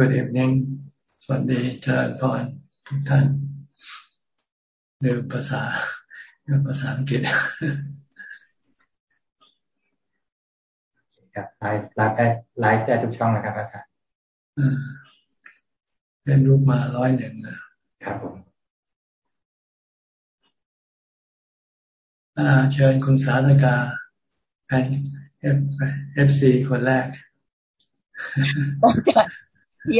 Good evening สวัสดีเจริญพรทุกท่านเดินภาษาเดินภาษาอังกฤษครับไลฟ์ไลฟ์ได้ไลฟ์ได้ทุกช่องนะครับอาจารย์เป็นรูปมาร้อยหนึ่งนะครับผมเชิญคุณสาธกาแฟนFC คนแรกยั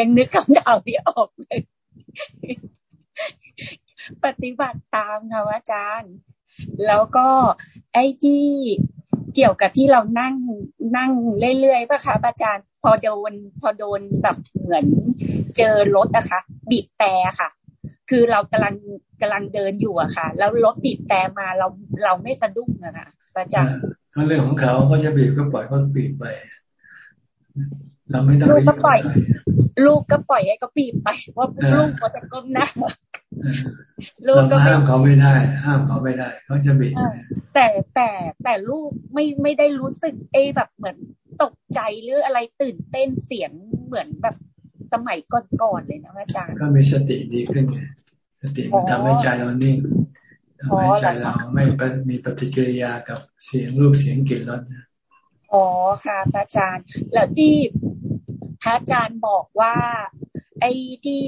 งนึกคำถามไม่ออกเลยปฏิบัติตามค่ะอาจารย์ แล้วก็ไอ้ที่เกี่ยวกับที่เรานั่งนั่งเรื่อยๆป่ะคะอาจารย์ พอโดนพอโดนแบบเหมือนเจอรถอะค่ะบีบแตรค่ะ คือเรากำลังกำลังเดินอยู่อะค่ะ แล้วรถบีบแตรมาเราเราไม่สะดุ้งอะค่ะอาจารย์เขาเรื่องของเขาเขาจะบีบก็ปล่อยเขาบีบไป เราไม่ต้องไปยุ่งกับ ลูกก็ปล่อยให้เขาบีบไปว่าลูกก็จะก้มหน้าลูกก็ห้ามเขาไม่ได้ ห้ามเขาไม่ได้เขาจะบีบแต่แต่แต่ลูกไม่ไม่ได้รู้สึกเอแบบเหมือนตกใจหรืออะไรตื่นเต้นเสียงเหมือนแบบสมัยก่อนๆเลยนะอาจารย์ก็มีสติดีขึ้นไงสติมันทำให้ใจเรานิ่งทำให้ใจเราไม่มีปฏิกิริยากับเสียงรูปเสียงกลิ่นรสอ๋อค่ะอาจารย์ แล้วที่พ ระอาจารย์บอกว่า ไอ้ที่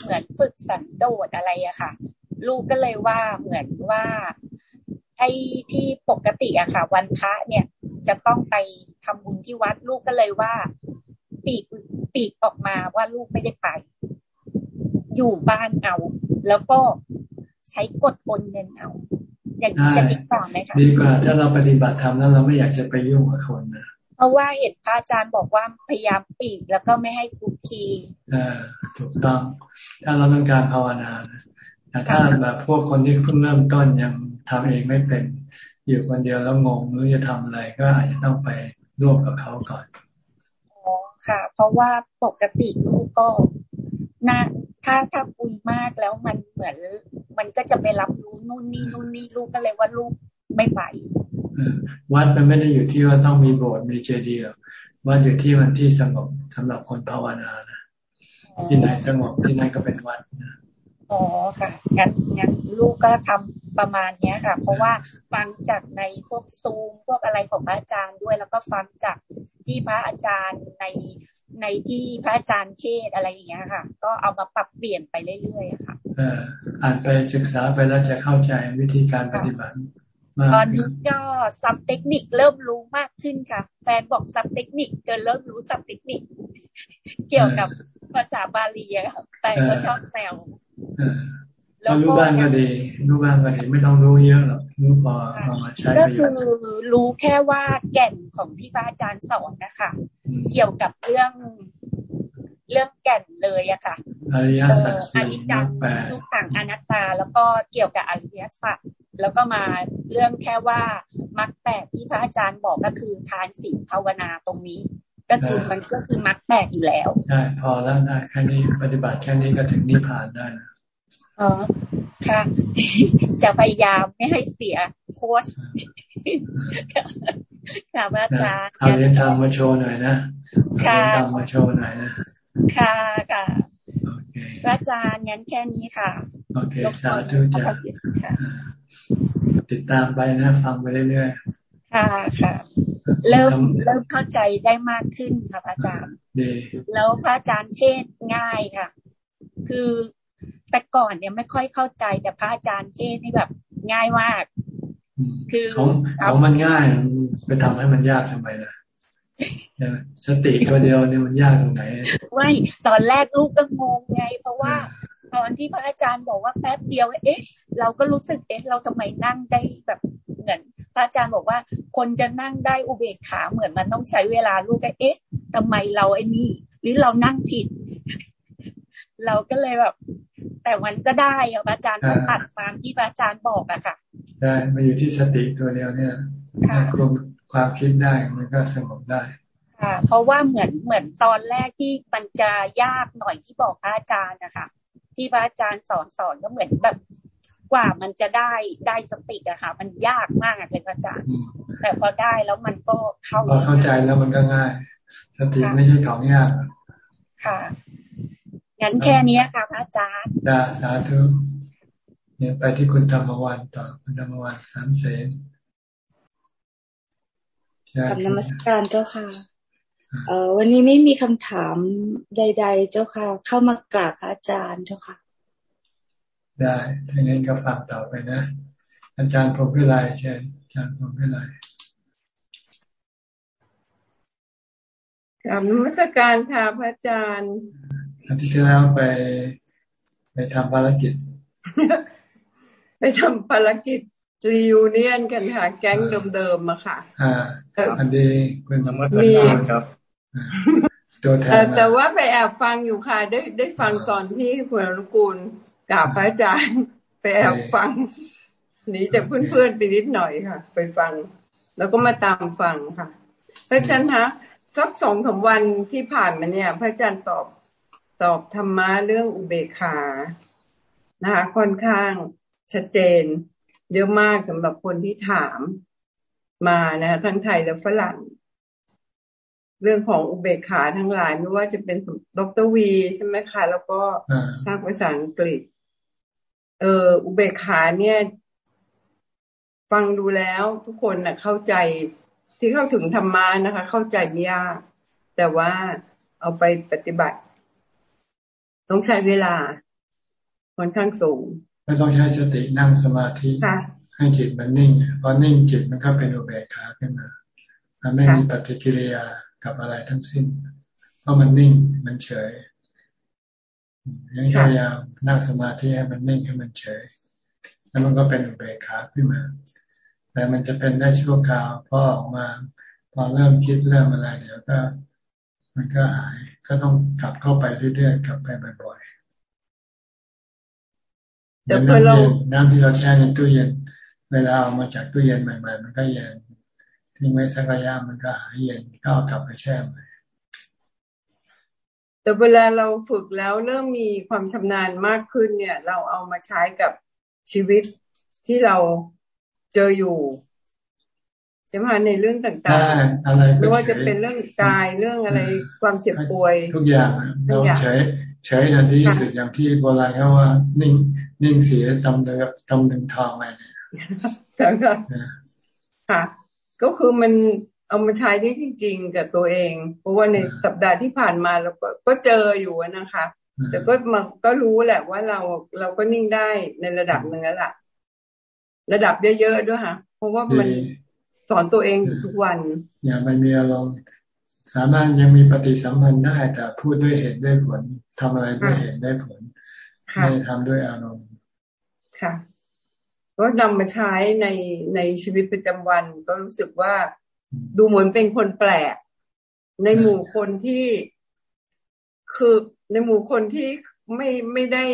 เหมือนฝึกสันโดษอะไรอะค่ะ ลูกก็เลยว่าเหมือนว่า ไอ้ที่ปกติอะค่ะ วันพระเนี่ยจะต้องไปทำบุญที่วัดลูกก็เลยว่า ปีกปีกออกมาว่าลูกไม่ได้ไป อยู่บ้านเอา แล้วก็ใช้กดโอนเงินเอาอย่างจะดีกว่าไหมคะดีกว่าถ้าเราปฏิบัติธรรมแล้วเราไม่อยากจะไปยุ่งกับคนนะ เพราะว่าเห็นพระอาจารย์บอกว่าพยายามปีกแล้วก็ไม่ให้คุกคีอ่าถูกต้อง ถ้าเราต้องการภาวนาแต่ถ้าแบบพวกคนที่เพิ่งเริ่มต้นยังทำเองไม่เป็น อยู่คนเดียวแล้วงงไม่รู้จะทำอะไรก็อาจจะต้องไปร่วมกับเขาก่อนอ๋อค่ะ เพราะว่าปกติลูกก็น่าถ้าถ้าคุยมากแล้วมันเหมือน มันก็จะไปรับรู้นู่นนี่นู่นนี่ลูกก็เลยว่าลูกไม่ไป วัดมันไม่ได้อยู่ที่ว่าต้องมีโบสถ์มีเจดีย์วัดอยู่ที่มันที่สงบสำหรับคนภาวนานะที่ไหนสงบที่นั่นก็เป็นวัดนะอ๋อค่ะงั้นงั้นลูกก็ทำประมาณเนี้ยค่ะ เพราะว่าฟังจากในพวกซูมพวกอะไรของพระอาจารย์ด้วย แล้วก็ฟังจากที่พระอาจารย์ในในที่พระอาจารย์เทศอะไรอย่างเงี้ยค่ะ ก็เอามาปรับเปลี่ยนไปเรื่อยๆค่ะอ่านไปศึกษาไปแล้วจะเข้าใจวิธีการปฏิบัติ ตอนนี้ก็ซับเทคนิคเริ่มรู้มากขึ้นค่ะ แฟนบอกซับเทคนิคเกินเริ่มรู้ซับเทคนิค เกี่ยวกับภาษาบาลีอะค่ะแฟนก็ชอบแซวแล้วรู้บ้างก็ดีรู้บ้างก็ดีไม่ต้องรู้เยอะหรอกรู้พอเอามาใช้ประโยชน์ก็คือรู้แค่ว่าแก่นของที่พระอาจารย์สอนนะคะ เกี่ยวกับเรื่องเรื่องแก่นเลยอะค่ะอริยสัจอนิจจังทุกต่างอนัตตา แล้วก็เกี่ยวกับอริยสัจ แล้วก็มาเรื่องแค่ว่ามรรคแปดที่พระอาจารย์บอกก็คือทานศีลภาวนาตรงนี้ ก็คือมันก็คือมรรคแปดอยู่แล้วใช่พอแล้วได้แค่นี้ปฏิบัติแค่นี้ก็ถึงนิพพานได้นะอ๋อค่ะ จะพยายามไม่ให้เสียโพสค่ะพระอาจารย์เอาเรียนทำมาโชว์หน่อยนะค่ะทำมาโชว์หน่อยนะค่ะค่ะพระอาจารย์งั้นแค่นี้ค่ะโอเคสาธุจ้ะ ติดตามไปนะฟังไปเรื่อยๆ ค่ะค่ะ เริ่มเริ่มเข้าใจได้มากขึ้นค่ะพระอาจารย์ แล้วพระอาจารย์เทศง่ายค่ะ คือแต่ก่อนเนี่ยไม่ค่อยเข้าใจแต่พระอาจารย์เทศนี่แบบง่ายมาก คือของของมันง่ายไปทำให้มันยากทำไมล่ะสติตัวเดียวเนี่ยมันยากตรงไหนไม่ตอนแรกลูกก็งงไง เพราะว่า ตอนที่พระอาจารย์บอกว่าแป๊บเดียวเอ๊ะ เราก็รู้สึกเอ๊ะ เราทำไมนั่งได้แบบเหมือนพระอาจารย์บอกว่า คนจะนั่งได้อุเบกขาเหมือนมันต้องใช้เวลาลูกก็เอ๊ะทำไมเราไอ้นี่ หรือเรานั่งผิด เราก็เลยแบบ แต่มันก็ได้อะพระอาจารย์ต้องตัดตามที่พระอาจารย์บอกอะค่ะได้มาอยู่ที่สติตัวเดียวเนี่ยควบความคิดได้มันก็สงบได้ค่ะเพราะว่าเหมือนเหมือนตอนแรกที่มันจะยากหน่อยที่บอกพระอาจารย์นะคะ ที่พระอาจารย์สอนสอนก็เหมือนแบบกว่ามันจะได้ได้สติอะค่ะ มันยากมากเลยพระอาจารย์แต่พอได้แล้วมันก็เข้าพอเข้าใจแล้วมันก็ง่าย สติไม่ใช่ของยากค่ะงั้นแค่นี้ค่ะพระอาจารย์ดาสาธุเนี่ยไปที่คุณธรรมวันต่อคุณธรรมวันสามเสนกับนมัสการเจ้าค่ะ เอ่อวันนี้ไม่มีคำถามใด ๆ เจ้าค่ะ เข้ามากราบพระอาจารย์เจ้าค่ะ ได้ทีนี้ก็ฟังต่อไปนะ อาจารย์พรหมวิไลเชิญอาจารย์พรหมวิไลกับนมัสการค่ะพระอาจารย์อาทิตย์ที่แล้วไป ไปทำภารกิจ ไปทำภารกิจรียูเนียนกันค่ะ แก๊งเดิมๆมาค่ะ อ่าอันนี้เป็นธรรมสการครับ ตัวแทนแต่ว่าไปแอบฟังอยู่ค่ะ ได้ได้ฟังตอนที่คุณอนุกูลกราบพระอาจารย์ไปแอบฟังหนีจากเพื่อนๆไปนิดหน่อยค่ะ ไปฟัง แล้วก็มาตามฟังค่ะ พระอาจารย์คะสักสองสาวันที่ผ่านมาเนี่ย พระอาจารย์ตอบตอบธรรมะเรื่องอุเบกขานะคะค่อนข้างชัดเจน เยอะมากสำหรับคนที่ถามมานะทั้งไทยและฝรั่ง เรื่องของอุเบกขาทั้งหลายไม่ว่าจะเป็นดรวีใช่ไหมคะ แล้วก็ภาคภาษาอังกฤษ เอออุเบกขาเนี่ย ฟังดูแล้วทุกคนนะ่ะเข้าใจที่เข้าถึงธรรมานะคะ เข้าใจไม่ยาก แต่ว่าเอาไปปฏิบัติ ต้องใช้เวลาค่อนข้างสูงไม่ต้องใช้สตินั่งสมาธิให้จิตมันนิ่งพอนิ่งจิตมันก็เป็นอุเบกขาขึ้นมามันไม่มีปฏิกิริยา กับอะไรทั้งสิ้น เพราะมันนิ่งมันเฉยยังพยายามนั่งสมาธิให้มันนิ่งให้มันเฉย แล้วมันก็เป็นอุเบกขาขึ้นมา แต่มันจะเป็นได้ชั่วคราวพอออกมาพอเริ่มคิดเริ่มอะไรเดี๋ยวก็ มันก็หายก็ต้องกลับเข้าไปเรื่อยๆกลับไปบ่อยๆแต่พอเราน้ำที่เราแช่ในตู้เย็น เวลาเอามาจากตู้เย็นใหม่ๆมันก็เย็น ทิ้งไว้สักระยะมันก็หายเย็นก็กลับไปแช่ใหม่แต่เวลาเราฝึกแล้วเริ่มมีความชำนาญมากขึ้นเนี่ย เราเอามาใช้กับชีวิตที่เราเจออยู่ใช่ไหมในเรื่องต่างๆไม่ว่าจะเป็นเรื่องกายเรื่องอะไรความเจ็บป่วย ทุกอย่างเราใช้ใช้ทันที่สุดอย่างที่โบราณเขาว่า นิ่ง นิ่งเสียตำเดือตำหนึ่งทองอะไรเนี่ยค่ะค่ะ ก็คือมันเอามาใช้ได้จริง ๆ กับตัวเอง เพราะว่าในสัปดาห์ที่ผ่านมาเราก็ก็เจออยู่นะคะ แต่ก็มาก็รู้แหละว่าเราเราก็นิ่งได้ในระดับหนึ่งแล้วล่ะ ระดับเยอะๆด้วยค่ะ เพราะว่ามันสอนตัวเองทุกวันอย่ามันมีอารมณ์สามารถยังมีปฏิสัมพันธ์ได้แต่พูดด้วยเหตุด้วยผลทำอะไรด้วยเหตุได้ผลไม่ทำด้วยอารมณ์ค่ะ ก็นำมาใช้ในในชีวิตประจำวัน ก็รู้สึกว่าดูเหมือนเป็นคนแปลก ในหมู่คนที่คือในหมู่คนที่ไม่ไม่ได้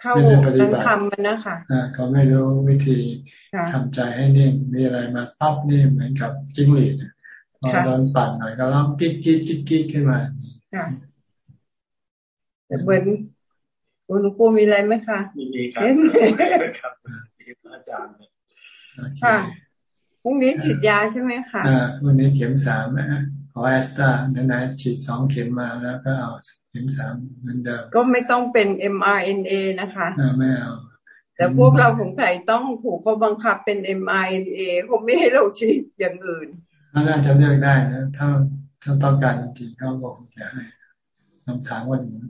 เข้าทางธรรมนะคะเขาไม่รู้วิธีทำใจให้นิ่งมีอะไรมาปั๊บนี่เหมือนกับจิ้งหรีดพอโดนปั่นหน่อยก็ร้องกิ๊กกิ๊กกิ๊กกิ๊กขึ้นมาแต่เหมือนคุณครูมีอะไรไหมคะมีครับ อาจารย์ค่ะพรุ่งนี้ฉีดยาใช่ไหมคะอ่าพรุ่งนี้เข็มสามนะขอแอสตราไหนๆฉีดสองเข็มมาแล้วก็เอาเข็มสามเหมือนเดิมก็ไม่ต้องเป็น mRNA นะคะอ่าไม่เอาแต่พวกเราสงสัยต้องถูกเขาบังคับเป็น mRNA เขาไม่ให้เราฉีดอย่างอื่นน่าจะเลือกได้นะถ้าถ้าต้องการจริงๆเขาบอกจะให้คำถามวันนี้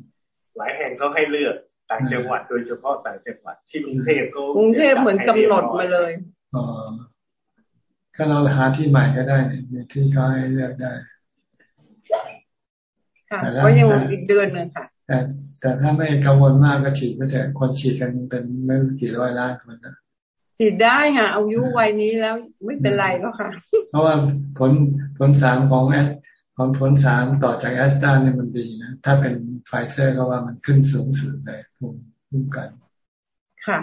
หลายแห่งเขาให้เลือก ต่างจังหวัดโดยเฉพาะต่างจังหวัดที่กรุงเทพก็กรุงเทพเหมือนกำหนดมาเลยอ๋อก็เราหาที่ใหม่ก็ได้เนี่ยที่เขาให้เลือกได้ค่ะก็ยังอีกเดือนหนึ่งค่ะ แต่แต่ถ้าไม่กังวลมากก็ฉีดไม่แต่คนฉีดกันเป็นไม่กี่ร้อยล้านคนนะฉีดได้ค่ะอายุวัยนี้แล้วไม่เป็นไรแล้วค่ะ เพราะว่าผลผลสามของแอ ดของผลสามต่อจากแอสตราเนี่ยมันดีนะ ถ้าเป็นไฟเซอร์ก็ว่ามันขึ้นสูงสุดเลยภูมิคุ้มกัน ค่ะ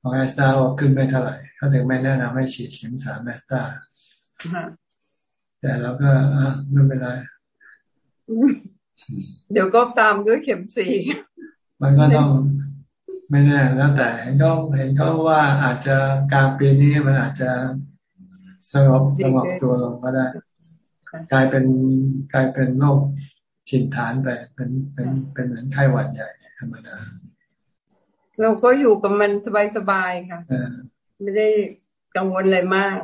ของแอสตราว่าขึ้นไม่เท่าไหร่เขาถึงไม่แนะนำให้ฉีดเข็มสามแอสตราแต่เราก็อะไม่เป็นไรเดี๋ยวก็ตามด้วยเข็มสี่มันก็ต้องไม่แน่แล้วแต่เห็นก็เห็นก็ว่าอาจจะการปีนี้มันอาจจะสงบสงบตัวลงก็ได้ กลายเป็นกลายเป็นโรคชินฐานไปเป็นเป็นเป็นเหมือนไข้หวัดใหญ่ธรรมดาเราก็อยู่กับมันสบายๆค่ะไม่ได้กังวลอะไรมาก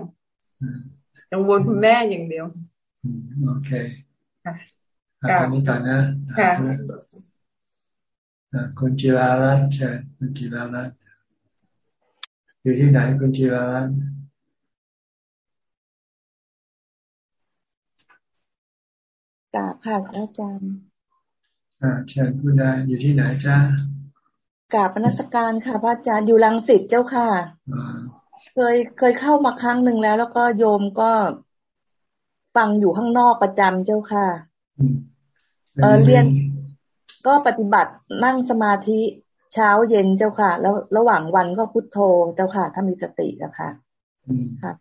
กังวลคุณแม่อย่างเดียวโอเคค่ะตอนนี้ก่อนนะค่ะคุณจิรารัตน์เชิญคุณจิรารัตน์อยู่ที่ไหนคุณจิรารัตน์ กราบค่ะอาจารย์อ่าเชิญพูดได้อยู่ที่ไหนจ้ากราบนักการค่ะพระอาจารย์อยู่ลังสิตเจ้าค่ะเคยเคยเข้ามาครั้งหนึ่งแล้ว แล้วก็โยมก็ฟังอยู่ข้างนอกประจำเจ้าค่ะเออเรียนก็ปฏิบัตินั่งสมาธิเช้าเย็นเจ้าค่ะ แล้วระหว่างวันก็พุทโธเจ้าค่ะ ถ้ามีสติเจ้าค่ะค่ะ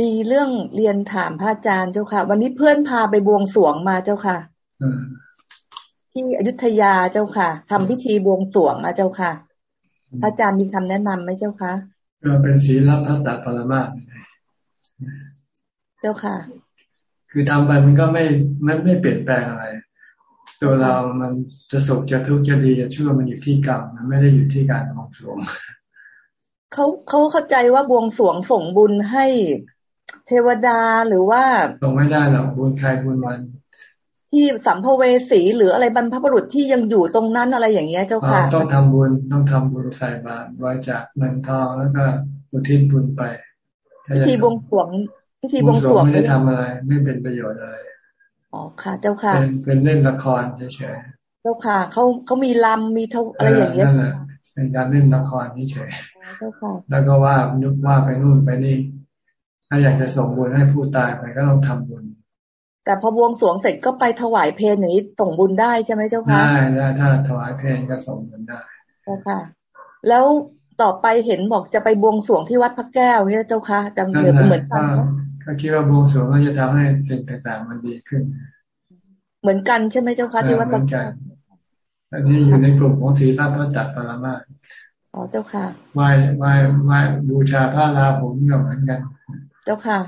มีเรื่องเรียนถามพระอาจารย์เจ้าค่ะ วันนี้เพื่อนพาไปบวงสวงมาเจ้าค่ะที่อยุธยาเจ้าค่ะทำพิธีบวงสวงนะเจ้าค่ะ พระอาจารย์มีคำแนะนำไหมเจ้าคะก็เป็นศีลพัฒนาปรมาเจ้าค่ะ คือทำไปมันก็ไม่ไม่ไม่เปลี่ยนแปลงอะไร ตัวเรามันจะสุขจะทุกข์จะดีจะชั่วมันอยู่ที่กรรมมันไม่ได้อยู่ที่การบวงสรวงเขาเขาเข้าใจว่าบวงสรวงส่งบุญให้ เทวดาหรือว่าส่งไม่ได้หรอกบุญใครบุญมันที่สัมภเวสีหรืออะไรบรรพบุรุษที่ยังอยู่ตรงนั้นอะไรอย่างเงี้ยเจ้าค่ะต้องทำบุญต้องทำบุญใส่บาตรไว้จากเงินทองแล้วก็อุทิศบุญไปพิธีบวงสรวงพิธีบวงสรวงไม่ได้ทำอะไร ไม่เป็นประโยชน์อะไรอ๋อค่ะ เจ้าค่ะเป็นเป็นเล่นละครเฉยๆเจ้าค่ะเขาเขามีลำมีเท่าอะไรอย่างเงี้ยเป็นการเล่นละครเฉยๆเจ้าค่ะแล้วก็ว่านุกว่าไปนู่นไปนี่ ถ้าอยากจะส่งบุญให้ผู้ตายไปก็ต้องทำบุญ แต่พอบวงสรวงเสร็จก็ไปถวายเพลงอย่างนี้ส่งบุญได้ใช่ไหมเจ้าค่ะได้ได้ถ้าถวายเพลงก็ส่งบุญได้เจ้าค่ะ แล้วต่อไปเห็นบอกจะไปบวงสรวงที่วัดพระแก้วเนี่ยเจ้าค่ะจำเหมือนกันก็คิดว่าบวงสรวงก็จะทำให้สิ่งต่างๆมันดีขึ้น เหมือนกันใช่ไหมเจ้าค่ะที่วัดเหมือนกันอันนี้อยู่ในกลุ่มของศีลพระจัดปรมาอ๋อเจ้าค่ะไหว้ไหว้ไหว้บูชาพระลาผมก็เหมือนกัน เจ้าค่ะ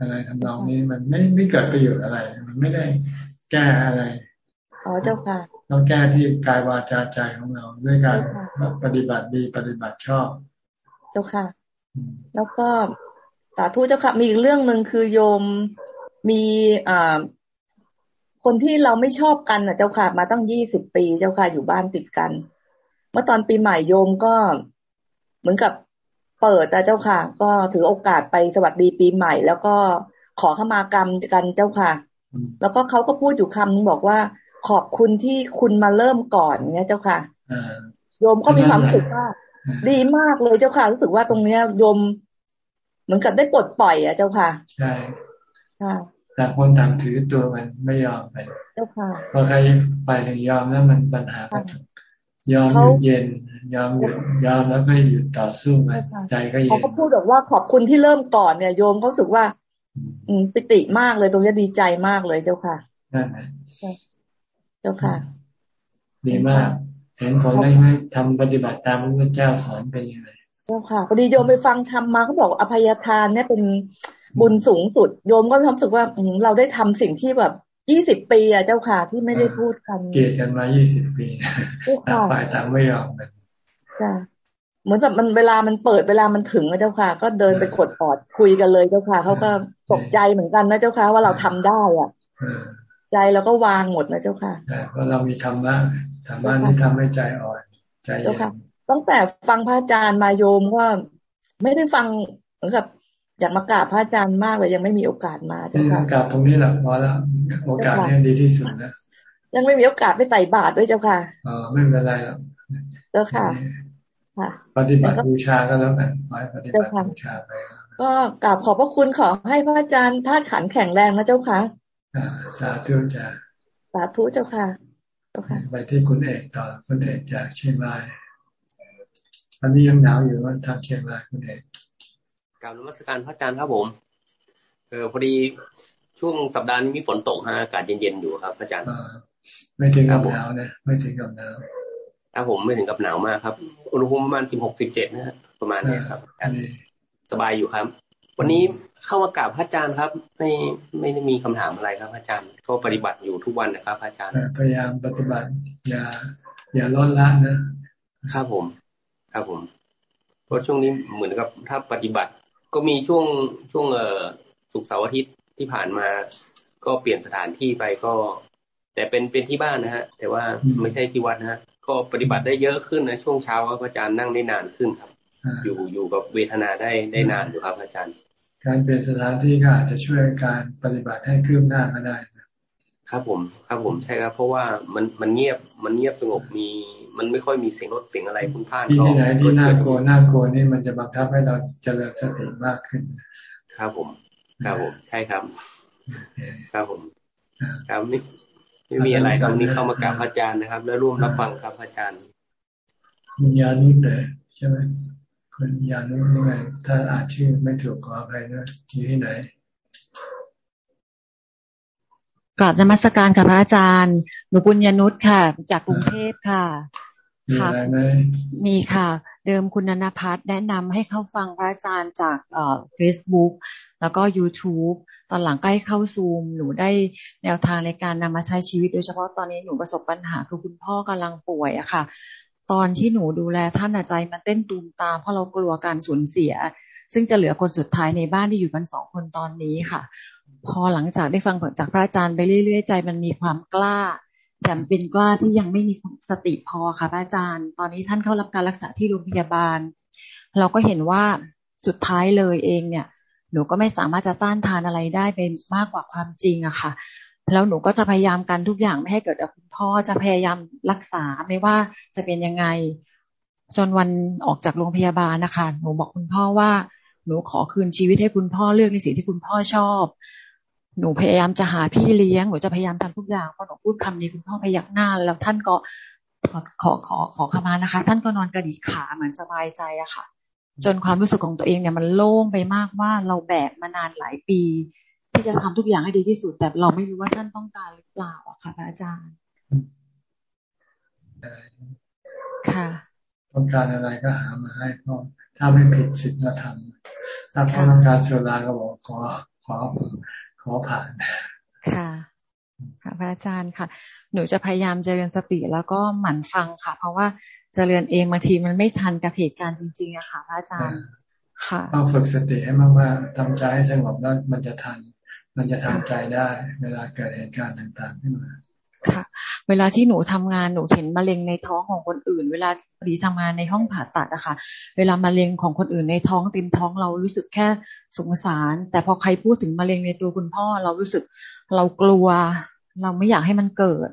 อะไรทำนองนี้มันไม่ไม่เกิดประโยชน์อะไร มันไม่ได้แก้อะไร อ๋อเจ้าค่ะต้องแก้ที่กายวาจาใจของเรา ด้วยการปฏิบัติดีปฏิบัติชอบ เจ้าค่ะ แล้วก็สาธุเจ้าค่ะมีอีกเรื่องหนึ่งคือโยมมีอ่าคนที่เราไม่ชอบกันอะเจ้าค่ะ มาตั้งยี่สิบปีเจ้าค่ะอยู่บ้านติดกัน เมื่อตอนปีใหม่โยมก็เหมือนกับ เปิดแต่เจ้าค่ะ ก็ถือโอกาสไปสวัสดีปีใหม่ แล้วก็ขอขมากรรมกันเจ้าค่ะ แล้วก็เขาก็พูดอยู่คำนึงบอกว่าขอบคุณที่คุณมาเริ่มก่อนเนี่ยเจ้าค่ะโยมก็มีความรู้สึกว่า ดีมากเลยเจ้าค่ะ รู้สึกว่าตรงเนี้ยโยม เหมือนกับได้ปลดปล่อยอะเจ้าค่ะ ใช่ค่ะแต่คนต่างถือตัวมันไม่ยอมไปเจ้าค่ะพอใครไปถึงยอมแล้วมันปัญหาก็ ยอมหยุดเย็นยอมหยุดยอมแล้วก็หยุดต่อสู้ไปใจก็เย็นเขาก็พูดบอกว่าขอบคุณที่เริ่มก่อนเนี่ย โยมเขาสึกว่า อืมปิติมากเลยตรงนี้ดีใจมากเลยเจ้าค่ะนั่นแหละเจ้าค่ะ ดีมาก เห็นผลได้ไหมทำปฏิบัติตามพระพุทธเจ้าสอนเป็นยังไงเจ้าค่ะพอดีโยมไปฟังธรรมมาเขาบอกอภัยทานเนี่ยเป็นบุญสูงสุด โยมก็รู้สึกว่าเราได้ทำสิ่งที่แบบ ยี่สิบปีอะเจ้าค่ะที่ไม่ได้พูดกันเกลียดกันมายี่สิบปีต่างฝ่ายต่างไม่ยอมกันจ้ะเหมือนกับมันเวลามันเปิดเวลามันถึงนะเจ้าค่ะ ก็เดินไปกดออดคุยกันเลยเจ้าค่ะเขาก็ตกใจเหมือนกันนะเจ้าค่ะ ว่าเราทำได้อะใจเราก็วางหมดนะเจ้าค่ะเพราะเรามีธรรมะธรรมะที่ทำให้ใจอ่อนใจเย็นตั้งแต่ฟังพระอาจารย์มาโยมก็ไม่ได้ฟังเหมือนกับ อยากมากราบพระอาจารย์มากเลยยังไม่มีโอกาสมาเจ้าค่ะกราบตรงนี้แหละพอแล้วโอกาสนี้ดีที่สุดนะยังไม่มีโอกาสไปใส่บาตรด้วยเจ้าค่ะอ๋อไม่เป็นไรแล้วเจ้าค่ะค่ะปฏิบัติบูชาก็แล้วกันไว้ปฏิบัติบูชาไปก็กราบขอบพระคุณขอให้พระอาจารย์ธาตุขันแข็งแรงนะเจ้าค่ะสาธุจ้าสาธุเจ้าค่ะเจ้าค่ะ ไปที่คุณเอกต่อคุณเอกจากเชียงรายอันนี้ยังหนาวอยู่ว่าทางเชียงรายคุณเอก กล่าวนมัสการพระอาจารย์ครับผม เออพอดีช่วงสัปดาห์นี้มีฝนตกฮะอากาศเย็นๆอยู่ครับพระอาจารย์ไม่ถึงกับหนาวนะไม่ถึงกับหนาวครับผมไม่ถึงกับหนาวมากครับ อุณหภูมิประมาณสิบหกสิบเจ็ดนะฮะประมาณนี้ครับสบายอยู่ครับ วันนี้เข้ามากราบพระอาจารย์ครับ ไม่ไม่ได้มีคำถามอะไรครับพระอาจารย์ก็ปฏิบัติอยู่ทุกวันนะครับพระอาจารย์พยายามปฏิบัติอย่าอย่าลดละนะครับผม ครับผมเพราะช่วงนี้เหมือนกับถ้าปฏิบัติ ก็มีช่วงช่วงเอ่อสุกเสาร์อาทิตย์ที่ผ่านมา ก็เปลี่ยนสถานที่ไปก็ แต่เป็นเป็นที่บ้านนะฮะ แต่ว่าไม่ใช่ที่วัดนะฮะก็ปฏิบัติได้เยอะขึ้นนะช่วงเช้าครับอาจารย์นั่งได้นานขึ้นครับ อยู่อยู่กับเวทนาได้ได้นานอยู่ครับ อาจารย์ การเปลี่ยนสถานที่ก็อาจจะช่วยการปฏิบัติให้คืบหน้าก็ได้ครับผมครับผมใช่ครับ เพราะว่ามันมันเงียบมันเงียบสงบมี มันไม่ค่อยมีเสียงรถเสียงอะไรพุ่นพ่านที่ที่ไหนที่น่ากลัวน่ากลัวนี่มันจะบังคับให้เราเจริญสติมากขึ้น ครับผม ครับผม ใช่ครับ ครับผม ครับนี่ไม่มีอะไรครับนี่เข้ามากราบพระอาจารย์นะครับ แล้วร่วมรับฟังครับพระอาจารย์ คุณยานุเลยใช่ไหมคุณยานุนี่ไงถ้าอ่านชื่อไม่ถูกขออภัยด้วยอยู่ที่ไหนกราบนมัสการค่ะพระอาจารย์ หนูปุญญนุชค่ะ จากกรุงเทพค่ะ ค่ะมีค่ะ เดิมคุณนันพัฒน์แนะนำให้เข้าฟังพระอาจารย์จากเอ่อ Facebook แล้วก็ YouTube ตอนหลังใกล้เข้าซูม หนูได้แนวทางในการนำมาใช้ชีวิต โดยเฉพาะตอนนี้หนูประสบปัญหาคือคุณพ่อกำลังป่วยอะค่ะ ตอนที่หนูดูแลท่านใจมันเต้นตูมตามเพราะเรากลัวการสูญเสีย ซึ่งจะเหลือคนสุดท้ายในบ้านที่อยู่กันสองคนตอนนี้ค่ะ พอหลังจากได้ฟังจากพระอาจารย์ไปเรื่อยๆใจ มันมีความกล้า แต่เป็นกล้าที่ยังไม่มีสติพอค่ะพระอาจารย์ ตอนนี้ท่านเข้ารับการรักษาที่โรงพยาบาล เราก็เห็นว่าสุดท้ายเลยเองเนี่ย หนูก็ไม่สามารถจะต้านทานอะไรได้ไปมากกว่าความจริงอะค่ะ แล้วหนูก็จะพยายามกันทุกอย่างไม่ให้เกิดกับคุณพ่อจะพยายามรักษาไม่ว่าจะเป็นยังไงจนวันออกจากโรงพยาบาลนะคะ หนูบอกคุณพ่อว่า หนูขอคืนชีวิตให้คุณพ่อเลือกในสิ่งที่คุณพ่อชอบ หนูพยายามจะหาพี่เลี้ยงหนูจะพยายามทำทุกอย่างพอหนูพูดคำนี้คุณพ่อพยักหน้า แล้วท่านก็ขอขอขอขมานะคะ ท่านก็นอนกระดิกขาเหมือนสบายใจอะค่ะ จนความรู้สึกของตัวเองเนี่ยมันโล่งไปมากว่าเราแบกมานานหลายปี ที่จะทำทุกอย่างให้ดีที่สุด แต่เราไม่รู้ว่าท่านต้องการหรือเปล่าอะค่ะพระอาจารย์ค่ะต้องการอะไรก็หามาให้พ่อถ้าไม่ผิดศีลธรรมถ้าพ่อต้องการสุราก็บอกขอขอ อผ่านค่ะค่ะพระอาจารย์ค่ะ หนูจะพยายามเจริญสติแล้วก็หมั่นฟังค่ะ เพราะว่าเจริญเองบางทีมันไม่ทันกับเหตุการณ์จริงๆอะค่ะพระอาจารย์ค่ะต้องฝึกสติให้มากๆทำใจให้สงบแล้วมันจะทัน มันจะทำใจได้ เวลาเกิดเหตุการณ์ต่างๆขึ้นมาค่ะ เวลาที่หนูทำงานหนูเห็นมะเร็งในท้องของคนอื่น เวลาพอดีทำงานในห้องผ่าตัดอะค่ะ เวลามะเร็งของคนอื่นในท้องเต็มท้องเรารู้สึกแค่สงสาร แต่พอใครพูดถึงมะเร็งในตัวคุณพ่อเรารู้สึกเรากลัว เราไม่อยากให้มันเกิด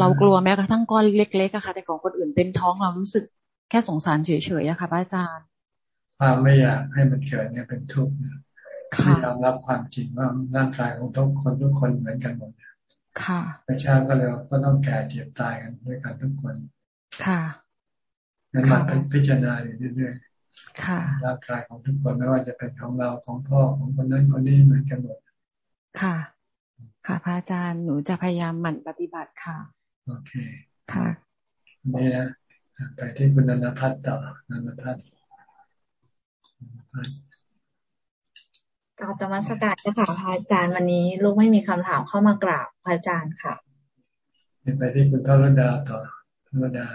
เรากลัวแม้กระทั่งก้อนเล็กๆอะค่ะ แต่ของคนอื่นเต็มท้องเรารู้สึกแค่สงสารเฉยๆอะค่ะพระอาจารย์ความไม่อยากให้มันเกิดเนี่ยเป็นทุกข์ไม่ยอมรับความจริงว่าร่างกายของทุกคนทุกคนเหมือนกันหมด ค่ะไม่ช้าก็เร็วก็ต้องแก่เจ็บตายกันด้วยกันทุกคน ค่ะนั่นมันพิจารณาอยู่เรื่อยๆค่ะร่างกายของทุกคนไม่ว่าจะเป็นของเราของพ่อของคนนั้นคนนี้เหมือนกันหมดค่ะ ค่ะพระอาจารย์หนูจะพยายามหมั่นปฏิบัติค่ะโอเคค่ะนี่นะไปที่คุณนันพัฒน์ต่อนันพัฒน์ กราบธรรมสกัดจ้ะค่ะพระอาจารย์วันนี้ ลูกไม่มีคำถามเข้ามากราบพระอาจารย์ค่ะไปที่คุณทรดาต่อทรดา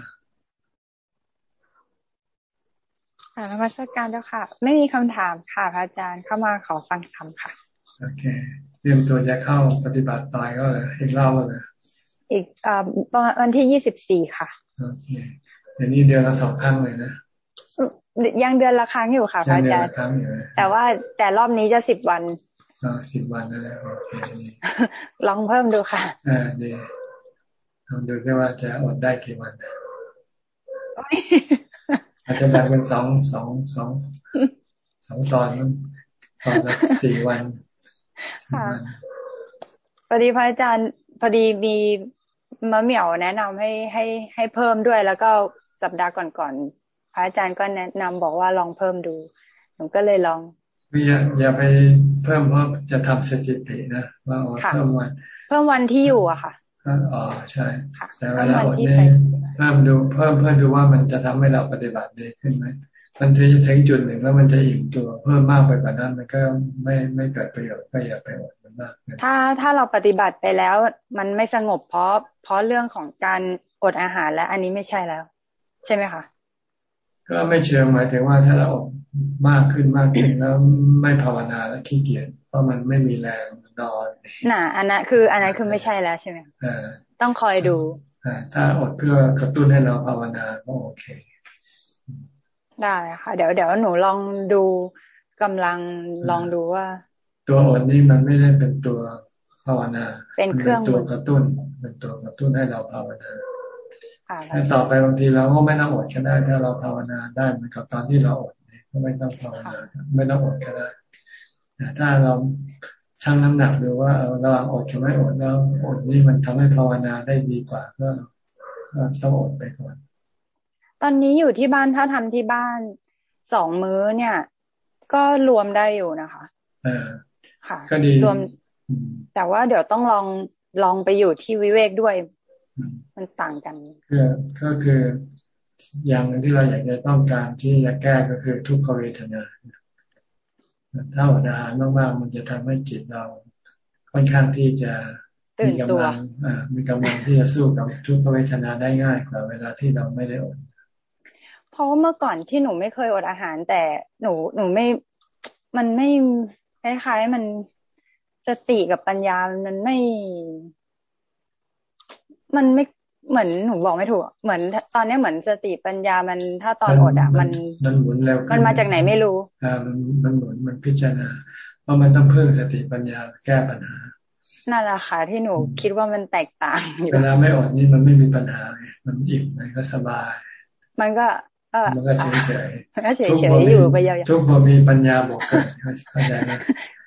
ค่ะธรรมสการเจ้าค่ะ ไม่มีคำถามค่ะพระอาจารย์เข้ามาขอฟังธรรมค่ะโอเคเตรียมตัวจะเข้าปฏิบัติตายก็เลยอีกเล่าเลยอีกอ่าวันที่ยี่สิบสี่ค่ะโอเคเดี๋ยวนี้เดือนละสองครั้งเลยนะ ยังเดือนละครั้งอยู่ค่ะพระอาจารย์แต่ว่าแต่รอบนี้จะสิบวันสิบวันแล้วโอเคลองเพิ่มดูค่ะอ่าดีลองดูได้ว่าจะอดได้กี่วันอาจจะแบ่งเป็นสองสองสองสองตอนตอนละสี่วันค่ะพอดีพระอาจารย์พอดีมีมะเหมี่ยวแนะนำให้ให้ให้เพิ่มด้วยแล้วก็สัปดาห์ก่อน พระอาจารย์ก็แนะนำบอกว่าลองเพิ่มดูหนูก็เลยลองอย่าอย่าไปเพิ่มเพราะจะทำสถิตินะว่าเพิ่มวัน เพิ่มวันที่อยู่อะค่ะอ๋อใช่แต่เวลาอดนี่เพิ่มดูเพิ่มเพื่อดูว่ามันจะทำให้เราปฏิบัติดีขึ้นไหมมันจะถึงจุดหนึ่งแล้วมันจะอิ่มตัวเพิ่มมากไปกว่านั้นมันก็ไม่ไม่เกิดประโยชน์ก็อย่าไปอดมันมากถ้าถ้าเราปฏิบัติไปแล้วมันไม่สงบเพราะเพราะเรื่องของการอดอาหารแล้วอันนี้ไม่ใช่แล้ว ใช่ไหมคะ ก็ไม่เชิงหมายถึงว่าถ้าเราอดมากขึ้นมากขึ้นแล้วไม่ภาวนาแล้วขี้เกียจเพราะมันไม่มีแรงนอนน่ะ อันนั้นคือ อันนั้นคือไม่ใช่แล้วใช่ไหมต้องคอยดูถ้าอดเพื่อกระตุ้นให้เราภาวนาก็โอเค ได้ค่ะ เดี๋ยวเดี๋ยวหนูลองดูกำลังลองดูว่า ตัวอดนี่มันไม่ได้เป็นตัวภาวนา เป็นเครื่องตัวกระตุ้น เป็นตัวกระตุ้นให้เราภาวนา แต่ต่อไปบางทีเราก็ไม่ต้องอดก็ได้ ถ้าเราภาวนาได้เหมือนกับตอนที่เราอดก็ไม่ต้องภาวนาไม่ต้องอดก็ได้ถ้าเราชั่งน้ำหนักดูว่าระหว่างอดกับไม่อดแล้วอดนี่มันทำให้ภาวนาได้ดีกว่าก็ต้องอดไปก่อน ตอนนี้อยู่ที่บ้านถ้าทำที่บ้านสองมื้อเนี่ย ก็รวมได้อยู่นะคะอค่ะ ก็ดีรวม แต่ว่าเดี๋ยวต้องลองลองไปอยู่ที่วิเวกด้วย มันต่างกันก็ก็คืออย่างที่เราอยากจะต้องการที่จะแก้ก็คือทุกขเวทนาถ้าอดอาหารมากๆมันจะทำให้จิตเราค่อนข้างที่จะมีกำลังมีกำลังที่จะสู้กับทุกขเวทนาได้ง่ายกว่าเวลาที่เราไม่ได้อดเพราะว่าเมื่อก่อนที่หนูไม่เคยอดอาหาร แต่หนูหนูไม่ มันไม่คล้ายๆมันสติกับปัญญา มันไม่ มันไม่เหมือนหนูบอกไม่ถูกเหมือน ตอนนี้เหมือนสติปัญญามันถ้าตอนอดอะ มันมันหมุนแล้วมันมาจากไหนไม่รู้อ่ามันมันหมุนมันพิจารณาเพราะมันต้องเพิ่มสติปัญญาแก้ปัญหานั่นแหละค่ะที่หนูคิดว่ามันแตกต่างเวลาไม่อดนี่มันไม่มีปัญหามันอิ่มมันก็สบาย มันก็มันก็เฉยเฉยก็เฉยเฉยอยู่ไปยาวๆทุกคนมีปัญญาบอกกันเข้าใจไหม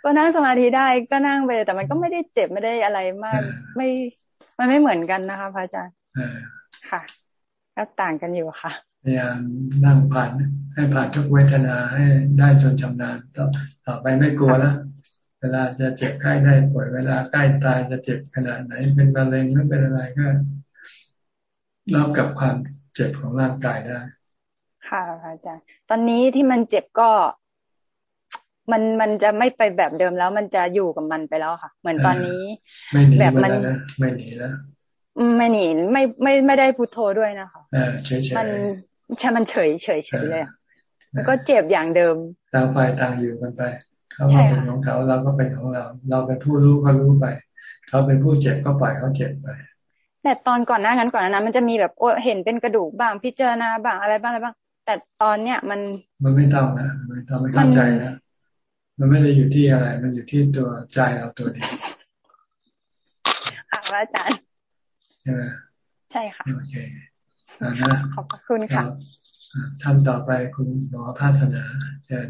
ก็นั่งสมาธิได้ก็นั่งไปแต่มันก็ไม่ได้เจ็บไม่ได้อะไรมาก ไม่ มันไม่เหมือนกันนะคะพระอาจารย์ค่ะ ก็ต่างกันอยู่ค่ะพยายามนั่งผ่านให้ผ่านทุกเวทนาให้ได้จนชำนาญต่อต่อไปไม่กลัวแล้วเวลาจะเจ็บใกล้ได้ป่วยเวลาใกล้ตายจะเจ็บขนาดไหน เป็นมะเร็งหรือเป็นอะไรก็รับกับความเจ็บของร่างกายได้ ค่ะอาจารย์ ตอนนี้ที่มันเจ็บก็ มันมันจะไม่ไปแบบเดิมแล้ว มันจะอยู่กับมันไปแล้วค่ะ เหมือนตอนนี้แบบมันไม่หนีแล้วไม่หนีไม่ไม่ไม่ได้พุทโธด้วยนะคะเฉยเฉยมันใช่มันเฉยเฉยเฉยเลยแล้วก็เจ็บอย่างเดิมต่างฝ่ายต่างอยู่กันไปเขาเป็นของเขาเราก็เป็นของเรา เราเป็นผู้รู้ก็รู้ไป เขาเป็นผู้เจ็บก็ปล่อยเขาเจ็บไปแต่ตอนก่อนหน้านั้นก่อนนั้นมันจะมีแบบโอ้เห็นเป็นกระดูกบ้างพิจารณาบ้างอะไรบ้างอะไรบ้าง แต่ตอนเนี้ยมันมันไม่ต้องนะมันทำให้เข้าใจนะ มันไม่ได้อยู่ที่อะไร มันอยู่ที่ตัวใจเราตัวเดียวค่ะอาจารย์ใช่ไหมใช่ค่ะโอเคนะขอบคุณค่ะท่านต่อไปคุณหมอภาสนาเชิญ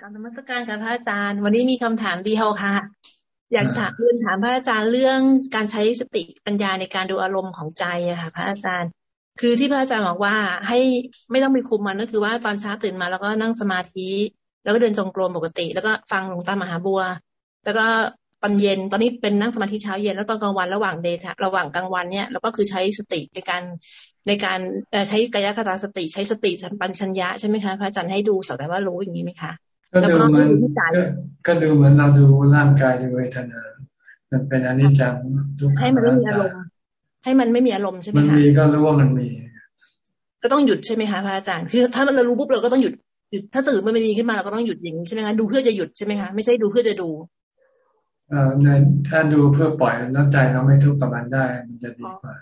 การนมัสการค่ะพระอาจารย์ วันนี้มีคำถามเดียวค่ะ อยากถามเรียนถามพระอาจารย์เรื่องการใช้สติปัญญาในการดูอารมณ์ของใจอะค่ะ พระอาจารย์ คือที่พระอาจารย์บอกว่าให้ไม่ต้องไปคุมมันก็คือว่าตอนเช้าตื่นมาแล้วก็นั่งสมาธิ แล้วก็เดินจงกรมปกติ แล้วก็ฟังหลวงตามหาบัว แล้วก็ตอนเย็นตอนนี้เป็นนั่งสมาธิเช้าเย็นแล้วตอนกลางวันระหว่างเดทระหว่างกลางวันเนี่ยเราก็คือใช้สติในการในการใช้กายคตาสติ ใช้สติสัมปัญชัญญะใช่ไหมคะพระอาจารย์ให้ดูสักแต่ว่ารู้อย่างนี้ไหมคะก็ดูเหมือนก็ดูเหมือนเราดูร่างกายดูเวทนา มันเป็นอนิจจังทุกข์ให้มันไม่มีอารมณ์ให้มันไม่มีอารมณ์ใช่ไหมคะมันมีก็รู้ว่ามันมี ก็ต้องหยุดใช่ไหมคะพระอาจารย์คือถ้ามันเรารู้ปุ๊บเราก็ต้องหยุด หยุดถ้าสื่อมันไม่มีขึ้นมาเราก็ต้องหยุดอย่างนี้ใช่ไหมคะดูเพื่อจะหยุดใช่ไหมคะไม่ใช่ดูเพื่อจะดูเอ่อในถ้าดูเพื่อปล่อยแล้วใจเราไม่ทุกข์กับมันได้ มันจะดีกว่า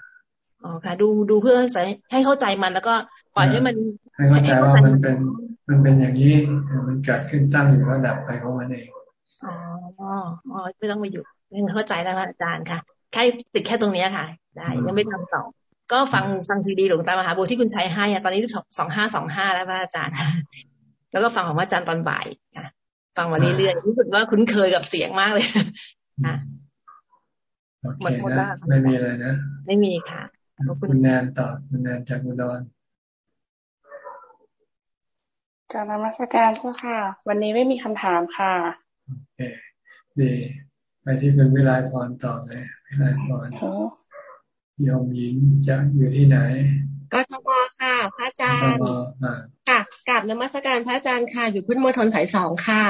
อ๋อค่ะ ดูดูเพื่อใส่ให้เข้าใจมันแล้วก็ปล่อยให้มันให้เข้าใจว่ามันเป็นมันเป็นอย่างนี้มันเกิดขึ้นตั้งอยู่แล้วดับไปของมันเองอ๋ออ๋อไม่ต้องไปหยุดเข้าใจแล้วอาจารย์ค่ะแค่ติดแค่ตรงนี้ค่ะ ได้ยังไม่ทำต่อก็ฟังฟังซีดีหลวงตามหาบัวที่คุณใช้ให้ตอนนี้สองห้าสองห้าแล้วพระอาจารย์ แล้วก็ฟังของพระอาจารย์ตอนบ่ายค่ะฟังมาเรื่อยๆรู้สึกว่าคุ้นเคยกับเสียงมากเลยค่ะหมดหมดแล้วไม่มีอะไรนะ ไม่มีค่ะคุณแนนตอบคุณแนนจากอุดรการนมัสการเจ้าค่ะ วันนี้ไม่มีคำถามค่ะโอเคดีไปที่เป็นวิไลพรต่อเลยวิไลพรยอมหญิงจะอยู่ที่ไหน ก็ทบค่ะ พระอาจารย์ค่ะก ราบนมัสการพระอาจารย์ค่ะ อยู่พุทธมณฑลสายสองค่ะ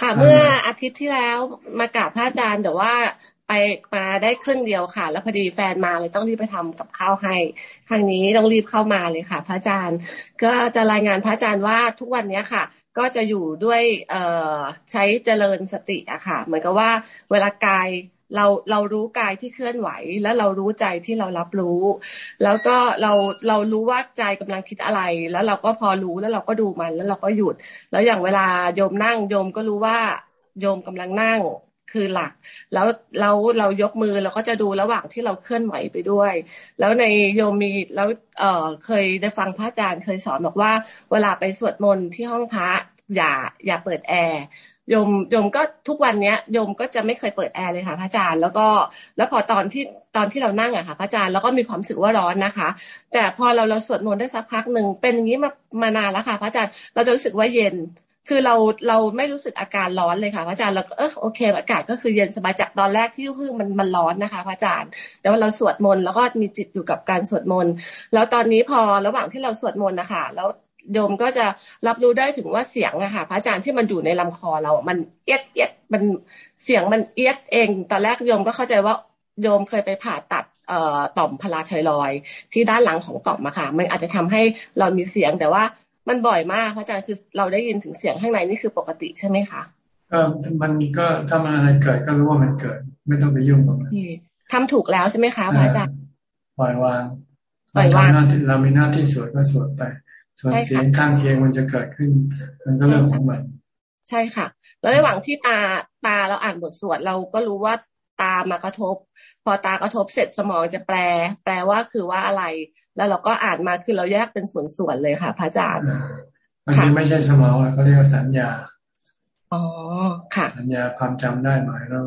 ค่ะ เมื่ออาทิตย์ที่แล้วมากราบพระอาจารย์แต่ว่าไปมาได้ครึ่งเดียวค่ะ แล้วพอดีแฟนมาเลยต้องรีบไปทำกับข้าวให้ทางนี้ต้องรีบเข้ามาเลยค่ะ พระอาจารย์ ก็จะรายงานพระอาจารย์ว่าทุกวันนี้ค่ะ ก็จะอยู่ด้วยเอ่อใช้เจริญสติอะค่ะ เหมือนกับว่าเวลากาย เราเรารู้กายที่เคลื่อนไหว แล้วเรารู้ใจที่เรารับรู้ แล้วก็เราเรารู้ว่าใจกำลังคิดอะไร แล้วเราก็พอรู้แล้วเราก็ดูมัน แล้วเราก็หยุด แล้วอย่างเวลาโยมนั่งโยมก็รู้ว่าโยมกำลังนั่งคือหลัก แล้วเราเรายกมือเราก็จะดูระหว่างที่เราเคลื่อนไหวไปด้วย แล้วในโยมมีแล้วเออเคยได้ฟังพระอาจารย์เคยสอนบอกว่า เวลาไปสวดมนต์ที่ห้องพระอย่าอย่าเปิดแอร์ โยมโยมก็ทุกวันเนี้ยโยมก็จะไม่เคยเปิดแอร์เลยค่ะพระอาจารย์ แล้วก็แล้วพอตอนที่ตอนที่เรานั่งอะค่ะพระอาจารย์แล้วก็มีความรู้สึกว่าร้อนนะคะ แต่พอเราเราสวดมนต์ได้สักพักหนึ่งเป็นอย่างนี้มามานานแล้วค่ะพระอาจารย์เราจะรู้สึกว่าเย็น คือเราเราไม่รู้สึกอาการร้อนเลยค่ะพระอาจารย์เราก็เออโอเค อากาศก็คือเย็นสบายจากตอนแรกที่คือมันมันร้อนนะคะพระอาจารย์แต่ว่าเราสวดมนต์แล้วก็มีจิตอยู่กับการสวดมนต์แล้วตอนนี้พอระหว่างที่เราสวดมนต์นะคะแล้ว โยมก็จะรับรู้ได้ถึงว่าเสียงอะค่ะพระอาจารย์ที่มันอยู่ในลำคอเรา มันเอียดเอียดมันเสียงมันเอียดเอง ตอนแรกโยมก็เข้าใจว่าโยมเคยไปผ่าตัดเอ่อต่อมพลาไทรอยที่ด้านหลังของต่อมอะค่ะ มันอาจจะทำให้เรามีเสียงแต่ว่ามันบ่อยมากพระอาจารย์คือเราได้ยินถึงเสียงข้างในนี่คือปกติใช่ไหมคะก็มันก็ถ้ามันอะไรเกิดก็รู้ว่ามันเกิด ไม่ต้องไปยุ่งกับมันทำถูกแล้วใช่ไหมคะพระอาจารย์ปล่อยวางปล่อยวางเรามีหน้าที่สวดก็สวดไป ส่วนเสียงข้างเคียงมันจะเกิดขึ้น มันก็เรื่องของมัน ใช่ค่ะ แล้วระหว่างที่ตาตาเราอ่านบทสวดเราก็รู้ว่าตามากระทบ พอตากระทบเสร็จสมองจะแปล แปลว่าคือว่าอะไร แล้วเราก็อ่านมาคือเราแยกเป็นส่วนๆเลยค่ะ พระอาจารย์มันไม่ใช่สมองเขาเรียกว่าสัญญา อ๋อค่ะ สัญญาความจำได้หมายเรา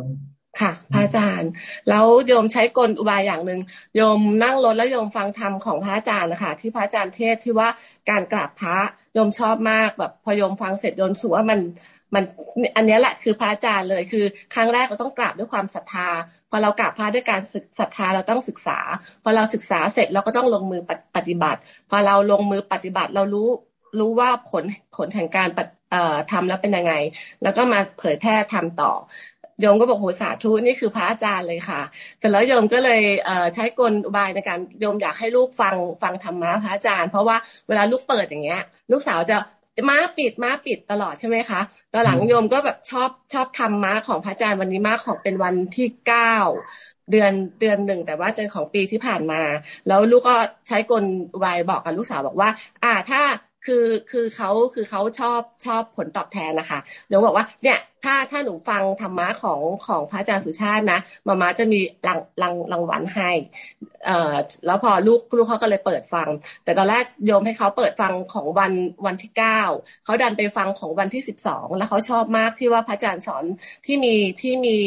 ค่ะพระอาจารย์ แล้วโยมใช้กลอุบายอย่างหนึ่งโยมนั่งรถแล้วโยมฟังธรรมของพระอาจารย์นะคะที่พระอาจารย์เทศที่ว่าการกราบพระโยมชอบมากแบบ พอโยมฟังเสร็จโยมสูว่ามันมันอันนี้แหละคือพระอาจารย์เลยคือ ครั้งแรกเราต้องกราบด้วยความศรัทธาพอเรากราบพระด้วยการศึกศรัทธาเราต้องศึกษา พอเราศึกษาเสร็จเราก็ต้องลงมือปฏิบัติ พอเราลงมือปฏิบัติเรารู้รู้ว่าผลผลแห่งการทำแล้วเป็นยังไง แล้วก็มาเผยแพร่ทำต่อ โยมก็บอกโหสาธุนี่คือพระอาจารย์เลยค่ะ เสร็จแล้วโยมก็เลยเใช้กลอุบายในการโยมอยากให้ลูกฟังฟังธรรมะพระอาจารย์ เพราะว่าเวลาลูกเปิดอย่างเงี้ย ลูกสาวจะม้าปิดม้าปิดตลอดใช่ไหมคะตอนหลังโยมก็แบบชอบชอบทำม้าของพระอาจารย์วันนี้ม้าของเป็นวันที่เก้าเดือนเดือนหนึ่งแต่ว่าเจอของปีที่ผ่านมา แล้วลูกก็ใช้กลวายบอกกับลูกสาวบอกว่า อ่าถ้า คือคือเขาคือเขาชอบชอบผลตอบแทนนะคะเดี๋ยวบอกว่าเนี่ยถ้าถ้าหนูฟังธรรมะของของพระอาจารย์สุชาตินะมามาจะมีรางรางรางวัลให้ เอ่อแล้วพอลูกลูกเขาก็เลยเปิดฟัง แต่ตอนแรกโยมให้เขาเปิดฟังของวันวันที่เก้าเขาดันไปฟังของวันที่สิบสองแล้วเขาชอบมากที่ว่าพระอาจารย์สอนที่มีที่มี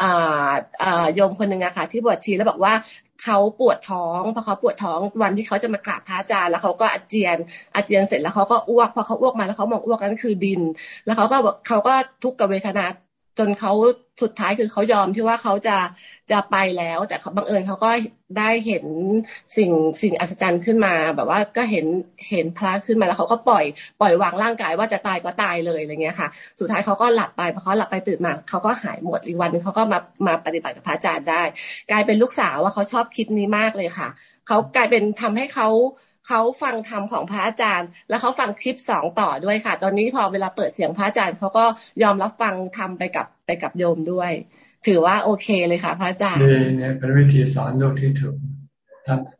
อ่าอ่าโยมคนหนึ่งอะค่ะที่บวชชีแล้วบอกว่า เขาปวดท้องพอเขาปวดท้องวันที่เขาจะมากราบพระอาจารย์ แล้วเขาก็อาเจียน อาเจียนเสร็จแล้วเขาก็อ้วกพอเขาอ้วกมาแล้วเขามองอ้วกนั่นคือดิน แล้วเขาก็เขาก็ทุกข์กับเวทนา จนเขาสุดท้ายคือเขายอมที่ว่าเขาจะจะไปแล้ว แต่บังเอิญเขาก็ได้เห็นสิ่งสิ่งอัศจรรย์ขึ้นมา แบบว่าก็เห็นเห็นพระขึ้นมาแล้วเขาก็ปล่อยปล่อยวางร่างกายว่าจะตายก็ตายเลยอะไรเงี้ยค่ะ สุดท้ายเขาก็หลับไปพอเขาหลับไปตื่นมาเขาก็หายหมดอีกวันนึงเขาก็มามาปฏิบัติกับพระอาจารย์ได้ กลายเป็นลูกสาวว่าเขาชอบคิดนี้มากเลยค่ะเขากลายเป็นทำให้เขา เขาฟังธรรมของพระอาจารย์ แล้วเขาฟังคลิปสองต่อด้วยค่ะ ตอนนี้พอเวลาเปิดเสียงพระอาจารย์เขาก็ยอมรับฟังทำไปกับไปกับโยมด้วย ถือว่าโอเคเลยค่ะ พระอาจารย์ดีเนี่ยเป็นวิธีสอนลูกที่ถูก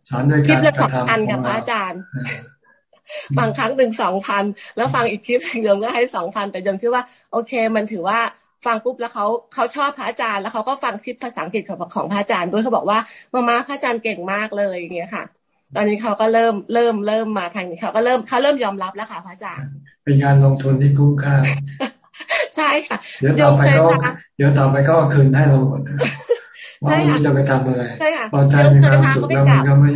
สอนด้วยการกระทำอันกับพระอาจารย์บางครั้งหนึ่งสองพันแล้วฟังอีกคลิปโยมก็ให้สองพันแต่โยมคิดว่า โอเค มันถือว่าฟังปุ๊บแล้วเขาเขาชอบพระอาจารย์ แล้วเขาก็ฟังคลิปภาษาอังกฤษของของพระอาจารย์ด้วยเขาบอกว่ามามาพระอาจารย์เก่งมากเลยอย่างเงี้ยค่ะ ตอนนี้เขาก็เริ่มเริ่มเริ่มมาทางนี้เขาก็เริ่มเขาเริ่มยอมรับแล้วค่ะพระอาจารย์เป็นการลงทุนที่คุ้มค่าใช่ค่ะเดี๋ยวต่อไปก็เดี๋ยวต่อไปก็คืนให้เราหมดว่าไม่จะไปทำอะไรพอใจมีความสุขแล้วมันก็ไม่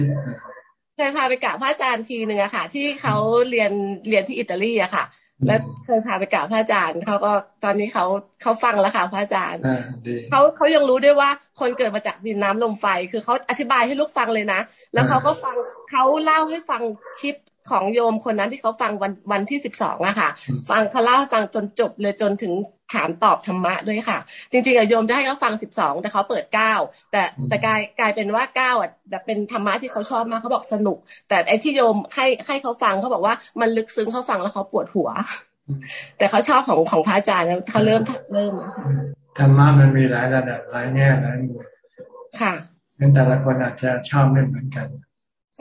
เคยพาไปกราบพระอาจารย์ทีหนึ่งอะค่ะ ที่เขาเรียนเรียนที่อิตาลีอะค่ะ และเคยพาไปกราบพระอาจารย์เขาก็ตอนนี้เขาเขาฟังแล้วค่ะพระอาจารย์เขาเขายังรู้ด้วยว่าคนเกิดมาจากดินน้ำลมไฟ คือเขาอธิบายให้ลูกฟังเลยนะแล้วเขาก็ฟังเขาเล่าให้ฟังคลิป ของโยมคนนั้นที่เขาฟังวันวันที่สิบสองอะค่ะ ฟังเขาเล่าฟังจนจบเลยจนถึงถามตอบธรรมะด้วยค่ะ จริงๆอะโยมจะให้เขาฟังสิบสองแต่เขาเปิดเก้าแต่แต่กลายกลายเป็นว่าเก้าอะแบบเป็นธรรมะที่เขาชอบมากเขาบอกสนุก แต่ไอ้ที่โยมให้ให้เขาฟังเขาบอกว่ามันลึกซึ้งเขาฟังแล้วเขาปวดหัว แต่เขาชอบของของพระอาจารย์เขาเริ่มเริ่มธรรมะมันมีหลายระดับหลายแง่หลายมุมค่ะเป็นแต่ละคนอาจจะชอบไม่เหมือนกัน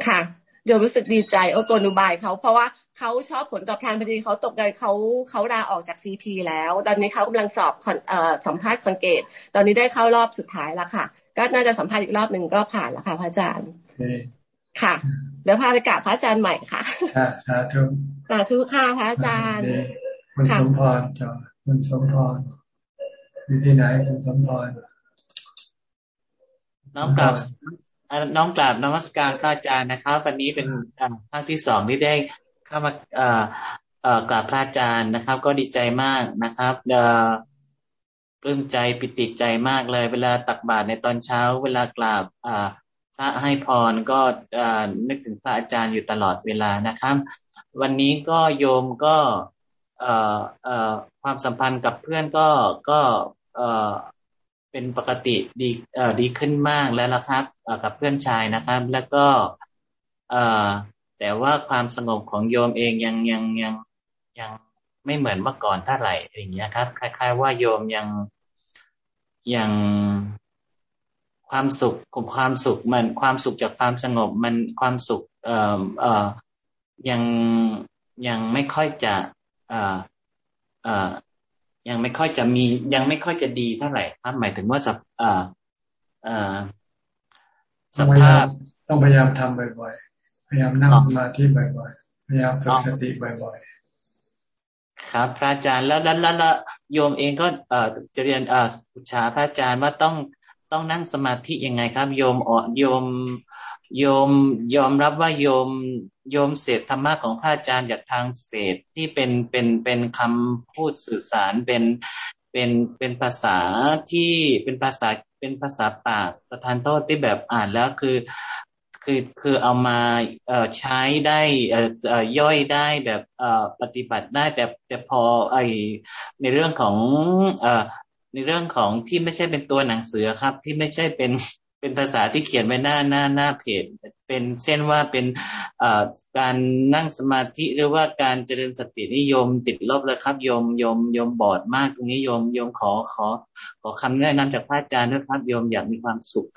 ค่ะ โยมรู้สึกดีใจโอโกนุบายเขาเพราะว่าเขาชอบผลตอบแทนพอดีเขาตกใจเขาเขาลาออกจากซีพีแล้ว ตอนนี้เขากำลังสอบสัมภาษณ์คอนเกต ตอนนี้ได้เข้ารอบสุดท้ายแล้วค่ะ ก็น่าจะสัมภาษณ์อีกรอบหนึ่งก็ผ่านแล้วค่ะพระอาจารย์ค่ะ เดี๋ยวพาไปกราบพระอาจารย์ใหม่ค่ะสาธุสาธุค่ะพระอาจารย์คุณสมพรจ้าคุณสมพรอยู่ที่ไหนคุณสมพรน้องกราบ น้องกราบนมัสการพระอาจารย์นะครับ วันนี้เป็นครั้งที่สองที่ได้เข้ามากราบพระอาจารย์นะครับ ก็ดีใจมากนะครับปลื้มใจปิติใจมากเลย เวลาตักบาตรในตอนเช้า เวลากราบพระให้พรก็นึกถึงพระอาจารย์อยู่ตลอดเวลานะครับ วันนี้ก็โยมก็ความสัมพันธ์กับเพื่อนก็ก็ เป็นปกติดีเอ่อดีขึ้นมากแล้วนะครับกับเพื่อนชายนะครับ แล้วก็ เอ่อแต่ว่าความสงบของโยมเองยังยังยังยังไม่เหมือนเมื่อก่อนเท่าไหร่อย่างเงี้ยครับ คล้าย ๆ ว่าโยมยังยังความสุขของความสุขมันความสุขจากความสงบมันความสุข เอ่อเอ่อยังยังไม่ค่อยจะ เอ่อเอ่อ ยังไม่ค่อยจะมียังไม่ค่อยจะดีเท่าไหร่ครับหมายถึงว่าสับอ่าอ่าสภาพต้องพยายามทำบ่อยๆ พยายามนั่งสมาธิบ่อยๆ พยายามฝึกสติบ่อยๆ ครับ พระอาจารย์แล้วแล้วแล้วโยมเองก็เอ่อจะเรียนเอ่อปุชาพระอาจารย์ว่าต้องต้องนั่งสมาธิยังไงครับ โยมอ๋อโยม โยมยอมรับว่าโยมโยมเสพธรรมะของพระอาจารย์จากทางเศษที่เป็นเป็นเป็นคำพูดสื่อสารเป็นเป็นเป็นภาษาที่เป็นภาษาเป็นภาษาปากประธานโทษที่แบบอ่านแล้วคือคือคือเอามาเอ่อใช้ได้เอ่อย่อยได้แบบเอ่อปฏิบัติได้แต่แต่พอไอในเรื่องของเอ่อในเรื่องของที่ไม่ใช่เป็นตัวหนังสือครับ ที่ไม่ใช่เป็น เป็นภาษาที่เขียนไว้หน้าหน้าหน้าเพจ เป็นเช่นว่าเป็นการนั่งสมาธิหรือว่าการเจริญสตินิยมติดลบเลยครับโยมโยมโยมบอดมากตรงนี้โยมโยมขอขอ ขอคำแนะนำจากพระอาจารย์ด้วยครับโยมอยากมีความสุข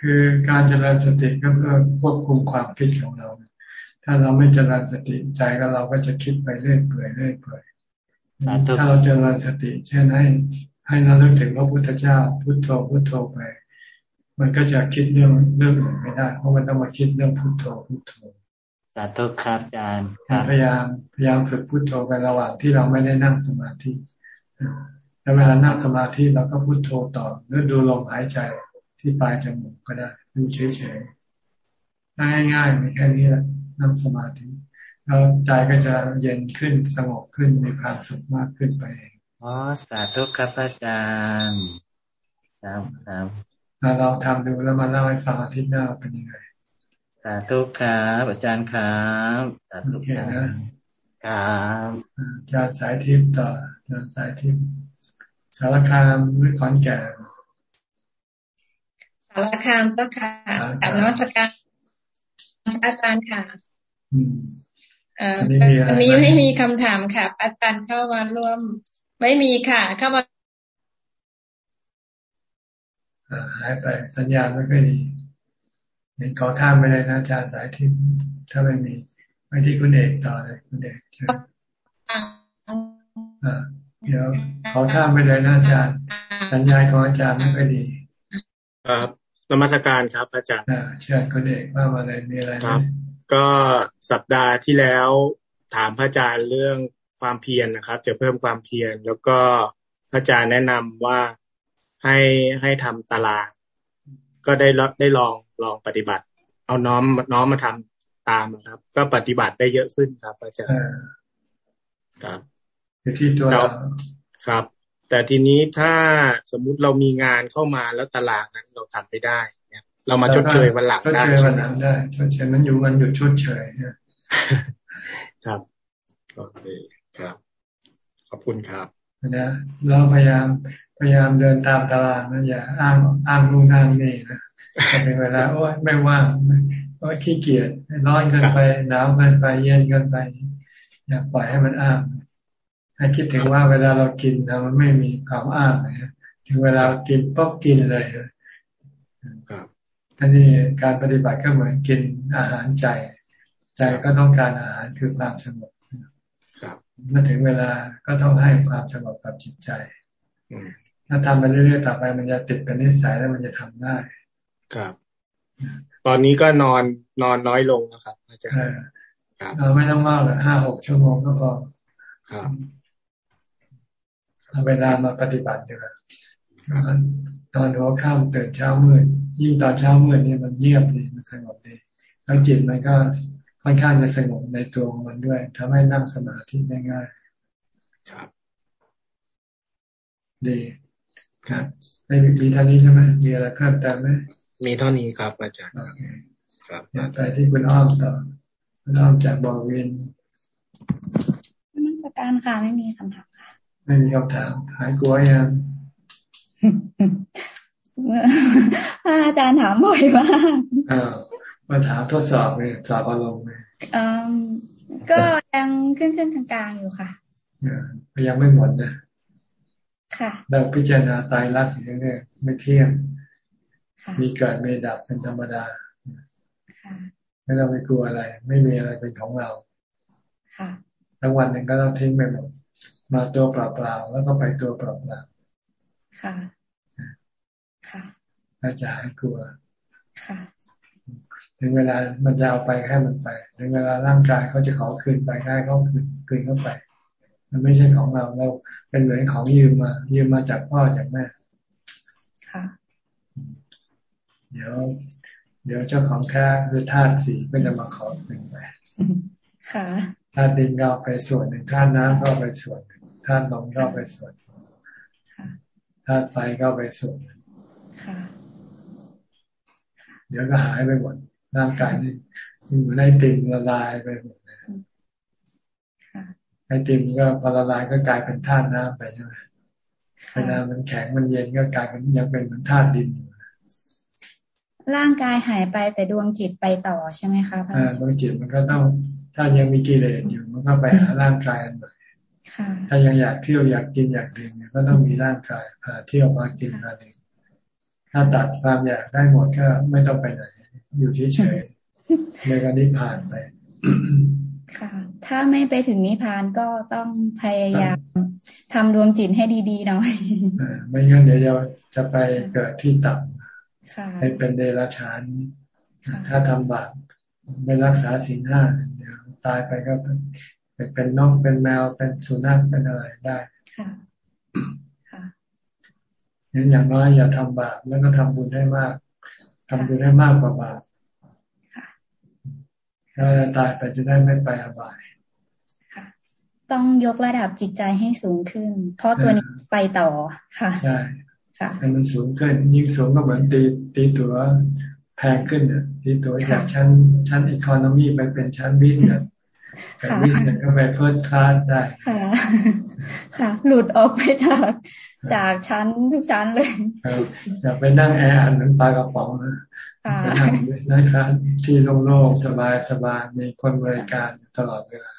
คือการเจริญสติก็เพื่อควบคุมความคิดของเรา ถ้าเราไม่เจริญสติใจก็เราก็จะคิดไปเรื่อยเปื่อยเรื่อยเปื่อยถ้าเราเจริญสติ เช่นให้ให้เราเลิกถึงพระพุทธเจ้าพุทโธพุทโธไป มันก็จะคิดเรื่องเรื่องอื่นไม่ได้ เพราะมันต้องมาคิดเรื่องพุทโธพุทโธสาธุครับอาจารย์พยายามพยายามฝึกพุทโธไประหว่างที่เราไม่ได้นั่งสมาธิแล้วเวลานั่งสมาธิเราก็พุทโธต่อหรือดูลมหายใจที่ปลายจมูกก็ได้ดูเฉยๆง่ายๆมีแค่นี้แหละนั่งสมาธิแล้วใจก็จะเย็นขึ้นสงบขึ้นมีความสุขมากขึ้นไปอ๋อสาธุครับอาจารย์ครับครับ เราทำดูแล้วมาเล่าให้ฟังอาทิตย์หน้าเป็นยังไงสาธุครับอาจารย์ครับสาธุครับครับอาจารย์สายทิพย์ต่ออาจารย์สายทิพย์สารคามหรือขอนแก่นสารคามก็ค่ะกับนวัตการอาจารย์ค่ะอันนี้ไม่มีคำถามค่ะ อาจารย์เข้ามาร่วม ไม่มีค่ะ เข้ามา หายไปสัญญาณไม่ค่อยดีเห็นเขาท่ามไม่ได้นะอาจารย์สายทิพย์ถ้าไม่มีไม่ที่คุณเอกต่อเลยคุณเอกเชิญเดี๋ยวเขาท่ามไม่ได้นะอาจารย์ สัญญาณของอาจารย์ไม่ค่อยดี ครับนมัสการครับอาจารย์เชิญคุณเอกว่ามาอะไรมีอะไรครับ ก็สัปดาห์ที่แล้วถามพระอาจารย์เรื่องความเพียรนะครับ จะเพิ่มความเพียรแล้วก็พระอาจารย์แนะนำว่า ให้ให้ทำตาราง ก็ได้ได้ลองลองปฏิบัติ เอาน้อมน้อมมาทำตามครับ ก็ปฏิบัติได้เยอะขึ้นครับอาจารย์ครับอยู่ที่ตัวเราครับ แต่ทีนี้ถ้าสมมุติเรามีงานเข้ามาแล้วตารางนั้นเราทำไม่ได้เนี่ยเรามาชดเชยวันหลังได้ชดเชยวันหลังได้ชดเชยมันอยู่มันหยุดชดเชยครับโอเคครับ ขอบคุณครับนะเราพยายาม พยายามเดินตามตารางนะอย่าอ้างอ้างนู่นอ้างนี่นะเป็นเวลาโอ้ยไม่ว่างโอ้ยขี้เกียจร้อนเกินไปหนาวเกินไปเย็นเกินไปอย่าปล่อยให้มันอ้างให้คิดถึงว่าเวลาเรากินนะมันไม่มีความอ้างนะถึงเวลากินปุ๊บกินเลยครับอันนี้การปฏิบัติก็เหมือนกินอาหารใจ ใจก็ต้องการอาหารคือความสงบครับเมื่อถึงเวลาก็ต้องให้ความสงบกับจิตใจ ถ้าทำไปเรื่อยๆต่อไป มันจะติดเป็นนิสัยแล้วมันจะทำได้ ครับ ตอนนี้ก็นอนนอนน้อยลงนะครับอาจารย์เราไม่ต้องมากเลยห้าหกชั่วโมงก็พอครับเอาเวลามาปฏิบัติดีกว่าตอนหัวค่ำตื่นเช้ามืดยิ่งตอนเช้ามืดนี่มันเงียบดีมันสงบดีแล้วจิตมันก็ค่อนข้างจะสงบในตัวมันด้วยทำให้นั่งสมาธิได้ง่าย ครับ ดี ครับไม่มีเท่านี้ใช่ไหมมีอะไรเพิ่มเติมไหมมีเท่านี้ครับอาจารย์ครับไปที่คุณอ้อมต่อคุณอ้อมจากบอวินนักการค่ะไม่มีคำถามค่ะ ไม่มีคำถามหายกลัวยังอาจารย์ถามบ่อยมากมาถามทดสอบเลยสอบอารมณ์เลยก็ยังขึ้นขึ้นกลางๆอยู่ค่ะยังไม่หมดนะ ค่ะเราพิจารณาตายรักอย่างนี้ไม่เที่ยงมีเกิดมีดับเป็นธรรมดาไม่ต้องไปกลัวอะไร ไม่มีอะไรเป็นของเราค่ะทั้งวันหนึ่งก็ต้องทิ้งไปหมดมาตัวเปล่าๆแล้วก็ไปตัวเปล่าๆค่ะ ค่ะถ้าจะให้กลัว ค่ะ ถึงเวลามันจะเอาไปแค่มันไป ถึงเวลาร่างกายเขาจะขอคืนไปได้เขาคืนคืนเข้าไป มันไม่ใช่ของเราเราเป็นเหมือนของยืมมา ยืมมาจากพ่อจากแม่ค่ะ เดี๋ยว เดี๋ยวเจ้าของแท้คือธาตุสีก็จะมาขอคืนไปค่ะธาตุดินก็ไปส่วนหนึ่งธาตุน้ำก็ไปส่วนหนึ่งธาตุลมก็ไปส่วนธาตุไฟก็ไปส่วนหนึ่งเดี๋ยวก็หายไปหมดร่างกายนี่มันเหมือนไอติมละลายไปหมดเลย ไอติมก็พอละลายก็กลายเป็นธาตุน้ำไปใช่ไหมเวลามันแข็งมันเย็นก็กลายเป็นยังเป็นเหมือนธาตุดินอยู่ร่างกายหายไปแต่ดวงจิตไปต่อใช่ไหมคะพระอาจารย์ดวงจิตมันก็ต้อง ถ้ายังมีกิเลสอยู่มันก็ไปหาร่างกายอันใหม่ถ้ายังอยากเที่ยวอยากกินอยากดื่มเนี่ยก็ต้องมีร่างกายพาเที่ยวมากินมาดื่มถ้าตัดความอยากได้หมดก็ไม่ต้องไปไหน อยู่เฉยๆในการนิพพานไปค่ะ ถ้าไม่ไปถึงนิพพานก็ต้องพยายามทำดวงจิตให้ดีๆหน่อยไม่งั้นเดี๋ยวจะไปเกิดที่ต่ำให้เป็นเดรัจฉานถ้าทำบาปไม่รักษาสิ่งห้าเดี๋ยวตายไปก็เป็นเป็นนกเป็นแมวเป็นสุนัขเป็นอะไรได้ค่ะค่ะงั้นอย่างน้อยอย่าทำบาปแล้วก็ทำบุญให้มากทำบุญให้มากกว่าบาปถ้าตายไปจะได้ไม่ไปอบาย ต้องยกระดับจิตใจให้สูงขึ้น เพราะตัวนี้ไปต่อค่ะใช่ค่ะให้มันสูงขึ้นยิ่งสูงก็เหมือนตีตีตัวแพงขึ้นเนี่ยที่ตัวจากชั้นชั้นอีคอนมีไปเป็นชั้นวิทย์เนี่ยวิทย์เนี่ยก็ไปเพิ่มคลาสได้ค่ะ ค่ะ หลุดออกไปจากจากชั้นทุกชั้นเลยอย่าไปนั่งแอร์เหมือนปลากระป๋องนะไปนั่งนะครับที่โล่งๆสบายๆมีคนบริการตลอดเวลา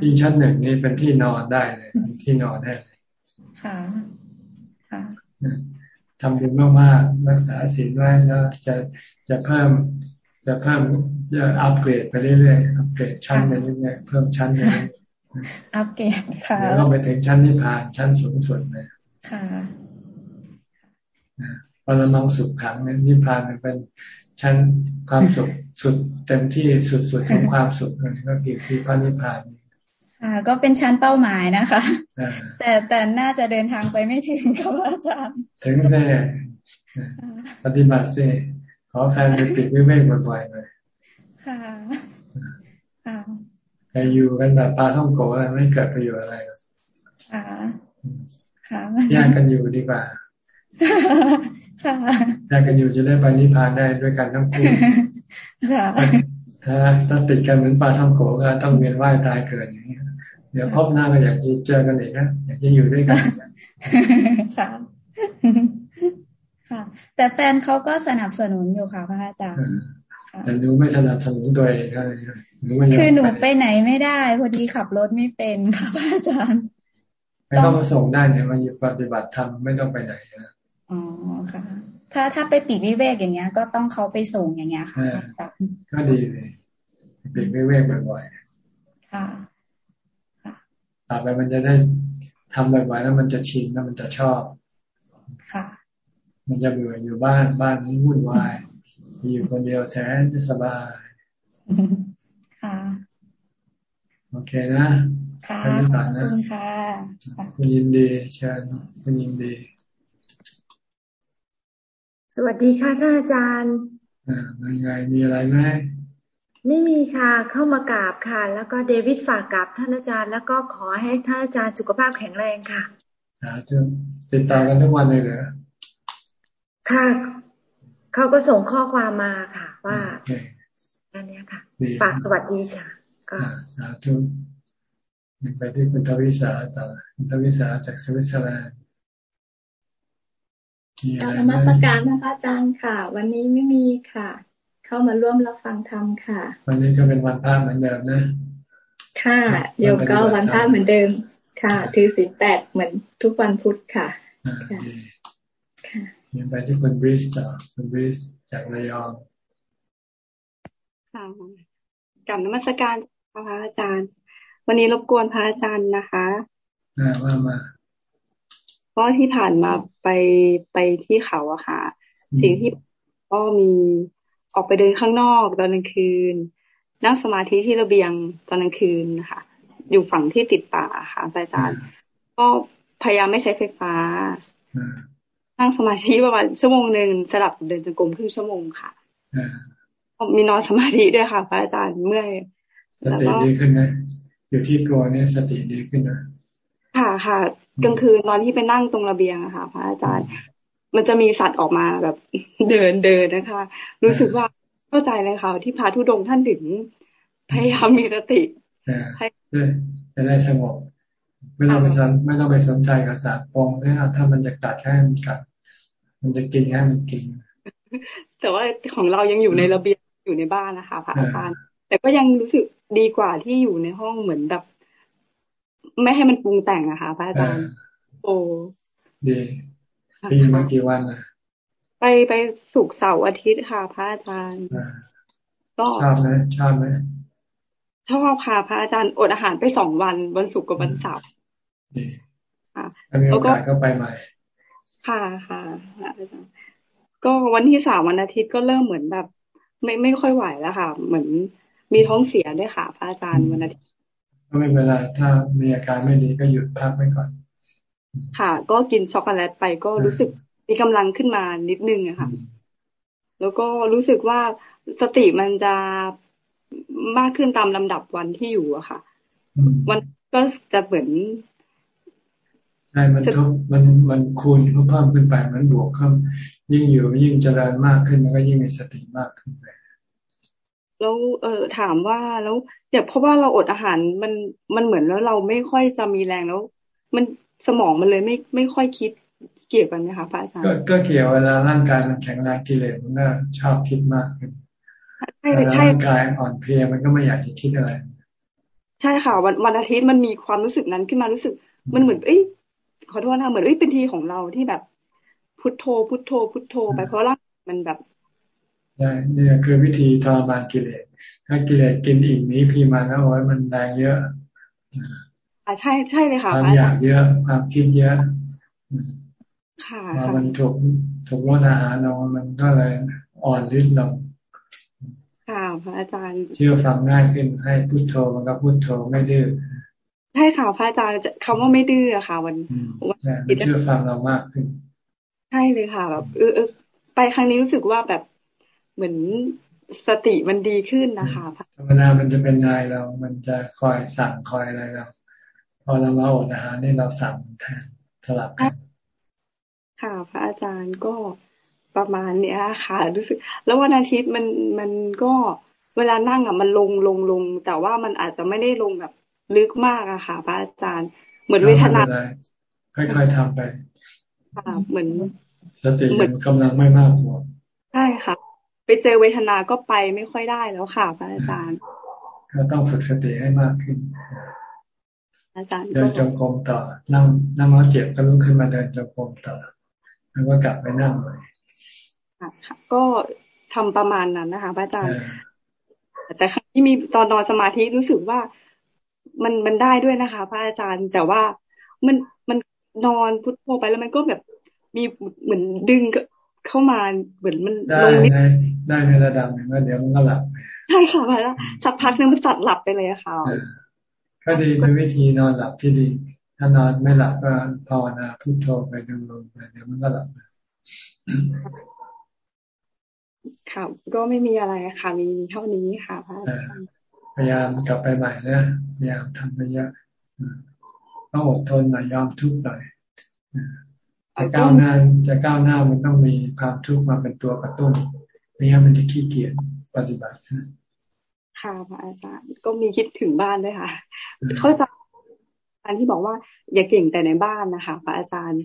ที่ชั้นหนึ่งนี่เป็นที่นอนได้เลยที่นอนได้เลยค่ะค่ะทำบุญมากๆรักษาศีลไว้แล้วจะจะเพิ่มจะเพิ่มจะอัปเกรดไปเรื่อยๆอัปเกรดชั้นไปเรื่อยๆเพิ่มชั้นไปอัปเกรดค่ะเดี๋ยวเราไปถึงชั้นนิพพานชั้นสูงสุดเลยค่ะพอเรามองสุขขังเนี่ยนิพพานมันเป็นชั้นความสุขสุดเต็มที่สุดๆของความสุขนั่นก็คือที่พระนิพพาน ค่ะก็เป็นชั้นเป้าหมายนะคะ แต่แต่น่าจะเดินทางไปไม่ถึงครับอาจารย์ ถึงแน่ปฏิบัติสิขอแฟนไปติดวิเวกบ่อยๆเลยค่ะค่ะแต่อยู่กันแบบปลาท่องโกะไม่เกิดประโยชน์อะไรค่ะค่ะแยกกันอยู่ดีกว่าค่ะแยกกันอยู่จะได้ไปนิพพานได้ด้วยกันทั้งคู่ค่ะถ้าถ้าติดกันเหมือนปลาท่องโกะก็ต้องเวียนว่ายตายเกิดอย่างนี้ เดี๋ยวพบหน้าก็อยากจะเจอกันอีกนะอยากจะอยู่ด้วยกันค่ะค่ะ แต่แฟนเขาก็สนับสนุนอยู่ค่ะพระอาจารย์แต่หนูไม่สนับสนุนตัวเองอะไรคือหนูไปไหนไม่ได้พอดีขับรถไม่เป็นค่ะพระอาจารย์ไม่ต้องมาส่งได้เนี่ยมาอยู่ปฏิบัติธรรมไม่ต้องไปไหนนะอ๋อค่ะ ถ้าถ้าไปปีกวิเวกอย่างเงี้ย ก็ต้องเขาไปส่งอย่างเงี้ยค่ะก็ดีเลยปีกวิเวกบ่อยๆค่ะ ต่อไปมันจะได้ทำบ่อยๆแล้วมันจะชินแล้วมันจะชอบ ค่ะ มันจะเบื่ออยู่บ้านบ้านนี้วุ่นวายอยู่คนเดียวแสนจะสบาย ค่ะ โอเคนะ ค่ะขอบคุณค่ะคุณยินดีเชิญคุณยินดี สวัสดีค่ะท่านอาจารย์ อ่าไงมีอะไรไหม ไม่มีค่ะเข้ามากราบค่ะ แล้วก็เดวิดฝากกราบท่านอาจารย์ แล้วก็ขอให้ท่านอาจารย์สุขภาพแข็งแรงค่ะสาธุติดตามกันทุกวันเลยเหรอค่ะเขาก็ส่งข้อความมาค่ะ ว่าอันนี้ค่ะฝากสวัสดีค่ะก็สาธุไปที่คุณทวิสาต่อคุณทวิสาจากสวิตเซอร์แลนด์การนมัสการนะคะอาจารย์ค่ะ วันนี้ไม่มีค่ะ เข้ามาร่วมรับฟังธรรมค่ะ วันนี้ก็เป็นวันพระเหมือนเดิมนะ ค่ะเดี๋ยวก็วันพระเหมือนเดิม ค่ะถือศีลแปดเหมือนทุกวันพุธค่ะค่ะยังไปที่คุณบริสต่อคุณบริสจากระยองค่ะกับนมัสการพระอาจารย์ วันนี้รบกวนพระอาจารย์นะคะอ่าว่ามาเพราะที่ผ่านมาไปไปที่เขาอะค่ะ สิ่งที่ก็มี ออกไปเดินข้างนอกตอนกลางคืน นั่งสมาธิที่ระเบียงตอนกลางคืนนะคะอยู่ฝั่งที่ติดป่าค่ะอาจารย์ ก็พยายามไม่ใช้ไฟฟ้า นั่งสมาธิประมาณชั่วโมงหนึ่งสลับเดินจงกรมครึ่งชั่วโมงค่ะมีนอนสมาธิด้วยค่ะพระอาจารย์เมื่อยสติดีขึ้นไหมอยู่ที่ตัวเนี่ยสติดีขึ้นนะค่ะค่ะกลางคืนนอนที่ไปนั่งตรงระเบียงอะค่ะ พระอาจารย์ มันจะมีสัตว์ออกมาแบบเดินเดินนะคะ รู้สึกว่าเข้าใจเลยค่ะ ที่พาทุดงท่านถึงพยายามมีสติให้จะได้สงบไม่ต้องไปสนไม่ต้องไปสนใจกับสัตว์ปองนะถ้ามันจะกัดแค่มันกัด มันจะกินแค่มันกิน แต่ว่าของเรายังอยู่ในระเบียงอยู่ในบ้านนะคะพระอาจารย์แต่ก็ยังรู้สึกดีกว่าที่อยู่ในห้องเหมือนแบบ ไม่ให้มันปรุงแต่งอะค่ะพระอาจารย์ โอ้ดี ปีมากี่วันนะไปไปสุกเสาร์อาทิตย์ค่ะ พระอาจารย์ก็ชอบไหมชอบไหมชอบค่ะพระอาจารย์อดอาหารไปสองวันวันศุกร์กับวันเสาร์ค่ะแล้วก็ก็ไปใหม่ ค่ะค่ะอาจารย์ก็วันที่สามวันอาทิตย์ก็เริ่มเหมือนแบบ ไม่ไม่ค่อยไหวแล้วค่ะ เหมือนมีท้องเสียด้วยค่ะ พระอาจารย์วันอาทิตย์ก็ไม่เป็นไรถ้ามีอาการไม่ดีก็หยุดพักไว้ก่อน ค่ะ ก็กินช็อกโกแลตไปก็รู้สึกมีกำลังขึ้นมานิดนึงอะค่ะ แล้วก็รู้สึกว่าสติมันจะมากขึ้นตามลำดับวันที่อยู่อะค่ะมันก็จะเหมือนใช่ มันทุกมันมันคูณเพิ่มขึ้นไปมันบวกขึ้นยิ่งอยู่ยิ่งเจริญมากขึ้นมันก็ยิ่งมีสติมากขึ้นไปแล้วเออถามว่าแล้วเนี่ยเพราะว่าเราอดอาหารมันมันเหมือนแล้วเราไม่ค่อยจะมีแรงแล้ว มัน สมองมันเลยไม่ไม่ค่อยคิดเกี่ยวกันไหมคะพระอาจารย์ก็เกี่ยวเวลาร่างกายมันแข็งแรงกิเลสมันก็ชอบคิดมากขึ้นใช่ใช่ร่างกายอ่อนเพลียมันก็ไม่อยากจะคิดอะไร ใช่ค่ะวันวันอาทิตย์มันมีความรู้สึกนั้นขึ้นมารู้สึก มันเหมือน เอ้ยขอโทษนะเหมือนเอ้ยเป็นทีของเราที่แบบพุทโธพุทโธ พุทโธ ไปเพราะร่างมันแบบใช่นี่คือวิธีทรมานกิเลสถ้ากิเลสกินอิ่มนี้พีมาแล้วโอ้ยมันแรงเยอะ อ่าใช่ใช่เลยค่ะความอยากเยอะความคิดเยอะค่ะพอมันถูกถูกลดอาหารลงมันก็เลยอ่อนฤทธิ์ลงค่ะพระอาจารย์ เชื่อฟังง่ายขึ้นให้พุทโธมันก็พุทโธไม่ดื้อใช่ค่ะพระอาจารย์คำว่าไม่ดื้อค่ะ วันวันเชื่อฟังเรามากขึ้นใช่เลยค่ะแบบเออไปครั้งนี้รู้สึกว่าแบบเหมือนสติมันดีขึ้นนะคะธรรมดามันจะเป็นนายเรา มันจะคอยสั่งคอยอะไรเรา พอเรามาอดอาหารนี่เราสั่งแทนสลับกันค่ะ พระอาจารย์ก็ประมาณเนี้ยค่ะ รู้สึก แล้ววันอาทิตย์มันมันก็เวลานั่งอะมันลงลงลง แต่ว่ามันอาจจะไม่ได้ลงแบบลึกมากอะค่ะ พระอาจารย์ เหมือนเวทนาค่อยๆทำไปค่ะเหมือนสติมันกำลังไม่มากพอใช่ค่ะ ไปเจอเวทนาก็ไปไม่ค่อยได้แล้วค่ะ พระอาจารย์ ก็ต้องฝึกสติให้มากขึ้น อาจารย์เดินจงกรมต่อ นั่งนั่งแล้วเจ็บก็ลุกขึ้นมาเดินจงกรมต่อ แล้วก็กลับไปนั่งใหม่ก็ทำประมาณนั้นนะคะพระอาจารย์ แต่ครั้งที่มีตอนนอนสมาธิรู้สึกว่ามันมันได้ด้วยนะคะ พระอาจารย์แต่ว่ามันมันนอนพุทโธไปแล้วมันก็แบบมีเหมือนดึงเข้ามาเหมือนมันลงนิดได้ในระดับหนึ่งแล้วเดี๋ยวมันก็หลับใช่ค่ะแล้วสักพักนึงมันตัดหลับไปเลยค่ะ ก็ดีเป็นวิธีนอนหลับที่ดี ถ้านอนไม่หลับก็ภาวนาพุทโธไปดูลมไปเดี๋ยวมันก็หลับค่ะก็ไม่มีอะไรค่ะ มีเท่านี้ค่ะพระพยายามกลับไปใหม่นะพยายามทำไปเยอะต้องอดทนหน่อยยอมทุกข์หน่อยจะก้าวหน้าจะก้าวหน้ามันต้องมีความทุกข์มาเป็นตัวกระตุ้นไม่งั้นมันจะขี้เกียจปฏิบัติ ค่ะพระอาจารย์ก็มีคิดถึงบ้านด้วยค่ะ เข้าใจอันที่บอกว่า อย่าเก่งแต่ในบ้านนะคะพระอาจารย์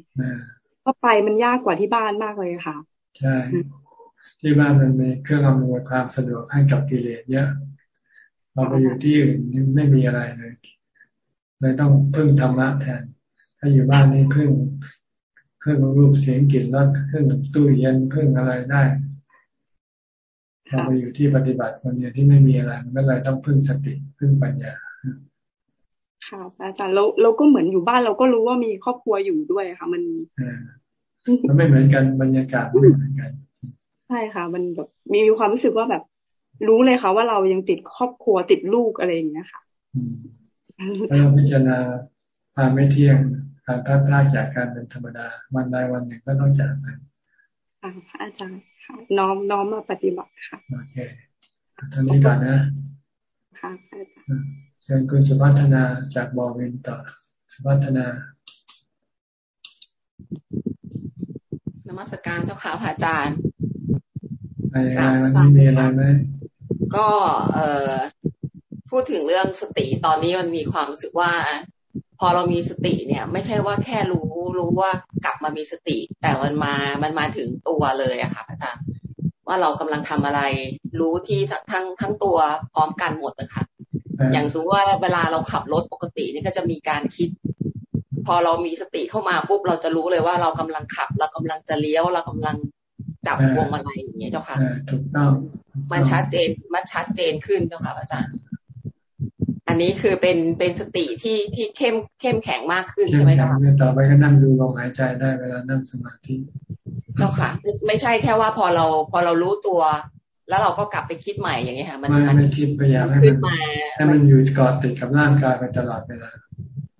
เพราะไปมันยากกว่าที่บ้านมากเลยค่ะ ใช่ ที่บ้านมันมีเครื่องอำนวยความสะดวกให้กับกิเลสเยอะเราไปอยู่ที่อื่นไม่มีอะไรเลยเลยต้องพึ่งธรรมะแทน ถ้าอยู่บ้านนี่พึ่งเครื่องรูปเสียงกลิ่นรสเครื่องตู้เย็นพึ่งอะไรได้ เราไปอยู่ที่ปฏิบัติคนเดียวที่ไม่มีอะไรมันก็เลยต้องพึ่งสติพึ่งปัญญาค่ะอาจารย์เราเราก็เหมือนอยู่บ้านเราก็รู้ว่ามีครอบครัวอยู่ด้วยค่ะ มันมันไม่เหมือนกันบรรยากาศไม่เหมือนกันใช่ค่ะ มันแบบมีความรู้สึกว่าแบบ รู้เลยค่ะว่าเรายังติดครอบครัวติดลูกอะไรอย่างเงี้ยค่ะเราพิจารณาความไม่เที่ยงการพลาดพลาดจากการเป็นธรรมดาวันใดวันหนึ่งก็ต้องจากกันค่ะพระอาจารย์ ค่ะ น้อมน้อมมาปฏิบัติค่ะโอเคท่านี้ก่อนนะค่ะอาจารย์เชิญคุณสุพัฒนาจากบอวินต่อสุพัฒนานมัสการเจ้าค่ะพระอาจารย์อะไรมันมีอะไรไหมก็เอ่อพูดถึงเรื่องสติตอนนี้มันมีความรู้สึกว่า พอเรามีสติเนี่ย ไม่ใช่ว่าแค่รู้รู้ว่ากลับมามีสติ แต่มันมามันมาถึงตัวเลยอะค่ะอาจารย์ว่าเรากำลังทำอะไร รู้ที่ทั้งทั้งตัวพร้อมกันหมดเลยค่ะอย่างสมมติว่าเวลาเราขับรถปกตินี่ก็จะมีการคิด พอเรามีสติเข้ามาปุ๊บเราจะรู้เลยว่าเรากำลังขับ เรากำลังจะเลี้ยวเรากำลังจับวงอะไรอย่างเงี้ยเจ้าค่ะถูกต้องมันชัดเจนมันชัดเจนขึ้นเจ้าค่ะอาจารย์ อันนี้คือเป็นเป็นสติที่ที่เข้มเข้มแข็งมากขึ้นใช่ไหมคะต่อไปก็นั่งดูลมหายใจได้เวลานั่งสมาธิเจ้าค่ะ ไม่ใช่แค่ว่าพอเราพอเรารู้ตัว แล้วเราก็กลับไปคิดใหม่อย่างเงี้ยค่ะ มันไม่คิดพยายามให้มันให้มันอยู่กอดติดกับร่างกายไปตลอดเวลา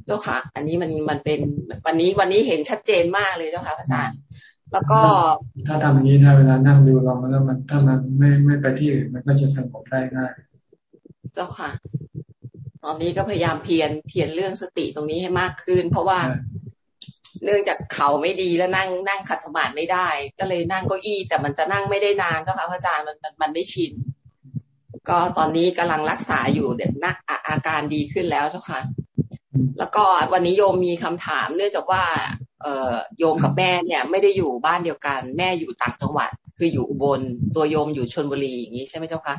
เจ้าค่ะ อันนี้มันมันเป็นวันนี้วันนี้เห็นชัดเจนมากเลยเจ้าค่ะอาจารย์แล้วก็ ถ้าทำอย่างนี้นะเวลานั่งดูลมแล้วมันถ้ามันไม่ไม่ไปที่อื่นมันก็จะสงบได้ง่ายเจ้าค่ะ ตอนนี้ก็พยายามเพียรเพียรเรื่องสติตรงนี้ให้มากขึ้น เพราะว่าเนื่องจากเข่าไม่ดีแล้วนั่งนั่งขัดสมาธิไม่ได้ ก็เลยนั่งเก้าอี้แต่มันจะนั่งไม่ได้นานเจ้าค่ะพระอาจารย์มันมันมันไม่ชินก็ตอนนี้กำลังรักษาอยู่เด็กนักอาการดีขึ้นแล้วเจ้าค่ะ แล้วก็วันนี้โยมมีคำถามเนื่องจากว่า เอ่อโยมกับแม่เนี่ย ไม่ได้อยู่บ้านเดียวกัน แม่อยู่ต่างจังหวัด คืออยู่อุบลตัวโยมอยู่ชนบุรีอย่างนี้ใช่ไหมเจ้าคะ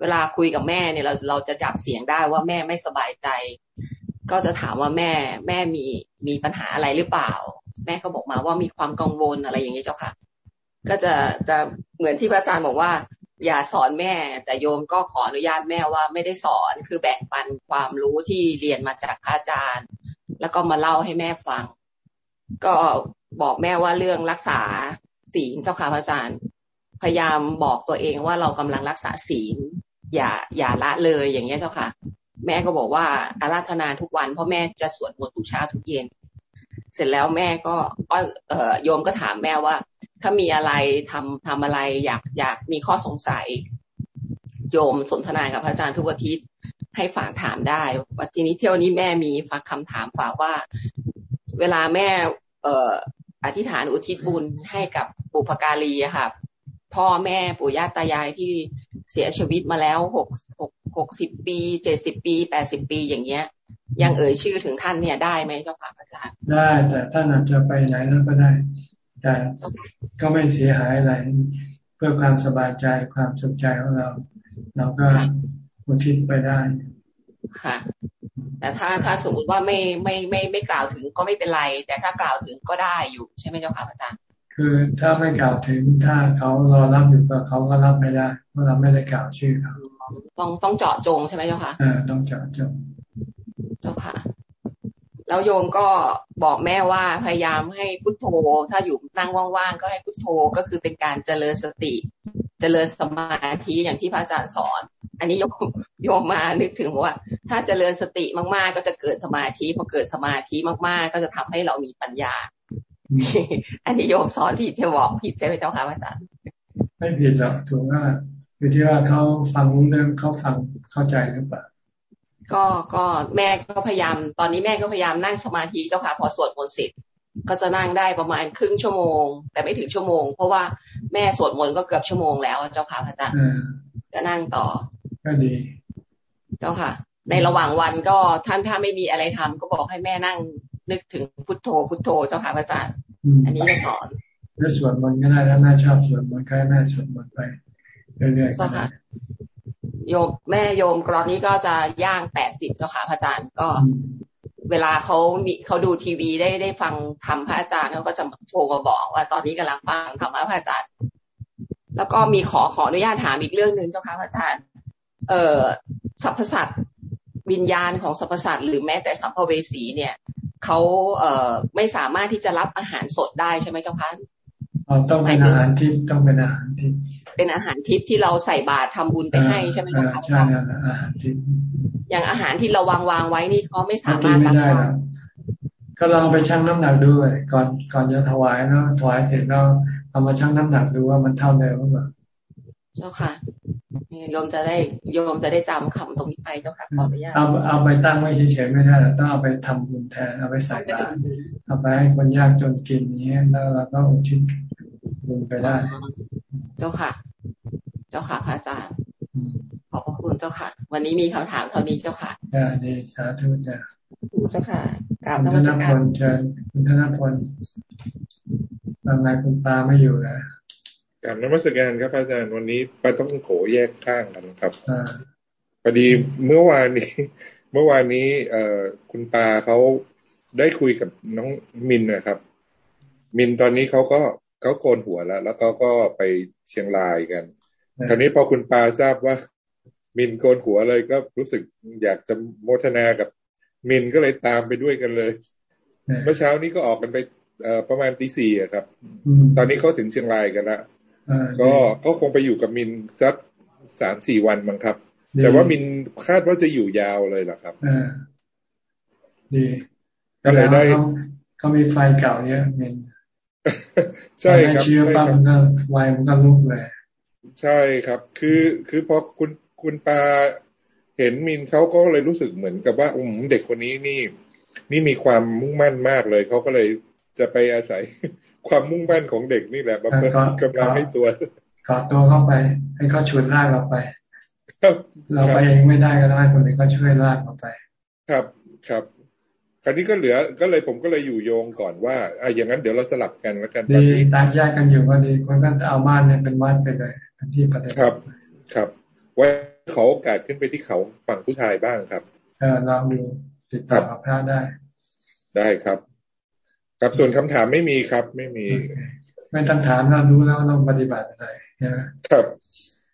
เวลาคุยกับแม่เนี่ยเราเราจะจับเสียงได้ว่าแม่ไม่สบายใจ ก็จะถามว่าแม่แม่มีมีปัญหาอะไรหรือเปล่า แม่เขาบอกมาว่ามีความกังวลอะไรอย่างนี้เจ้าค่ะ ก็จะจะเหมือนที่พระอาจารย์บอกว่า อย่าสอนแม่ แต่โยมก็ขออนุญาตแม่ว่าไม่ได้สอนคือแบ่งปันความรู้ที่เรียนมาจากพระอาจารย์ แล้วก็มาเล่าให้แม่ฟัง ก็บอกแม่ว่าเรื่องรักษาศีลเจ้าค่ะพระอาจารย์พยายามบอกตัวเองว่าเรากำลังรักษาศีล อย่าอย่าละเลยอย่างเงี้ยเจ้าค่ะ แม่ก็บอกว่าอาราธนาทุกวันเพราะแม่จะสวดมนต์ทุกเช้าทุกเย็น เสร็จแล้วแม่ก็เออโยมก็ถามแม่ว่า ถ้ามีอะไรทำทำอะไรอยากอยากมีข้อสงสัย โยมสนทนากับพระอาจารย์ทุกอาทิตย์ให้ฝากถามได้ว่าทีนี้เที่ยวนี้แม่มีฝากคำถามฝากว่า เวลาแม่ เอ่ออธิษฐานอุทิศบุญให้กับปุพการีค่ะ พ่อแม่ปู่ย่าตายายที่เสียชีวิตมาแล้วหกหกหกสิบปีเจ็ดสิบปีแปดสิบปีอย่างเงี้ย ยังเอ่ยชื่อถึงท่านเนี่ยได้ไหมเจ้าค่ะอาจารย์ ได้ แต่ท่านอาจจะไปไหนแล้วก็ได้ แต่ก็ไม่เสียหายอะไร เพื่อความสบายใจความสุขใจของเรา เราก็อุทิศไปได้ค่ะ แต่ถ้าถ้าสมมติว่าไม่ไม่ไม่ไม่กล่าวถึงก็ไม่เป็นไร แต่ถ้ากล่าวถึงก็ได้อยู่ใช่ไหมเจ้าค่ะอาจารย์ คือถ้าไม่กล่าวถึงถ้าเขารอรับอยู่ก็เขาก็รับไม่ได้เพราะเราไม่ได้กล่าวชื่อเขาต้องต้องเจาะจงใช่ไหมเจ้าค่ะเออต้องเจาะจง เจ้าค่ะ แล้วโยมก็บอกแม่ว่าพยายามให้พุทโธ ถ้าอยู่นั่งว่างๆก็ให้พุทโธก็คือเป็นการเจริญสติ เจริญสมาธิอย่างที่พระอาจารย์สอน อันนี้โยมโยมมานึกถึงว่า ถ้าเจริญสติมากๆ ก็จะเกิดสมาธิพอเกิดสมาธิมากๆ ก็จะทำให้เรามีปัญญา อันนี้โยมสอนผิดจะบอกผิดใช่ไหมเจ้าค่ะอาจารย์ ไม่ผิดหรอกถูกว่าอยู่ที่ว่าเขาฟังรู้เรื่องเขาฟังเข้าใจหรือเปล่าก็ก็แม่ก็พยายาม ตอนนี้แม่ก็พยายามนั่งสมาธิเจ้าค่ะ พอสวดมนต์เสร็จก็จะนั่งได้ประมาณครึ่งชั่วโมง แต่ไม่ถึงชั่วโมง เพราะว่าแม่สวดมนต์ก็เกือบชั่วโมงแล้วเจ้าค่ะพระอาจารย์ก็นั่งต่อก็ดีเจ้าค่ะ ในระหว่างวันก็ท่านถ้าไม่มีอะไรทำก็บอกให้แม่นั่ง นึกถึงพุทโธพุทโธเจ้าค่ะพระอาจารย์ อันนี้ก็สอนหรือสวดมนต์ก็ได้ถ้าแม่ชอบสวดมนต์ก็ให้แม่สวดมนต์ไปเรื่อยๆก็ได้โยมแม่โยมตอนนี้ก็จะย่างแปดสิบเจ้าค่ะพระอาจารย์ก็ เวลาเขามีเขาดูทีวีได้ได้ฟังธรรมพระอาจารย์เขาก็จะโทรมาบอกว่าตอนนี้กำลังฟังธรรมพระอาจารย์ แล้วก็มีขอขออนุญาตถามอีกเรื่องหนึ่งเจ้าค่ะพระอาจารย์ เอ่อสรรพสัตว์วิญญาณของสรรพสัตว์หรือแม้แต่สัมภเวสีเนี่ย เขาเอ่อไม่สามารถที่จะรับอาหารสดได้ใช่ไหมเจ้าคะต้องเป็นอาหารทิพย์ต้องเป็นอาหารทิพย์เป็นอาหารทิพย์ที่เราใส่บาตรทำบุญไปให้ใช่ไหมเจ้าคะใช่อาหารทิพย์อย่างอาหารที่เราวางวางไว้นี่เขาไม่สามารถไม่รับได้ได้หรอกก็ลองไปชั่งน้ำหนักดูเลยก่อนก่อนจะถวายเนาะถวายเสร็จแล้วเอามาชั่งน้ำหนักดูว่ามันเท่าเดิมหรือเปล่าเจ้าค่ะ โยมจะได้โยมจะได้จำคำตรงนี้ไปเจ้าค่ะขออนุญาตเอาเอาไปตั้งไว้เฉยๆไม่ได้หรอกต้องเอาไปทำบุญแทนเอาไปใส่บาตรเอาไปให้คนยากจนกินอย่างเงี้ยแล้วเราก็อุทิศบุญไปได้ เจ้าค่ะ เจ้าค่ะพระอาจารย์ขอบพระคุณเจ้าค่ะ วันนี้มีคำถามเท่านี้เจ้าค่ะอ่าดีสาธุจ้ะเจ้าค่ะกราบคุณนธมันสพการลเชิญคุณธนพลบางนายคุณปาไม่อยู่นะ กรารนมัสการครับอาจารย์วันนี้ไปต้องโขแยกข้างกันครับอ่าพอดีเมื่อวานนี้ เมื่อวานนี้ เอ่อคุณตาเขาได้คุยกับน้องมินนะครับ มินตอนนี้เขาก็เขาโกนหัวแล้ว แล้วเขาก็ไปเชียงรายกัน คราวนี้พอคุณปาทราบว่า มินโกนหัวเลยก็รู้สึกอยากจะโมทนากับมินก็เลยตามไปด้วยกันเลย เมื่อเช้านี้ก็ออกกันไปเอ่อประมาณตีสี่อะครับอืมตอนนี้เขาถึงเชียงรายกันแล้วอ่า ก็ก็คงไปอยู่กับมินสักสามสี่วันมั้งครับดีแต่ว่ามินคาดว่าจะอยู่ยาวเลยล่ะครับอ่าดีก็เลยได้เขาเขามีไฟเก่าเยอะเมนใช่ครับได้เชื้อใช่ปั๊บครัมับนก็ไฟมันก็ลุกเลยใช่ครับ คือคือพอคุณคุณปาเห็นมินเขาก็เลยรู้สึกเหมือนกับว่าอืมเด็กคนนี้นี่ นี่มีความมุ่งมั่นมากเลยเขาก็เลยจะไปอาศัย ความมุ่งมั่นของเด็กนี่แหละมาเพิ่มก็กำลังให้ตัวขอตัวเข้าไป ให้เขาชวนลากเราไปครับเราคไปบเองไม่ได้ก็ได้คนอื่นก็ช่วยลากเราไป ครับครับคราวนี้ก็เหลือก็เลยผมก็เลยอยู่โยงก่อนว่าอะอย่างนั้นเดี๋ยวเราสลับกันแล้วกันตดีอนนี้ตามแยกกันอยู่ก็ดีคนก็เอาบ้านเนี่ยเป็นวัดไปเลยเป็นที่ปฏิบัติครับ ครับไว้ขอโอกาสขึ้นไปที่เขาฝั่งผู้ชายบ้างครับเออลองดูติดต่อกับพระได้ ได้ครับ ครับส่วนคำถามไม่มีครับ ไม่มี ไม่ต้องถามเรารู้แล้วว่าต้องปฏิบัติอะไรนะครับ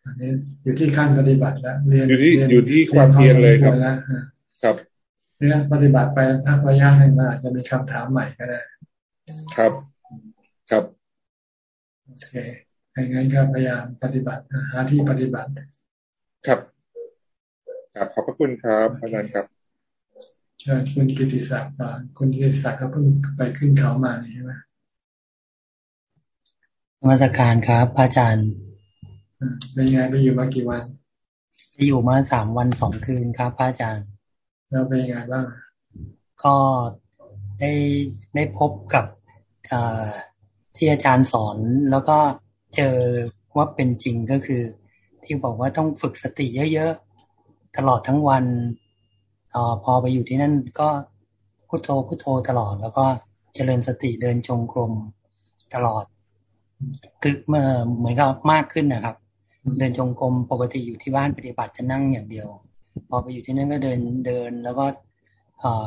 อันนี้อยู่ที่ขั้นปฏิบัติแล้วเรียนอยู่ที่เรีนอยู่ที่ความเพียรเลยครับนพอสมวแล้วอ่าครับเนี่ยปฏิบัติไปสักระยะหนึ่งมันอาจจะมีคำถามใหม่ก็ได้ ครับครับโอเคอย่างนั้นก็พยายามปฏิบัติหาที่ปฏิบัติ ครับครับขอบพระคุณครับอาจารย์ครับ เชิญคุณกิติศักดิ์ก่อนคุณกิติศักดิ์ก็เพิ่งไปขึ้นเขามานี่ใช่ไหมนมาสการครับพระอาจารย์อ่าเป็นไงไปอยู่มากี่วันอยู่มาสามวันสองคืนครับพระอาจารย์แล้วเป็นยังไงบ้างก็ได้ได้พบกับที่อาจารย์สอน แล้วก็เจอว่าเป็นจริงก็คือ ที่บอกว่าต้องฝึกสติเยอะๆตลอดทั้งวัน อพอไปอยู่ที่นั่นก็พุโทโธพุโทโธตลอด แล้วก็เจริญสติเดินจงกรมตลอด คือเมื่อเหมือนกับมากขึ้นนะครับ เดินจงกรมปกติอยู่ที่บ้านปฏิบัติจะนั่งอย่างเดียว พอไปอยู่ที่นั่นก็เดินเดิน แล้วก็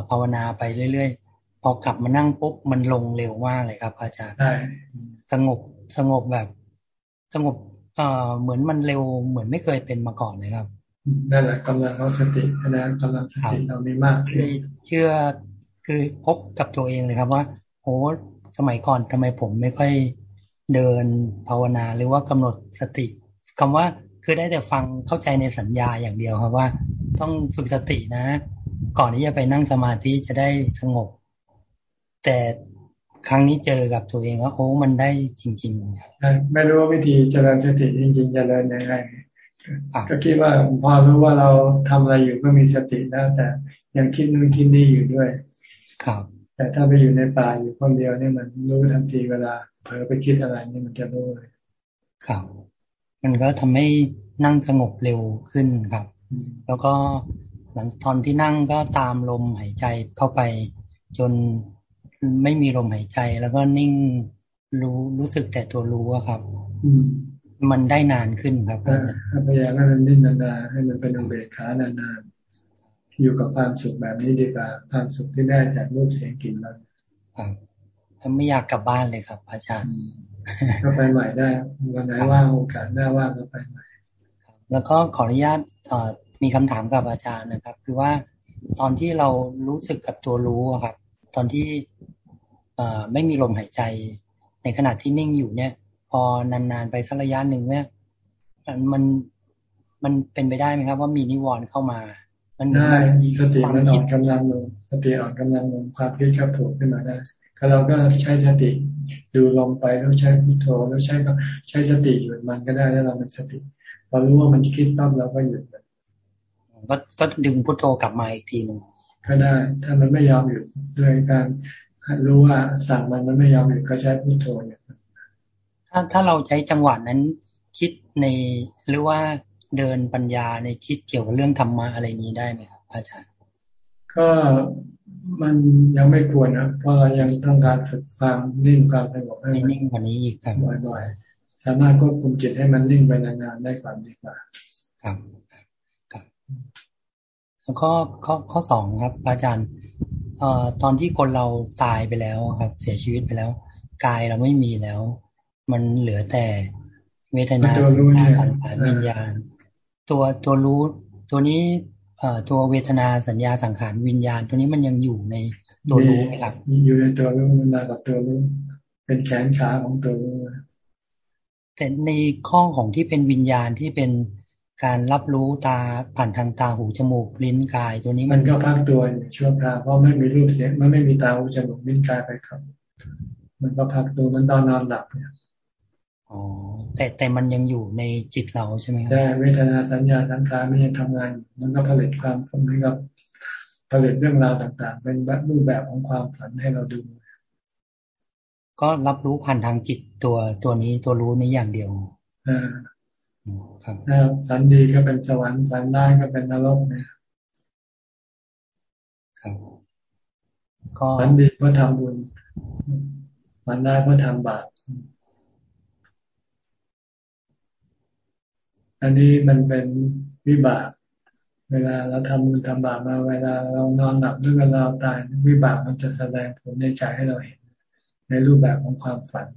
ภาวนาไปเรื่อยๆ พอกลับมานั่งปุ๊บมันลงเร็วมากเลยครับ อาจารย์สงบสงบแบบ สงบเอ่อเหมือนมันเร็วเหมือนไม่เคยเป็นมาก่อนเลยครับ นั่นแหละกำลังเราสติแสดงกำลังสติเรามีมากเชื่อคือพบกับตัวเองเลยครับว่าโอ้สมัยก่อนทำไมผมไม่ค่อยเดินภาวนาหรือว่ากำหนดสติคำว่าคือได้แต่ฟังเข้าใจในสัญญาอย่างเดียวครับว่า ต้องฝึกสตินะ ก่อนที่จะไปนั่งสมาธิจะได้สงบ แต่ครั้งนี้เจอกับตัวเองว่าโอ้มันได้จริงๆไม่รู้ว่าวิธีเจริญสติจริงๆจะเดินยังไง ก็คิดว่าพอรู้ว่าเราทำอะไรอยู่ก็มีสติแล้วแต่ยังคิดนู่นคิดนี่อยู่ด้วย ครับ แต่ถ้าไปอยู่ในป่าอยู่คนเดียวนี่มันรู้ทันทีเวลาเผลอไปคิดอะไรนี่มันจะรู้เลยครับ มันก็ทำให้นั่งสงบเร็วขึ้นครับ แล้วก็หลังตอนที่นั่งก็ตามลมหายใจเข้าไป จนไม่มีลมหายใจ แล้วก็นิ่งรู้รู้สึกแต่ตัวรู้ครับ อืมั นได้นานขึ้นครับพยายามให้มันนิ่งนานๆให้มันเป็นอุเบกขานานๆอยู่กับความสุขแบบนี้ดีกว่าความสุขที่ได้จากรูปเสียงกลิ่นรสครับถ้าไม่อยากกลับบ้านเลยครับ อาจารย์ก็ไปใหม่ได้วันไหนว่างโอกาสหน้าว่างก็ไปใหม่แล้วก็ขออนุญาตมีคำถามกับอาจารย์นะครับ คือว่าตอนที่เรารู้สึกกับตัวรู้ครับ ตอนที่ไม่มีลมหายใจ ในขณะที่นิ่งอยู่เนี่ย พอนานๆไปสักระยะหนึ่งเนี่ยมันมันเป็นไปได้ไหมครับ ว่ามีนิวรณ์เข้ามา มันได้สติมันอ่อนกำลังลงสติอ่อนกำลังลงความคิดขับถูกขึ้นมาได้ก็เราก็ใช้สติดูลงไปแล้วใช้พุทโธแล้วใช้ก็ใช้สติหยุดมันก็ได้แล้วเราเป็นสติพอรู้ว่ามันคิดปั๊บเราก็หยุดมันก็ก็ดึงพุทโธกลับมาอีกทีหนึ่งก็ได้ ถ้ามันไม่ยอมหยุดด้วยการรู้ว่าสั่งมันมันไม่ยอมหยุดก็ใช้พุทโธเนี่ย ถ้าถ้าเราใช้จังหวะนั้นคิดในหรือว่าเดินปัญญาในคิดเกี่ยวกับเรื่องธรรมะอะไรนี้ได้ไหมครับอาจารย์ ก็มันยังไม่ควรนะเพราะเรายังต้องการฝึกความนิ่งความสงบให้นิ่งกว่านี้อีกครับบ่อยๆสามารถควบคุมจิตให้มันนิ่งไปนานๆได้กว่าดีกว่าครับครับแล้วข้อข้อข้อสองครับ อาจารย์เอ่อตอนที่คนเราตายไปแล้วครับ เสียชีวิตไปแล้ว กายเราไม่มีแล้ว มันเหลือแต่เวทนาสัญญาสังขารวิญญาณ ตัวตัวรู้ ตัวนี้เอ่อตัวเวทนาสัญญาสังขารวิญญาณ ตัวนี้มันยังอยู่ในตัวรู้ไหมครับอยู่ในตัวรู้มันมากับตัวรู้เป็นแขนขาของตัวรู้แต่ในข้อของที่เป็นวิญญาณที่เป็นการรับรู้ตาผ่านทางตาหูจมูกลิ้นกาย ตัวนี้มันก็พักตัวชั่วคราวเพราะไม่มีรูปเสียงมันไม่มีตาหูจมูกลิ้นกายไปครับ มันก็พักตัวมันตอนนอนหลับเนี่ย อ๋อแต่แต่มันยังอยู่ในจิตเราใช่ไหมครับแต่เวทนาสัญญาสังขารมันยังทำงาน มันก็ผลิตความสมกับผลิตเรื่องราวต่างๆ เป็นแบบรูปแบบของความฝันให้เราดู ก็รับรู้ผ่านทางจิตตัวตัวนี้ตัวรู้นี้อย่างเดียวอ่าครับฝันดีก็เป็นสวรรค์ฝันได้ก็เป็นนรกเนี่ยครับก็ฝันดีเพราะทำบุญฝันได้เพราะทำบาป อันนี้มันเป็นวิบาก เวลาเราทำบุญทำบาปมาเวลาเรานอนหลับหรือเวลาเราตายวิบากมันจะแสดงผลในใจให้เราเห็น ในรูปแบบของความฝัน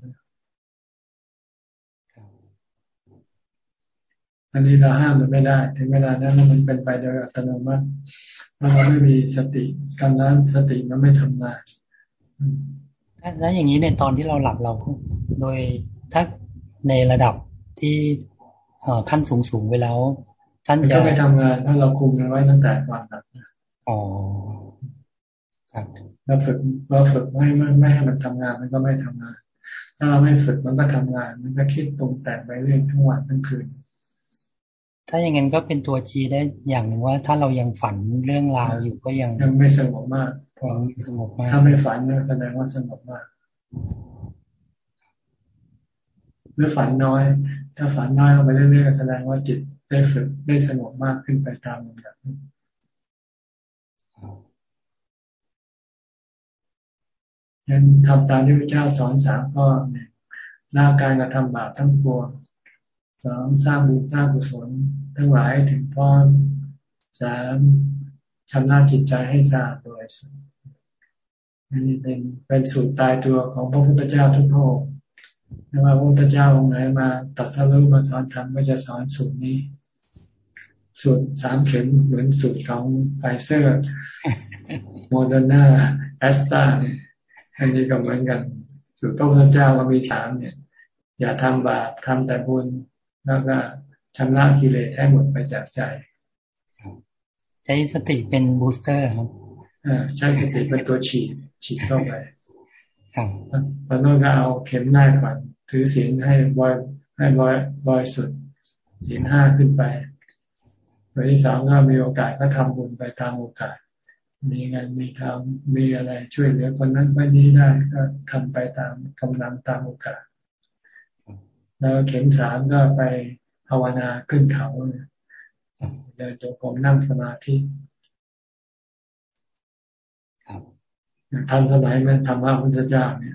อันนี้เราห้ามมันไม่ได้ ถึงเวลานั้นมันเป็นไปโดยอัตโนมัติเพราเราไม่มีสติการนั้นสติมันไม่ทำงานแล้วอย่างนี้ในตอนที่เราหลับเราโดยถ้าในระดับที่ ขั้นสูงสูงไปแล้ว ท่านจะก็ไปทำงานถ้าเราคุมมันไว้ตั้งแต่ก่อนครับอ๋อครับเราฝึกเราฝึกไม่ไม่ไม่ให้มันทำงานมันก็ไม่ทำงาน ถ้าเราไม่ฝึกมันก็ทำงาน มันก็คิดตรงแต่งไปเรื่อยทั้งวันทั้งคืน ถ้าอย่างนั้นก็เป็นตัวชี้ได้อย่างหนึ่งว่า ถ้าเรายังฝันเรื่องราวอยู่ก็ยังยังไม่สงบมากพอสงบมากถ้าไม่ฝันแสดงว่าสงบมากหรือฝันน้อย ถ้าฝันน้อยลงไปเรื่อยๆแสดงว่าจิตได้ฝึกได้สงบมากขึ้นไปตามลำดับยังทำตามที่พระเจ้าสอนสามข้อเนี่ยร่างกายกระทำบาปทั้งปวงสองสร้างบุญสร้างกุศลทั้งหลายถึงพร้อมสามชำระจิตใจให้สะอาดโดยสุดนี่เป็นเป็นสูตรตายตัวของพระพุทธเจ้าทุกพระองค์ ไม่ว่าพระพุทธเจ้าองค์ไหนมาตัดสรุปมาสอนธรรมก็จะสอนสูตรนี้ สูตรสามเข็มเหมือนสูตรของไฟเซอร์โมเดอร์นาแอสตราเนี่ยอันนี้ก็เหมือนกัน สูตรพระพุทธเจ้าก็มีสามเนี่ย อย่าทำบาปทำแต่บุญแล้วก็ชำระกิเลสให้หมดไปจากใจ ใช้สติเป็น booster ครับใช้สติเป็นตัวฉีดฉีดเข้าไป ตอนนั้นก็เอาเข็มหน้าฝันถือศีลให้บ่อยให้บ่อยบ่อยสุดศีลห้าขึ้นไปวันที่สามก็มีโอกาสก็ทำบุญไปตามโอกาส มีเงานมีทำมีอะไรช่วยเหลือคนนั้นคนนี้ได้ก็ทำไปตามกำลังตามโอกาส แล้วเข็มสามก็ไปภาวนาขึ้นเขาเดินจงกรมนั่งสมาธิ ทันสมัยไหมธรรมะพุทธเจ้าเนี่ย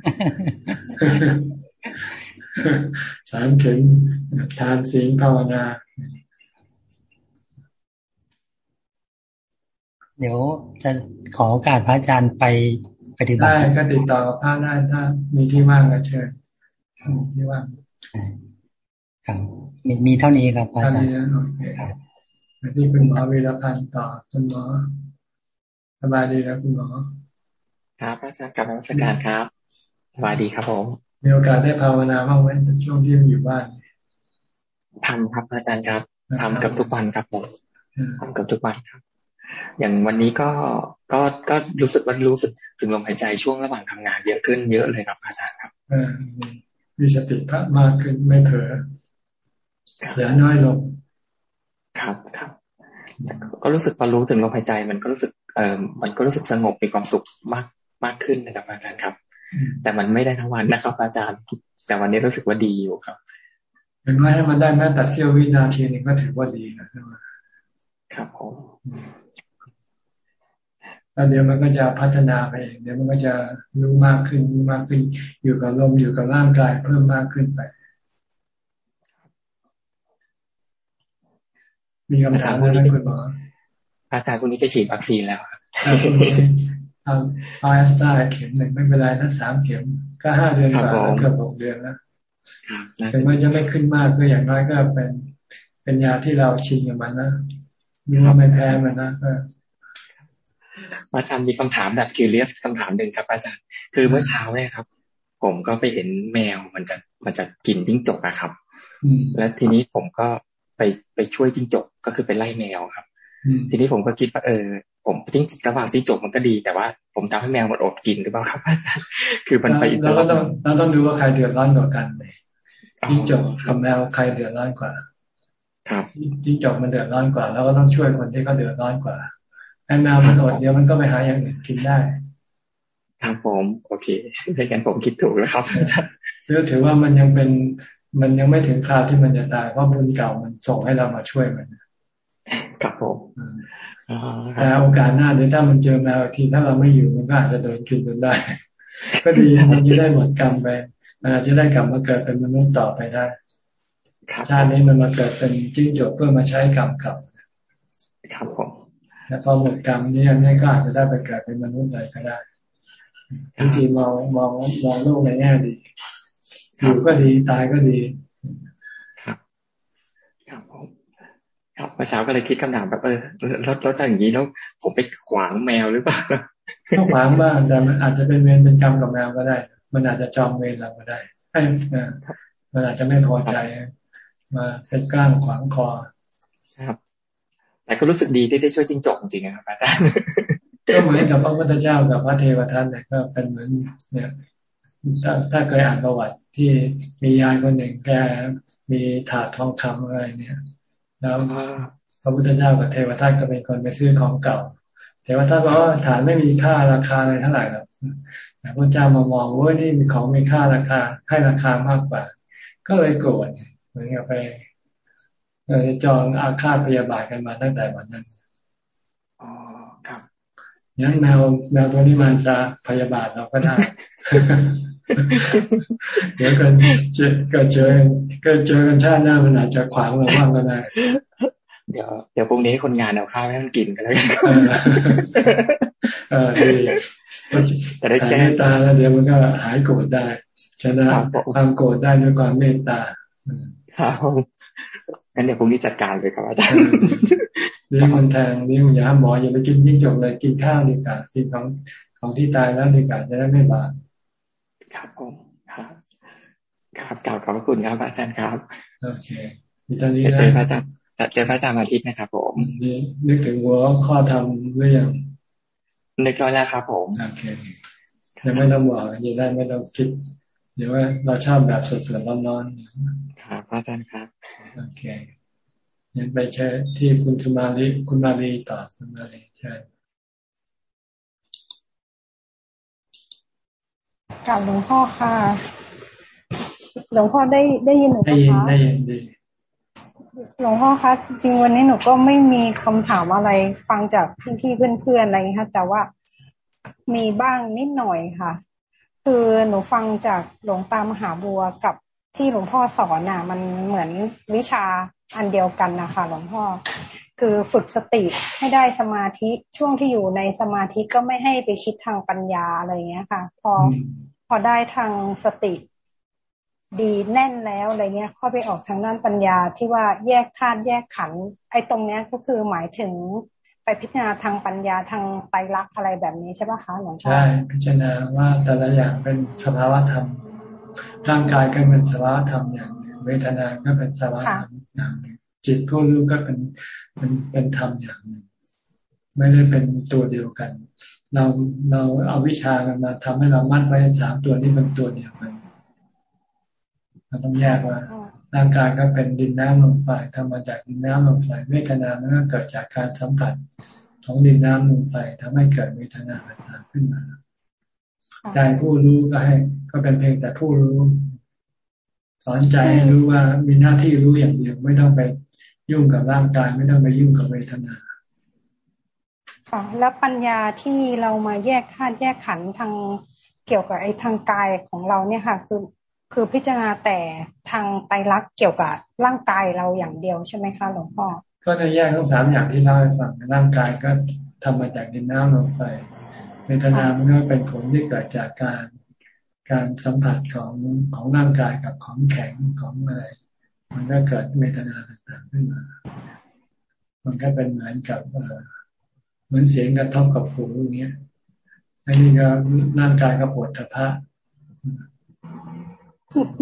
สามเข็มทานศีลภาวนา เดี๋ยวจะขอโอกาสพระอาจารย์ไปปฏิบัติได้ก็ติดต่อพระได้ถ้ามีที่ว่างก็เชิญที่ว่างครับมีมีเท่านี้ครับอาจารย์ครับที่คุณหมอวีรพันธ์ต่อคุณหมอสบายดีแล้วคุณหมอ ครับอาจารย์กลับมาสักการครับสวัสดีครับผม มีโอกาสได้ภาวนาบ้างไหมช่วงที่อยู่บ้านทำครับอาจารย์ครับทำกับทุกวันครับผมทำกับทุกวันครับ อย่างวันนี้ก็ก็ก็รู้สึกว่ารู้สึกถึงลมหายใจช่วงระหว่างทำงานเยอะขึ้นเยอะเลยครับอาจารย์ครับมีสติพระมากขึ้นไม่เผลอเหลือน้อยลงครับครับก็รู้สึกพอรู้ถึงลมหายใจ มันก็รู้สึกเออมันก็รู้สึกสงบมีความสุขมาก มากขึ้นนะครับ อาจารย์ครับ แต่มันไม่ได้ทั้งวันนะครับ อาจารย์ แต่วันนี้รู้สึกว่าดีอยู่ครับอย่างน้อยให้มันได้แม้แต่เสี้ยววินาทีนึงก็ถือว่าดีนะครับครับผมแล้วเดี๋ยวมันก็จะพัฒนาไปเองเดี๋ยวมันก็จะรู้มากขึ้นรู้มากขึ้น อยู่กับลมอยู่กับร่างกายเพิ่มมากขึ้นไป มีคำถามอะไรคุณหมออาจารย์คนนี้จะฉีดวัคซีนแล้วครับ เอาเอาแอสตราเข็มหนึ่งไม่เป็นไรถ้าสามเข็มก็ห้าเดือนกว่าเกือบหกเดือนแล้วถึงมันจะไม่ขึ้นมากก็อย่างน้อยก็เป็น เป็นยาที่เราชินกับมันนะมีว่าไม่แพ้มันนะก็อาจารย์มีคำถามแบบคิวเลียสคำถามหนึ่งครับ อาจารย์ คือเมื่อเช้าเนี่ยครับ ผมก็ไปเห็นแมวมันจะมันจะกินจิ้งจกนะครับแล้วทีนี้ผมก็ไปไปช่วยจิ้งจกก็คือไปไล่แมวครับ ทีนี้ผมก็คิดว่าเออ ผมจิ้งระหว่างจิ้งจกมันก็ดี แต่ว่าผมทำให้แมวมันอดกินหรือเปล่าครับอาจารย์คือมันไปเราก็ต้องเราต้องดูว่าใครเดือดร้อนกว่ากันเลยจิ้งจกกับแมวใครเดือดร้อนกว่า ครับจิ้งจกมันเดือดร้อนกว่า แล้วก็ต้องช่วยคนที่เขาเดือดร้อนกว่าไอ้แมวมันอดเดียวมันก็ไปหาอย่างอื่นกินได้ครับผมโอเคในการผมคิดถูกแล้วครับอาจารย์ถือว่ามันยังเป็นมันยังไม่ถึงคราวที่มันจะตายเพราะบุญเก่ามันส่งให้เรามาช่วยมันครับผม แต่โอกาสหน้าเดี๋ยวถ้ามันเจอแมวทีถ้าเราไม่อยู่มันก็อาจจะโดนกินจนได้ ก็ดีมันจะได้หมดกรรมไปมันอาจจะได้กลับมาเกิดเป็นมนุษย์ต่อไปได้ชาตินี้มันมาเกิดเป็นจิ้งจกเพื่อมาใช้กรรมกลับครับผมแล้วพอหมดกรรมนี้อันนี้ก็อาจจะได้ไปเกิดเป็นมนุษย์เลยก็ได้วิธีมองมองมองโลกในแง่ดีอยู่ก็ดีตายก็ดี ครับเมื่อเช้าก็เลยคิดคำถามแบบเออรถรถอย่างนี้แล้วผมไปขวางแมวหรือเปล่าก็ขวางบ้างแต่มันอาจจะเป็นเวรเป็นกรรมกับแมวก็ได้ มันอาจจะจองเวรเราก็ได้ไอ้มันอาจจะไม่พอใจ มาเป็นกล้างขวางคอครับ แต่ก็รู้สึกดีที่ได้ช่วยจิงจกจริงๆครับอาจารย์ก็เหมือนกับพระพุทธเจ้ากับพระเทวทัตเนี่ยก็เป็นเหมือนเนี่ยถ้าถ้าเคยอ่านประวัติที่มียายคนหนึ่งแกมีถาดทองคำอะไรเนี่ย แล้วพระพุทธเจ้ากับเทวทัตก็เป็นคนไปซื้อของเก่า เทวทัตบอกว่าฐานไม่มีค่าราคาอะไรเท่าไหร่หรอกแต่พระเจ้ามามองว่านี่มีของมีค่าราคาให้ราคามากกว่า ก็เลยโกรธเหมือนกับไปเลยจองอาฆาตพยาบาทกันมาตั้งแต่วันนั้นอ๋อครับงั้นแมวแมวตัวนี้มันจะพยาบาทเราก็ได้ เดี๋ยวกันเจอก็เจอก็เจอกันชาติหน้ามันอาจจะขวางเราบ้างก็ได้เดี๋ยวเดี๋ยวพรุ่งนี้คนงานเอาข้าวให้มันกินกันแล้วกันเออดีแต่ได้แก้ตาแล้วเดี๋ยวมันก็หายโกรธได้ชนะความโกรธได้ด้วยความเมตตาครับงั้นเดี๋ยวพรุ่งนี้จัดการเลยครับอาจารย์นี่มันแทงนี่มันยาหมออย่าไปกินยิ่งจบเลยกินข้าวดีกว่ากินของของที่ตายแล้วดีกว่าจะได้ไม่บาป ครับผมครับครับกล่าวขอบพระคุณครับอาจารย์ครับโอเคมีตอนนี้เจอพระอาจารย์เจอพระอาจารย์อาทิตย์นะครับ ผมนี่นึกถึงหัวข้อทำหรือยังนึกแล้วนะครับผมโอเคยังไม่ต้องบอกยังได้ไม่ต้องคิดเดี๋ยวว่าเราชอบแบบสดๆร้อนๆครับอาจารย์ครับโอเคยังไปใช้ที่คุณสมาลีคุณมาลีต่อคุณมาลีใช่ กับหลวงพ่อค่ะ หลวงพ่อได้ได้ยินหนูไหมคะได้ยินได้ยินดีหลวงพ่อคะจริงวันนี้หนูก็ไม่มีคำถามอะไรฟังจากพี่ๆเพื่อนๆอะไรค่ะแต่ว่ามีบ้างนิดหน่อยค่ะ คือหนูฟังจากหลวงตามหาบัวกับที่หลวงพ่อสอนน่ะ มันเหมือนวิชาอันเดียวกันนะคะหลวงพ่อ คือฝึกสติให้ได้สมาธิช่วงที่อยู่ในสมาธิก็ไม่ให้ไปคิดทางปัญญาอะไรเงี้ยค่ะ พอพ อได้ทางสติดีแน่นแล้วอะไรเงี้ยข้อไปออกทางด้านปัญญาที่ว่าแยกธาตุแยกขันไอ้ตรงเนี้ยก็คือหมายถึงไปพิจารณาทางปัญญาทางไตรลักษณ์อะไรแบบนี้ใช่ปะคะหลวงพ่อใช่พิจารณาว่าแต่ละอย่างเป็นสภาวะธรรมร่างกายก็เป็นสภาวะธรรมอย่างหนึ่งเวทนาก็เป็นสภาวะธรรมอย่างหนึ่งจิตผู้รู้ก็เป็นเป็นเป็นธรรมอย่างหนึ่งไม่ได้เป็นตัวเดียวกัน เราเราเอาวิชากันมาทำให้เรามั่นไว้สามตัวนี้เป็นตัวเดียวกันเราต้องแยกว่าร่างกายก็เป็นดินน้ำลมไฟทำมาจากดินน้ำลมไฟเวทนามันก็เกิดจากการสัมผัสของดินน้ำลมไฟทำให้เกิดเวทนาต่างๆขึ้นมาใจผู้รู้ก็ให้ ก็เป็นเพียงแต่ผู้รู้ สอนใจให้รู้ว่ามีหน้าที่รู้อย่างเดียวไม่ต้องไปยุ่งกับร่างกายไม่ต้องไปยุ่งกับเวทนา ค่ะแล้วปัญญาที่เรามาแยกธาตุแยกขันธ์ทางเกี่ยวกับไอ้ทางกายของเราเนี่ยค่ะ คือคือพิจารณาแต่ทางไตรลักษณ์เกี่ยวกับร่างกายเราอย่างเดียวใช่ไหมคะหลวงพ่อก็จะแยกทั้งสามอย่างที่เล่าให้ฟังร่างกายก็ทำมาจากดินน้ำลมไฟเวทนามันก็เป็นผลที่เกิดจากการการสัมผัสของของร่างกายกับของแข็งของอะไรมันก็เกิดเวทนาต่างๆขึ้นมา มันก็เป็นเหมือนกับเห มือนเสียงกระทบกับหูอย่างเงี้ยอันนี้ก็ร่างกายก็ปวดทพะ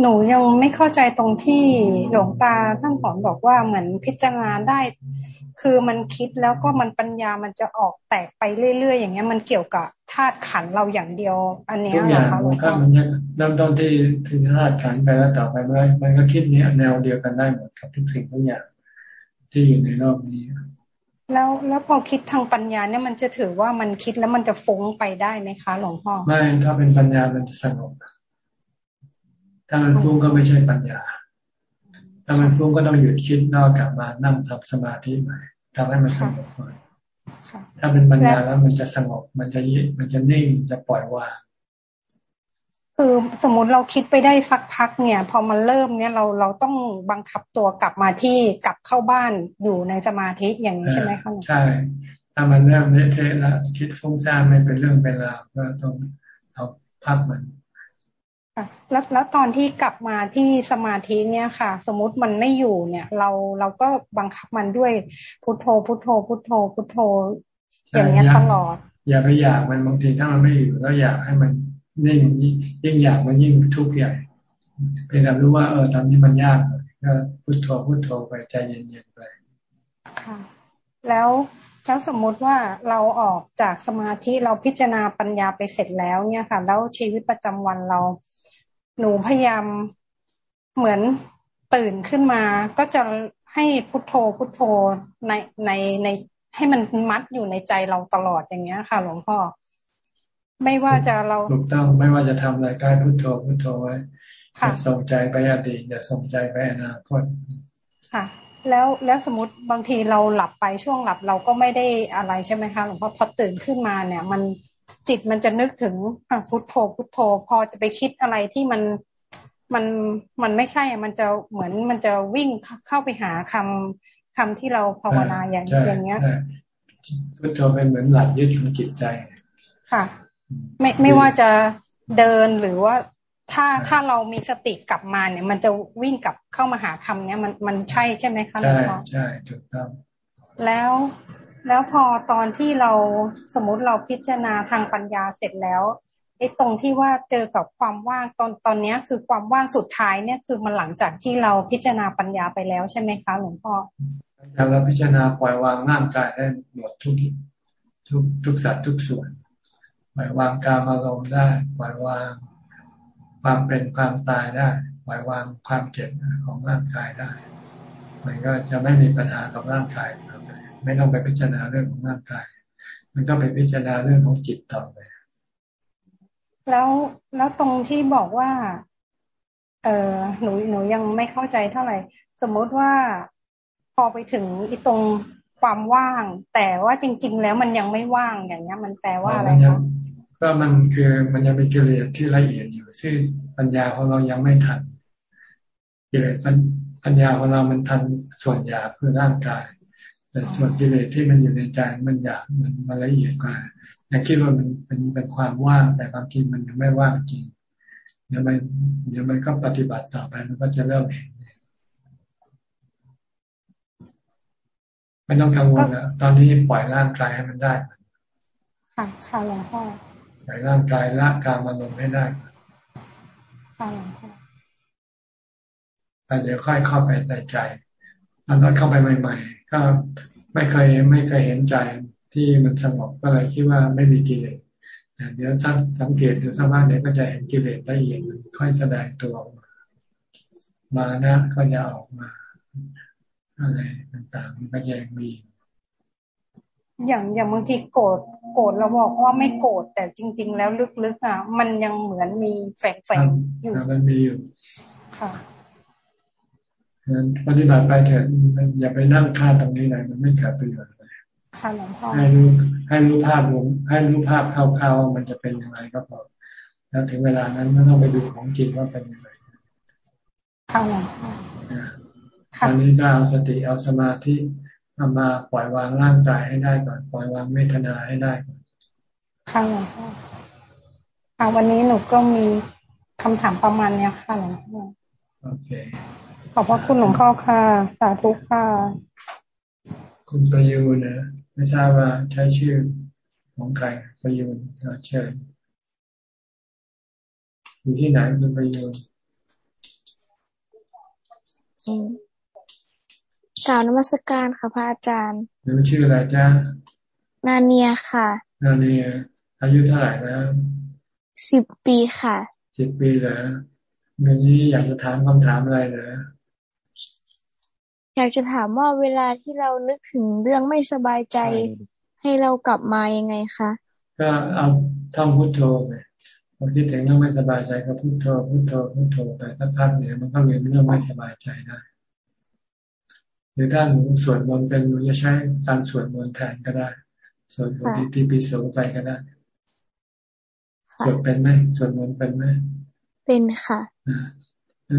หนูยังไม่เข้าใจตรงที่หลวงตาท่านสอนบอกว่าเหมือนพิจารณาได้ คือมันคิดแล้วก็มันปัญญามันจะออกแตกไปเรื่อยๆ อย่างเงี้ยมันเกี่ยวกับธาตุขันเราอย่างเดียว อันนี้นะคะหลวงพ่อมันเริ่มต้นที่ที่ธาตุขันไปแล้วต่อไปเมื่อมันก็คิดเนี้ยแนวเดียวกันได้หมดกับทุกสิ่งทุกอย่างที่อยู่ในรอบนี้ แล้วแล้วพอคิดทางปัญญาเนี่ยมันจะถือว่ามันคิดแล้วมันจะฟุ้งไปได้ไหมคะ หลวงพ่อไม่ถ้าเป็นปัญญามันจะสงบถ้ามันฟุ้งก็ไม่ใช่ปัญญา ถ้ามันฟุ้งก็ต้องหยุดคิดนอกกลับมานั่งทำสมาธิใหม่ทำให้มันสงบก่อนถ้าเป็นปัญญาแล้วมันจะสงบมันจะยึดมันจะนิ่งจะปล่อยวาง คือสมมติเราคิดไปได้สักพักเนี่ย พอมันเริ่มเนี่ยเราเราต้องบังคับตัวกลับมาที่กลับเข้าบ้านอยู่ในสมาธิอย่างนี้ใช่ไหมคะใช่ถ้ามันเริ่มเละเทะแล้วคิดฟุ้งซ่านไม่เป็นเรื่องเป็นราวก็ต้องเอาพักมันแล้วแล้วตอนที่กลับมาที่สมาธิเนี่ยค่ะ สมมติมันไม่อยู่เนี่ย เราเราก็บังคับมันด้วยพุทโธ พุทโธ พุทโธ พุทโธ อย่างเงี้ยตลอด อย่าไปอยากมันบางทีถ้ามันไม่อยู่แล้วอยากให้มัน นิ่งยิ่งอยากมันยิ่งทุกข์ใหญ่เพียงแต่รู้ว่าเออตอนนี้มันยากก็พุทโธพุทโธไปใจเย็นๆไปค่ะ แล้วแล้วสมมุติว่าเราออกจากสมาธิเราพิจารณาปัญญาไปเสร็จแล้วเนี่ยค่ะ แล้วชีวิตประจำวันเรา หนูพยายามเหมือนตื่นขึ้นมา ก็จะให้พุทโธพุทโธในในในให้มันมัดอยู่ในใจเราตลอดอย่างเงี้ยค่ะ หลวงพ่อ ไม่ว่าจะเราถูกต้องไม่ว่าจะทำอะไรก็พุทโธพุทโธไว้อย่าส่งใจไปอดีตอย่าส่งใจไปอนาคตค่ะ แล้วแล้วสมมติบางทีเราหลับไปช่วงหลับเราก็ไม่ได้อะไรใช่ไหมคะหลวงพ่อพอตื่นขึ้นมาเนี่ย มันจิตมันจะนึกถึงพุทโธพุทโธ พอจะไปคิดอะไรที่มันมันมันไม่ใช่ มันจะเหมือนมันจะวิ่งเข้าไปหาคำคำที่เราภาวนาอย่างอย่างเงี้ยพุทโธเป็นเหมือนหลักยึดของจิตใจค่ะ ไม่ไม่ว่าจะเดินหรือว่าถ้าถ้าเรามีสติกลับมาเนี่ย มันจะวิ่งกลับเข้ามาหาคำเนี้ยมันมันใช่ใช่ไหมคะใช่ใช่ถูกต้องแล้วแล้วพอตอนที่เราสมมติเราพิจารณาทางปัญญาเสร็จแล้วไอ้ตรงที่ว่าเจอกับความว่างตอนตอนนี้คือความว่างสุดท้ายเนี่ยคือมันหลังจากที่เราพิจารณาปัญญาไปแล้วใช่ไหมคะหลวงพ่อเราพิจารณาปล่อยวางร่างกายได้หมดทุกทุกทุกสัตว์ทุกส่วนป ล่อยวางการอารมณ์ได้ ปล่อยวางความเป็นความตายได้ ปล่อยวางความเจ็บของร่างกายได้ มันก็จะไม่มีปัญหากับร่างกายไม่ต้องไปพิจารณาเรื่องของร่างกาย มันก็ไปพิจารณาเรื่องของจิตต่อไป แล้วแล้วตรงที่บอกว่า เออหนูหนูยังไม่เข้าใจเท่าไหร่ สมมติว่าพอไปถึงอีตรงความว่าง แต่ว่าจริง ๆ แล้วมันยังไม่ว่างอย่างเงี้ย มันแปลว่าอะไรคะ ก็มันคือมันยังเป็นกิเลสที่ละเอียดอยู่ซึ่งปัญญาของเรายังไม่ทันกิเลสปัญญาของเรามันทันส่วนหยาคือร่างกาย แต่ส่วนกิเลสที่มันอยู่ในใจมันหยาบมันมันละเอียดกว่ายังคิดว่ามันเป็นเป็นความว่างแต่ความจริงมันยังไม่ว่างจริงเดี๋ยวมันเดี๋ยวมันก็ปฏิบัติต่อไปมันก็จะเริ่มเห็นไม่ต้องกังวลแล้วตอนนี้ปล่อยร่างกายให้มันได้ค่ะค่ะหลวงพ่อ ปล่อยร่างกายละการมาลงให้ได้ค่ะหลวงพ่อแต่เดี๋ยวค่อยเข้าไปในใจตอนนั้นเข้าไปใหม่ๆก็ไม่เคยไม่เคยเห็นใจที่มันสงบก็เลยคิดว่าไม่มีกิเลสเดี๋ยวสังเกตดูสักพักเดี๋ยวก็จะเห็นกิเลสละเอียดมันค่อยแสดงตัวออกมามานะก็จะออกมาอะไรต่างๆมันก็ยังมี อย่างอย่างบางทีโกรธโกรธเราบอกว่าไม่โกรธแต่จริง ๆ แล้วลึกๆอะ มันยังเหมือนมีแฝงๆอยู่มันมีอยู่ค่ะปฏิบัติไปเถอะอย่าไปนั่งฆ่าตรงนี้เลยมันไม่เกิดประโยชน์ค่ะหลวงพ่อให้รู้ให้รู้ภาพรวมให้รู้ภาพคร่าวๆมันจะเป็นยังไงก็พอแล้วถึงเวลานั้นไม่ต้องไปดูของจริงว่าเป็นยังไงค่ะหลวงพ่อตอนนี้ก็เอาสติเอาสมาธิ เอามาปล่อยวางร่างกายให้ได้ก่อน ปล่อยวางเวทนาให้ได้ก่อนค่ะหลวงพ่อค่ะวันนี้หนูก็มีคำถามประมาณเนี้ยค่ะหลวงพ่อโอเคขอบพระคุณหลวงพ่อค่ะ สาธุค่ะ คุณประยูนนะไม่ทราบว่าใช้ชื่อของใครประยูนเชิญอยู่ที่ไหนคุณประยูน กล่าวนมัสการค่ะพระอาจารย์หรือชื่ออะไรจ้านาเนียค่ะ นาเนีย อายุเท่าไหร่แล้วสิบปีค่ะสิบปีเหรอเมื่อนี้อยากจะถามคำถามอะไรเหรออยากจะถามว่าเวลาที่เรานึกถึงเรื่องไม่สบายใจ ให้เรากลับมายังไงคะก็เอาท่องพุทโธไปพอคิดถึงเรื่องไม่สบายใจก็พุทโธพุทโธพุทโธไปสักพักเนี่ยมันก็เลยเรื่องไม่สบายใจได้ หรือถ้าหนูสวดมนต์เป็นหนูจะใช้การสวดมนต์แทนก็ได้สวดบทที่ปีโสไปก็ได้สวดเป็นไหมสวดมนต์เป็นไหมเป็นค่ะ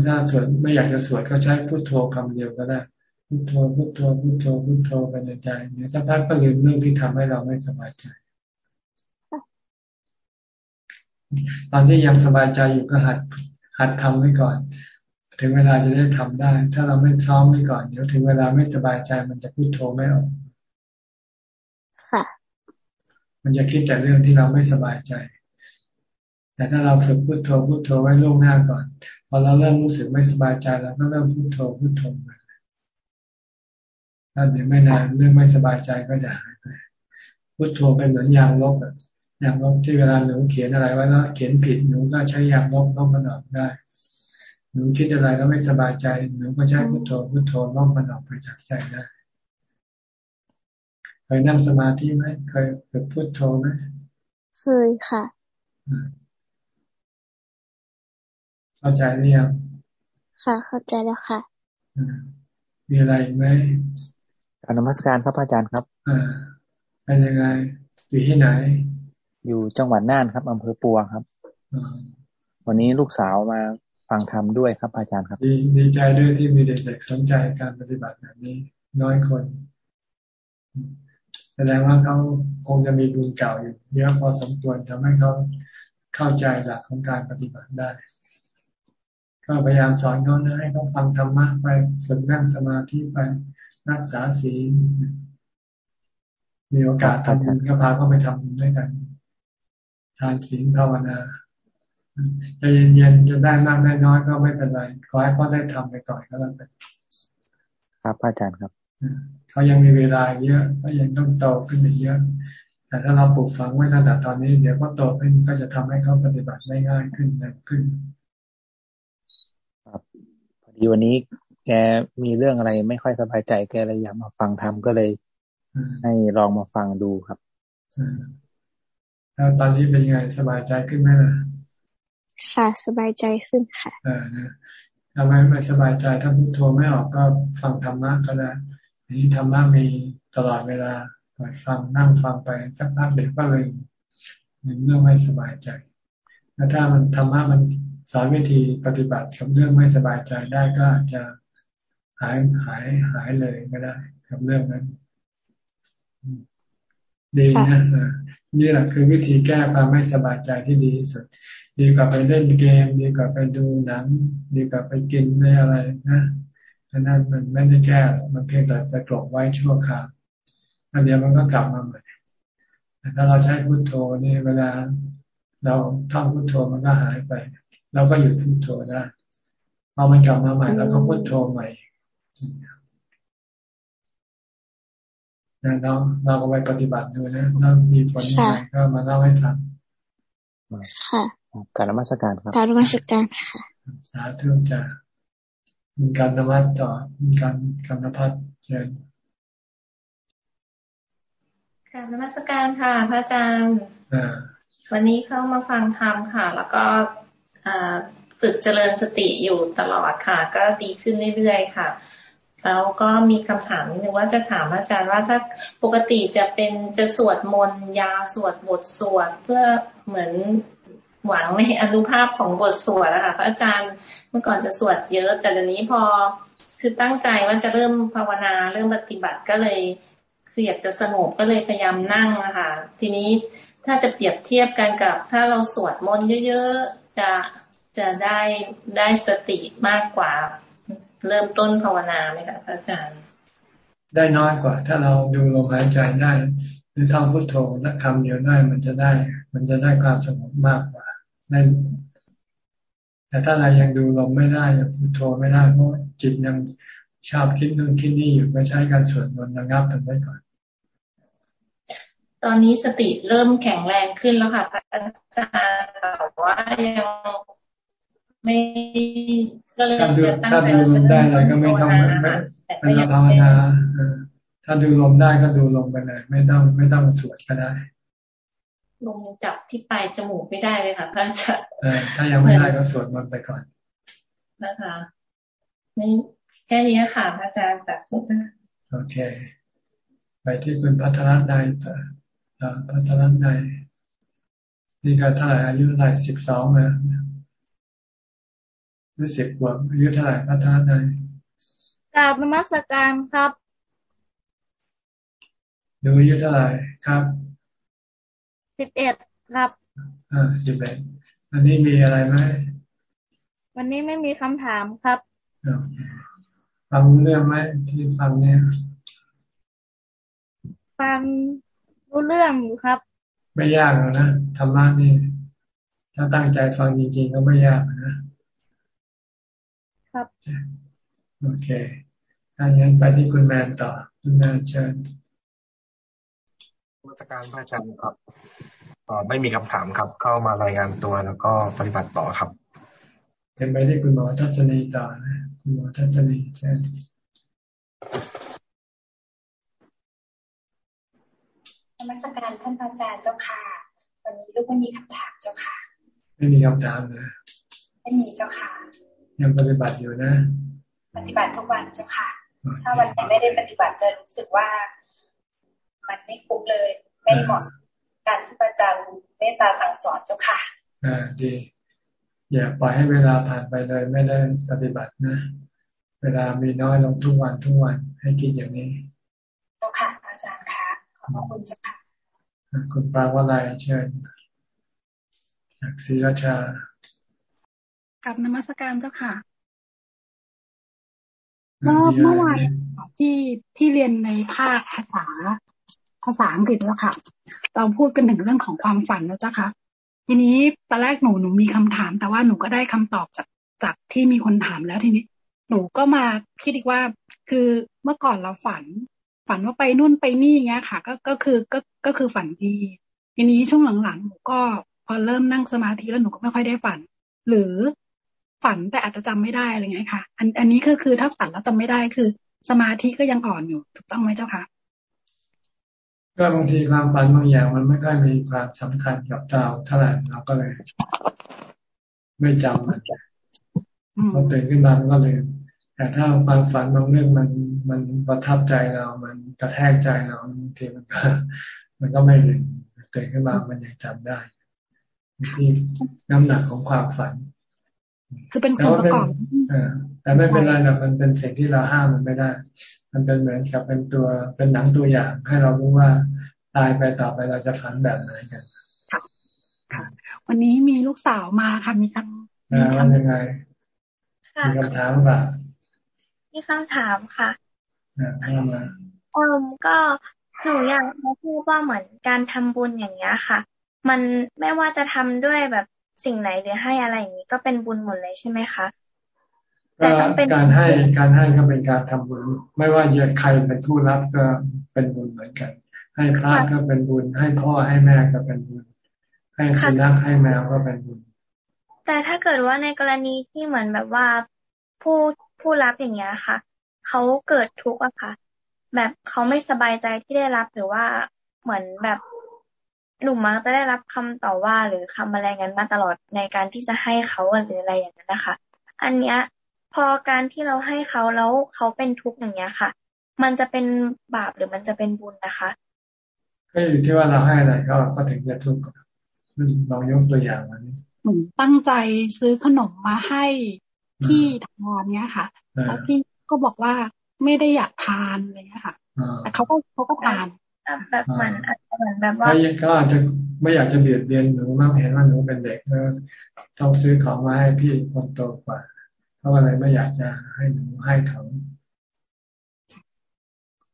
ถ้าสวดไม่อยากจะสวดก็ใช้พุทโธคำเดียวก็ได้พุทโธพุทโธพุทโธพุทโธไปในใจเนี่ยสักพักก็ลืมเรื่องที่ทำให้เราไม่สบายใจ ตอนที่ยังสบายใจอยู่ก็หัดหัดทำไว้ก่อน ถึงเวลาจะได้ทำได้ ถ้าเราไม่ซ้อมไว้ก่อนเดี๋ยวถึงเวลาไม่สบายใจมันจะพุทโธไม่ออกค่ะมันจะคิดแต่เรื่องที่เราไม่สบายใจ แต่ถ้าเราฝึกพุทโธพุทโธไว้ล่วงหน้าก่อน พอเราเริ่มรู้สึกไม่สบายใจแล้วก็เริ่มพุทโธพุทโธไปถ้าเดี๋ยวไม่นานเรื่องไม่สบายใจก็จะหายไปพุทโธเป็นเหมือนยางลบอะยางลบที่เวลาหนูเขียนอะไรไว้แล้วเขียนผิดหนูก็ใช้ยางลบลบมันออกได้ หนูคิดอะไรแล้วไม่สบายใจหนูก็ใช้พุทโธพุทโธล่องมันออกไปจากใจได้เคยนั่งสมาธิไหมเคยฝึกพุทโธไหมเคยค่ะเข้าใจหรือยังค่ะ เข้าใจแล้วค่ะมีอะไรไหมการนมัสการครับอาจารย์ครับอ่าเป็นยังไงอยู่ที่ไหน อยู่จังหวัดน่านครับอำเภอปัวครับวันนี้ลูกสาวมา ฟังธรรมด้วยครับ อาจารย์ครับดีดีใจด้วยที่มีเด็กๆสนใจการปฏิบัติแบบนี้ น้อยคนแสดงว่าเขาคงจะมีบุญเก่าอยู่เยอะพอสมควรทำให้เขาเข้าใจหลักของการปฏิบัติได้ ก็พยายามสอนเขานะให้เขาฟังธรรมะไปฝึกนั่งสมาธิไปรักษาศีลมีโอกาสทำบุญก็พาเขาไปทำบุญด้วยกัน ทานศีลภาวนา จะเย็นๆจะได้มากได้น้อยก็ไม่เป็นไรขอให้เขาได้ทำไปก่อนก็แล้วกันครับอาจารย์ครับเขายังมีเวลาเยอะก็ยังต้องโตขึ้นอีกเยอะ แต่ถ้าเราปลูกฝังไว้ตั้งแต่ตอนนี้ เดี๋ยวก็โตขึ้นก็จะทำให้เขาปฏิบัติได้ง่ายขึ้นแรงขึ้น ครับพอดีวันนี้แกมีเรื่องอะไรไม่ค่อยสบายใจแกเลยอยากมาฟังธรรมก็เลย ให้ลองมาฟังดูครับแล้วตอนนี้เป็นยังไงสบายใจขึ้นไหมล่ะ ค่ะ สบายใจขึ้นค่ะเออนะทำไมไม่สบายใจถ้าพุทโธไม่ออกก็ฟังธรรมะก็ได้นี้ธรรมะมีตลอดเวลาปล่อยฟังนั่งฟังไปสักพักเด็กก็เลยมันเรื่องไม่สบายใจ แล้วถ้ามันธรรมะมันสอนวิธีปฏิบัติกับเรื่องไม่สบายใจได้ก็อาจจะหายหายหายเลยก็ได้กับเรื่องนั้นดีนะนี่แหละคือวิธีแก้ความไม่สบายใจที่ดีที่สุด ดีกว่าไปเล่นเกม ดีกว่าไปดูหนัง ดีกว่าไปกินอะไรนะอันนั้นมันไม่ได้แก้มันเพียงแต่จะกลบไว้ชั่วคราวอันเดียวมันก็กลับมาใหม่แต่ถ้าเราใช้พุโทโธนี่เวลาเราท่องพุโทโธมันก็หายไป เราก็หยุดพุโทโธได้พอมันกลับมาใหม่เราก็พุโทโธใหม่นะเราเราก็ไปปฏิบัติดูนะเรามีผลยังไงก็มาเล่าให้ฟังค่ะ การนมัสการครับ การนมัสการค่ะ สาธุจ้ามีการนมัสต่อมีการการนพัฒเชิญการนมัสการค่ะพระอาจารย์วันนี้เข้ามาฟังธรรมค่ะ แล้วก็ฝึกเจริญสติอยู่ตลอดค่ะ ก็ดีขึ้นเรื่อยๆค่ะแล้วก็มีคำถามนึงว่าจะถามอาจารย์ว่าถ้าปกติจะเป็นจะสวดมนต์ยาวสวดบทสวดเพื่อเหมือน หวังในอนุภาพของบทสวดนะคะพระอาจารย์เมื่อก่อนจะสวดเยอะ แต่เดี๋ยวนี้พอคือตั้งใจว่าจะเริ่มภาวนาเริ่มปฏิบัติก็เลย คืออยากจะสงบก็เลยพยายามนั่งนะคะทีนี้ถ้าจะเปรียบเทียบกันกับ ถ้าเราสวดมนต์เยอะๆจะจะได้ได้สติมากกว่า เริ่มต้นภาวนาไหมคะพระอาจารย์ ได้น้อยกว่า ถ้าเราดูลมหายใจได้หรือท่องพุทโธนักคำเดียวได้มันจะได้ มันจะได้ความสงบมากกว่า ได้แต่ถ้าเรายังดูลมไม่ได้ยังพุทโธไม่ได้เพราะจิตยังชอบคิดนู่นคิดนี่อยู่ก็ใช้การสวดมนต์ระงับมันไว้ก่อน ตอนนี้สติเริ่มแข็งแรงขึ้นแล้วค่ะพระอาจารย์แต่ว่ายังไม่ก็เลยจะตั้งใจว่าจะได้อะไรก็ไม่ต้องไม่ไม่ต้องภาวนาถ้าดูลมได้ก็ดูลมไปเลยไม่ต้องไม่ต้องสวดก็ได้ ลมยังจับที่ปลายจมูกไม่ได้เลยค่ะพระอาจารย์ถ้ายังไม่ได้ก็สวดมันไปก่อน นะคะนี่แค่นี้ค่ะพระอาจารย์แบบทุกนะโอเค ไปที่คุณพัฒนาใดต่อพัฒนาใดนี่ก็เท่าไหร่อายุเท่าไหร่สิบสองเลยหรือสิบขวบอายุเท่าไหร่พัฒนาใดกราบนมัสการครับ ดูอายุเท่าไหร่ครับ สิบเอ็ดครับ อ่าสิบเอ็ดอันนี้มีอะไรไหมวันนี้ไม่มีคำถามครับฟังเรื่องไหมที่ฟังเนี่ยฟังรู้เรื่องอยู่ครับ ไม่ยากนะธรรมะนี่ ถ้าตั้งใจฟังจริงๆก็ไม่ยากนะครับ โอเคถ้าอย่างนั้นไปที่คุณแมนต่อ คุณแมนเชิญ มาตรการพระอาจารย์ครับไม่มีคำถามครับ เข้ามารายงานตัวแล้วก็ปฏิบัติต่อครับเป็นไปที่คุณหมอทัศนีต่อนะคุณหมอทัศนีใช่นมัสการท่านอาจารย์เจ้าค่ะ วันนี้ลูกไม่มีคำถามเจ้าค่ะ ไม่มีคำถามนะไม่มีเจ้าค่ะ ยังปฏิบัติอยู่นะ ปฏิบัติทุกวันเจ้าค่ะ ถ้าวันไหนไม่ได้ปฏิบัติจะรู้สึกว่า มันไม่คุ้มเลย ไม่เหมาะสมการที่อาจารย์เมตตาสั่งสอนเจ้าค่ะอ่าดีอย่าปล่อยให้เวลาผ่านไปเลย ไม่ได้ปฏิบัตินะ เวลามีน้อยลงทุกวันทุกวันให้คิดอย่างนี้เจ้าค่ะ อาจารย์คะขอบคุณเจ้าค่ะคุณปางวลัยเชิญจากศรีราชากับนมัสการเจ้าค่ะเมื่อเมื่อวานที่ที่เรียนในภาคภาษา ภาษาอังกฤษแล้วค่ะ เราพูดกันถึงเรื่องของความฝันแล้วจ้ะค่ะ ทีนี้ตอนแรกหนูหนูมีคำถาม แต่ว่าหนูก็ได้คำตอบจากจากที่มีคนถามแล้วทีนี้ หนูก็มาคิดอีกว่า คือเมื่อก่อนเราฝัน ฝันว่าไปนู่นไปนี่เงี้ยค่ะ ก็ก็คือก็ก็คือฝันดี ทีนี้ช่วงหลังๆหนูก็พอเริ่มนั่งสมาธิแล้วหนูก็ไม่ค่อยได้ฝัน หรือฝันแต่อาจจะจำไม่ได้อะไรเงี้ยค่ะ อันอันนี้ก็คือถ้าฝันแล้วจำไม่ได้คือ สมาธิก็ยังอ่อนอยู่ ถูกต้องไหมเจ้าคะ ก็บางทีความฝันบางอย่างมันไม่ค่อยมีความสำคัญกับเราเท่าไหร่เราก็เลย ไม่จำมันพอตื่นขึ้นมามันก็เลยแต่ถ้าความฝันบางเรื่องมันมันประทับใจเรา มันกระแทกใจเราบางทีมันก็ มันก็ไม่ลืมตื่นขึ้นมามันยังจำได้ที่น้ำหนักของความฝัน จะเป็นส่วนประกอบแต่ไม่เป็นไรหรอกมันเป็นสิ่งที่เราห้ามมันไม่ได้ มันเป็นเหมือนกับเป็นตัวเป็นหนังตัวอย่างให้เรารู้ว่า ตายไปต่อไปเราจะฝันแบบไหนกันค่ะวันนี้มีลูกสาวมาค่ะมีคำมีคำยังไงมีคำถามป่ะมีคำถามค่ะอ่ามาอมก็หนูอยากมาพูดว่าเหมือนการทำบุญอย่างเงี้ยค่ะ มันไม่ว่าจะทำด้วยแบบสิ่งไหนหรือให้อะไรอย่างนี้ก็เป็นบุญหมดเลยใช่ไหมคะแต่การให้การให้ก็เป็นการทำบุญ ไม่ว่าจะใครเป็นผู้รับก็เป็นบุญเหมือนกัน ให้พระก็เป็นบุญ ให้พ่อให้แม่ก็เป็นบุญ ให้สุนัขให้แมวก็เป็นบุญ แต่ถ้าเกิดว่าในกรณีที่เหมือนแบบว่าผู้ผู้รับอย่างเงี้ยค่ะเขาเกิดทุกข์อะค่ะ แบบเขาไม่สบายใจที่ได้รับหรือว่าเหมือนแบบหนุ่มมักจะได้รับคำต่อว่าหรือคำอะไรงั้นมาตลอดในการที่จะให้เขาหรืออะไรอย่างนั้นนะคะ อันเนี้ยพอการที่เราให้เขาแล้วเขาเป็นทุกข์อย่างเงี้ยค่ะ มันจะเป็นบาปหรือมันจะเป็นบุญนะคะ ก็อยู่ที่ว่าเราให้อะไรก็ก็ถึงจะทุกข์ลองยกตัวอย่างมานี้หนูตั้งใจซื้อขนมมาให้พี่ทานเนี้ยค่ะ แล้วพี่ก็บอกว่าไม่ได้อยากทานอะไรเงี้ยค่ะแต่เขาก็เขาก็ทานแบบเหมือนเหมือนแบบว่าก็อาจจะไม่อยากจะเบียดเบียนหนูมากเห็นว่าหนูเป็นเด็กก็ต้องซื้อของมาให้พี่คนโตกว่าเพราะอะไรไม่อยากจะให้หนูให้เขา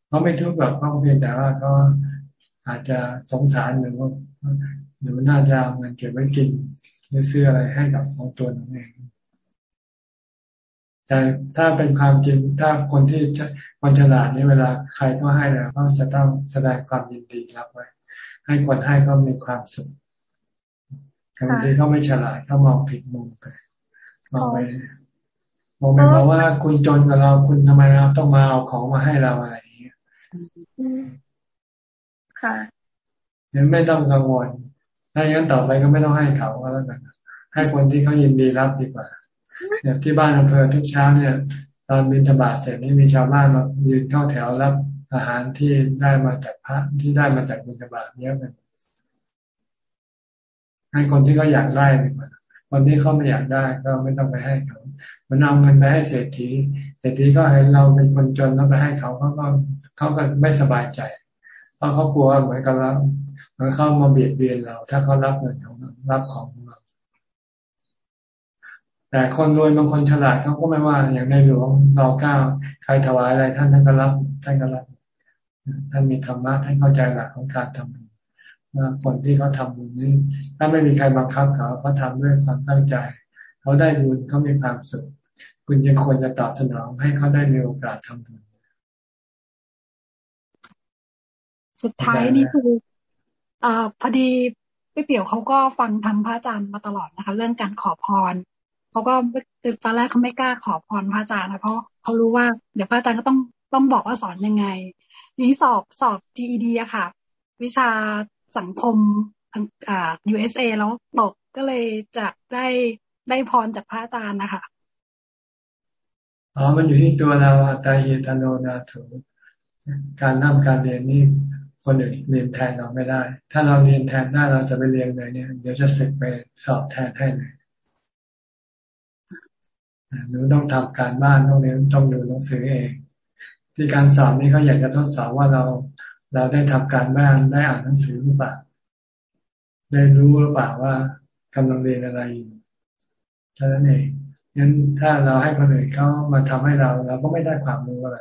เขาไม่ทุกข์แบบเขาเพียงแต่ว่าก็ อาจจะสงสารหนูว่าหนูน่าจะเอาเงินเก็บไว้กินหรือซื้ออะไรให้กับของตัวหนูเองแต่ถ้าเป็นความจริงถ้าคนที่คนฉลาดนี่เวลาใครก็ให้แล้วก็จะต้องแสดงความยินดีรับไว้ ให้คนให้เขามีความสุขบางทีเขาไม่ฉลาดเขามองผิดมุมไปมองไปมองไปเพราว่าคุณจนกับเราคุณทำไมเราต้องมาเอาของมาให้เราอะไรอย่างเงี้ย ค่ะยังไม่ต้องกังวล ถ้าอย่างนั้นต่อไปก็ไม่ต้องให้เขาก็แล้วกันให้คนที่เขายินดีรับดีกว่าเนี่ยที่บ้านอำเภอทุกเช้าเนี่ย ตอนบินธบาตเสร็จนี่มีชาวบ้านมายืนเข้าแถวรับอาหารที่ได้มาจากพระที่ได้มาจากบินธบาตเยอะเลยให้คนที่เขาอยากได้ดีกว่าคนที่เขาไม่อยากได้ก็ไม่ต้องไปให้เขามันเอาเงินไปให้เศรษฐีเศรษฐีก็เห็นเราเป็นคนจนแล้วไปให้เขาเขาก็เขาก็ไม่สบายใจ เพราะเขากลัวเหมือนกับเราเหมือนเข้ามาเบียดเบียนเรา ถ้าเขารับเงินของเรารับของเรา แต่คนรวยบางคนฉลาดเขาก็ไม่ว่าอย่างในหลวงเรอเก้าใครถวายอะไรท่านท่านก็รับท่านก็รับท่านมีธรรมะท่านเข้าใจหลักของการทำบุญว่าคนที่เขาทาบุญนี้ถ้าไม่มีใครบังคับเขาเขาทาด้วยความตั้งใจ เขาได้บุญเขามีความสุขคุณยังควรจะตอบสนองให้เขาได้มีโอกาสทำบุญ สุดท้ายนี่คืออ่าพอดีพี่เปี่ยวเขาก็ฟังทำพระอาจารย์มาตลอดนะคะ เรื่องการขอพรเขาก็ตอนแรกเขาไม่กล้าขอพรพระอาจารย์นะเพราะเขารู้ว่าเดี๋ยวพระอาจารย์ก็ต้องต้องบอกว่าสอนยังไงทีนี้สอบสอบ GED อะค่ะ วิชาสังคมอ่า USA แล้วตกก็เลยจะได้ได้พรจากพระอาจารย์นะคะอ๋อมันอยู่ที่ตัวเราตาเยตโนนาถูการนั่งการเรียนนี่ คนอื่นเรียนแทนเราไม่ได้ ถ้าเราเรียนแทนได้เราจะไปเรียนเลยเนี่ย เดี๋ยวจะสึกไปสอบแทนให้เลยหนูต้องทำการบ้านต้องเรียนต้องดูหนังสือเอง ที่การสอบนี่เขาอยากจะทดสอบว่าเราเราได้ทำการบ้านได้อ่านหนังสือหรือเปล่าได้รู้หรือเปล่าว่ากำลังเรียนอะไรอยู่แค่นั้นเองงั้นถ้าเราให้คนอื่นเขามาทำให้เราเราก็ไม่ได้ความรู้อะไร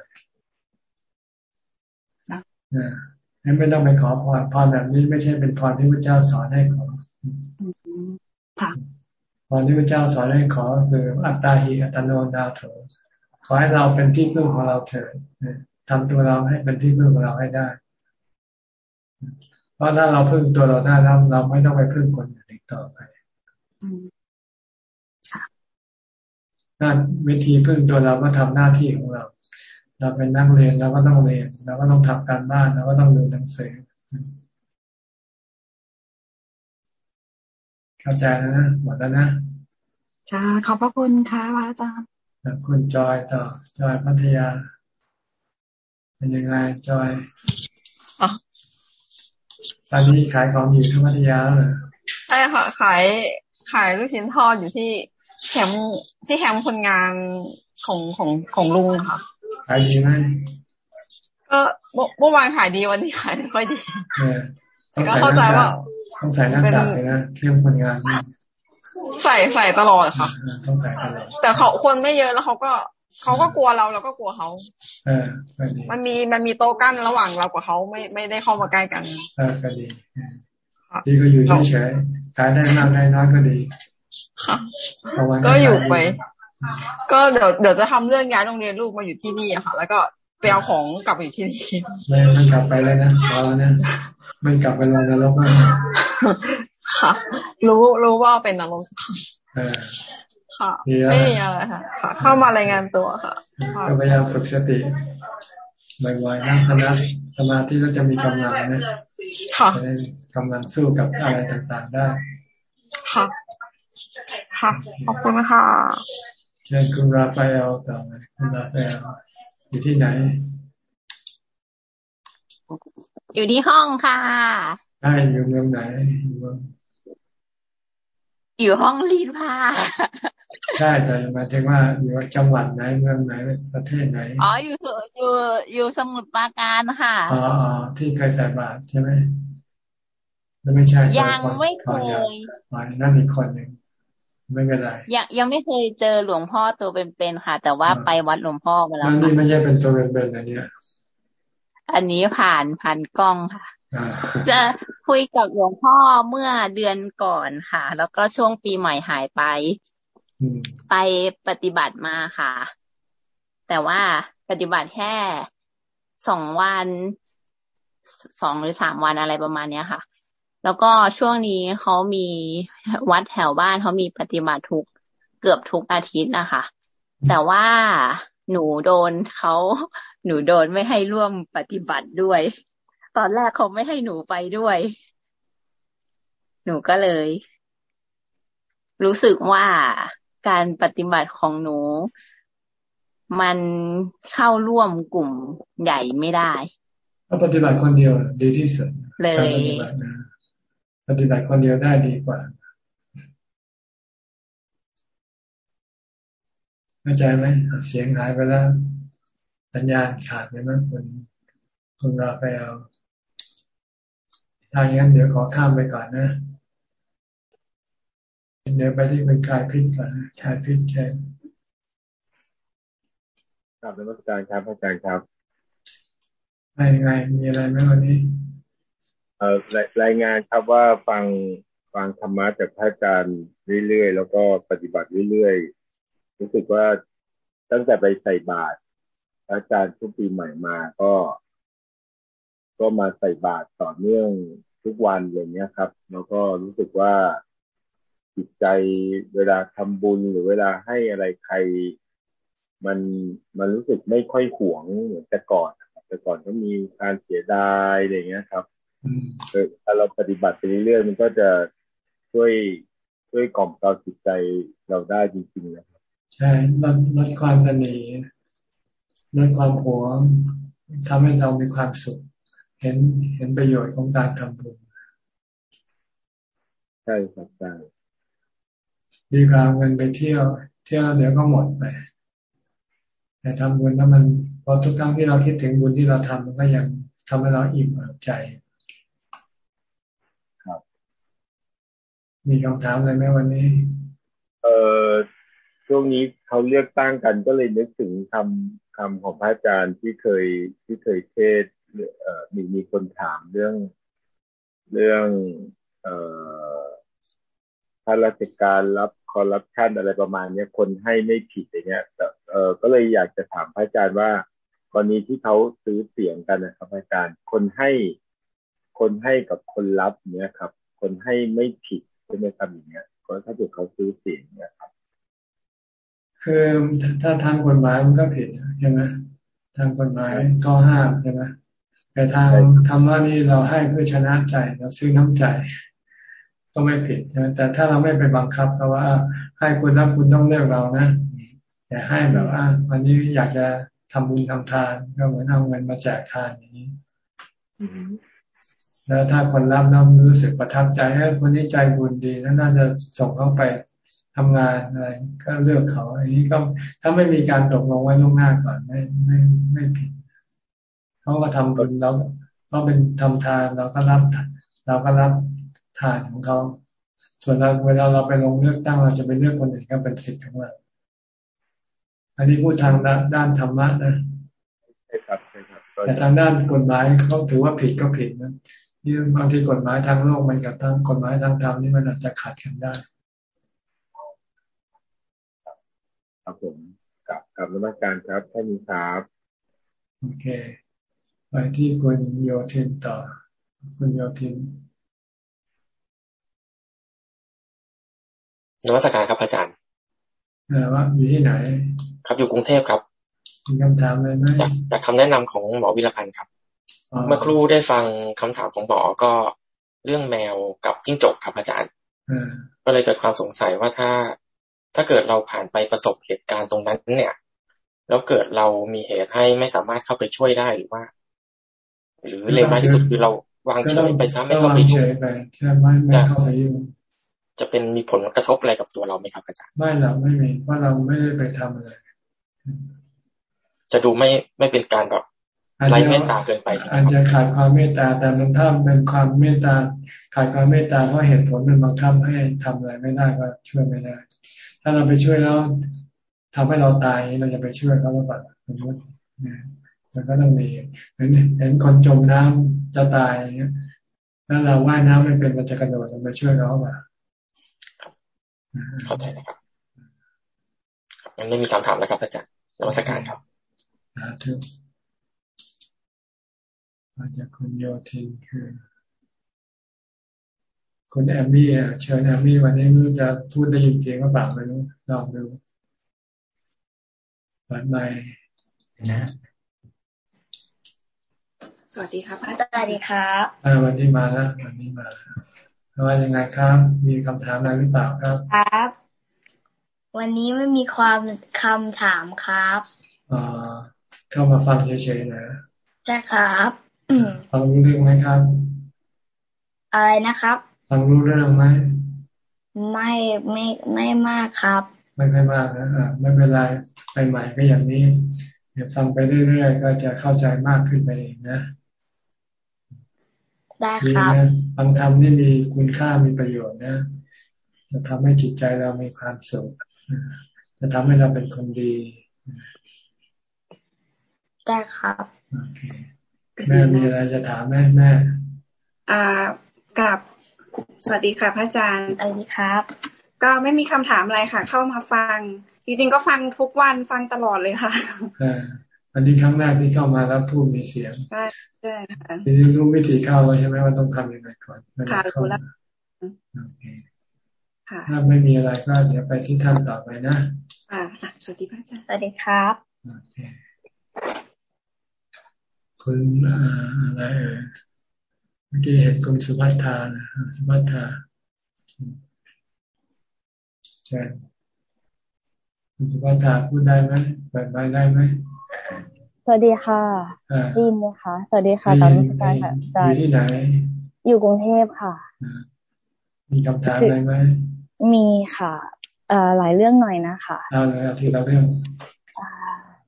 นะ งั้นไม่ต้องไปขอพรพรแบบนี้ไม่ใช่เป็นพรที่พระเจ้าสอนให้ขอพรที่พระเจ้าสอนให้ขอคืออัตตาหิอัตโนนาโถขอให้เราเป็นที่พึ่งของเราเถิดทำตัวเราให้เป็นที่พึ่งของเราให้ได้ เพราะถ้าเราพึ่งตัวเราได้แล้วเราไม่ต้องไปพึ่งคนอื่นอีกต่อไปนั่นวิธีพึ่งตัวเราก็ทำหน้าที่ของเรา เราเป็นนักเรียนเราก็ต้องเรียนเราก็ต้องทำการบ้านเราก็ต้องดูหนังสือเข้าใจแล้วนะหมดแล้วนะค่ะขอบพระคุณค่ะพระอาจารย์คุณจอยต่อจอยพัทยา เป็นยังไงจอยตอนนี้ขายของอยู่ที่พัทยาเหรอใช่ค่ะขายขายลูกชิ้นทอดอยู่ที่แคมป์ที่แคมป์คนงานของของของลุงค่ะ ขายดีไหมก็เมื่อวานขายดีวันนี้ขายไม่ค่อยดีก็เข้าใจว่าต้องใส่หน้ากากเลยนะเข้มคนงานใส่ใส่ตลอดค่ะต้องใส่ตลอดแต่เขาคนไม่เยอะแล้วเขาก็เขาก็กลัวเราแล้วก็กลัวเขาเออมันมีมันมีโต๊ะกั้นระหว่างเรากับเขาไม่ไม่ได้เข้ามาใกล้กันเออก็ดีดีก็อยู่เฉยๆขายได้มากได้น้อยก็ดีค่ะก็อยู่ไป ก็เดี๋ยวเดี๋ยวจะทำเรื่องย้ายโรงเรียนลูกมาอยู่ที่นี่อะค่ะ แล้วก็ไปเอาของกลับไปอยู่ที่นี่ไม่ไม่กลับไปเลยนะรอนะไม่กลับไปลงนรกนะค่ะ รู้รู้ว่าเป็นนรกค่ะไม่มีอะไรค่ะ เข้ามารายงานตัวค่ะพยายามฝึกสติบ่อยๆนั่งสมาธิสมาธิก็จะมีกำลังนะค่ะกำลังสู้กับอะไรต่างๆได้ ค่ะ ค่ะ ขอบคุณค่ะ เชิญคุณราฟาเอลต่อเลยคุณราฟาเอลอยู่ที่ไหน อยู่ที่ห้องค่ะใช่อยู่เมืองไหนอยู่เมืองอยู่ห้องรีดผ้าใช่แต่หมายถึงว่าอยู่จังหวัดไหนเมืองไหนประเทศไหน อ๋ออยู่อยู่อยู่สมุทรปราการค่ะ อ๋อที่เคยใส่บาตรใช่ไหมไม่ใช่ยังไม่เคยนั่นอีกคนหนึ่ง ไม่เป็นไรยังยังไม่เคยเจอหลวงพ่อตัวเป็นๆค่ะ แต่ว่าไปวัดหลวงพ่อมาแล้วนี่ไม่ใช่เป็นตัวเป็นๆนะเนี่ยอันนี้ผ่านผ่านกล้องค่ะ จะคุยกับหลวงพ่อเมื่อเดือนก่อนค่ะ แล้วก็ช่วงปีใหม่หายไป ไปปฏิบัติมาค่ะ แต่ว่าปฏิบัติแค่สองวันสองหรือสามวันอะไรประมาณเนี้ยค่ะ แล้วก็ช่วงนี้เขามีวัดแถวบ้านเขามีปฏิบัติทุกเกือบทุกอาทิตย์นะคะ แต่ว่าหนูโดนเขาหนูโดนไม่ให้ร่วมปฏิบัติด้วย ตอนแรกเขาไม่ให้หนูไปด้วย หนูก็เลย รู้สึกว่าการปฏิบัติของหนู มันเข้าร่วมกลุ่มใหญ่ไม่ได้ปฏิบัติคนเดียวดีที่สุดเลย ปฏิบัติคนเดียวได้ดีกว่าเข้าใจไหมเสียงหายไปแล้วสัญญาณขาดไปมั้งคนคนเราไปเอาถ้าอย่างนั้นเดี๋ยวขอข้ามไปก่อนนะเดี๋ยวไปที่เป็นกายพิษก่อนกายพิษแทนครับนมัสการครับอาจารย์ครับยังไงมีอะไรไหมวันนี้เอ่อ รายงานครับว่าฟังฟังธรรมะจากพระอาจารย์เรื่อยๆ แล้วก็ปฏิบัติเรื่อยๆ รู้สึกว่าตั้งแต่ไปใส่บาตรพระอาจารย์ทุกปีใหม่มาก็ ก็มาใส่บาตรต่อเนื่องทุกวันอย่างเงี้ยครับ แล้วก็รู้สึกว่าจิตใจเวลาทำบุญหรือเวลาให้อะไรใคร มันมันรู้สึกไม่ค่อยหวงเหมือนแต่ก่อนแต่ก่อนก็มีการเสียดายอะไรเงี้ยครับ เราปฏิบัติไปเรื่อยๆมันก็จะช่วยช่วยกล่อมเกลาจิตใจเราได้จริงๆนะครับใช่ลดลดความตันนีลดความหวงทำให้เรามีความสุข เห็นเห็นประโยชน์ของการทำบุญใช่ครับใช่ดีกว่าเงินไปเที่ยว เที่ยวเดี๋ยวก็หมดไป แต่ทำบุญแล้วมันพอทุกครั้งที่เราคิดถึงบุญที่เราทำมันก็ยังทำให้เราอิ่มใจครับ มีคำถามอะไรไหมวันนี้ เออช่วงนี้เขาเลือกตั้งกันก็เลยนึกถึงคำคำของพระอาจารย์ที่เคยที่เคยเทศเอ่อมีมีคนถามเรื่องเรื่อง เอ่อข้าราชการรับคอร์รัปชันอะไรประมาณเนี้ยคนให้ไม่ผิดอย่างเงี้ยเออก็เลยอยากจะถามพระอาจารย์ว่ากรณีที่เขาซื้อเสียงกันนะครับอาจารย์ คนให้คนให้กับคนรับเนี้ยครับ คนให้ไม่ผิด ใช่ไหมครับอย่างเงี้ยก็ถ้าเกิดเขาซื้อเสียงเนี่ยครับ คือถ้าทางกฎหมายมันก็ผิดใช่ไหมทางกฎหมายก็ห้ามใช่ไหมแต่ทางธรรมะนี่เราให้เพื่อชนะใจเราซื้อน้ำใจ ก็ไม่ผิดใช่ไหมแต่ถ้าเราไม่ไปบังคับเขาว่า ให้คุณรับคุณต้องเลือกเรานะอย่าให้แบบว่าวันนี้อยากจะทำบุญทำทานก็เหมือนเอาเงินมาแจกทานอย่างนี้ แล้วถ้าคนรับน้ำรู้สึกประทับใจให้คนนี้ใจบุญดีแล้วน่าจะส่งเข้าไปทำงานอะไรก็เลือกเขาอันนี้ก็ถ้าไม่มีการตกลงไว้ล่วงหน้าก่อนไม่ไม่ไม่ผิดเขาก็ทำบุญเราเขาเป็นทำทานเราก็รับเราก็รับทานของเขาส่วนเราเวลาเราไปลงเลือกตั้งเราจะไปเลือกคนอื่นก็เป็นสิทธิ์ของเราอันนี้พูดทางด้านธรรมะนะใช่ครับใช่ครับแต่ทางด้านกฎหมายเขาถือว่าผิดก็ผิดนะนี่ บางทีกฎหมายทางโลกมันกับทางกฎหมายทางธรรมนี่มันอาจจะขัดกันได้ ครับผมกับกับนักการครับท่านมีครับโอเค ไปที่คุณโยทินต่อ คุณโยทินนวัตการครับอาจารย์นะว่าอยู่ที่ไหน ครับอยู่กรุงเทพครับมีคำถามเลยไหมอยากคำแนะนำของหมอวิรพันธ์ครับ เมื่อครู่ได้ฟังคำถามของหมอก็เรื่องแมวกับจิ้งจกครับอาจารย์ก็เลยเกิดความสงสัยว่าถ้าถ้าเกิดเราผ่านไปประสบเหตุการณ์ตรงนั้น เนี่ย แล้วเกิดเรามีเหตุให้ไม่สามารถเข้าไปช่วยได้หรือว่า หรือเลวร้ายที่สุดคือเราวางเฉยไปซะไม่เข้าไปยุ่งไม่ไม่เข้าไปยุ่งจะเป็นมีผลกระทบอะไรกับตัวเราไหมครับอาจารย์ไม่หรอกไม่มีเพราะเราไม่ได้ไปทำอะไรจะดูไม่ไม่เป็นการแบบ ไรเมตตาเกินไปอาจจะขาดความเมตตาแต่มันถ้าเป็นความเมตตาขาดความเมตตาเพราะเหตุผลมันบังคับให้ทำอะไรไม่ได้ก็ช่วยไม่ได้ ถ้าเราไปช่วยแล้วทำให้เราตายเราจะไปช่วยเขาหรือเปล่าสมมติมันก็ต้องมีเห็นเห็นคนจมน้ำจะตายอย่างเงี้ยแล้วเราว่ายน้ำไม่เป็นเราจะกระโดดลงไปช่วยเขาป่ะเข้าใจนะครับยังไม่มีคำถามแล้วครับอาจารย์นวัตการครับนะทุก อาจจะคุณโยทินคือ คุณแอมมี่เชิญแอมมี่วันนี้รู้จะพูดได้ยินเสียงก็ปล่าไม่รู้ลองดูเปิดไมค์นะสวัสดีครับอาจารย์สวัสดีครับวันนี้มาแล้ววันนี้มาว่ายังไงครับ มีคำถามอะไรหรือเปล่าครับ ครับ วันนี้ไม่มีความคำถามครับอ่าเข้ามาฟังเฉยๆนะใช่ครับ ฟังรู้เรื่องไหมครับ อะไรนะครับฟังรู้เรื่องไหมไม่ไม่ไม่มากครับ ไม่ค่อยมากนะอ่าไม่เป็นไรไปใหม่ก็อย่างนี้ เดี๋ยวฟังไปเรื่อยๆก็จะเข้าใจมากขึ้นไปเองนะได้ครับฟังธรรมที่มีคุณค่ามีประโยชน์นะจะทำให้จิตใจเรามีความสุขจะทำให้เราเป็นคนดี ได้ครับ โอเค แม่มีอะไรจะถามแม่แม่อ่ากับสวัสดีค่ะพระอาจารย์สวัสดีครับ ก็ไม่มีคำถามอะไรค่ะ เข้ามาฟัง จริงๆก็ฟังทุกวันฟังตลอดเลยค่ะอันนี้ครั้งแรกที่เข้ามาแล้วพูดมีเสียงใช่ใช่ค่ะทีนี้รู้วิธีเข้าแล้วใช่ไหมว่าต้องทำยังไงก่อนค่ะรู้แล้วถ้าไม่มีอะไรก็เดี๋ยวไปที่ท่านต่อไปนะ อ่าสวัสดีพระอาจารย์สวัสดีครับโอเค คุณอะไรเอ่ยเมื่อกี้เห็นคุณสุภัทธานะสุภัทธาใช่คุณสุภัทธาพูดได้ไหมเปิดไมได้ไหมสวัสดีค่ะดีนไหมคะสวัสดีค่ะตอนนี้สกายค่ะอยู่ที่ไหน อยู่กรุงเทพค่ะ มีคำถามอะไรไหมมีค่ะเอ่อหลายเรื่องหน่อยนะคะเอาเลยทีละเรื่อง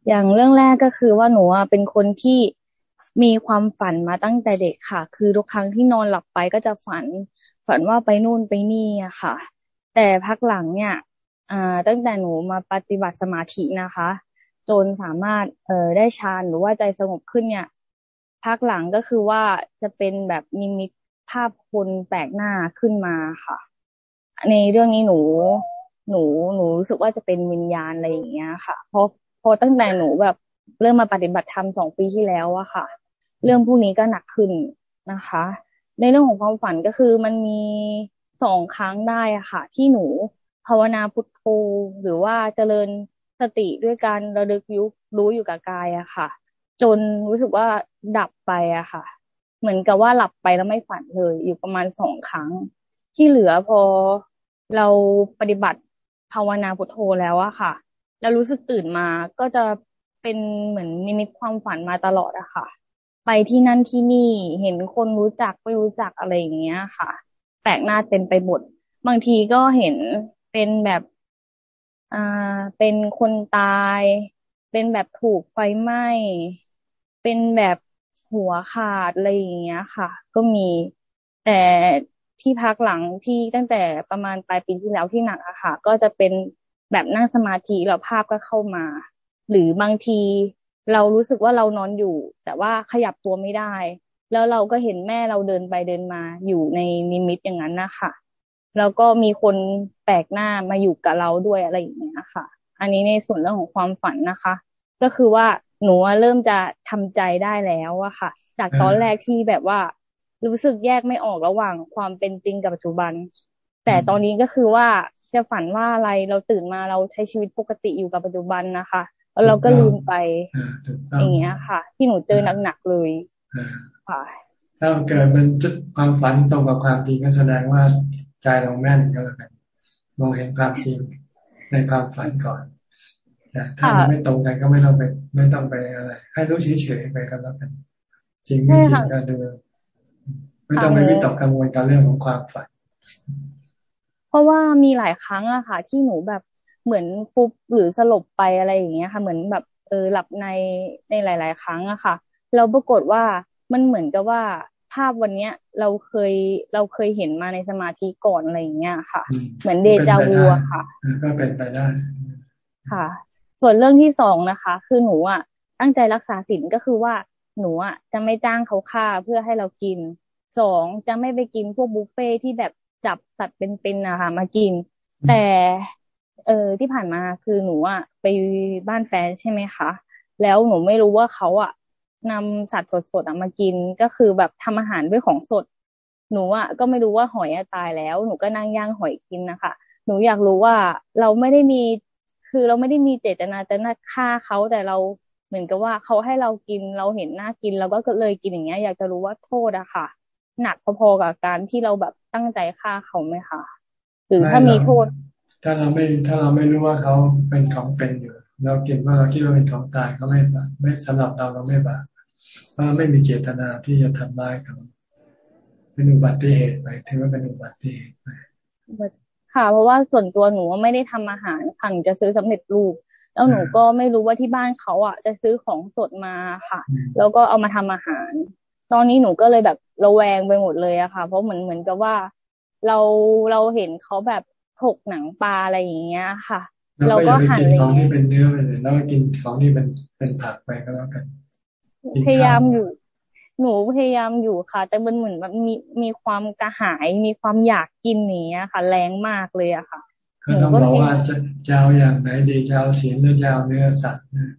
อย่างเรื่องแรกก็คือว่าหนูเป็นคนที่ มีความฝันมาตั้งแต่เด็กค่ะ คือทุกครั้งที่นอนหลับไปก็จะฝัน ฝันว่าไปนู่นไปนี่อะค่ะ แต่พักหลังเนี่ยอ่าตั้งแต่หนูมาปฏิบัติสมาธินะคะ จนสามารถเออได้ฌานหรือว่าใจสงบขึ้นเนี่ยพักหลังก็คือว่าจะเป็นแบบนิมิตภาพคนแปลกหน้าขึ้นมาค่ะ ในเรื่องนี้หนูหนูหนูรู้สึกว่าจะเป็นวิญญาณอะไรอย่างเงี้ยค่ะ เพราะพอตั้งแต่หนูแบบเริ่มมาปฏิบัติธรรมสองปีที่แล้วอะค่ะ เรื่องพวกนี้ก็หนักขึ้นนะคะ ในเรื่องของความฝันก็คือมันมีสองครั้งได้อะค่ะ ที่หนูภาวนาพุทโธหรือว่าเจริญสติด้วยการระลึกยุรู้อยู่กับกายอะค่ะ จนรู้สึกว่าดับไปอะค่ะ เหมือนกับว่าหลับไปแล้วไม่ฝันเลย อยู่ประมาณสองครั้ง ที่เหลือพอเราปฏิบัติภาวนาพุทโธแล้วอะค่ะ แล้วรู้สึกตื่นมาก็จะเป็นเหมือนนิมิตความฝันมาตลอดอะค่ะ ไปที่นั่นที่นี่ เห็นคนรู้จักไม่รู้จักอะไรอย่างเงี้ยค่ะ แปลกหน้าเต็มไปหมด บางทีก็เห็นเป็นแบบอ่าเป็นคนตาย เป็นแบบถูกไฟไหม้ เป็นแบบหัวขาดอะไรอย่างเงี้ยค่ะ ก็มีแต่ที่พักหลังที่ตั้งแต่ประมาณปลายปีที่แล้วที่หนักอะค่ะ ก็จะเป็นแบบนั่งสมาธิแล้วภาพก็เข้ามา หรือบางที เรารู้สึกว่าเรานอนอยู่ แต่ว่าขยับตัวไม่ได้ แล้วเราก็เห็นแม่เราเดินไปเดินมาอยู่ในนิมิตอย่างนั้นนะคะแล้วก็มีคนแปลกหน้ามาอยู่กับเราด้วยอะไรอย่างเงี้ยค่ะ อันนี้ในส่วนเรื่องของความฝันนะคะ ก็คือว่าหนูเริ่มจะทำใจได้แล้วอะค่ะ จากตอนแรกที่แบบว่า รู้สึกแยกไม่ออกระหว่างความเป็นจริงกับปัจจุบัน แต่ตอนนี้ก็คือว่าจะฝันว่าอะไรเราตื่นมาเราใช้ชีวิตปกติอยู่กับปัจจุบันนะคะ เราก็ลืมไปอย่างเงี้ยค่ะ ที่หนูเจอหนักๆเลยค่ะถ้าเกิดมันจุดความฝันตรงกับความจริงก็แสดงว่าใจเราแม่นก็แล้วกันมองเห็นความจริงในความฝันก่อนแต่ถ้ามันไม่ตรงกันก็ไม่ต้องไป ไม่ต้องไปอะไร ให้รู้เฉยๆไปก็แล้วกันจริงไม่จริงก็ดูไม่ต้องไปวิตกกังวลกับเรื่องของความฝัน เพราะว่ามีหลายครั้งอะค่ะ ที่หนูแบบ เหมือนฟุบหรือสลบไปอะไรอย่างเงี้ยค่ะ เหมือนแบบเออหลับในในหลาย ๆ ครั้งอะค่ะ เราปรากฏว่ามันเหมือนกับว่าภาพวันเนี้ยเราเคยเราเคยเห็นมาในสมาธิก่อนอะไรอย่างเงี้ยค่ะ เหมือนเดจาวูอะค่ะ ก็เป็นไปได้ค่ะ ส่วนเรื่องที่สองนะคะ คือหนูอะตั้งใจรักษาศีลก็คือว่าหนูอะจะไม่จ้างเขาฆ่าเพื่อให้เรากินสองจะไม่ไปกินพวกบุฟเฟ่ที่แบบจับสัตว์เป็นๆนะคะมากิน แต่ เออที่ผ่านมาคือหนูอะไปบ้านแฟนใช่ไหมคะ แล้วหนูไม่รู้ว่าเขาอะนำสัตว์สดๆมากินก็คือแบบทำอาหารด้วยของสด หนูอะก็ไม่รู้ว่าหอยตายแล้ว หนูก็นั่งย่างหอยกินนะคะ หนูอยากรู้ว่าเราไม่ได้มีคือเราไม่ได้มีเจตนาจะน่าฆ่าเขาแต่เราเหมือนกับว่าเขาให้เรากินเราเห็นหน้ากินเราก็เลยกินอย่างเงี้ย อยากจะรู้ว่าโทษอะค่ะ หนักพอๆกับการที่เราแบบตั้งใจฆ่าเขาไหมคะหรือถ้ามีโทษ ถ้าเราไม่ถ้าเราไม่รู้ว่าเขาเป็นของเป็นอยู่ เรากินว่าเราคิดว่าเป็นของตายก็ไม่บาปไม่สำหรับเราเราไม่บาปเพราะไม่มีเจตนาที่จะทำร้ายเขาเป็นอุบัติเหตุไปถือว่าเป็นอุบัติเหตุไปค่ะ เพราะว่าส่วนตัวหนูไม่ได้ทำอาหารค่ะหนูจะซื้อสำเร็จรูปแล้วหนูก็ไม่รู้ว่าที่บ้านเขาอะ จะซื้อของสดมาค่ะ แล้วก็เอามาทำอาหาร ตอนนี้หนูก็เลยแบบระแวงไปหมดเลยอะค่ะ เพราะเหมือนเหมือนกับว่า เราเราเห็นเขาแบบ ถกหนังปลาอะไรอย่างเงี้ยค่ะ เราก็หั่นของที่เป็นเนื้อไปเลยแล้วก็กินของที่เป็นเป็นผักไปก็แล้วกัน พยายามอยู่ หนูพยายามอยู่ค่ะ แต่มันเหมือนแบบมีมีความกระหายมีความอยากกินนี้ค่ะ แรงมากเลยอะค่ะก็ต้องบอกว่าจะจะเอาอย่างไหนดีจะเอาศีลหรือจะเอาเนื้อสัตว์นะ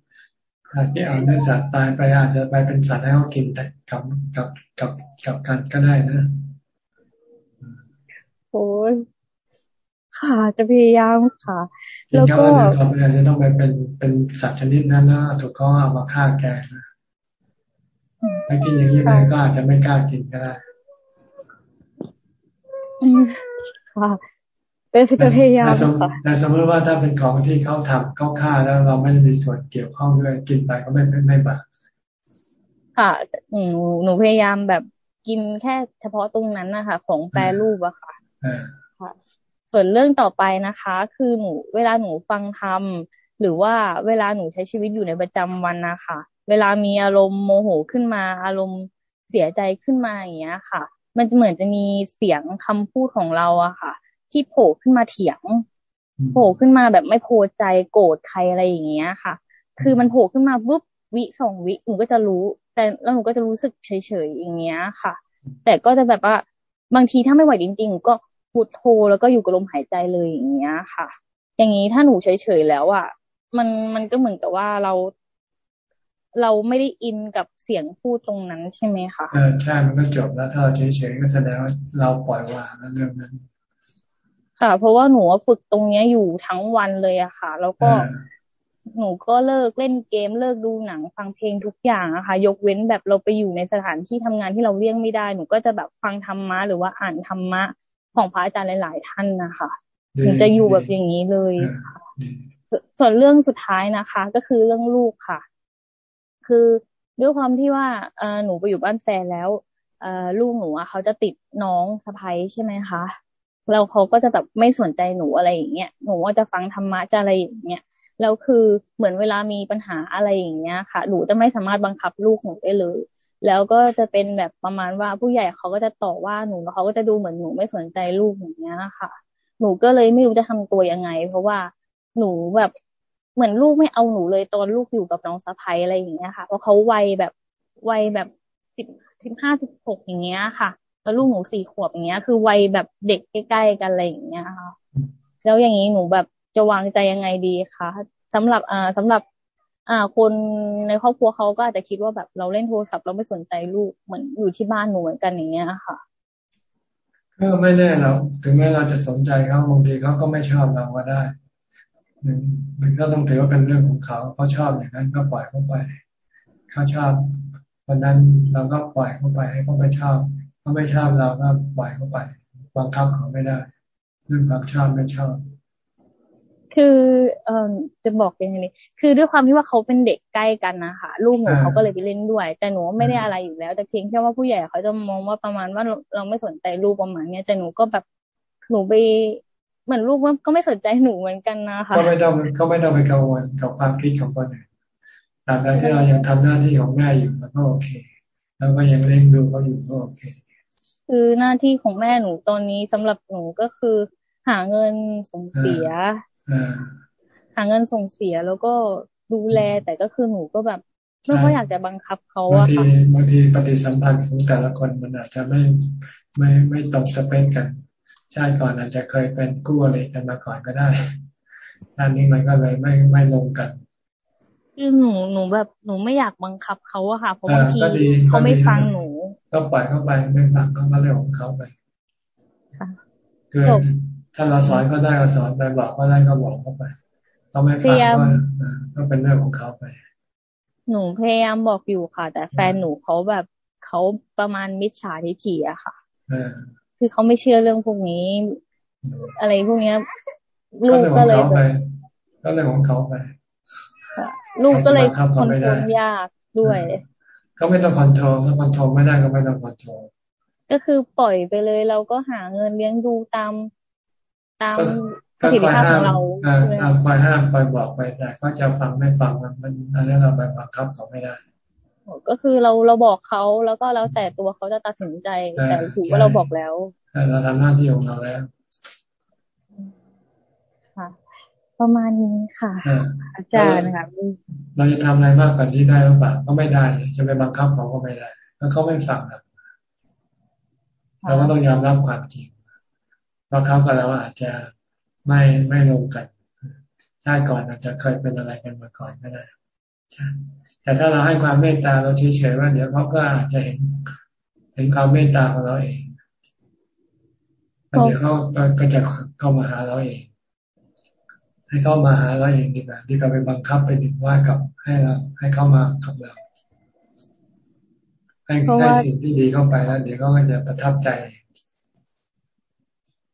ถ้าที่เอาเนื้อสัตว์ตายไปอาจจะไปเป็นสัตว์ให้เขากินแต่กับกับกับกับกันก็ได้นะโอ้ย ค่ะ จะพยายามค่ะ แล้วก็เราไม่จะต้องไปเป็นเป็นสัตว์ชนิดนั้นแล้วถูกเขาเอามาฆ่าแกนะถ้ากินอย่างนี้ไปก็อาจจะไม่กล้ากินก็ได้ค่ะเป็นจะพยายามค่ะแต่สมมติว่าถ้าเป็นของที่เขาทำเขาฆ่าแล้วเราไม่ได้มีส่วนเกี่ยวข้องด้วยกินไปก็ไม่ไม่บาปค่ะหนูหนูพยายามแบบกินแค่เฉพาะตรงนั้นนะคะของแปรรูปอะค่ะค่ะ ส่วนเรื่องต่อไปนะคะ คือหนูเวลาหนูฟังธรรมหรือว่าเวลาหนูใช้ชีวิตอยู่ในประจำวันนะคะเวลามีอารมณ์โมโหขึ้นมา อารมณ์เสียใจขึ้นมาอย่างเงี้ยค่ะ มันจะเหมือนจะมีเสียงคำพูดของเราอะค่ะ ที่โผล่ขึ้นมาเถียงโผล่ขึ้นมาแบบไม่พอใจโกรธใครอะไรอย่างเงี้ยค่ะ คือมันโผล่ขึ้นมาปุ๊บวิสองวิหนูก็จะรู้ แต่แล้วหนูก็จะรู้สึกเฉยๆอย่างเงี้ยค่ะ แต่ก็จะแบบว่าบางทีถ้าไม่ไหวจริงๆก็ พุทโธแล้วก็อยู่กับลมหายใจเลยอย่างเงี้ยค่ะ อย่างนี้ถ้าหนูเฉยๆแล้วอะ มันมันก็เหมือนกับว่าเรา เราไม่ได้อินกับเสียงพูดตรงนั้นใช่ไหมคะเออใช่มันก็จบแล้วถ้าเราเฉยๆก็แสดงว่าเราปล่อยวางเรื่องนั้นค่ะ เพราะว่าหนูฝึกตรงเนี้ยอยู่ทั้งวันเลยอะค่ะ แล้วก็หนูก็เลิกเล่นเกมเลิกดูหนังฟังเพลงทุกอย่างอะค่ะ ยกเว้นแบบเราไปอยู่ในสถานที่ทำงานที่เราเลี่ยงไม่ได้ หนูก็จะแบบฟังธรรมะหรือว่าอ่านธรรมะ ของพระอาจารย์หลาย ๆ ท่านนะคะหนูจะอยู่แบบอย่างนี้เลยค่ะส่วนเรื่องสุดท้ายนะคะ ก็คือเรื่องลูกค่ะ คือด้วยความที่ว่าเออหนูไปอยู่บ้านแฟนแล้วเออลูกหนูอะเขาจะติดน้องสะพ้ยใช่ไหมคะแล้วเขาก็จะแบบไม่สนใจหนูอะไรอย่างเงี้ยหนูว่าจะฟังธรรมะจะอะไรอย่างเงี้ยแล้วคือเหมือนเวลามีปัญหาอะไรอย่างเงี้ยค่ะ หนูจะไม่สามารถบังคับลูกหนูได้เลย แล้วก็จะเป็นแบบประมาณว่าผู้ใหญ่เขาก็จะต่อว่าหนูแล้วเขาก็จะดูเหมือนหนูไม่สนใจลูกอย่างเงี้ยค่ะ หนูก็เลยไม่รู้จะทำตัวยังไง เพราะว่าหนูแบบเหมือนลูกไม่เอาหนูเลยตอนลูกอยู่กับน้องสะพ้ยอะไรอย่างเงี้ยค่ะเพราะเขาวัยแบบวัยแบบสิบสิบห้าสิบหกอย่างเงี้ยค่ะแล้วลูกหนูสี่ขวบอย่างเงี้ย คือวัยแบบเด็กใกล้ๆกันอะไรอย่างเงี้ยค่ะแล้วอย่างนี้หนูแบบจะวางใจยังไงดีคะสำหรับอ่าสำหรับ อ่า คนในครอบครัวเขาก็อาจจะคิดว่าแบบเราเล่นโทรศัพท์เราไม่สนใจลูกเหมือนอยู่ที่บ้านหนูเหมือนกันอย่างเงี้ยค่ะก็ไม่แน่เราถึงแม้เราจะสนใจเขาบางทีเขาก็ไม่ชอบเราก็ได้มันก็ต้องถือว่าเป็นเรื่องของเขาเขาชอบอย่างนั้นก็ปล่อยเขาไปเขาชอบวันนั้นเราก็ปล่อยเขาไปให้เขาไม่ชอบเขาไม่ชอบเราก็ปล่อยเขาไปบังคับเขาไม่ได้เรื่องความชอบไม่ชอบ คือเอ่อจะบอกยังไงนี่คือด้วยความที่ว่าเขาเป็นเด็กใกล้กันนะคะลูกหนูเขาก็เลยไปเล่นด้วย แต่หนูไม่ได้อะไรอยู่แล้ว แต่เพียงแค่ว่าผู้ใหญ่เขาจะมองว่าประมาณว่าเราไม่สนใจลูกประมาณเนี้ยแต่หนูก็แบบหนูไปเหมือนลูกก็ไม่สนใจหนูเหมือนกันนะคะก็ไม่ต้องก็ไม่ต้องไปกังวลกับความคิดของคนอื่นตามใดที่เรายังทำหน้าที่ของแม่อยู่มันก็โอเค แล้วก็ยังเลี้ยงดูเขาอยู่ก็โอเค คือหน้าที่ของแม่หนูตอนนี้สำหรับหนูก็คือหาเงินส่งเสีย หาเงินส่งเสียแล้วก็ดูแลแต่ก็คือหนูก็แบบไม่ค่อยอยากจะบังคับเขาอะค่ะบางทีบางทีปฏิสัมพันธ์ของแต่ละคนมันอาจจะไม่ไม่ไม่ตรงสเปคกัน ชาติก่อนอาจจะเคยเป็นกู้อะไรกันมาก่อนก็ได้ด้านนี้มันก็เลยไม่ไม่ลงกันคือหนูหนูแบบหนูไม่อยากบังคับเขาอะค่ะเพราะบางทีเขาไม่ฟังหนูก็ปล่อยเข้าไปไม่ฟังก็มาเรื่องของเขาไปคือ ถ้าเราสอนก็ได้ก็สอนไปบอกก็ได้ก็บอกเขาไปเขาไม่ฟังก็ก็เป็นเรื่องของเขาไป หนูพยายามบอกอยู่ค่ะ แต่แฟนหนูเขาแบบเขาประมาณมิจฉาทิฐิอะค่ะคือเขาไม่เชื่อเรื่องพวกนี้ อะไรพวกนี้ลูกก็เลยก็เลยของเขาไปลูกก็เลย control ยากด้วยก็ไม่ต้อง control ถ้า control ไม่ได้ก็ไม่ต้อง controlก็คือปล่อยไปเลย เราก็หาเงินเลี้ยงดูตาม ตามสถานภาพของเราคอยห้ามคอยบอกไปแต่เขาจะฟังไม่ฟังมันมันอันนี้เราไปบังคับเขาไม่ได้ก็คือเราเราบอกเขาแล้วก็แล้วแต่ตัวเขาจะตัดสินใจแต่ถือว่าเราบอกแล้วเราทำหน้าที่ของเราแล้วค่ะ ประมาณนี้ค่ะ อาจารย์ค่ะเราจะทำอะไรมากกว่าที่ได้หรือเปล่าก็ไม่ได้ จะไปบังคับเขาก็ไม่ได้แล้วเขาไม่ฟังเราเราก็ต้องยอมรับความจริง เพราะเขากับเราอาจจะไม่ไม่ลงกันชาติก่อนอาจจะเคยเป็นอะไรกันมาก่อนก็ได้แต่ถ้าเราให้ความเมตตาเราเฉยๆว่าเดี๋ยวเขาก็อาจจะเห็นเห็นความเมตตาของเราเองเดี๋ยวเขาก็จะเข้ามาหาเราเอง ให้เข้ามาหาเราเองดีกว่าที่เราไปบังคับไปดึงว่ากับให้เรา ให้เข้ามากับเราให้ให้สิ่งที่ดีเข้าไปแล้ว เดี๋ยวเขาก็จะประทับใจเ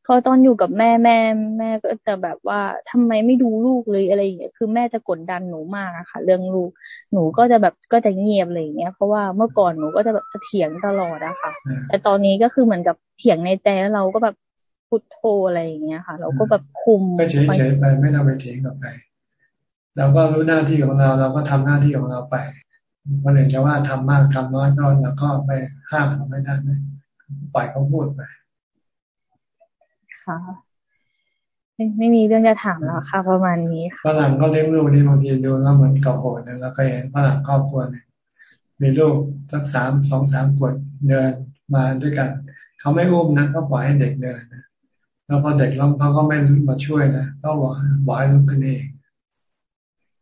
ขาตอนอยู่กับแม่แม่แม่ก็จะแบบว่าทำไมไม่ดูลูกเลยอะไรอย่างเงี้ยคือแม่จะกดดันหนูมากอะค่ะ เรื่องลูก หนูก็จะแบบก็จะเงียบอะไรอย่างเงี้ยเพราะว่าเมื่อก่อนหนูก็จะแบบเถียงตลอดอะค่ะ แต่ตอนนี้ก็คือเหมือนกับเถียงในใจแล้วเราก็แบบพุทโธอะไรอย่างเงี้ยค่ะ เราก็แบบคุมก็เฉยๆไปไม่ต้องไปเถียงกับใครเราก็รู้หน้าที่ของเราเราก็ทำหน้าที่ของเราไปคนอื่นจะว่าทำมากทำน้อยก็เราก็ไปห้ามเขาไม่ได้ปล่อยเขาพูดไป ค่ะไม่ไม่มีเรื่องจะถามแล้วค่ะ ประมาณนี้ค่ะฝรั่งก็เลี้ยงลูกนี่บางทีดูแล้วเหมือนเก่าโหดนะแล้วก็เห็นฝรั่งครอบครัวเนี่ยมีลูกสักสามสองสามขวดเดินมาด้วยกัน เขาไม่อุ้มนะเขาปล่อยให้เด็กเดินนะแล้วพอเด็กล้มเขาก็ไม่มาช่วยนะเขาบอกบอกให้ลุกขึ้นเอง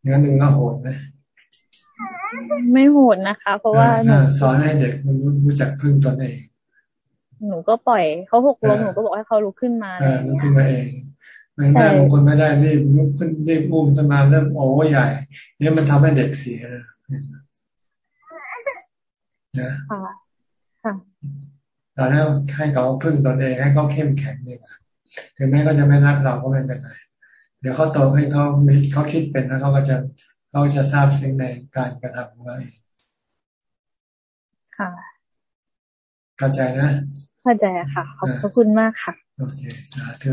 งั้นหนึ่งก็โหดไหมไม่โหดนะคะ เพราะว่าหนูสอนให้เด็กมันรู้จักพึ่งตนเอง หนูก็ปล่อยเขาหกล้มหนูก็บอกให้เขาลุกขึ้นมาลุกขึ้นมาเองแม่บางคนไม่ได้รีบลุกขึ้นรีบอุ้มจะมาเริ่มโอ้ใหญ่เนี่ยมันทำให้เด็กเสียนะนะค่ะเราแล้วให้เขาพึ่งตนเองให้เขาเข้มแข็งดีกว่าถึงแม้ก็จะไม่รักเราก็ไม่เป็นไรเดี๋ยวเขาโตให้เขามีเขาคิดเป็นแล้วเขาก็จะเขาจะทราบสิ่งในการกระทำของเราเองค่ะ เข้าใจนะ เข้าใจค่ะ ขอบพระคุณมากค่ะ โอเคสาธุ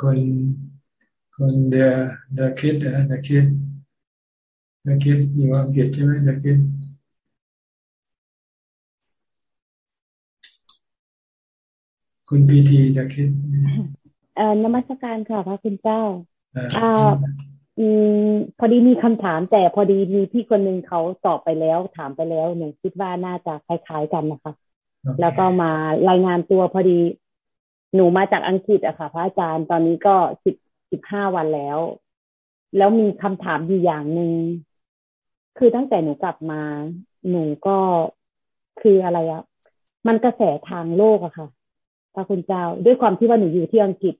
คนคนเดียเดอะคิดเดอะคิดเดอะคิดอยู่อังกฤษใช่ไหมเดอะคิดคุณพีทีเดอะคิดเอ่อนมัสการค่ะพระคุณเจ้าอ่า อืมพอดีมีคำถาม แต่พอดีมีพี่คนหนึ่งเขาตอบไปแล้ว ถามไปแล้วหนูคิดว่าน่าจะคล้ายๆกันนะคะ okay. แล้วก็มารายงานตัวพอดี หนูมาจากอังกฤษอะค่ะ พระอาจารย์ตอนนี้ก็สิบสิบห้าวันแล้ว แล้วมีคำถามอยู่อย่างหนึ่งคือตั้งแต่หนูกลับมา หนูก็คืออะไรอะมันกระแสทางโลกอะค่ะพระคุณเจ้าด้วยความที่ว่าหนูอยู่ที่อังกฤษ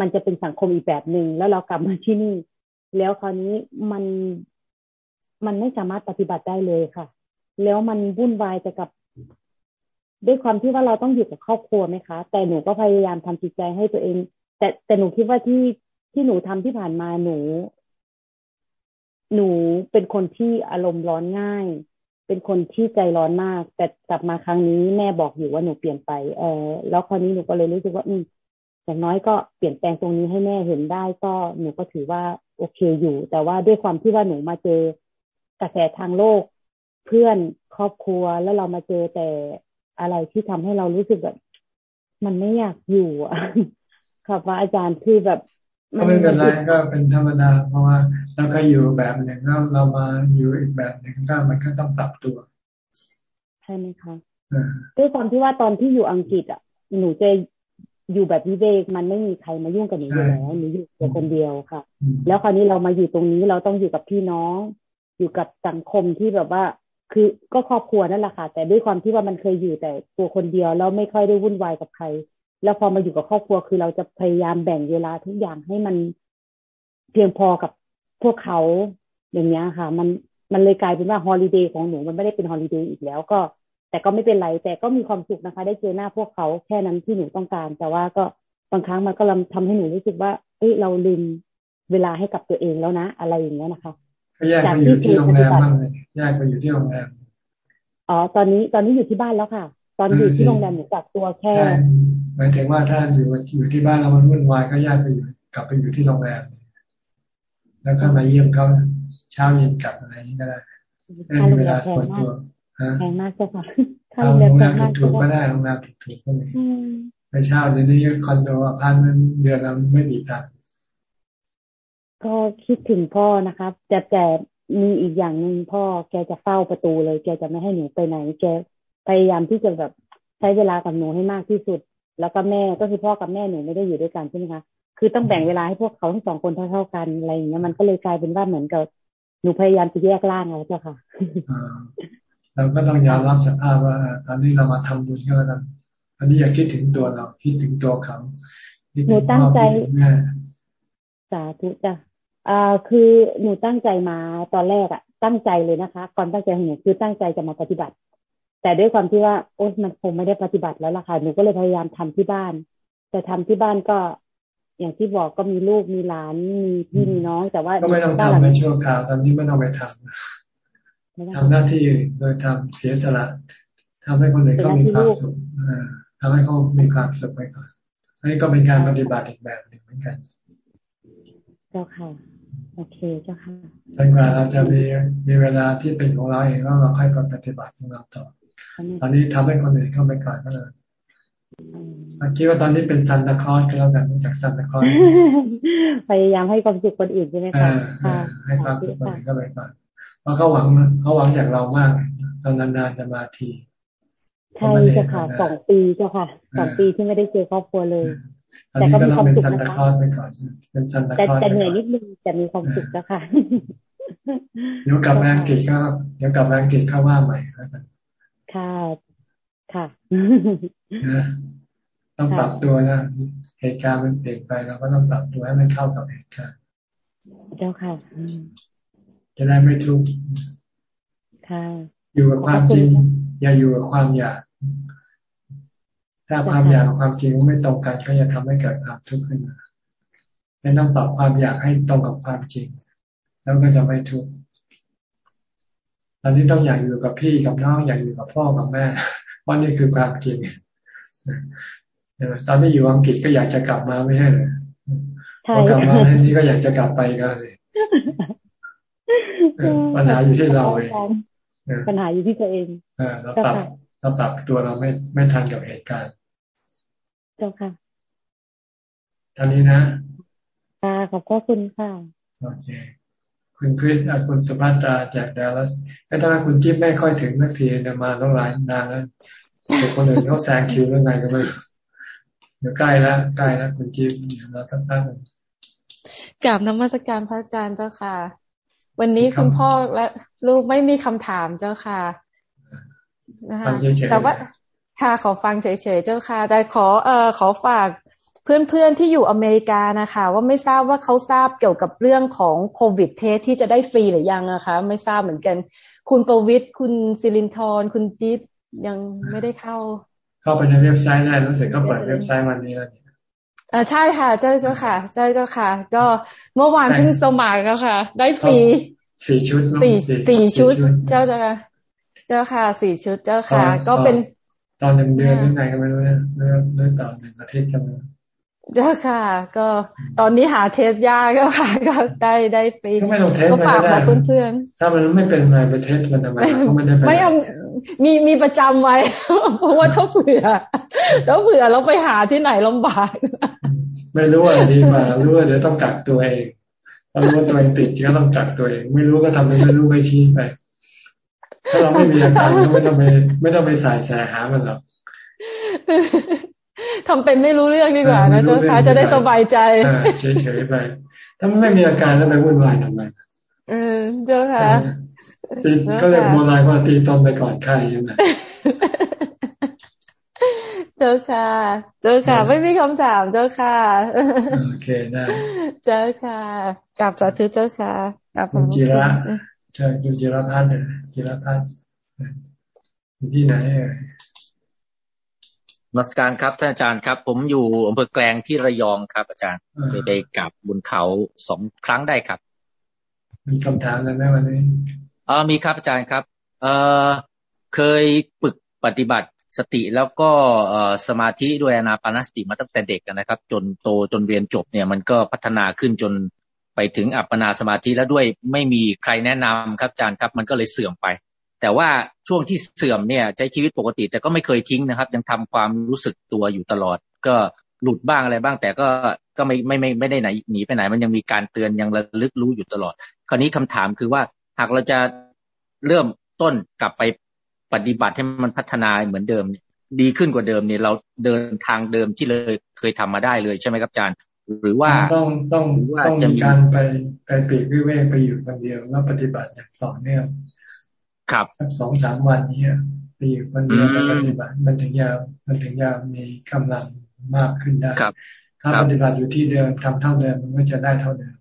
มันจะเป็นสังคมอีกแบบหนึ่งแล้วเรากลับมาที่นี่ แล้วคราวนี้มันมันไม่สามารถปฏิบัติได้เลยค่ะ แล้วมันวุ่นวายจะกับด้วยความที่ว่าเราต้องอยู่กับครอบครัวไหมคะ แต่หนูก็พยายามทำจิตใจให้ตัวเอง แต่แต่หนูคิดว่าที่ที่หนูทำที่ผ่านมาหนู หนูเป็นคนที่อารมณ์ร้อนง่าย เป็นคนที่ใจร้อนมาก แต่กลับมาครั้งนี้แม่บอกอยู่ว่าหนูเปลี่ยนไป เออแล้วคราวนี้หนูก็เลยรู้สึกว่าอืมอย่างน้อยก็เปลี่ยนแปลงตรงนี้ให้แม่เห็นได้ก็หนูก็ถือว่า โอเคอยู่ แต่ว่าด้วยความที่ว่าหนูมาเจอกระแสทางโลก เพื่อนครอบครัวแล้วเรามาเจอแต่อะไรที่ทำให้เรารู้สึกแบบ มันไม่อยากอยู่อะค่ะว่าอาจารย์คือแบบก็ไม่เป็นไรก็เป็นธรรมดาเพราะว่าเราก็อยู่แบบหนึ่งแล้วเรามาอยู่อีกแบบหนึ่งก็มันก็ต้องปรับตัวใช่ไหมคะด้วยความที่ว่าตอนที่อยู่อังกฤษอะหนูจะ อยู่แบบวิเวกมันไม่มีใครมายุ่งกับหนูอยู่แล้วหนูอยู่แต่คนเดียวค่ะ แล้วคราวนี้เรามาอยู่ตรงนี้เราต้องอยู่กับพี่น้อง อยู่กับสังคมที่แบบว่า คือก็ครอบครัวนั่นแหละค่ะ แต่ด้วยความที่ว่ามันเคยอยู่แต่ตัวคนเดียวแล้วไม่ค่อยได้วุ่นวายกับใคร แล้วพอมาอยู่กับครอบครัวคือเราจะพยายามแบ่งเวลาทุกอย่างให้มันเพียงพอกับพวกเขาอย่างเงี้ยค่ะ มันมันเลยกลายเป็นว่า holiday ของหนูมันไม่ได้เป็น holiday อีกแล้วก็ แต่ก็ไม่เป็นไรแต่ก็มีความสุขนะคะ ได้เจอหน้าพวกเขาแค่นั้นที่หนูต้องการ แต่ว่าก็บางครั้งมันก็ทำให้หนูรู้สึกว่าเอ้ยเราลืมเวลาให้กับตัวเองแล้วนะ อะไรอย่างเงี้ยนะคะก็แยกไปอยู่ที่โรงแรมบ้างเลยแยกไปอยู่ที่โรงแรมอ๋อตอนนี้ตอนนี้อยู่ที่บ้านแล้วค่ะ ตอนอยู่ที่โรงแรมหนูกักตัวแค่หมายถึงว่าถ้าอยู่อยู่ที่บ้านแล้วมันวุ่นวายก็แยกไปอยู่กลับไปอยู่ที่โรงแรมแล้วก็มาเยี่ยมเขาเช้าเย็นกลับอะไรนี้ก็ได้ได้เวลาส่วนตัว แพงมากจ้ะค่ะถ้าโรงแรมถูกๆก็ได้โรงแรมถูกๆก็มีไปเช่าเดี๋ยวนี้คอนโดอพาร์ตเมนต์เดือนละไม่กี่ตังค์ก็คิดถึงพ่อนะครับแต่แต่มีอีกอย่างหนึ่งพ่อแกจะเฝ้าประตูเลย แกจะไม่ให้หนูไปไหน แกพยายามที่จะแบบใช้เวลากับหนูให้มากที่สุด แล้วก็แม่ก็คือพ่อกับแม่หนูไม่ได้อยู่ด้วยกันใช่ไหมคะคือต้องแบ่งเวลาให้พวกเขาทั้งสองคนเท่าๆกันอะไรอย่างเงี้ยมันก็เลยกลายเป็นว่าเหมือนกับหนูพยายามจะแยกร่างเอาเจ้าค่ะ เราก็ต้องยอมรับสภาพว่าตอนนี้เรามาทำบุญก็แล้วกันอันนี้อย่าคิดถึงตัวเราคิดถึงตัวเขาหนูตั้งใจสาธุจ้ะอ่าคือหนูตั้งใจมาตอนแรกอะตั้งใจเลยนะคะก่อนตั้งใจของหนูคือตั้งใจจะมาปฏิบัติ แต่ด้วยความที่ว่าโอ๊ยมันคงไม่ได้ปฏิบัติแล้วล่ะค่ะหนูก็เลยพยายามทำที่บ้าน แต่ทำที่บ้านก็ อย่างที่บอกก็มีลูกมีหลานมีพี่มีน้องแต่ว่าก็ไม่ต้องทำในช่วงข่าวตอนนี้ไม่ต้องไปทำ ทำหน้าที่โดยทำเสียสละทำให้คนอื่นเขามีความสุขทำให้เขามีความสุขไปก่อนอันนี้ก็เป็นการปฏิบัติอีกแบบหนึ่งเหมือนกัน เจ้าค่ะ โอเคเจ้าค่ะจนกว่าเราจะมีมีเวลาที่เป็นของเราเองแล้วเราค่อยปฏิบัติของเราต่อ ตอนนี้ทำให้คนอื่นเข้าไปก่อนก็เลยคิดว่าตอนนี้เป็นซันตาคลอสก็แล้วกันรู้จักซันตาคลอสพยายามให้ความสุขคนอื่นใช่ไหมคะให้ความสุขคนอื่นเข้าไปก่อนเพ ราะเขาหวังเขาหวังจากเรามากตอนนานๆจะมาทีใช่เจ้าค่ะสองปีเจ้าค่ะสองปีที่ไม่ได้เจอครอบครัวเลย แต่ก็มีความสุขนะคะเป็นซันตาคลอสแต่เหนื่อยนิดนึงแต่มีความสุขแล้วค่ะเดี๋ยวกลับมาอังกฤษก็เดี๋ยวกลับมาอังกฤษเข้าว่าใหม่แล้วกันค่ะค่ะต้องปรับตัวนะเหตุการณ์มันเปลี่ยนไปเราก็ต้องปรับตัวให้มันเข้ากับเหตุการณ์เจ้าค่ะ จะได้ไม่ทุกข์ค่ะอยู่กับความจริง อย่าอยู่กับความอยาก ถ้าความอยากกับความจริงไม่ตรงกันก็จะทำให้เกิดความทุกข์ขึ้นมาไม่ต้องปรับความอยากให้ตรงกับความจริง แล้วก็จะไม่ทุกข์ตอนนี้ต้องอยากอยู่กับพี่กับน้องอยากอยู่กับพ่อกับแม่ว่านี่คือความจริงตอนที่อยู่อังกฤษก็อยากจะกลับมาไม่ใช่เลยพอกลับมาทีนี้ก็อยากจะกลับไปกันเลย ปัญหาอยู่ที่เราเองปัญหาอยู่ที่ตัวเองเราปรับเราปรับตัวเราไม่ไม่ทันกับเหตุการณ์ เจ้าค่ะท่านนี้นะค่ะขอบคุณค่ะ โอเค คุณคริสคุณสุภัตราจากดัลลัสไอ้ทำไมคุณจิ๊บไม่ค่อยถึงนักทีเดินมาต้องหลายนานแล้วเด็กคนอื่นเขาแซงคิวเรื่องไงกันไม่เดี๋ยวใกล้แล้วใกล้แล้วคุณจิ๊บเราสักพักหนึ่งกราบนมัสการพระอาจารย์เจ้าค่ะ วันนี้คุณพ่อและลูกไม่มีคำถามเจ้าค่ะนะคะแต่ว่าค่ะขอฟังเฉยๆเจ้าค่ะ แต่ขอเอ่อขอฝากเพื่อนๆที่อยู่อเมริกานะคะ ว่าไม่ทราบว่าเขาทราบเกี่ยวกับเรื่องของโควิดเทสที่จะได้ฟรีหรือยังนะคะ ไม่ทราบเหมือนกัน คุณประวิทย์คุณซิลินทร์คุณจิ๊บยังไม่ได้เข้า เข้าไปในเว็บไซต์ได้รู้สึกก็เปิดเว็บไซต์วันนี้แล้ว อ่าใช่ค่ะเจ้าเจ้าค่ะใช่เจ้าค่ะ ก็เมื่อวานเพิ่งสมัครแล้วค่ะ ได้ฟรีสี่ชุดสี่สี่ชุด เจ้าเจ้าค่ะ เจ้าค่ะสี่ชุดเจ้าค่ะ ก็เป็นตอนหนึ่งเดือนยังไงก็ไม่รู้เนี่ยเรื่องเรื่องตอนหนึ่งอาทิตย์กันเจ้าค่ะ ก็ตอนนี้หาเทสยากก็ค่ะก็ได้ได้ฟรีก็ไม่ต้องเทสก็ฝากมาเพื่อนๆถ้ามันไม่เป็นอะไรไปเทสมันทำไมก็ไม่ได้ไปไม่เอา มีมีประจำไว้เพราะว่าถ้าเผื่อถ้าเผื่อเราไปหาที่ไหนลำบากไม่รู้ว่าดีมารู้ว่าเดี๋ยวต้องกักตัวเองถ้ารู้ว่าตัวเองติดก็ต้องกักตัวเอง ไม่รู้ก็ทำไม่รู้ไม่ชี้ไป ถ้าเราไม่มีอาการก็ไม่ต้องไปไม่ต้องไปสายแสหามันหรอกทำเป็นไม่รู้เรื่องดีกว่านะเจ้าค่ะจะได้สบายใจเฉยๆไปถ้าไม่มีอาการแล้วไปวุ่นวายทำไมเออเจ้าค่ะ ตีก็เลยโบราณว่าตีตนไปก่อนใครยังไงเจ้าค่ะ เจ้าค่ะ ไม่มีคำถามเจ้าค่ะ โอเคได้เจ้าค่ะกลับสาธุเจ้าค่ะกลับจิระใช่คุณจิรพัฒน์จิรพัฒน์อยู่ที่ไหนเอ่ยมัสการครับท่านอาจารย์ครับ ผมอยู่อำเภอแกลงที่ระยองครับ อาจารย์ไปกับบุญเขาสองครั้งได้ครับ มีคำถามอะไรไหมวันนี้ อ๋อมีครับอาจารย์ครับ เอ่อเคยฝึกปฏิบัติสติแล้วก็สมาธิด้วยอนาปานสติมาตั้งแต่เด็กนะครับ จนโตจนเรียนจบเนี่ยมันก็พัฒนาขึ้นจนไปถึงอัปปนาสมาธิแล้วด้วยไม่มีใครแนะนำครับอาจารย์ครับ มันก็เลยเสื่อมไป แต่ว่าช่วงที่เสื่อมเนี่ยใช้ชีวิตปกติ แต่ก็ไม่เคยทิ้งนะครับ ยังทำความรู้สึกตัวอยู่ตลอด ก็หลุดบ้างอะไรบ้าง แต่ก็ก็ไม่ไม่ไม่ไม่ได้ไหนหนีไปไหน มันยังมีการเตือนยังระลึกรู้อยู่ตลอด คราวนี้คำถามคือว่า หากเราจะเริ่มต้นกลับไปปฏิบัติให้มันพัฒนาเหมือนเดิมดีขึ้นกว่าเดิมเนี่ยเราเดินทางเดิมที่เลยเคยทำมาได้เลยใช่ไหมครับอาจารย์ หรือว่าต้องต้องต้องมีการไปไปปีกวิเวกไปอยู่คนเดียวแล้วปฏิบัติอย่างต่อเนื่องครับสองสามวันนี้ไปอยู่คนเดียวปฏิบัติมันถึงยามันถึงยามีกำลังมากขึ้นได้ถ้าปฏิบัติอยู่ที่เดิมทำเท่าเดิมมันก็จะได้เท่าเดิม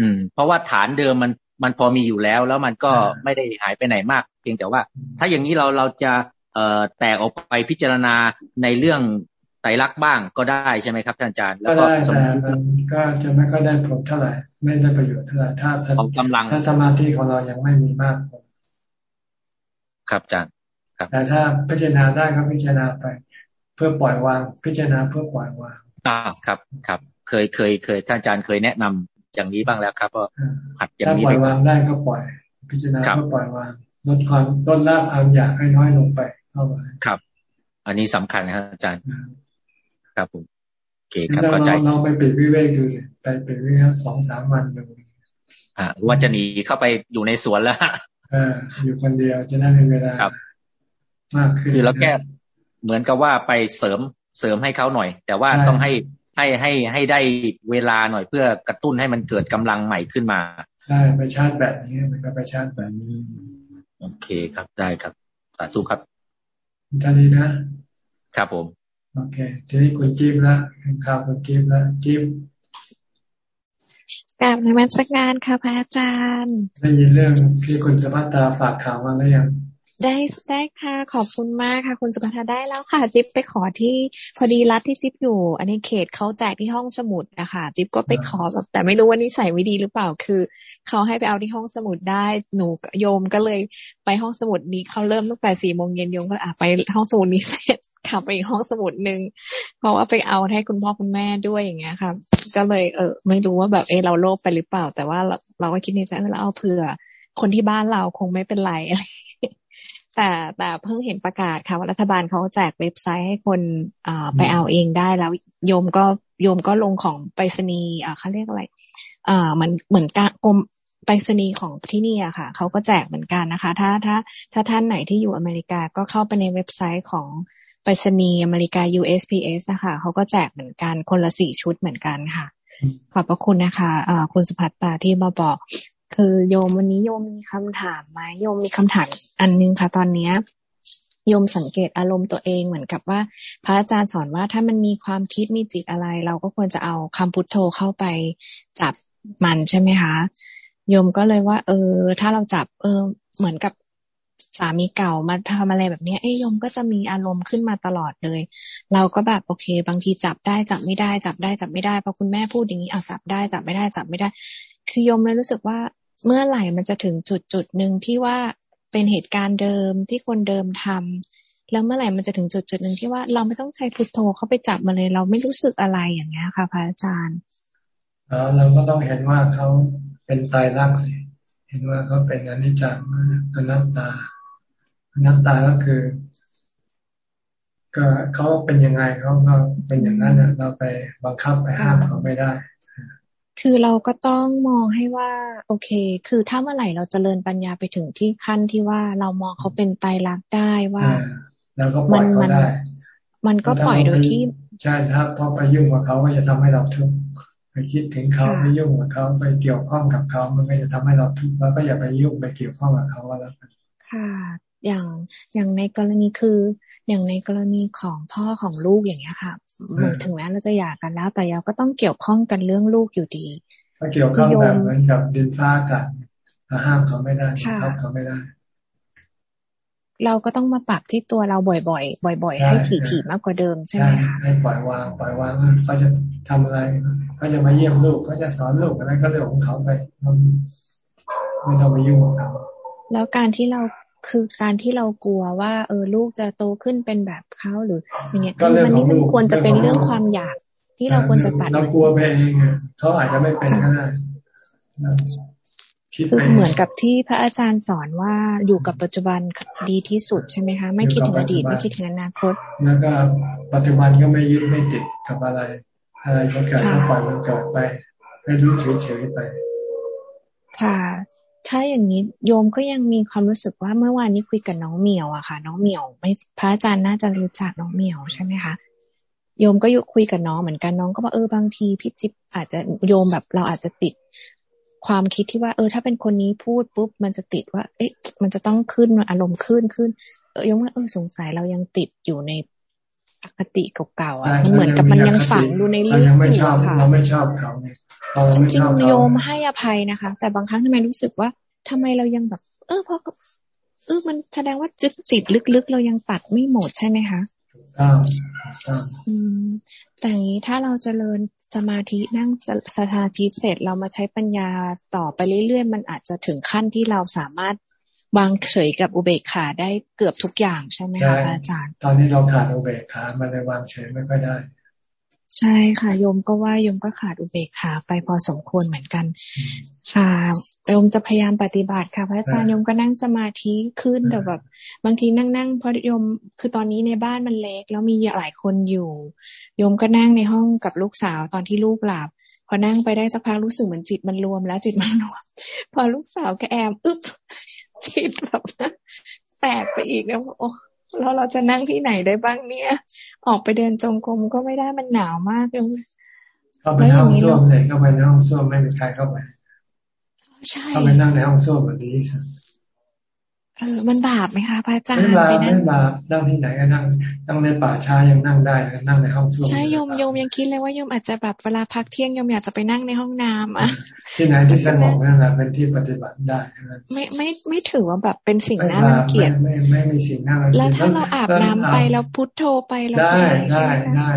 อืม เพราะว่าฐานเดิมมัน มันพอมีอยู่แล้ว แล้วมันก็ไม่ได้หายไปไหนมาก เพียงแต่ว่า ถ้าอย่างนี้เราเราจะเอ่อแตกออกไปพิจารณาในเรื่องไตรลักษณ์บ้างก็ได้ใช่ไหมครับท่านอาจารย์ แล้วก็สมาธิก็จะไม่ก็ได้ผลเท่าไหร่ ไม่ได้ประโยชน์เท่าไหร่ถ้ากำลังถ้าสมาธิของเรายังไม่มีมากครับอาจารย์ครับ แต่ถ้าพิจารณาได้ก็พิจารณาไป เพื่อปล่อยวางพิจารณาเพื่อปล่อยวางอ่าครับครับ เคยเคยเคยท่านอาจารย์เคยแนะนำ อย่างนี้บ้างแล้วครับว่าหัดอย่างนี้ถ้าปล่อยวางได้ก็ปล่อย พิจารณาเพื่อปล่อยวางลดความลดละความอยากให้น้อยลงไปเข้ามาครับ อันนี้สำคัญนะครับอาจารย์ ครับผมโอเคครับเข้าใจลองไปปิดวิเวกดูสิไปปิดวิเวกสองสามวันดูอ่าว่าจะหนีเข้าไปอยู่ในสวนแล้วเอออยู่คนเดียวจะได้มีเวลาครับมากขึ้นคือแล้วแก้เหมือนกับว่าไปเสริมเสริมให้เขาหน่อย แต่ว่าต้องให้ ให้ให้ให้ได้เวลาหน่อยเพื่อกระตุ้นให้มันเกิดกำลังใหม่ขึ้นมาใช่ไปชาร์จแบบนี้มันก็ไปชาร์จแบบนี้โอเคครับได้ครับสาธุครับท่านนี้นะครับผมโอเคทีนี้คุณจิ๊บละข่าวคุณจิ๊บละจิ๊บกลับในมัสการค่ะพระอาจารย์ ได้ยินเรื่องที่คุณสภัตตาฝากข่าวมาแล้วยัง ได้ได้ค่ะ ขอบคุณมากค่ะ คุณสุภัทาได้แล้วค่ะ จิ๊บไปขอที่พอดีรัฐที่จิ๊บอยู่ อันนี้เขตเขาแจกที่ห้องสมุดนะคะจิ๊บก็ไปขอแบบแต่ไม่รู้ว่านี่ใส่ไม่ดีหรือเปล่าคือเขาให้ไปเอาที่ห้องสมุดได้หนูโยมก็เลยไปห้องสมุดนี้เขาเริ่มตั้งแต่สี่โมงเย็นโยมก็อะไปห้องสมุดนี้เสร็จขับไปอีกห้องสมุดหนึ่งเพราะว่าไปเอาให้คุณพ่อคุณแม่ด้วยอย่างเงี้ยค่ะ ก็เลยเออ ไม่รู้ว่าแบบเออเราโลภไปหรือเปล่า แต่ว่าเราเราก็คิดในใจว่าเราเอาเผื่อคนที่บ้านเราคงไม่เป็นไรอะไร แต่แต่เพิ่งเห็นประกาศค่ะว่ารัฐบาลเขาแจกเว็บไซต์ให้คนอ่าไปเอาเองได้แล้วโยมก็โยมก็ลงของไปรษณีย์อ่าเขาเรียกอะไรอ่ามันเหมือนกรมไปรษณีย์ของที่นี่อะค่ะเขาก็แจกเหมือนกันนะคะ ถ้าถ้าถ้าท่านไหนที่อยู่อเมริกาก็เข้าไปในเว็บไซต์ของไปรษณีย์อเมริกา USPS นะคะเขาก็แจกเหมือนกันคนละสี่ชุดเหมือนกันค่ะ ขอบพระคุณนะคะะคุณสุภัตตาที่มาบอก คือโยมวันนี้โยมมีคำถามไหมโยมมีคำถามอันนึงค่ะ ตอนเนี้ยโยมสังเกตอารมณ์ตัวเองเหมือนกับว่า พระอาจารย์สอนว่าถ้ามันมีความคิดมีจิตอะไร เราก็ควรจะเอาคำพุทโธเข้าไปจับมันใช่ไหมคะโยมก็เลยว่า เออ ถ้าเราจับ เออ เหมือนกับสามีเก่ามาทำอะไรแบบนี้เอ้ยยมก็จะมีอารมณ์ขึ้นมาตลอดเลย เราก็แบบโอเค บางทีจับได้จับไม่ได้ จับได้จับไม่ได้พอคุณแม่พูดอย่างนี้เอาจับได้จับไม่ได้จับไม่ได้ คือยมเลยรู้สึกว่า เมื่อไหร่มันจะถึงจุดจุดหนึ่งที่ว่าเป็นเหตุการณ์เดิมที่คนเดิมทำแล้วเมื่อไหร่มันจะถึงจุดจุดหนึ่งที่ว่าเราไม่ต้องใช้พุทโธเข้าไปจับมาเลย เราไม่รู้สึกอะไรอย่างเงี้ยค่ะพระอาจารย์เราก็ต้องเห็นว่าเขาเป็นตายรักเห็นว่าเขาเป็นอนิจจังอนัตตาอนัตตาก็คือ ก็เขาเป็นยังไงเขาก็เป็นอย่างนั้นเราไปบังคับไปห้ามเขาไม่ได้ คือเราก็ต้องมองให้ว่า โอเค คือถ้าเมื่อไหร่เราจเจริญปัญญาไปถึงที่ขั้นที่ว่าเรามองเขาเป็นไตรลักษณ์ได้ว่าแล้วก็ปล่อยเขาได้มันก็ปล่อยโดยที่ใช่ถ้าพอไปยุ่งกับเขาก็จะทำให้เราทุกข์ไปคิดถึงเขาไปยุ่งกับเขาไปเกี่ยวข้องกับเขา มันก็จะทำให้เราทุกข์แล้วก็อย่าไปยุ่งไปเกี่ยวข้องกับเขาแล้วกันค่ะ อย่างอย่างในกรณีคือ อย่างในกรณีของพ่อของลูกอย่างเงี้ยค่ะเหมือนถึงแม้เราจะหย่ากันแล้ว แต่เราก็ต้องเกี่ยวข้องกันเรื่องลูกอยู่ดีถ้าเกี่ยวข้องแบบเหมือนกับดินฟ้าอากาศห้ามเขาไม่ได้ห้ามเขาไม่ได้ เราก็ต้องมาปรับที่ตัวเราบ่อยๆ บ่อย ๆ ให้ถี่ๆมากกว่าเดิมใช่ไหมคะให้ปล่อยวางปล่อยวางเขาจะทำอะไรเขาจะมาเยี่ยมลูกเขาจะสอนลูกอะไรก็เรื่องของเขาไปไม่ต้องไปยุ่งกับเขาแล้วการที่เรา คือการที่เรากลัวว่า เออลูกจะโตขึ้นเป็นแบบเขาหรืออย่างเงี้ยคือมันนี่ควรจะเป็นเรื่องความอยากที่เราควรจะตัดเรากลัวไปเองเขาอาจจะไม่เป็นก็ได้คือเหมือนกับที่พระอาจารย์สอนว่าอยู่กับปัจจุบันดีที่สุดใช่ไหมคะ ไม่คิดถึงอดีตไม่คิดถึงอนาคต แล้วก็ปัจจุบันก็ไม่ยึดไม่ติดกับอะไร อะไรก็เกิดก็ปล่อยมันเกิดไป ให้รู้เฉยๆไป ค่ะ ถ้าอย่างนี้โยมก็ยังมีความรู้สึกว่าเมื่อวานนี้คุยกับน้องเหมียวอะค่ะ น้องเหมียว ไม่พระอาจารย์น่าจะรู้จักน้องเหมียวใช่ไหมคะโยมก็ยุคุยกับน้องเหมือนกันน้องก็บอกเออบางทีพี่จิ๊บอาจจะโยมแบบเราอาจจะติดความคิดที่ว่า เออ ถ้าเป็นคนนี้พูดปุ๊บมันจะติดว่า เอ๊ะ มันจะต้องขึ้นอารมณ์ขึ้นขึ้นเออยงว่าเออสงสัยเรายังติดอยู่ใน อคติเก่าๆอะมันเหมือนกับมันยังฝังอยู่ในลึกอยู่ค่ะเราไม่ชอบเขาเนี่ยจริงๆโยมให้อภัยนะคะ แต่บางครั้งทำไมรู้สึกว่าทำไมเรายังแบบ เออพอเออมันแสดงว่าจิตจิตลึกๆ เรายังตัดไม่หมดใช่ไหมคะอืมแต่นี้ถ้าเราจเจริญสมาธินั่งสมาธิเสร็จเรามาใช้ปัญญาต่อไปเรื่อยๆ มันอาจจะถึงขั้นที่เราสามารถ วางเฉยกับอุเบกขาได้เกือบทุกอย่างใช่ไหมคะอาจารย์ ตอนนี้เราขาดอุเบกขามันเลยวางเฉยไม่ค่อยได้ ใช่ค่ะโยมก็ว่าโยมก็ขาดอุเบกขาไปพอสมควรเหมือนกัน ค่ะโยมจะพยายามปฏิบัติค่ะพระอาจารย์โยมก็นั่งสมาธิขึ้นแต่แบบบางทีนั่งนั่งเพราะโยมคือตอนนี้ในบ้านมันเล็ก แล้วมีหลายคนอยู่โยมก็นั่งในห้องกับลูกสาวตอนที่ลูกหลับพอนั่งไปได้สักพักรู้สึกเหมือนจิตมันรวมแล้วจิตมันรวม พอลูกสาวก็แอมอึ๊บ จิตแบบแตกไปอีกแล้วโอ้แล้วเราจะนั่งที่ไหนได้บ้างเนี่ย ออกไปเดินจงกรมก็ไม่ได้มันหนาวมากเลยเข้าไปในห้องส้วมเลยเข้าไปในห้องส้วมไม่มีใครเข้าไปเข้าไปนั่งในห้องส้วมแบบนี้ เออมันบาปไหมคะพระอาจารย์ไม่บาปไม่บาปนั่งที่ไหนก็นั่งนั่งในป่าช้ายังนั่งได้นั่งในห้องส้วมใช่โยมโยมยังคิดเลยว่าโยมอาจจะแบบเวลาพักเที่ยงโยมอยากจะไปนั่งในห้องน้ำอะที่ไหนที่สงบนั่นแหละเป็นที่ปฏิบัติได้ไม่ไม่ไม่ถือว่าแบบเป็นสิ่งน่ารังเกียจไม่ไม่มีสิ่งน่ารังเกียจแล้วถ้าเราอาบน้ำไปแล้วพุทโธไปเราได้ได้ได้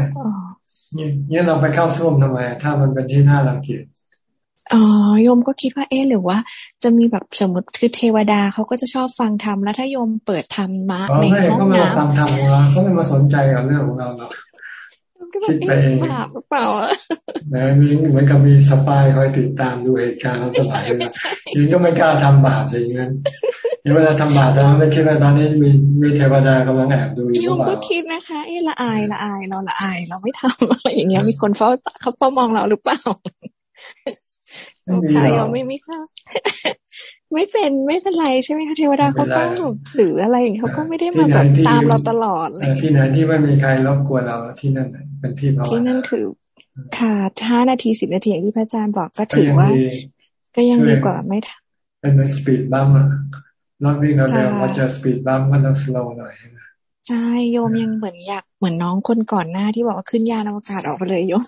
เนี่ยเราไปเข้าส้วมทำไม ถ้ามันเป็นที่น่ารังเกียจ อ๋อโยมก็คิดว่าเอ๊หรือว่า จะมีแบบสมมติคือเทวดาเขาก็จะชอบฟังธรรมแล้วถ้าโยมเปิดธรรมะในห้องน้ำเขาไม่มาฟังธรรมเราเขาไม่มาสนใจกับเรื่องของเราหรอกคิดไปเองหรือเปล่าอะมีเหมือนกับมีสปายคอยติดตามดูเหตุการณ์เราตลอดเลยยิงก็ไม่กล้าทำบาปอย่างนั้นเวลาทำบาปตอนนั้นไม่คิดว่าตอนนี้มีมีเทวดากำลังแอบดูอยู่หรือเปล่าก็คิดนะคะเอละอายละอายเราละอาย เราไม่ทำอะไรอย่างเงี้ยมีคนเฝ้าเขาเฝ้ามองเราหรือเปล่า ค่ะยังไม่มีค่ะไม่เป็นไม่เป็นไรใช่ไหมคะเทวดาเขาก็หรืออะไรอย่างเขาก็ไม่ได้มาแบบตามเราตลอดเลยที่ไหนที่ไม่มีใครรบกวนเราที่นั่นเป็นที่ภาวนาที่นั่นถือ ค่ะห้านาทีสิบนาทีที่พระอาจารย์บอกก็ถือว่า ก็ยังดีกว่าไม่ทำเป็น speed bump อะรถวิ่งเราเร็วพอเจอ speed bump ก็ต้อง slow หน่อยใช่โยมยังเหมือนอยากเหมือนน้องคนก่อนหน้าที่บอกว่าขึ้นยานอวกาศออกไปเลยโยม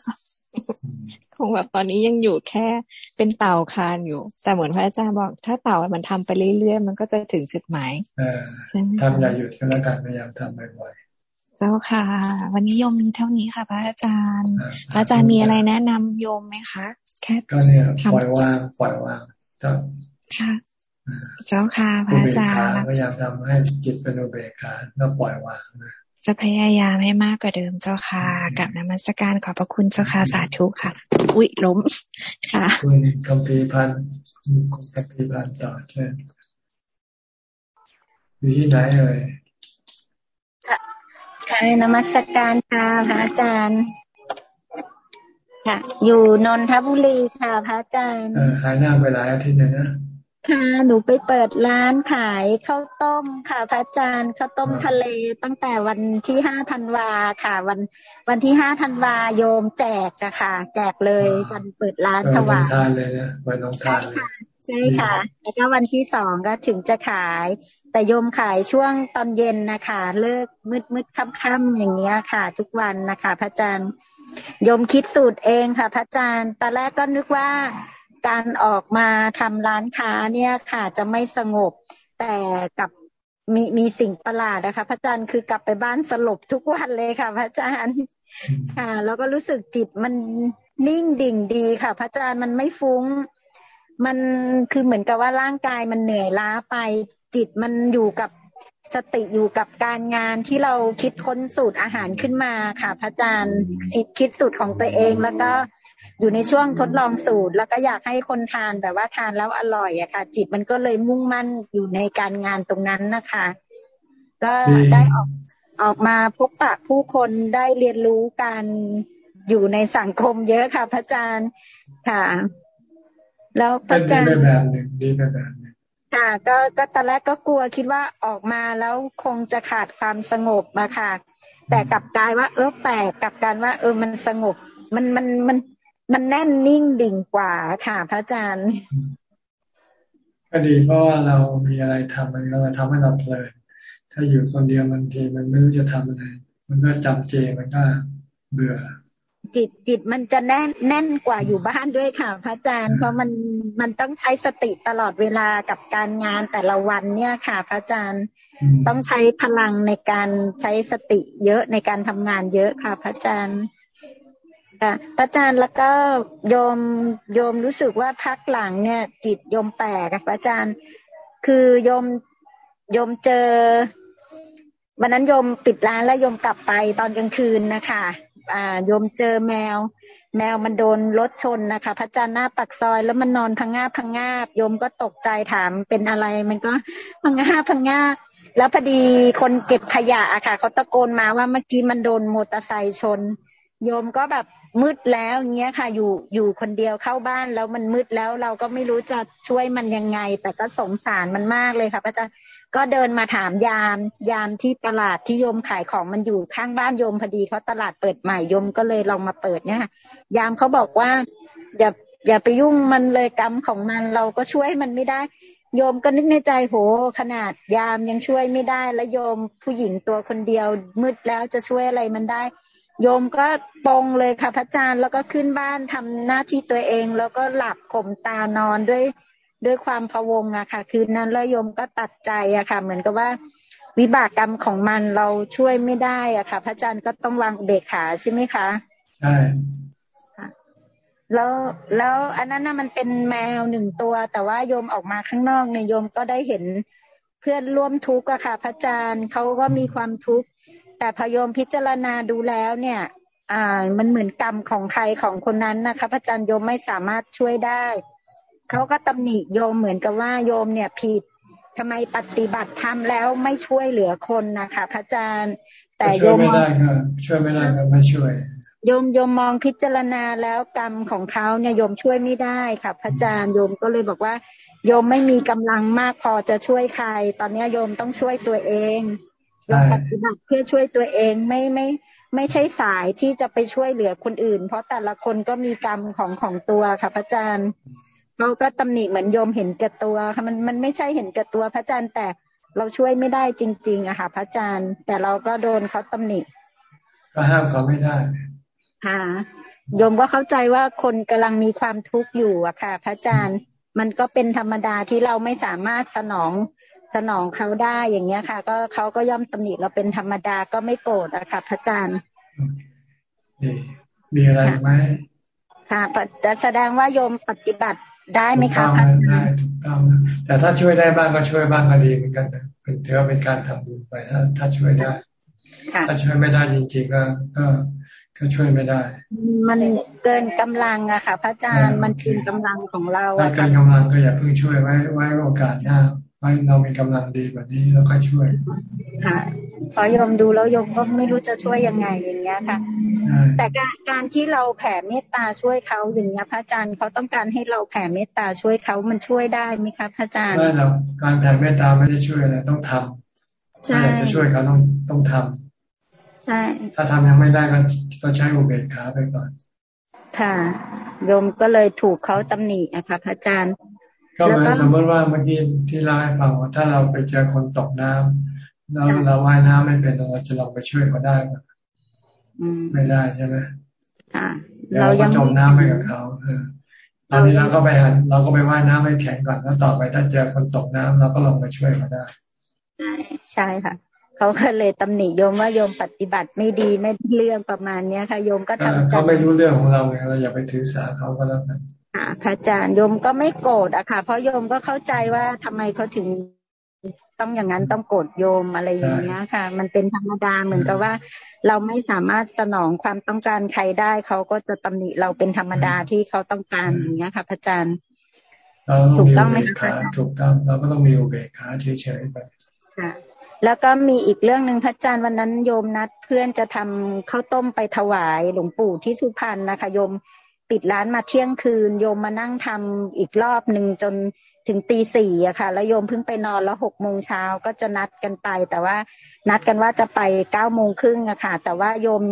คงแบบตอนนี้ยังอยู่แค่เป็นเต่าคานอยู่ แต่เหมือนพระอาจารย์บอก ถ้าเต่ามันทำไปเรื่อยๆมันก็จะถึงจุดหมายทำอย่าหยุดก็แล้วกันพยายามทำบ่อยๆเจ้าค่ะ วันนี้โยมมีเท่านี้ค่ะ พระอาจารย์ พระอาจารย์มีอะไรแนะนำโยมไหมคะแค่ก็เนี่ยปล่อยวางปล่อยวางเจ้าค่ะเจ้าค่ะพระอาจารย์พยายามทำให้จิตเป็นอุเบกขาแล้วปล่อยวางนะ จะพยายามให้มากกว่าเดิมเจ้าค่ะกับนมัสการขอบพระคุณเจ้าค่ะสาธุค่ะ อุ้ยล้มค่ะคุณกัมพีพันธ์คุณกัมพีพันธ์ต่อเช่นอยู่ที่ไหนเอ่ยค่ะนมัสการค่ะพระอาจารย์ค่ะ อยู่นนทบุรีค่ะพระอาจารย์หายหน้าไปหลายอาทิตย์เลยนะ ค่ะ หนูไปเปิดร้านขายข้าวต้มค่ะ พระอาจารย์ข้าวต้มทะเลตั้งแต่วันที่ห้าธันวาค่ะ วันวันที่ห้าธันวาโยมแจกอะค่ะ แจกเลยวันเปิดร้านถวายทานเลยนะวันน้องทานใช่ค่ะ แล้วก็วันที่สองก็ถึงจะขาย แต่โยมขายช่วงตอนเย็นนะคะเลิกมืดมืดค่ำๆอย่างเงี้ยค่ะ ทุกวันนะคะ พระอาจารย์โยมคิดสูตรเองค่ะ พระอาจารย์ตอนแรกก็นึกว่า การออกมาทำร้านค้าเนี่ยค่ะ จะไม่สงบ แต่กับมีมีสิ่งประหลาดนะคะ พระอาจารย์คือกลับไปบ้านสลบทุกวันเลยค่ะ พระอาจารย์ค่ะ แล้วก็รู้สึกจิตมันนิ่งดิ่งดีค่ะ พระอาจารย์มันไม่ฟุง้ง มันคือเหมือนกับว่าร่างกายมันเหนื่อยล้าไป จิตมันอยู่กับสติอยู่กับการงานที่เราคิดค้นสูตรอาหารขึ้นมาค่ะ พระอาจารย์คิดสูตรของตัวเองแล้วก็ อยู่ในช่วงทดลองสูตร แล้วก็อยากให้คนทานแบบว่าทานแล้วอร่อยอะค่ะ จิตมันก็เลยมุ่งมั่นอยู่ในการงานตรงนั้นนะคะ ก็ได้ออกออกมาพบปะผู้คนได้เรียนรู้การอยู่ในสังคมเยอะค่ะ พระอาจารย์ค่ะ แล้วพระอาจารย์ดีแบบหนึ่งดีแบบหนึ่งค่ะก็ก็ตอนแรกก็กลัวคิดว่าออกมาแล้วคงจะขาดความสงบมาค่ะ แต่กลับกลายว่า เออแปลกกลับกันว่า เออมันสงบ มันมันมัน มันแน่นนิ่งดิ่งกว่าค่ะพระอาจารย์ ก็ดีเพราะว่าเรามีอะไรทำมันก็ทำให้เราเพลินถ้าอยู่คนเดียวมันทีมันไม่รู้จะทำอะไร มันก็จำเจมันก็เบื่อ จิตจิตมันจะแน่นแน่นกว่าอยู่บ้านด้วยค่ะ พระอาจารย์ เพราะมันมันต้องใช้สติตลอดเวลากับการงานแต่ละวันเนี่ยค่ะ พระอาจารย์ต้องใช้พลังในการใช้สติเยอะในการทำงานเยอะค่ะ พระอาจารย์ ค่ะพระอาจารย์แล้วก็โยมโยมรู้สึกว่าพักหลังเนี่ย จิตโยมแปลกพระอาจารย์ คือโยมโยมเจอวันนั้นโยมปิดร้านแล้วโยมกลับไปตอนกลางคืนนะคะอ่าโยมเจอแมว แมวมันโดนรถชนนะคะ พระอาจารย์หน้าปักซอยแล้วมันนอนพังงาพังงาบโยมก็ตกใจถามเป็นอะไร มันก็พังงาพังงาแล้วพอดีคนเก็บขยะอะค่ะเขาตะโกนมาว่าเมื่อกี้มันโดนมอเตอร์ไซค์ชน โยมก็แบบ มืดแล้วเงี้ยค่ะ อยู่อยู่คนเดียวเข้าบ้านแล้วมันมืดแล้วเราก็ไม่รู้จะช่วยมันยังไง แต่ก็สงสารมันมากเลยค่ะพระอาจารย์ก็เดินมาถามยาม ยามที่ตลาดที่โยมขายของมันอยู่ข้างบ้านโยมพอดีเขาตลาดเปิดใหม่โยมก็เลยลองมาเปิดเนี่ยค่ะยามเขาบอกว่า อย่าอย่าไปยุ่งมันเลยกรรมของมันเราก็ช่วยมันไม่ได้โยมก็นึกในใจโห ขนาดยามยังช่วยไม่ได้ แล้วโยมผู้หญิงตัวคนเดียวมืดแล้วจะช่วยอะไรมันได้ โยมก็ปองเลยค่ะพระอาจารย์แล้วก็ขึ้นบ้านทำหน้าที่ตัวเอง แล้วก็หลับข่มตานอนด้วยด้วยความพะวงอะค่ะ คืนนั้นแล้วโยมก็ตัดใจอะค่ะ เหมือนกับว่า วิบากกรรมของมันเราช่วยไม่ได้อะค่ะ พระอาจารย์ก็ต้องวางเบกขาใช่ไหมคะใช่แล้วแล้วอันนั้นน่ะมันเป็นแมวหนึ่งตัว แต่ว่าโยมออกมาข้างนอกเนี่ยโยมก็ได้เห็นเพื่อนร่วมทุกข์อะค่ะ พระอาจารย์เขาก็มีความทุกข์ แต่พยมพิจารณาดูแล้วเนี่ยอ่ามันเหมือนกรรมของใครของคนนั้นนะคะพระอาจารย์โยมไม่สามารถช่วยได้เขาก็ตำหนิโยมเหมือนกับว่าโยมเนี่ยผิดทำไมปฏิบัติธรรมแล้วไม่ช่วยเหลือคนนะคะพระอาจารย์ แต่โยมไม่ได้ก็ช่วยไม่ได้ก็ไม่ช่วย โยมโยมมองพิจารณาแล้วกรรมของเขาเนี่ยโยมช่วยไม่ได้ค่ะ พระอาจารย์โยมก็เลยบอกว่า โยมไม่มีกำลังมากพอจะช่วยใคร ตอนนี้โยมต้องช่วยตัวเอง เราปฏิบัติเพื่อช่วยตัวเองไม่ไม่ ไม่ใช่สายที่จะไปช่วยเหลือคนอื่น เพราะแต่ละคนก็มีกรรมของของตัวค่ะพระอาจารย์เราก็ตำหนิเหมือนโยมเห็นแก่ตัวค่ะมันมันไม่ใช่เห็นแก่ตัวพระอาจารย์แต่เราช่วยไม่ได้จริง ๆอะค่ะ พระอาจารย์ แต่เราก็โดนเขาตำหนิ ก็ห้ามเขาไม่ได้ค่ะโยมก็เข้าใจว่าคนกำลังมีความทุกข์อยู่อะค่ะ พระอาจารย์ มันก็เป็นธรรมดาที่เราไม่สามารถสนอง สนองเขาได้อย่างเงี้ยค่ะ ก็เขาก็ย่อมตำหนิเราเป็นธรรมดาก็ไม่โกรธอะค่ะพระอาจารย์มีอะไรไหมค่ะจะแสดงว่าโยมปฏิบัติได้ไหมคะพระอาจารย์ถูกต้องแต่ถ้าช่วยได้บ้างก็ช่วยบ้างก็ดีเหมือนกันเป็นถือว่าเป็นการทำบุญไปถ้าถ้าช่วยได้ถ้าช่วยไม่ได้จริงๆก็ก็ก็ช่วยไม่ได้ มันเกินกำลังอะค่ะ พระอาจารย์มันเกินกำลังของเราถ้าเกินกำลังก็อย่าเพิ่งช่วยไว้ไว้โอกาสหน้า ให้เรามีกำลังดีแบบนี้เราก็ช่วย ค่ะพอยมดูแล้วยมก็ไม่รู้จะช่วยยังไงอย่างเงี้ยค่ะ แต่การการที่เราแผ่เมตตาช่วยเขาอย่างเงี้ยพระอาจารย์เขาต้องการให้เราแผ่เมตตาช่วยเขามันช่วยได้ไหมคะพระอาจารย์ไม่หรอกการแผ่เมตตาไม่ได้ช่วยอะไรต้องทำใช่จะช่วยเขาต้องต้องทำใช่ ถ้าทำยังไม่ได้ก็ก็ใช้อุเบกขาไปก่อน ค่ะโยมก็เลยถูกเขาตำหนินะคะพระอาจารย์ ก็เหมือนสมมติว่าเมื่อกี้ที่เล่าให้ฟังว่าถ้าเราไปเจอคนตกน้ำแล้วเราว่ายน้ำไม่เป็นเราจะลองไปช่วยเขาได้ไหมไม่ได้ใช่ไหมเรายังจมน้ำไปกับเขาตอนนี้เราก็ไปหันเราก็ไปว่ายน้ำให้แข็งก่อนแล้วต่อไปถ้าเจอคนตกน้ำเราก็ลองไปช่วยเขาได้ใช่ใช่ค่ะเขาก็เลยตำหนิโยมว่าโยมปฏิบัติไม่ดีไม่เรื่องประมาณเนี้ยค่ะโยมก็ทำใจเขาไม่รู้เรื่องของเราไงเราอย่าไปถือสาเขาก็แล้วกัน พระอาจารย์โยมก็ไม่โกรธอะค่ะ เพราะโยมก็เข้าใจว่าทำไมเขาถึงต้องอย่างนั้นต้องโกรธโยมอะไรอย่างเงี้ยค่ะ มันเป็นธรรมดาเหมือนกับว่า เราไม่สามารถสนองความต้องการใครได้เขาก็จะตำหนิเราเป็นธรรมดาที่เขาต้องการอย่างเงี้ยค่ะ พระอาจารย์ถูกต้องไหมคะถูกต้องเราก็ต้องมีอุเบกขาเฉยๆไปค่ะแล้วก็มีอีกเรื่องหนึ่งพระอาจารย์วันนั้นโยมนัดเพื่อนจะทำข้าวต้มไปถวายหลวงปู่ที่สุพรรณนะคะโยม ปิดร้านมาเที่ยงคืน โยมมานั่งทำอีกรอบหนึ่งจนถึงตีสี่อะค่ะ แล้วโยมเพิ่งไปนอนแล้วหกโมงเช้าก็จะนัดกันไป แต่ว่านัดกันว่าจะไปเก้าโมงครึ่งอะค่ะ แต่ว่าโยม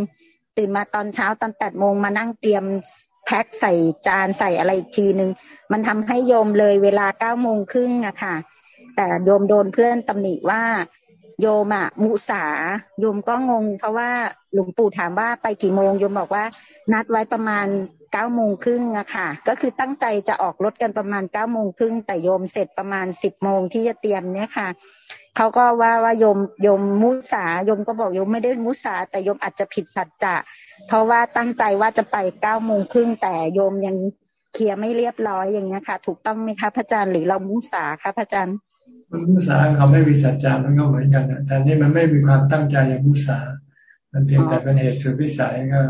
ตื่นมาตอนเช้าตอนแปดโมงมานั่งเตรียมแพ็คใส่จานใส่อะไรอีกทีหนึ่งมันทำให้โยมเลยเวลาเก้าโมงครึ่งอะค่ะ แต่โยมโดนเพื่อนตำหนิว่าโยมอะมุสาโยมก็งง เพราะว่าหลวงปู่ถามว่าไปกี่โมงโยมบอกว่า นัดไว้ประมาณ เก้าโมงครึ่งอะค่ะ ก็คือตั้งใจจะออกรถกันประมาณเก้าโมงครึ่งแต่โยมเสร็จประมาณสิบโมงที่จะเตรียมเนี่ยค่ะเขาก็ว่าว่าโยมโยมมุสาโยมก็บอกโยมไม่ได้มุสา แต่โยมอาจจะผิดสัจจะเพราะว่าตั้งใจว่าจะไปเก้าโมงครึ่งแต่โยมยังเคลียร์ไม่เรียบร้อยอย่างเงี้ยค่ะ ถูกต้องไหมคะพระอาจารย์หรือเรามุสาคะพระอาจารย์มุสาเขาไม่มีสัจจะมันก็เหมือนกันนะแต่นี่มันไม่มีความตั้งใจอย่างมุสา มันเพียงแต่เป็นเหตุสุดวิสัยก็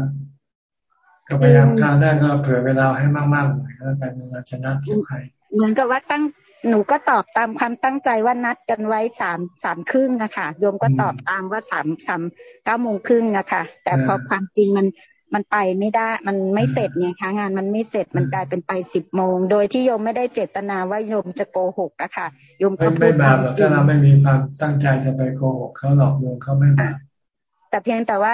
ก็พยายามข้าวได้ก็เผื่อเวลาให้มากๆหน่อยแล้วกันเราชนะทุกใครเหมือนกับว่าตั้งหนูก็ตอบตามความตั้งใจว่านัดกันไว้สามสามครึ่งอะค่ะโยมก็ตอบตามว่าสามสามเก้าโมงครึ่งอะค่ะแต่พอความจริงมันมันไปไม่ได้ มันไม่เสร็จไงคะงานมันไม่เสร็จมันกลายเป็นไปสิบโมง โดยที่โยมไม่ได้เจตนาว่าโยมจะโกหกอะค่ะโยมก็พูดไม่บาปหรอกถ้าเราไม่มีความตั้งใจจะไปโกหกเขาหลอกลวงเขาไม่บาปแต่เพียงแต่ว่า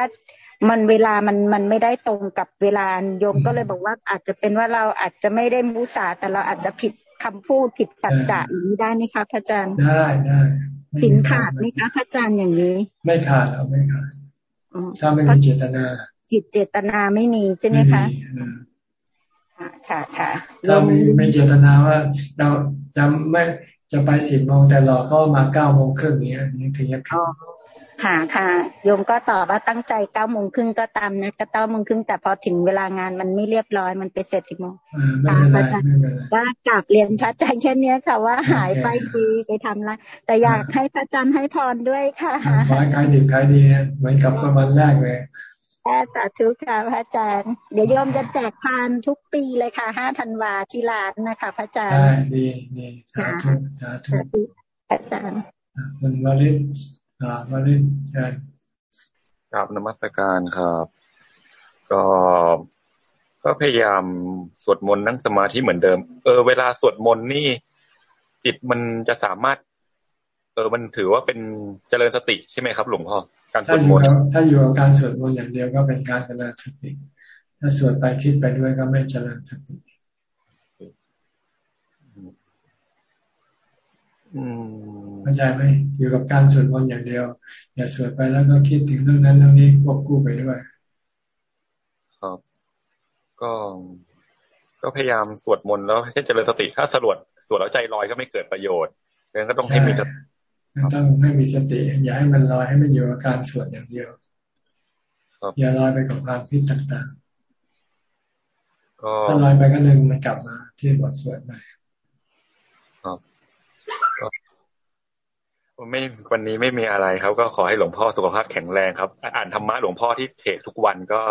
มันเวลามันมันไม่ได้ตรงกับเวลาโยมก็เลยบอกว่าอาจจะเป็นว่าเราอาจจะไม่ได้มุสาแต่เราอาจจะผิดคำพูดผิดสัจจะอย่างนี้ได้ไหมคะพระอาจารย์ได้ได้สินขาดไหมคะพระอาจารย์อย่างนี้ ไม่ขาดแล้วไม่ขาดถ้าไม่มีเจตนา จิตเจตนาไม่มีใช่ไหมคะค่ะค่ะถ้าไม่ไม่เจตนาว่า เราจะไม่จะไปสิบโมงแต่รอก็มาเก้าโมงครึ่งนี้นี่ถึงจะผิด ค่ะค่ะ โยมก็ตอบว่าตั้งใจเก้าโมงครึ่งก็ตามนะก็เก้าโมงครึ่งแต่พอถึงเวลางานมันไม่เรียบร้อยมันไปเสร็จสิบโมงค่ะพระอาจารย์ก็กลับเรียนพระอาจารย์แค่นี้ค่ะว่าหายไปดีไปทำละแต่อยากให้พระอาจารย์ให้พรด้วยค่ะขอให้ขายดีขายดีเหมือนกับวันแรกเลยสาธุค่ะพระอาจารย์ เดี๋ยวโยมจะแจกพานทุกปีเลยค่ะห้าธันวาที่ร้านนะคะ พระอาจารย์ดีดีสาธุสาธุพระอาจารย์คุณวริศ มาเล่นใช่กราบนมัสการครับ ก็ก็พยายามสวดมนต์นั่งสมาธิเหมือนเดิม เออ เวลาสวดมนต์นี่ จิตมันจะสามารถ เออมันถือว่าเป็นเจริญสติใช่ไหมครับ หลวงพ่อการสวดมนต์ถ้าอยู่กับการสวดมนต์อย่างเดียวก็เป็นการเจริญสติ ถ้าสวดไปคิดไปด้วยก็ไม่เจริญสติ เข้าใจไหมอยู่กับการสวดมนต์อย่างเดียว อย่าสวดไปแล้วก็คิดถึงเรื่องนั้นเรื่องนี้ควบคู่ไปด้วย ครับ ก็ก็พยายามสวดมนต์แล้วให้เจริญสติถ้าสวดสวดแล้วใจลอยก็ไม่เกิดประโยชน์ดังนั้นก็ต้องให้มีสติต้องให้มีสติ อย่าให้มันลอยให้มันอยู่กับการสวดอย่างเดียวอย่าลอยไปกับความคิดต่างๆถ้าลอยไปก็ดึงมันกลับมาที่บทสวดใหม่ ไม่วันนี้ไม่มีอะไรครับก็ขอให้หลวงพ่อสุขภาพแข็งแรงครับ อ่านธรรมะหลวงพ่อที่เทศทุกวันก็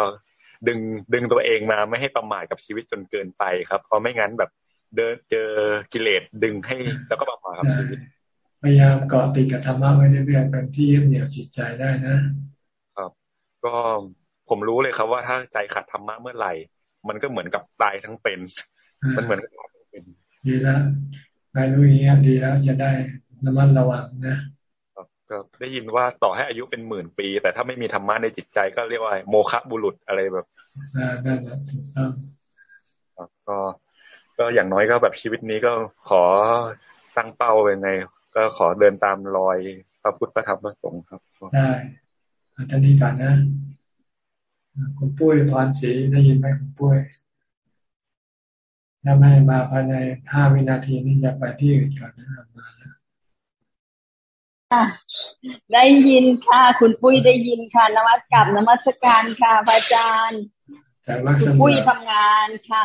ดึงดึงตัวเองมาไม่ให้ประมาทกับชีวิตจนเกินไปครับ เพราะไม่งั้นแบบเดินเจอกิเลสดึงให้แล้วก็ประมาทกับชีวิตพยายามเกาะติดกับธรรมะไว้เรื่อยๆเป็นที่ยึดเหนี่ยวจิตใจได้นะ ครับ ก็ผมรู้เลยครับว่าถ้าใจขัดธรรมะเมื่อไหร่ มันก็เหมือนกับตายทั้งเป็น มันเหมือนกับเป็นดีแล้วไปรู้อย่างนี้ดีแล้วจะได้ ระมัดระวังนะก็ได้ยินว่าต่อให้อายุเป็นหมื่นปี แต่ถ้าไม่มีธรรมะในจิตใจก็เรียกว่าโมฆะบุรุษอะไรแบบอ่านั่นแหละถูกต้องก็ก็อย่างน้อยก็แบบชีวิตนี้ก็ขอตั้งเป้าเป็นไงก็ขอเดินตามรอยพระพุทธพระธรรมพระสงฆ์ครับได้ท่านนี้ก่อนนะคุณปุ้ยพรศรีได้ยินไหมคุณปุ้ยถ้าไม่มาภายในห้าวินาทีนี้จะไปที่อื่นก่อนนะมาแล้ว ได้ยินค่ะ คุณปุ้ยได้ยินค่ะนวัตกับนมัสการค่ะพระอาจารย์คุณปุ้ยทำงานค่ะ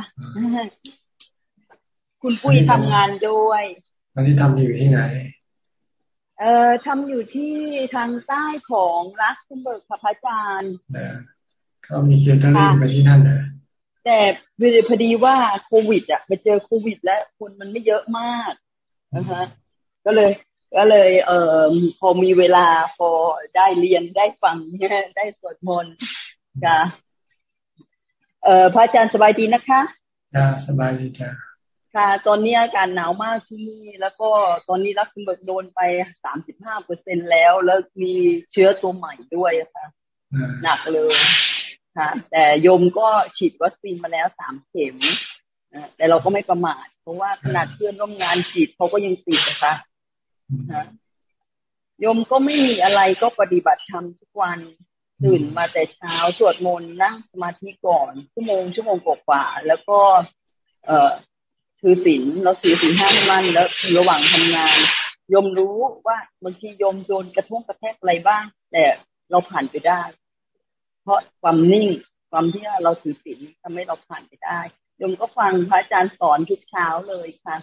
คุณปุ้ยทำงานด้วยวันนี้ทำอยู่ที่ไหน เอ่อทำอยู่ที่ทางใต้ของรักคุมเบิร์กค่ะพระอาจารย์เขามีเคียร์ทั้งไปที่นั่นนะแต่พอดีว่าโควิด อะ ไปเจอโควิด แล้วคนมันไม่เยอะมากนะคะก็เลย ก็เลยเอ่อพอมีเวลาพอได้เรียนได้ฟังได้สวดมนต์ค่ะเอ่อพระอาจารย์สบายดีนะคะจ้าสบายดีจ้าค่ะ ตอนนี้อากาศหนาวมากที่นี่ แล้วก็ตอนนี้รักษาเบิกโดนไปสามสิบห้าเปอร์เซ็นแล้ว แล้วมีเชื้อตัวใหม่ด้วยค่ะหนักเลยค่ะ แต่โยมก็ฉีดวัคซีนมาแล้วสามเข็มแต่เราก็ไม่ประมาทเพราะว่าขนาดเพื่อนร่วมงานฉีดเขาก็ยังติดนะคะ โยมก็ไม่มีอะไรก็ปฏิบัติธรรมทุกวันตื่นมาแต่เช้าสวดมนต์นั่งสมาธิก่อนชั่วโมงชั่วโมงกว่าแล้วก็ เอ่อถือศีลเราถือศีลห้ามันแล้วระหว่างทำงานยมรู้ว่าบางทียมโดนกระทุ้งกระแทกอะไรบ้าง แต่เราผ่านไปได้ เพราะความนิ่งความที่เราถือศีลทำให้เราผ่านไปได้ยมก็ฟังพระอาจารย์สอนทุกเช้าเลยค่ะ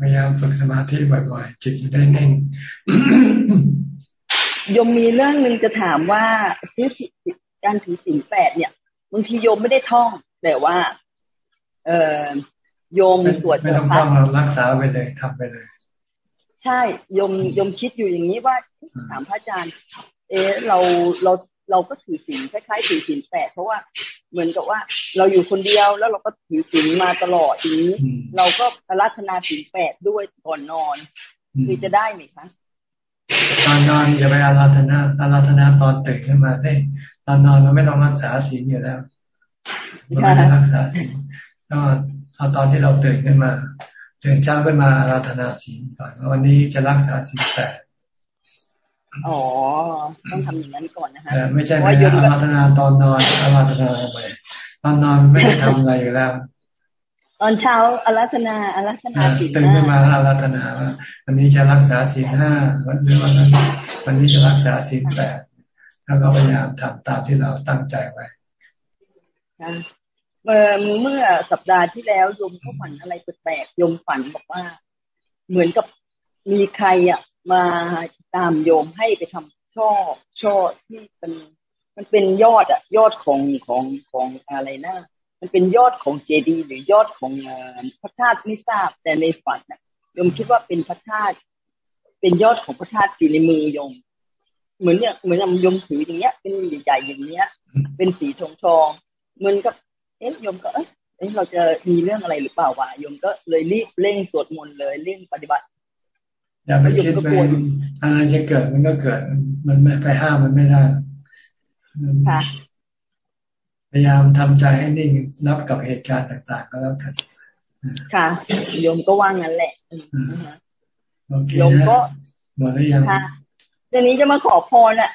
พยายามฝึกสมาธิบ่อยๆ จิตจะได้นิ่งยมมีเรื่องหนึ่งจะถามว่าซื้อการถือศีลแปดเนี่ยบางทีโยมไม่ได้ท่อง แต่ว่า เออโยมสวดไม่ต้องท่องเรารักษาไปเลยทำไปเลย ใช่โยมโยมคิดอยู่อย่างนี้ว่าถามพระอาจารย์ เออเราเราเราก็ถือศีลคล้ายๆถือศีลแปดเพราะว่า เหมือนกับว่า เราอยู่คนเดียวแล้วเราก็ถือศีลมาตลอดอย่างนี้ เราก็รัตนาศีลแปดด้วยก่อนนอน คือจะได้ไหมคะตอนนอนอย่าไปอาราธนาอาราธนาตอนตื่นขึ้นมาได้ตอนนอนมันไม่ต้องรักษาศีลอยู่แล้วไม่ต้องรักษาศีลก็เอาตอนที่เราตื่นขึ้นมาตื่นเช้าขึ้นมาอาราธนาศีลก่อนวันนี้จะรักษาศีลแปด อ๋อ ต้องทำอย่างนั้นก่อนนะคะไม่ใช่ไปอาราธนาตอนนอนอาราธนาทำไมตอนนอนไม่ได้ทำอะไรอยู่แล้วตอนเช้าอารัธนาอารัธนาศีลตื่นขึ้นมาอารัธนาว่าวันนี้จะรักษาศีลห้าวันนี้วันนั้นวันนี้จะรักษาศีลแปดแล้วก็พยายามทำตามที่เราตั้งใจไว้เมื่อเมื่อสัปดาห์ที่แล้วโยมเขาฝันอะไรแปลกๆโยมฝันบอกว่า เหมือนกับมีใครอะมาตามโยมให้ไปทำช่อช่อที่เป็นมันเป็นยอดอะยอดของของของอะไรนะมันเป็นยอดของเจดีย์หรือยอดของพระธาตุไม่ทราบแต่ในฝันนะโยมคิดว่าเป็นพระธาตุเป็นยอดของพระธาตุอยู่ในมือโยม เหมือนเนี่ยเหมือนโยมถืออย่างเงี้ย เป็นใหญ่ๆอย่างเนี้ย เป็นสีทองทองเหมือนกับเอ๊ะโยมก็เอ๊ะเราจะมีเรื่องอะไรหรือเปล่าวะโยมก็เลยรีบเร่งสวดมนต์เลยเร่งปฏิบัติ อย่าไปคิดไปอะไรจะเกิดมันก็เกิด มันไม่ไปห้ามมันไม่ได้ค่ะพยายามทำใจให้นิ่งรับกับเหตุการณ์ต่าง ๆ ก็แล้วกันค่ะโยมก็ว่างนั้นแหละโยมก็หมดแล้วยังค่ะเดี๋ยวนี้จะมาขอพรอะ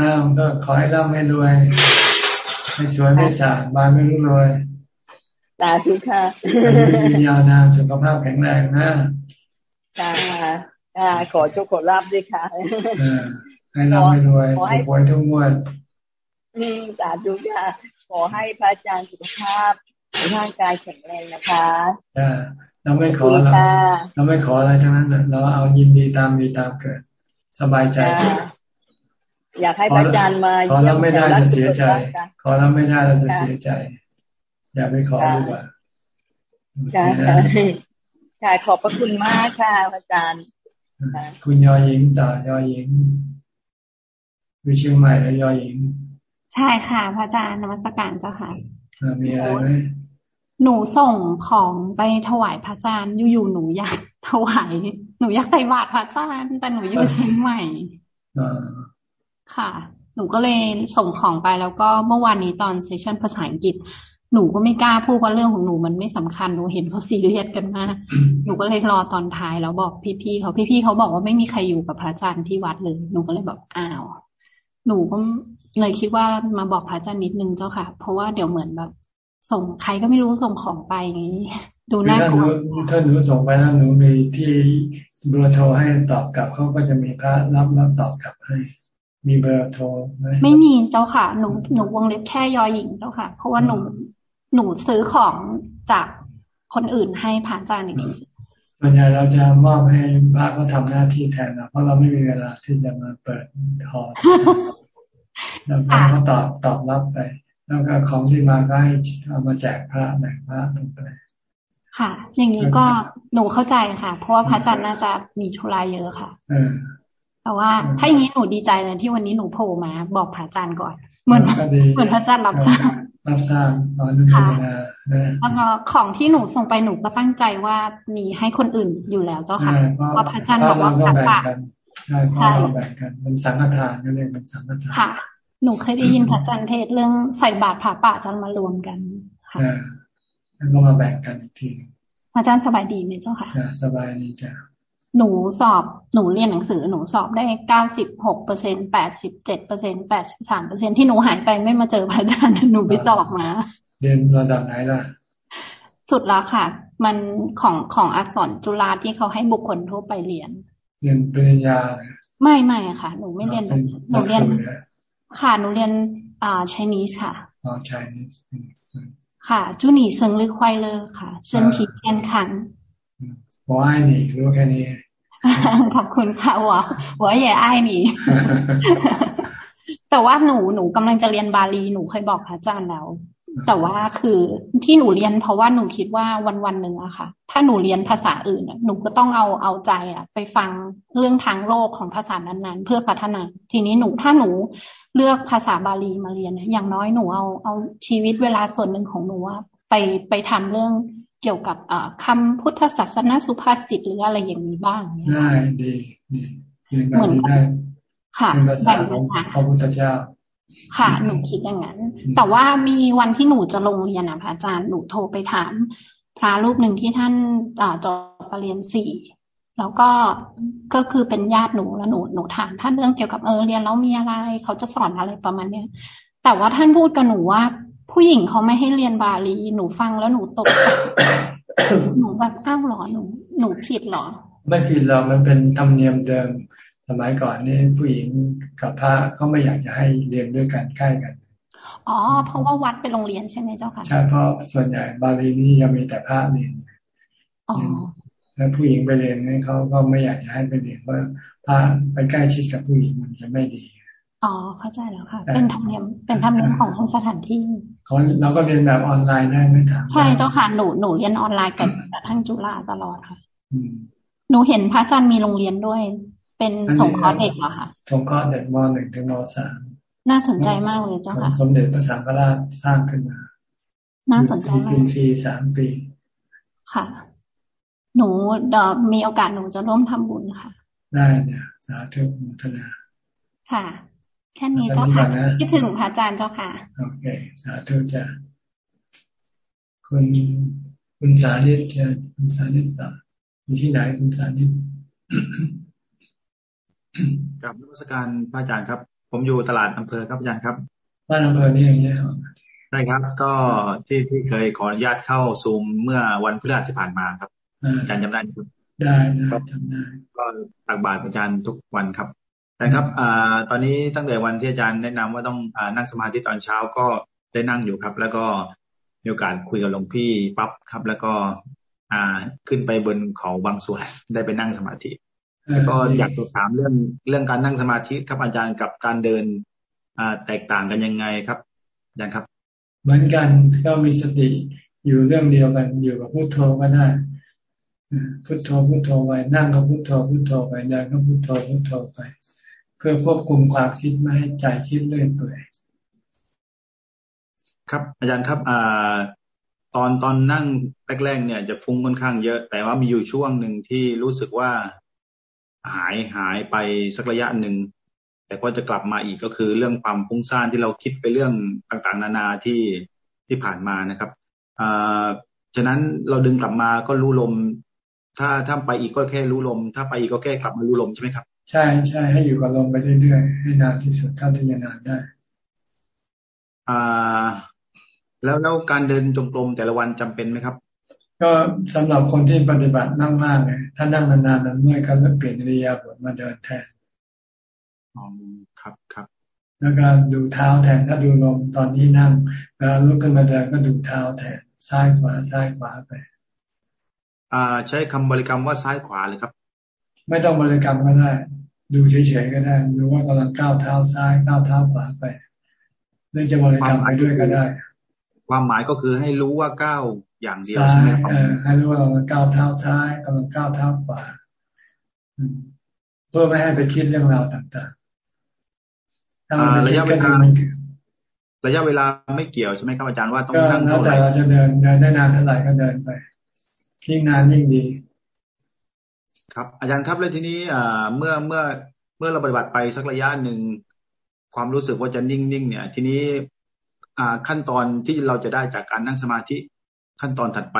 อ้าวก็ขอให้ร่ำให้รวยให้สวยไม่สาบานไม่รู้รวยสาธุค่ะยาวนานสุขภาพแข็งแรงนะค่ะ ค่ะขอโชคขอลาบด้วยค่ะให้ร่ำให้รวยถูกหวยทุกงวดอืมสาธุค่ะ ขอให้พระอาจารย์สุขภาพร่างกายแข็งแรงนะคะเราไม่ขอเราเราไม่ขออะไรทั้งนั้นเราเอายินดีตามมีตามเกิด สบายใจ อยากให้พระอาจารย์มาขอเราไม่ได้จะเสียใจ ขอเราไม่ได้เราจะเสียใจ อย่าไปขอดีกว่าค่ะค่ะขอบพระคุณมากค่ะอาจารย์ คุณยอหญิงต่อยอหญิงวิเชียงใหม่แล้วยอหญิง ใช่ค่ะ พระอาจารย์นมัสการเจ้าค่ะมีอะไรไหมหนูส่งของไปถวายพระอาจารย์อยู่ๆหนูอยากถวายหนูอยากใส่บาตรพระอาจารย์แต่หนูอยู่เชียงใหม่ค่ะ หนูก็เลยส่งของไปแล้วก็เมื่อวานนี้ตอนเซสชันภาษาอังกฤษ หนูก็ไม่กล้าพูดว่าเรื่องของหนูมันไม่สำคัญหนูเห็นเขาซีเรียสกันมาก หนูก็เลยรอตอนท้ายแล้วบอกพี่ๆเขาพี่ๆเขาบอกว่าไม่มีใครอยู่กับพระอาจารย์ที่วัดเลย หนูก็เลยบอกอ้าว หนูก็เลยคิดว่ามาบอกพระอาจารย์นิดนึงเจ้าค่ะ เพราะว่าเดี๋ยวเหมือนแบบ ส่งใครก็ไม่รู้ส่งของไปอย่างนี้ ดูน่ากลัวถ้าหนูส่งไปแล้วหนูมีที่เบอร์โทรให้ตอบกลับเขาก็จะมีพระรับรับตอบกลับให้มีเบอร์โทรไหมไม่มีเจ้าค่ะ หนูหนูวงเล็บแค่ยอหญิงเจ้าค่ะ เพราะว่าหนู หนูซื้อของจากคนอื่นให้พระอาจารย์อีกส่วนใหญ่เราจะมอบให้พระเขาทาหน้าที่แทนเราเพราะเราไม่มีเวลาที่จะมาเปิดทอแล้วก็เขาตอบตอบรับไป แล้วก็ของที่มาก็ให้เอามาแจกพระแบ่งพระตรงไปค่ะ อย่างนี้ก็หนูเข้าใจค่ะ เพราะว่าพระอาจารย์น่าจะมีธุระเยอะค่ะแต่ว่าถ้าอย่างนี้หนูดีใจเลยที่วันนี้หนูโผล่มา บอกพระอาจารย์ก่อนเหมือนเหมือนพระอาจารย์รับทราบรับทราบตอนนี้นะแล้วก็ของที่หนูส่งไปหนูก็ตั้งใจว่ามีให้คนอื่นอยู่แล้วเจ้าค่ะเพราะพระอาจารย์บอกว่าตักบาตรใช่เพราะเราแบ่งกันมันสังฆทานก็เรียกมันสังฆทานค่ะ หนูเคยได้ยินพระอาจารย์เทศน์เรื่องใส่บาตรผ้าป่าจะมารวมกันค่ะแล้วก็มาแบ่งกันอีกทีอาจารย์สบายดีไหมเจ้าค่ะสบายดีจ้ะ หนูสอบหนูเรียนหนังสือหนูสอบได้เก้าสิบหกเปอร์เซ็นต์แปดสิบเจ็ดเปอร์เซ็นต์แปดสิบสามเปอร์เซ็นต์ที่หนูหายไปไม่มาเจอพระอาจารย์หนูไปสอบมา เรียนระดับไหนล่ะ สุดแล้วค่ะ มันของของอักษรจุฬาที่เขาให้บุคคลทั่วไปเรียน เรียนปริญญา ไม่ไม่ค่ะ หนูไม่เรียนหนูเรียน ค่ะหนูเรียนอ่า Chinese ค่ะอ๋อ Chinese ค่ะจูนีเซิงลือควายเลยค่ะเซิงขีเทียนขัน ว่าไอ้นี่รู้แค่นี้ขอบคุณค่ะหัวหัวใหญ่ไอ้นี่แต่ว่าหนูหนูกำลังจะเรียนบาลีหนูเคยบอกพระอาจารย์แล้ว แต่ว่าคือที่หนูเรียนเพราะว่าหนูคิดว่าวันวันหนึ่งอะค่ะ ถ้าหนูเรียนภาษาอื่นหนูก็ต้องเอาเอาใจอะไปฟังเรื่องทางโลกของภาษานั้นๆ เพื่อพัฒนา ทีนี้หนูถ้าหนูเลือกภาษาบาลีมาเรียนอย่างน้อยหนูเอาเอาชีวิตเวลาส่วนหนึ่งของหนูไปไปทำเรื่อง เกี่ยวกับคำพุทธศาสนาสุภาษิตหรืออะไรอย่างนี้บ้างได้ดีดีเหมือนได้ค่ะแบ่งของพระพุทธเจ้าค่ะหนูคิดอย่างนั้น แต่ว่ามีวันที่หนูจะลงเรียนนะพระอาจารย์หนูโทรไปถาม พระรูปหนึ่งที่ท่านจบปรริญญาสี่แล้วก็ก็คือเป็นญาติหนูแล้วหนูหนูถามท่านเรื่องเกี่ยวกับเออเรียนแล้วมีอะไร เขาจะสอนอะไรประมาณเนี้ยแต่ว่าท่านพูดกับหนูว่า ผู้หญิงเขาไม่ให้เรียนบาลีหนูฟังแล้วหนูตกหนูแบบอ้าวหรอหนูหนูผิดหรอ ไม่ผิดหรอกมันเป็นธรรมเนียมเดิม สมัยก่อนนี่ผู้หญิงกับพระเขาไม่อยากจะให้เรียนด้วยกันใกล้กันอ๋อ เพราะว่าวัดเป็นโรงเรียนใช่ไหมเจ้าค่ะใช่เพราะส่วนใหญ่บาลีนี่ยังมีแต่พระเรียนอ๋อแล้วผู้หญิงไปเรียนนี่เขาก็ไม่อยากจะให้ไปเรียนเพราะพระไปใกล้ชิดกับผู้หญิงมันจะไม่ดี อ๋อเข้าใจแล้วค่ะ เป็นธรรมเนียมเป็นธรรมเนียมของทางสถานที่เขาเราก็เรียนแบบออนไลน์ได้ไม่ถามใช่เจ้าค่ะหนูหนูเรียนออนไลน์กับทั้งจุฬาตลอดค่ะหนูเห็นพระอาจารย์มีโรงเรียนด้วย เป็นสงเคราะห์เด็กเหรอคะสงเคราะห์เด็กมหนึ่งถึงมสามน่าสนใจมากเลยเจ้าค่ะสมเด็จพระสังฆราชสร้างขึ้นมา น่าสนใจมากปีทีสามปี ค่ะ หนูเดมีโอกาสหนูจะร่วมทำบุญค่ะ ได้เนี่ยสาธุมุทนาค่ะ แค่นี้เจ้าค่ะคิดถึงพระอาจารย์เจ้าค่ะ โอเค สาธุจ้ะคุณคุณสาธิตจะคุณสาธิตสาอยู่ที่ไหนคุณสาธิตกับนักสการพระอาจารย์ครับ ผมอยู่ตลาดอำเภอครับอาจารย์ครับบ้านอำเภอนี่อย่างนี้ครับใช่ครับ ก็ที่ที่เคยขออนุญาตเข้าซูมเมื่อวันพฤหัสที่ผ่านมาครับอาจารย์จำได้ไหมได้จำได้ก็ตักบาตรอาจารย์ทุกวันครับ แต่ครับอ่าตอนนี้ตั้งแต่วันที่อาจารย์แนะนำว่าต้องอ่านั่งสมาธิตอนเช้าก็ได้นั่งอยู่ครับ แล้วก็มีโอกาสคุยกับหลวงพี่ปั๊บครับ แล้วก็อ่าขึ้นไปบนเขาบางส่วนได้ไปนั่งสมาธิ แล้วก็อยากสอบถามเรื่องเรื่องการนั่งสมาธิครับอาจารย์กับการเดินอ่าแตกต่างกันยังไงครับอาจารย์ครับ เหมือนกันก็มีสติอยู่เรื่องเดียวกันอยู่กับพุทโธก็ได้พุทโธพุทโธไปนั่งก็พุทโธพุทโธไปเดินก็พุทโธพุทโธไป เพื่อควบคุมความคิดไม่ให้ใจคิดเรื่อยเปื่อยครับอาจารย์ครับอ่าตอนตอนนั่งแรกๆเนี่ยจะฟุ้งค่อนข้างเยอะ แต่ว่ามีอยู่ช่วงหนึ่งที่รู้สึกว่าหายหายไปสักระยะหนึ่งแต่ก็จะกลับมาอีกก็คือเรื่องความฟุ้งซ่านที่เราคิดไปเรื่องต่างๆ นานาที่ที่ผ่านมานะครับอ่าฉะนั้นเราดึงกลับมาก็รู้ลม ถ้าถ้าไปอีกก็แค่รู้ลม ถ้าไปอีกก็แค่กลับมารู้ลมใช่ไหมครับ ใช่ใช่ให้อยู่กับลมไปเรื่อยๆให้นานที่สุดเท่าที่จะนานได้ อ่า แล้วแล้วการเดินจงกรมแต่ละวันจำเป็นไหมครับ ก็สำหรับคนที่ปฏิบัตินั่งมากเนี่ยถ้านั่งนานๆนั้นเมื่อยก็เปลี่ยนอิริยาบถมาเดินแทนอ๋อครับครับแล้วก็ดูเท้าแทนถ้าดูลมตอนนี้นั่งเวลาลุกขึ้นมาเดินก็ดูเท้าแทนซ้ายขวาซ้ายขวาไป อ่า ใช้คำบริกรรมว่าซ้ายขวาเลยครับ ไม่ต้องบริกรรมก็ได้ ดูเฉยๆก็ได้ดูว่ากำลังก้าวเท้าซ้ายก้าวเท้าขวาไปเรื่องจะบริกรรมไปด้วยก็ได้ ความหมายก็คือให้รู้ว่าก้าวอย่างเดียวใช่ไหมครับให้รู้ว่ากำลังก้าวเท้าซ้ายกำลังก้าวเท้าขวาเพื่อไม่ให้ไปคิดเรื่องราวต่างๆระยะเวลาระยะเวลาไม่เกี่ยวใช่ไหมครับอาจารย์ว่าต้องนั่งเท่าไหร่เราจะเดินเดินได้นานเท่าไหร่ก็เดินไปยิ่งนานยิ่งดี ครับ อาจารย์ครับแล้วทีนี้เมื่อเมื่อเมื่อเราปฏิบัติไปสักระยะหนึ่งความรู้สึกว่าจะนิ่งๆเนี่ย ทีนี้อ่าขั้นตอนที่เราจะได้จากการนั่งสมาธิขั้นตอนถัดไป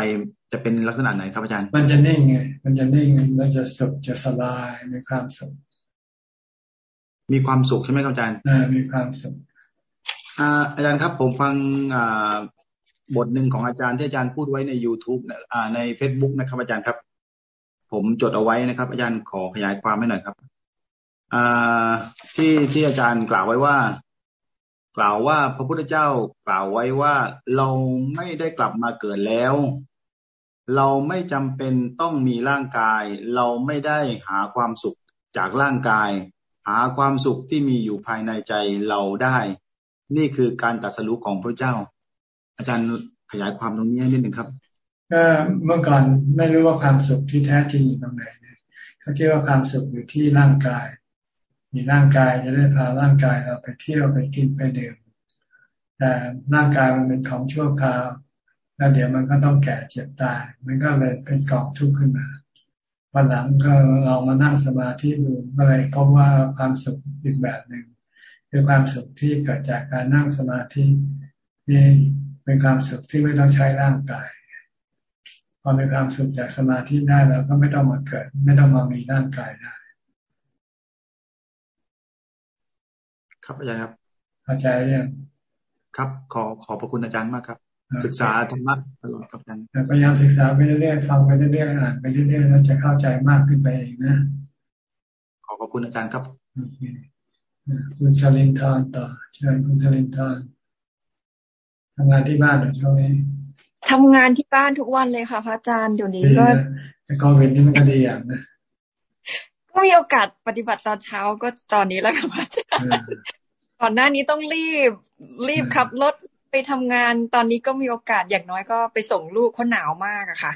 จะเป็นลักษณะไหนครับอาจารย์ มันจะนิ่งไง มันจะนิ่งมันจะสุขจะสบายมีความสุข มีความสุขใช่ไหมครับอาจารย์อ่ามีความสุขอ่าอาจารย์ครับผมฟังอ่าบทหนึ่งของอาจารย์ที่อาจารย์พูดไว้ใน youtube อ่าใน facebook นะครับอาจารย์ครับ ผมจดเอาไว้นะครับ อาจารย์ขอขยายความให้หน่อยครับที่ที่อาจารย์กล่าวไว้ว่า กล่าวว่าพระพุทธเจ้ากล่าวไว้ว่าเราไม่ได้กลับมาเกิดแล้ว เราไม่จำเป็นต้องมีร่างกาย เราไม่ได้หาความสุขจากร่างกาย หาความสุขที่มีอยู่ภายในใจเราได้ นี่คือการตัดสรุปของพระเจ้า อาจารย์ขยายความตรงนี้นิดหนึ่งครับ ก็เมื่อก่อนไม่รู้ว่าความสุขที่แท้จริงอยู่ตรงไหนเขาคิดว่าความสุขอยู่ที่ร่างกาย มีร่างกายจะได้พาร่างกายเราไปเที่ยวไปกินไปดื่มแต่ร่างกายมันเป็นของชั่วคราว แล้วเดี๋ยวมันก็ต้องแก่เจ็บตาย มันก็เลยเป็นกองทุกข์ขึ้นมาวันหลังก็เรามานั่งสมาธิดูก็เลยพบว่าความสุขอีกแบบหนึ่งคือความสุขที่เกิดจากการนั่งสมาธินี่เป็นความสุขที่ไม่ต้องใช้ร่างกาย พอมีความสุขจากสมาธิได้แล้วก็ไม่ต้องมาเกิด ไม่ต้องมามีร่างกายได้ ครับอาจารย์ครับเข้าใจยังครับ ขอขอพระคุณอาจารย์มากครับ ศึกษาธรรมะตลอดครับอาจารย์พยายามศึกษาไปเรื่อยๆฟังไปเรื่อยๆอ่านไปเรื่อยๆแล้วจะเข้าใจมากขึ้นไปเองนะขอขอบคุณอาจารย์ครับโอเคคุณชลินทร์ต่อเชิญคุณชลินทร์ทำงานที่บ้านหรือช่วงนี้ ทำงานที่บ้านทุกวันเลยค่ะพระอาจารย์เดี๋ยวนี้ก็แต่ก็เวนนี่มันก็ดีอย่างนะก็มีโอกาสปฏิบัติตอนเช้าก็ตอนนี้แล้วค่ะพระอาจารย์ก่อนหน้านี้ต้องรีบรีบขับรถไปทำงานตอนนี้ก็มีโอกาสอย่างน้อยก็ไปส่งลูกเขาหนาวมากอะค่ะ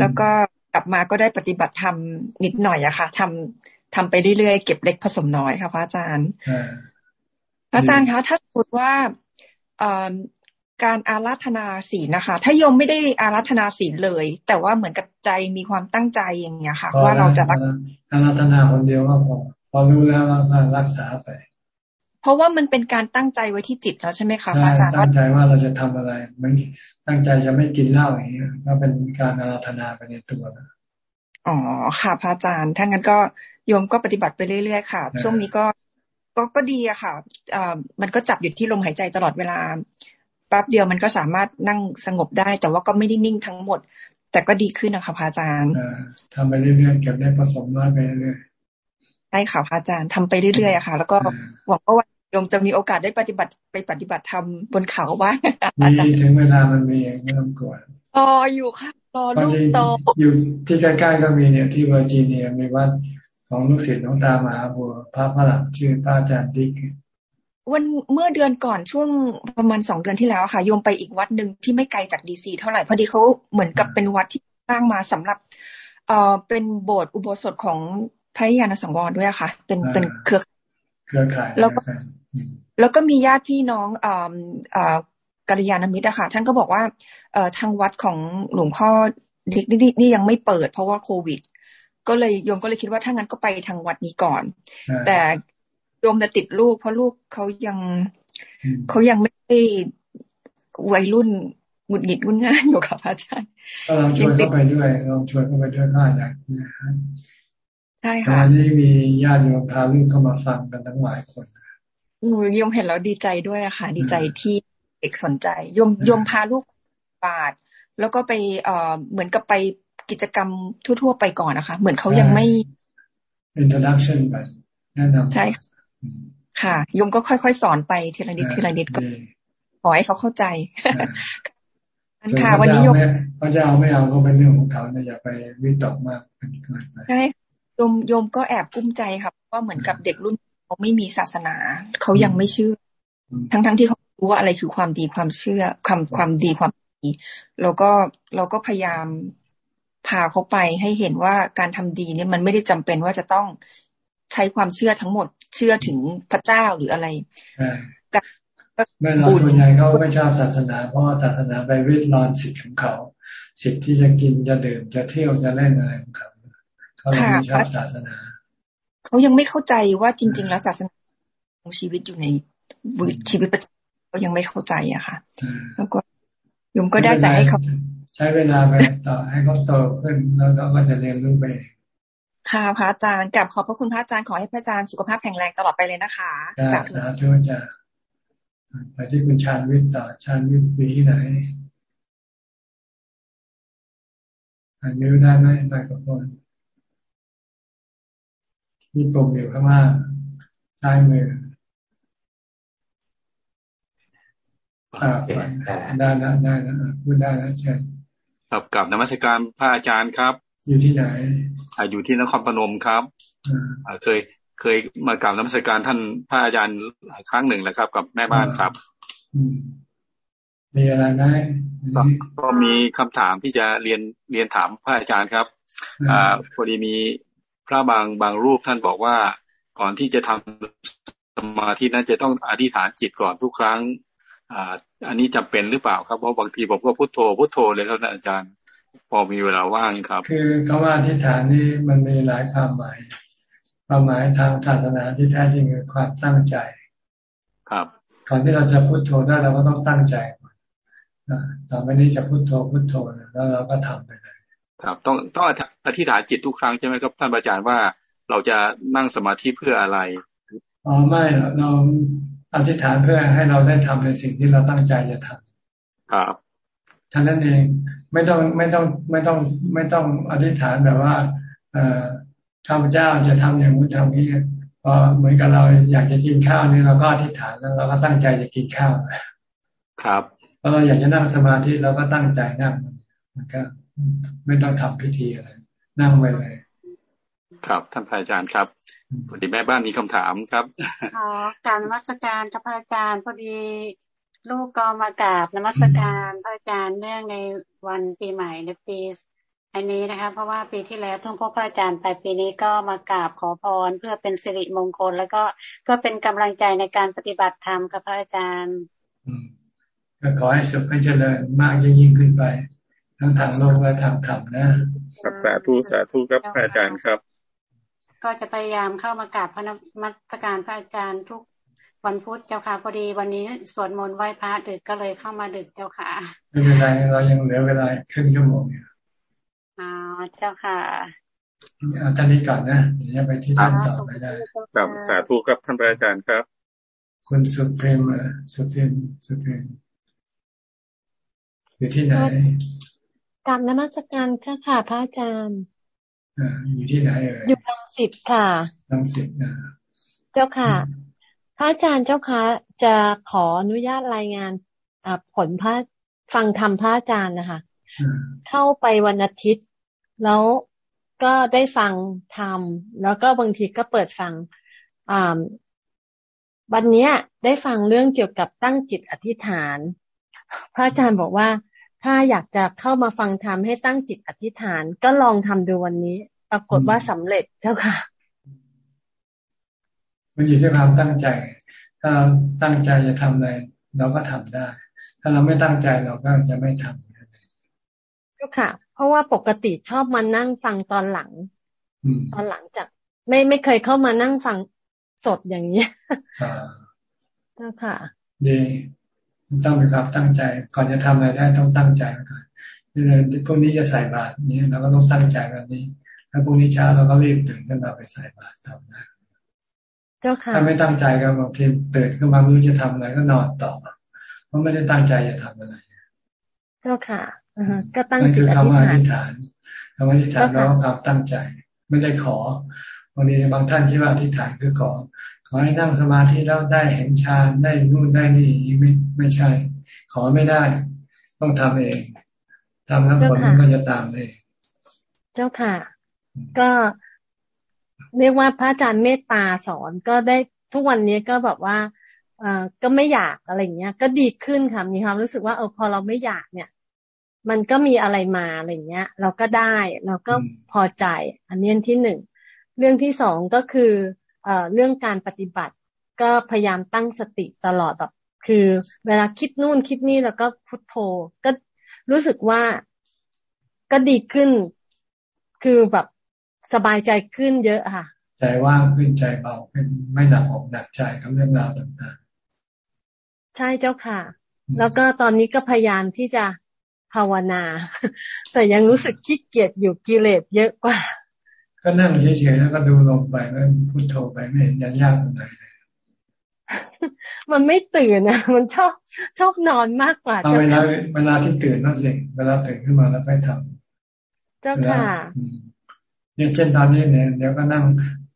แล้วก็กลับมาก็ได้ปฏิบัติธรรมนิดหน่อยอะค่ะทำทำไปเรื่อยๆเก็บเล็กผสมน้อยค่ะพระอาจารย์พระอาจารย์คะถ้าสมมติว่า การอาราธนาศีลนะคะ ถ้าโยมไม่ได้อาราธนาศีลเลย แต่ว่าเหมือนกับใจมีความตั้งใจอย่างเงี้ยค่ะ ว่าเราจะรักอาราธนาคนเดียวก็พอพอรู้แล้วว่ารักษาไป เพราะว่ามันเป็นการตั้งใจไว้ที่จิตแล้วใช่ไหมคะอาจารย์ตั้งใจว่าเราจะทำอะไรมันตั้งใจจะไม่กินเหล้าอย่างเงี้ยก็เป็นการอาราธนาไปในตัวแล้วอ๋อค่ะพระอาจารย์ถ้างั้นก็โยมก็ปฏิบัติไปเรื่อยๆค่ะ ช่วงนี้ก็ก็ก็ดีอะค่ะอ่ามันก็จับอยู่ที่ลมหายใจตลอดเวลา แป๊บเดียวมันก็สามารถนั่งสงบได้ แต่ว่าก็ไม่ได้นิ่งทั้งหมด แต่ก็ดีขึ้นนะคะพระอาจารย์ทำไปเรื่อยๆเก็บเล็กผสมน้อยไปเรื่อยใช่ค่ะพระอาจารย์ทำไปเรื่อยๆค่ะ แล้วก็หวังว่าวันโยมจะมีโอกาสได้ปฏิบัติไปปฏิบัติธรรมบนเขาบ้างอาจารย์ถึงเวลามันมีไม่ต้องกลัวรออยู่ค่ะรอลูกโตอยู่ที่ใกล้ๆก็มีเนี่ยที่เวอร์จิเนียมีวัดของลูกศิษย์หลวงตามหาบัวพระพระฝรั่งชื่อพระอาจารย์ดิ๊ก วันเมื่อเดือนก่อนช่วงประมาณสองเดือนที่แล้วค่ะโยมไปอีกวัดหนึ่งที่ไม่ไกลจากดีซีเท่าไหร่พอดีเขาเหมือนกับเป็นวัดที่สร้างมาสำหรับเอ่อเป็นโบสถ์อุโบสถของพระยาณสังวรด้วยค่ะ เป็นเป็นเครือเครือข่ายแล้วก็แล้วก็มีญาติพี่น้องเอ่อเอ่อกัลยาณมิตรอะค่ะ ท่านก็บอกว่าเอ่อทางวัดของหลวงพ่อดิกนี่นี่ยังไม่เปิด เพราะว่าโควิด ก็เลยโยมก็เลยคิดว่าถ้างั้นก็ไปทางวัดนี้ก่อน แต่ โยมจะติดลูก เพราะลูกเขายังเขายังไม่ได้วัยรุ่นหงุดหงิดงุนง่ายอยู่กับอาจารย์ก็ลองชวนเข้าไปด้วยลองชวนเข้าไปด้วยก็ได้นะใช่ค่ะวันนี้มีญาติโยมพาลูกเข้ามาฟังกันทั้งหลายคนหนูโยมเห็นแล้วดีใจด้วยอะค่ะ ดีใจที่เด็กสนใจโยมโยมพาลูกบาท แล้วก็ไปเอ่อเหมือนกับไปกิจกรรมทั่ว ๆ ไปก่อนนะคะ เหมือนเขายังไม่ introduction ไปแนะนำใช่ ค่ะยมก็ค่อยๆสอนไปทีละนิดทีละนิดก็ขอให้เขาเข้าใจค่ะ วันนี้ยมเขาจะเอาไม่เอาก็เป็นเรื่องของเขาอย่าไปวิตกมากเกินไปใช่ยมยมก็แอบกุ้มใจครับว่าเหมือนกับเด็กรุ่นเขาไม่มีศาสนา เขายังไม่เชื่อ ทั้งทั้งที่เขารู้ว่าอะไรคือความดีความเชื่อความความดีความดีเราก็เราก็พยายามพาเขาไปให้เห็นว่าการทำดีเนี่ยมันไม่ได้จำเป็นว่าจะต้อง ใช้ความเชื่อทั้งหมด เชื่อถึงพระเจ้าหรืออะไรไม่เราส่วนใหญ่เขาไม่ชอบศาสนา เพราะศาสนาไปริดรอนสิทธิ์ของเขา สิทธิ์ที่จะกินจะดื่มจะเที่ยวจะเล่นอะไรของเขาเขาไม่ชอบศาสนา เขายังไม่เข้าใจว่าจริง ๆ แล้วศาสนาของชีวิตอยู่ในชีวิตประจำก็ยังไม่เข้าใจอะค่ะ แล้วก็ยมก็ได้แต่ให้เขาใช้เวลาไปต่อให้เขาโตขึ้นแล้วก็จะเรียนรู้ไป ค่ะพระอาจารย์กลับขอบพระคุณพระอาจารย์ขอให้พระอาจารย์สุขภาพแข็งแรงตลอดไปเลยนะคะสาธุจ้าไปที่คุณชาญวิทย์ต่อชาญวิทย์อยู่ที่ไหนอันนิ้วได้ไหมไมโครโฟนมีปุ่มอยู่ข้างล่างซ้ายมือได้นะได้นะพูดได้นะเชิญกับกับนมัสการพระอาจารย์ครับ อยู่ที่ไหนอยู่ที่นครพนมครับเคยเคยมากราบนมัสการท่านพระอาจารย์หลายครั้งหนึ่งแล้วครับ กับแม่บ้านครับมีอะไรไหมก็มีคำถามที่จะเรียนเรียนถามพระอาจารย์ครับ อ่าพอดีมีพระบางบางรูปท่านบอกว่าก่อนที่จะทำสมาธินั้นจะต้องอธิษฐานจิตก่อนทุกครั้ง อ่า อันนี้จำเป็นหรือเปล่าครับเพราะบางทีผมก็พุโทโธพุโทโธเลยครับอาจารย์ พอมีเวลาว่างครับ คือคำว่าอธิษฐานนี่มันมีหลายความหมายความหมายทางศาสนาที่แท้จริงคือความตั้งใจ ครับก่อนที่เราจะพุโทโธได้เราก็ต้องตั้งใจก่อนต่อไปนี้จะพุโทโธพุโทโธแล้วเราก็ทำไปเลยครับ ต้องต้องอธิษฐานจิตทุกครั้งใช่ไหมครับท่านอาจารย์ว่าเราจะนั่งสมาธิเพื่ออะไรอ๋อไม่เราอธิษฐานเพื่อให้เราได้ทำในสิ่งที่เราตั้งใจจะทำครับท่านั้นเอง ไม่ต้องไม่ต้องไม่ต้องไม่ต้องอธิษฐานแบบว่าเอ่อข้าพเจ้าจะทำอย่างนู้นทำนี้พอเหมือนกับเราอยากจะกินข้าวนี่เราก็อธิษฐานแล้วเราก็ตั้งใจจะกินข้าวครับพอเราอยากจะนั่งสมาธิเราก็ตั้งใจนั่งมันก็ไม่ต้องทำพิธีอะไร นั่งไปเลย ครับท่านพระอาจารย์ครับพอดีแม่บ้านมีคำถามครับอ๋อการมัสการกับพระอาจารย์พอดี ลูกก็มากราบนมัสการพระอาจารย์เนื่องในวันปีใหม่ในปีอันนี้นะคะ เพราะว่าปีที่แล้วท่งพบพระอาจารย์ไปปีนี้ก็มากราบขอพรเพื่อเป็นสิริมงคล แล้วก็เพื่อเป็นกำลังใจในการปฏิบัติธรรมกับพระอาจารย์ก็ขอให้สุขให้เจริญมากยิ่งขึ้นไป ทั้งทางโลกและทางธรรมนะรับสาธุสาธุครับอาจารย์ครับ ก็จะพยายามเข้ามากราบพระมัสการพระอาจารย์ทุก วันพุธเจ้าค่ะพอดีวันนี้สวดมนต์ไหว้พระดึกก็เลยเข้ามาดึกเจ้าค่ะไม่เป็นไรเรายังเหลือเวลาครึ่งชั่วโมงอยู่อ๋อเจ้าค่ะอาจารย์นี้ก่อนนะเดี๋ยวจะไปที่ท่านต่อไปได้ครับสาธุครับท่านอาจารย์ครับ คุณสุเพรมสุเพรมสุเพรมอยู่ที่ไหนกรรมนมัสการค่ะค่ะพระอาจารย์อยู่ที่ไหนเอ่ยอยู่ลังสิตค่ะลังสิตนะเจ้าค่ะ พระอาจารย์เจ้าค่ะจะขออนุญาตรายงานผลพระฟังธรรมพระอาจารย์นะคะเข้าไปวันอาทิตย์ แล้วก็ได้ฟังธรรม แล้วก็บางทีก็เปิดฟังอ่าวันนี้ได้ฟังเรื่องเกี่ยวกับตั้งจิตอธิษฐาน พระอาจารย์บอกว่า ถ้าอยากจะเข้ามาฟังธรรมให้ตั้งจิตอธิษฐาน ก็ลองทำดูวันนี้ ปรากฏว่าสำเร็จเจ้าค่ะ มันอยู่ที่ความตั้งใจ ถ้าเราตั้งใจจะทำอะไรเราก็ทำได้ ถ้าเราไม่ตั้งใจเราก็จะไม่ทำก็ค่ะ เพราะว่าปกติชอบมานั่งฟังตอนหลังตอนหลังจาก ไม่ไม่เคยเข้ามานั่งฟังสดอย่างนี้เจ้าค่ะดีต้องมีความตั้งใจ ก่อนจะทำอะไรได้ต้องตั้งใจก่อนนี่เลยพวกนี้จะใส่บาตรนี้เราก็ต้องตั้งใจแบบนี้ถ้าพรุ่งนี้เช้าเราก็รีบตื่นขึ้นมาไปใส่บาตรทำนะเจ้าค่ะ ถ้าไม่ตั้งใจก็บางทีตื่นขึ้นมาไม่รู้จะทำอะไรก็นอนต่อเพราะไม่ได้ตั้งใจจะทำอะไร เจ้าค่ะก็ตั้งจิตอธิษฐานคำอธิษฐานเราความตั้งใจ ไม่ได้ขอวันนี้บางท่านคิดว่าอธิษฐานคือขอ ขอให้นั่งสมาธิแล้วได้เห็นฌานได้นู่นได้นี่ไม่ไม่ใช่ ขอไม่ได้ ต้องทำเองทำแล้วผลมันจะตามเองเจ้าค่ะ ก็ เรียกว่าพระอาจารย์เมตตาสอนก็ได้ทุกวันนี้ก็แบบว่าเออก็ไม่อยากอะไรเงี้ย ก็ดีขึ้นค่ะ มีความรู้สึกว่าเออพอเราไม่อยากเนี่ย มันก็มีอะไรมาอะไรเงี้ย เราก็ได้เราก็พอใจ อันนี้ที่หนึ่งเรื่องที่สองก็คือเรื่องการปฏิบัติ ก็พยายามตั้งสติตลอดแบบ คือ เวลาคิดนู่นคิดนี่แล้วก็พุทโธ ก็รู้สึกว่าก็ดีขึ้น คือแบบ สบายใจขึ้นเยอะค่ะ ใจว่างขึ้นใจเบาขึ้นไม่หนักอกหนักใจกับเรื่องราวต่างใช่เจ้าค่ะ แล้วก็ตอนนี้ก็พยายามที่จะภาวนา แต่ยังรู้สึกขี้เกียจอยู่กิเลสเยอะกว่า ก็นั่งเฉยๆแล้วก็ดูลงไปแล้วพูดโทไปไม่เห็นยากตรงไหนเลยมันไม่ตื่นนะมันชอบชอบนอนมากกว่าเวลาเวลาที่ตื่นนั่นสิเวลาตื่นขึ้นมาแล้วค่อยทำเจ้าค่ะ เนี่ยเช่นตอนนี้เนี่ยเดี๋ยวก็นั่ง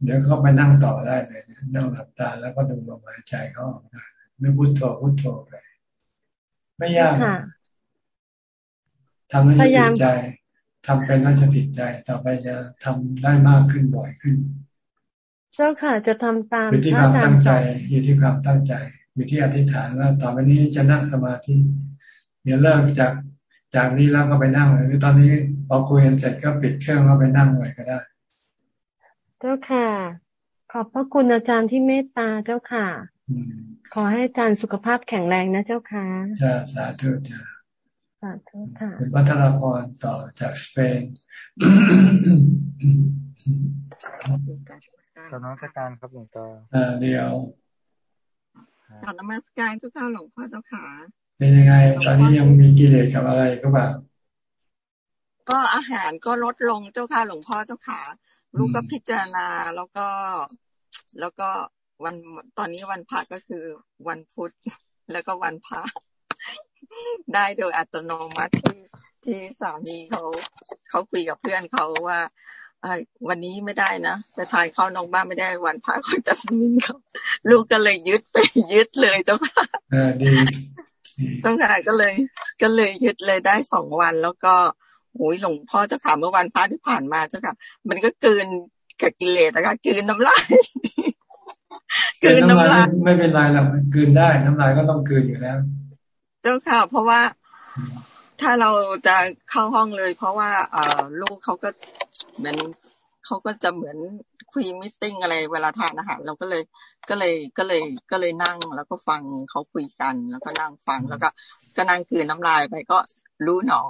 เดี๋ยวเขาไปนั่งต่อได้เลยนั่งหลับตาแล้วก็ดูลมหายใจเขาออกได้ไม่พูดโทพูดโทไปไม่ยากทำให้จิตใจทำเป็นน่าจะติดใจต่อไปจะทำได้มากขึ้นบ่อยขึ้น เจ้าค่ะจะทำตามอยู่ที่ความตั้งใจอยู่ที่ความตั้งใจอยู่ที่อธิษฐานว่าต่อไปนี้จะนั่งสมาธิเดี๋ยวเลิกจากจากนี้แล้วก็ไปนั่งหรือตอนนี้พ อคุยกันเสร็จก็ปิดเครื่องแล้วไปนั่งเลยก็ได้ เจ้าค่ะ ขอบพระคุณอาจารย์ที่เมตตาเจ้าค่ะขอให้อาจารย์สุขภาพแข็งแรงนะเจ้าค่ะจ้าสาธุจ้าสาธุค่ะคุณพัฒนาพรต่อจากสเปนกรนมัสการครับหลวงตาอ่าเดียวกรนมัสการเจ้าค่ะหลวงพ่อเจ้าค่ะเป็นยังไง ตอนนี้ยังมีกิเลสกับอะไรก็แบบ ก็อาหารก็ลดลงเจ้าค่ะหลวงพ่อเจ้าค่ะลูกก็พิจารณาแล้วก็แล้วก็วันตอนนี้วันพระก็คือวันพุธแล้วก็วันพระได้โดยอัตโนมัติที่ที่สามีเขาเขาคุยกับเพื่อนเขาว่าวันนี้ไม่ได้นะไปทานข้าวนอกบ้านไม่ได้วันพระเขาจะสมินเขาลูกก็เลยยึดไปยึดเลยเจ้าค่ะเจ้าค่ะก็เลย ก็เลยยึดเลยได้สองวันแล้วก็ โอ้ยหลวงพ่อเจ้าค่ะเมื่อวันพระที่ผ่านมาเจ้าค่ะ มันก็เกินกับกิเลสนะคะกินน้ำลายกินน้ำลายไม่เป็นไรหรอกกินได้น้ำลายก็ต้องกินอยู่แล้ว เจ้าค่ะ เพราะว่าถ้าเราจะเข้าห้องเลย เพราะว่าเอ่อลูกเขาก็เหมือนเขาก็จะเหมือนคุยมิ팅อะไรเวลาทานอาหารเราก็เลยก็เลยก็เลยก็เลยนั่งแล้วก็ฟังเขาคุยกัน แล้วก็นั่งฟังแล้วก็ก็นั่งคืนน้ำลายไปก็รู้หนอ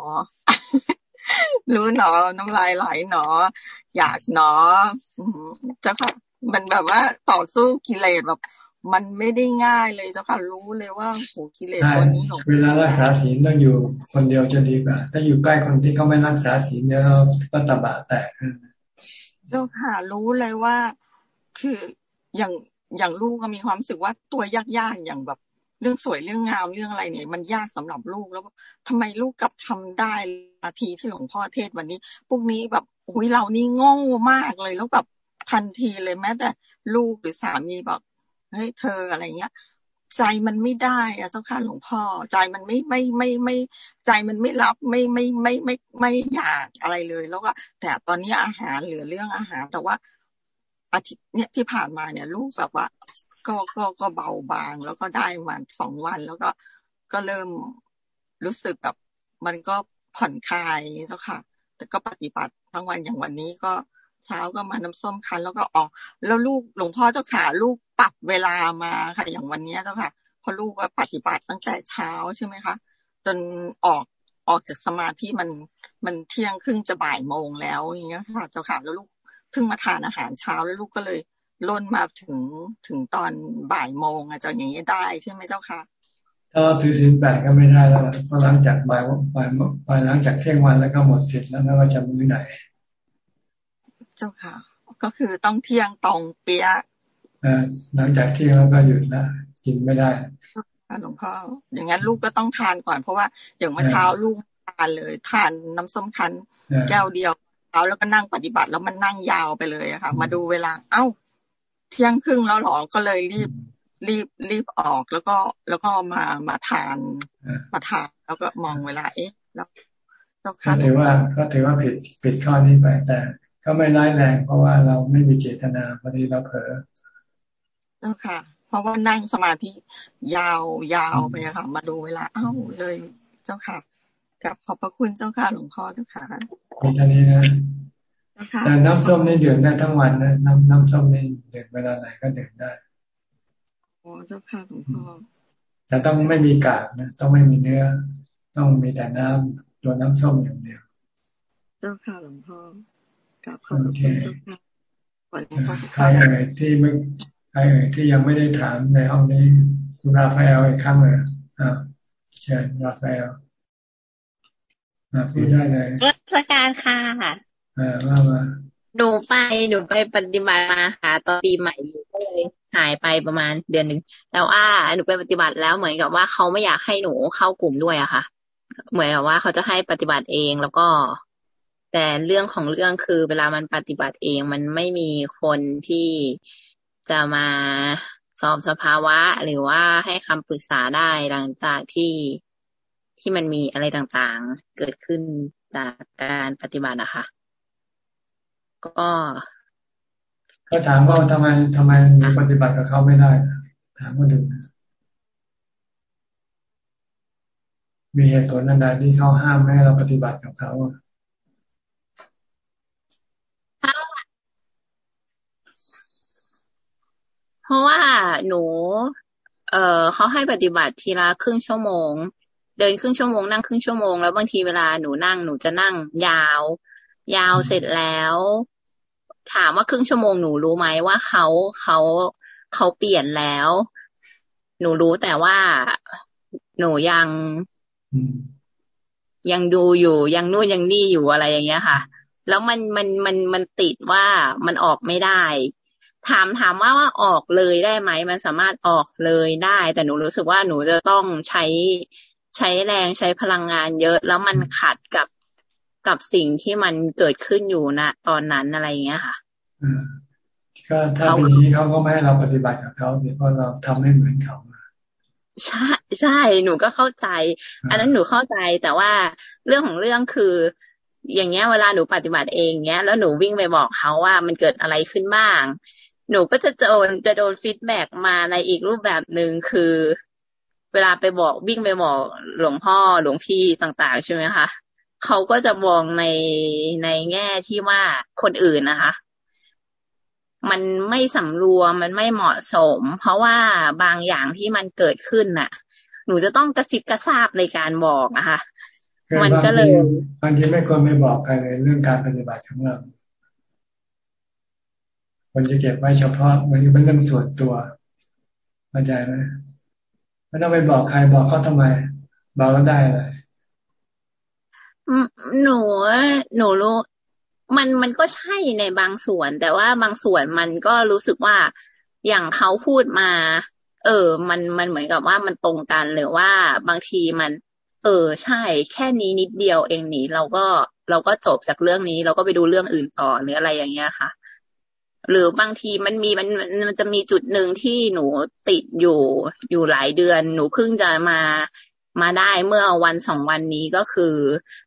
รู้หนอ น้ำลายไหลหนอ อยากหนอเจ้าค่ะ มันแบบว่าต่อสู้กิเลสแบบ มันไม่ได้ง่ายเลยเจ้าค่ะ รู้เลยว่าโหกิเลสตัวนี้ของเวลารักษาศีลต้องอยู่คนเดียวจะดีกว่า ถ้าอยู่ใกล้คนที่เขาไม่รักษาศีลเนี่ยเราก็ตบะแตกเจ้าค่ะรู้เลยว่า คืออย่างอย่างลูกก็มีความรู้สึกว่าตัวยากๆอย่างแบบ เรื่องสวยเรื่องงามเรื่องอะไรเนี่ย มันยากสำหรับลูกแล้วทำไมลูกกลับทำได้นาทีที่หลวงพ่อเทศวันนี้พวกนี้แบบอุ้ยเรานี่โง่มากเลยแล้วแบบทันทีเลยแม้แต่ลูกหรือสามีบอกเฮ้ยเธออะไรเงี้ย ใจมันไม่ได้อะเจ้าค่ะหลวงพ่อ ใจมันไม่ไม่ไม่ไม่ใจมันไม่รับไม่ไม่ไม่ไม่ไม่อยากอะไรเลยแล้วก็แต่ตอนนี้อาหารเหลือเรื่องอาหารแต่ว่าอาทิตย์เนี้ยที่ผ่านมาเนี่ยลูกแบบว่า ก็ก็ก็เบาบาง แล้วก็ได้มาสองวัน แล้วก็ก็เริ่มรู้สึกแบบ มันก็ผ่อนคลายเจ้าค่ะ แต่ก็ปฏิบัติทั้งวันอย่างวันนี้ก็เช้าก็มาน้ำส้มคั้นแล้วก็ออก แล้วลูกหลวงพ่อเจ้าค่ะลูกปรับเวลามาค่ะ อย่างวันนี้เจ้าค่ะพอลูกก็ปฏิบัติตั้งแต่เช้าใช่ไหมคะจนออกออกจากสมาธิมันมันเที่ยงครึ่งจะบ่ายโมงแล้วอย่างเงี้ยค่ะ เจ้าค่ะแล้วลูกเพิ่งมาทานอาหารเช้าแล้วลูกก็เลย ล่นมาถึงถึงตอนบ่ายโมงอาจารย์อย่างนี้ได้ใช่ไหมเจ้าค่ะถ้าเราถือศีลแปดก็ไม่ได้แล้วเพราะหลังจากบ่ายบ่ายบ่ายหลังจากเที่ยงวันแล้วก็หมดสิทธิ์แล้วไม่ว่าจะมื้อไหน เจ้าค่ะ ก็คือต้องเที่ยงตรงเปียหลังจากเที่ยงแล้วก็หยุดนะกินไม่ได้หลวงพ่ออย่างนั้นลูกก็ต้องทานก่อนเพราะว่าอย่างเมื่อเช้าลูกทานเลยทานน้ำส้มคั้นแก้วเดียวเอาแล้วก็นั่งปฏิบัติแล้วมันนั่งยาวไปเลยอะค่ะ มาดูเวลา เอ้า เที่ยงครึ่งแล้วหรอก็เลยรีบรีบรีบออกแล้วก็แล้วก็มามาทานมาทานแล้วก็มองเวลาเอ๊ะแล้วก็ถือว่าก็ถือว่าผิดผิดข้อนี้ไปแต่ ก็ไม่ร้ายแรง เพราะว่าเราไม่มีเจตนาพอดีเราเผลอเจ้าค่ะ เพราะว่านั่งสมาธิยาวยาวไปค่ะ มาดูเวลาเอ้าเลยเจ้าค่ะกับขอบพระคุณเจ้าค่ะหลวงพ่อเจ้าค่ะมีท่านี้นะ แต่น้ำส้มนี่ดื่มได้ทั้งวันนะน้ำน้ำส้มนี่ดื่มเวลาไหนก็ดื่มได้โอ้เจ้าค่ะหลวงพ่อแต่ต้องไม่มีกากนะต้องไม่มีเนื้อ ต้องมีแต่น้ำตัวน้ำส้มอย่างเดียว เจ้าค่ะหลวงพ่อกับขอบคุณเจ้าค่ะใครเอ่ยที่ไม่ใครเอ่ยที่ยังไม่ได้ถามในห้องนี้คุณราฟาเอลอีกครั้งเลยอ่าเชิญราฟาเอลมาพูดได้เลยราชการค่ะเออ ว่ามาหนูไปหนูไปปฏิบัติมาค่ะตอนปีใหม่ก็เลยหายไปประมาณเดือนหนึ่งแต่ว่าหนูไปปฏิบัติแล้วเหมือนกับว่าเขาไม่อยากให้หนูเข้ากลุ่มด้วยอะค่ะ เหมือนกับว่าเขาจะให้ปฏิบัติเองแล้วก็ แต่เรื่องของเรื่องคือ เวลามันปฏิบัติเองมันไม่มีคนที่จะมาสอบสภาวะ หรือว่าให้คำปรึกษาได้หลังจากที่ที่มันมีอะไรต่างๆ เกิดขึ้นจากการปฏิบัตินะคะ ก็ก็ถามว่าทำไมทำไมมีปฏิบัติกับเขาไม่ได้ถามว่าดูมีเหตุผลนั่นใดที่เขาห้ามไม่ให้เราปฏิบัติกับเขาเพราะว่าหนู เอ่อเขาให้ปฏิบัติทีละครึ่งชั่วโมง เดินครึ่งชั่วโมงนั่งครึ่งชั่วโมงแล้วบางทีเวลาหนูนั่งหนูจะนั่งยาว ยาวเสร็จแล้ว ถามว่าครึ่งชั่วโมงหนูรู้ไหมว่าเขาเขาเขาเปลี่ยนแล้ว หนูรู้แต่ว่าหนูยังยังดูอยู่ยังนู่นยังนี่อยู่อะไรอย่างเงี้ยค่ะ แล้วมันมันมันมันติดว่ามันออกไม่ได้ ถามถามว่าว่าออกเลยได้ไหมมันสามารถออกเลยได้ แต่หนูรู้สึกว่าหนูจะต้องใช้ใช้แรงใช้พลังงานเยอะ แล้วมันขัดกับ กับสิ่งที่มันเกิดขึ้นอยู่นะตอนนั้นอะไรอย่างเงี้ยค่ะก็ถ้าเป็นนี้เขาก็ไม่ให้เราปฏิบัติกับเขาเพราะเราทำไม่เหมือนเขาใช่ใช่หนูก็เข้าใจ อันนั้นหนูเข้าใจแต่ว่าเรื่องของเรื่องคือ อย่างเงี้ยเวลาหนูปฏิบัติเองเงี้ย แล้วหนูวิ่งไปบอกเขาว่ามันเกิดอะไรขึ้นบ้าง หนูก็จะโดนจะโดน feedback มาในอีกรูปแบบหนึ่งคือ เวลาไปบอกวิ่งไปบอกหลวงพ่อหลวงพี่ต่าง ๆ ใช่ไหมคะ เขาก็จะมองในในแง่ที่ว่าคนอื่นนะคะ มันไม่สำรวมมันไม่เหมาะสม เพราะว่าบางอย่างที่มันเกิดขึ้นน่ะ หนูจะต้องกระซิบกระซาบในการบอกนะคะมันก็เลยบางทีไม่ควรไม่บอกใครเลยเรื่องการปฏิบัติของเราควรจะเก็บไว้เฉพาะมันเป็นเรื่องส่วนตัวเข้าใจไหมไม่ต้องไปบอกใครบอกเขาทำไมบอกก็ได้เลย หนูหนูรู้ มันมันก็ใช่ในบางส่วน แต่ว่าบางส่วนมันก็รู้สึกว่าอย่างเขาพูดมา เออ มันมันเหมือนกับว่ามันตรงกันหรือว่าบางทีมัน เออ ใช่ แค่นี้นิดเดียวเองนี่เราก็เราก็จบจากเรื่องนี้ เราก็ไปดูเรื่องอื่นต่อหรืออะไรอย่างเงี้ยค่ะ หรือบางทีมันมีมันมันจะมีจุดหนึ่งที่หนูติดอยู่อยู่หลายเดือน หนูเพิ่งจะมา มาได้เมื่อวันสองวันนี้ก็คือ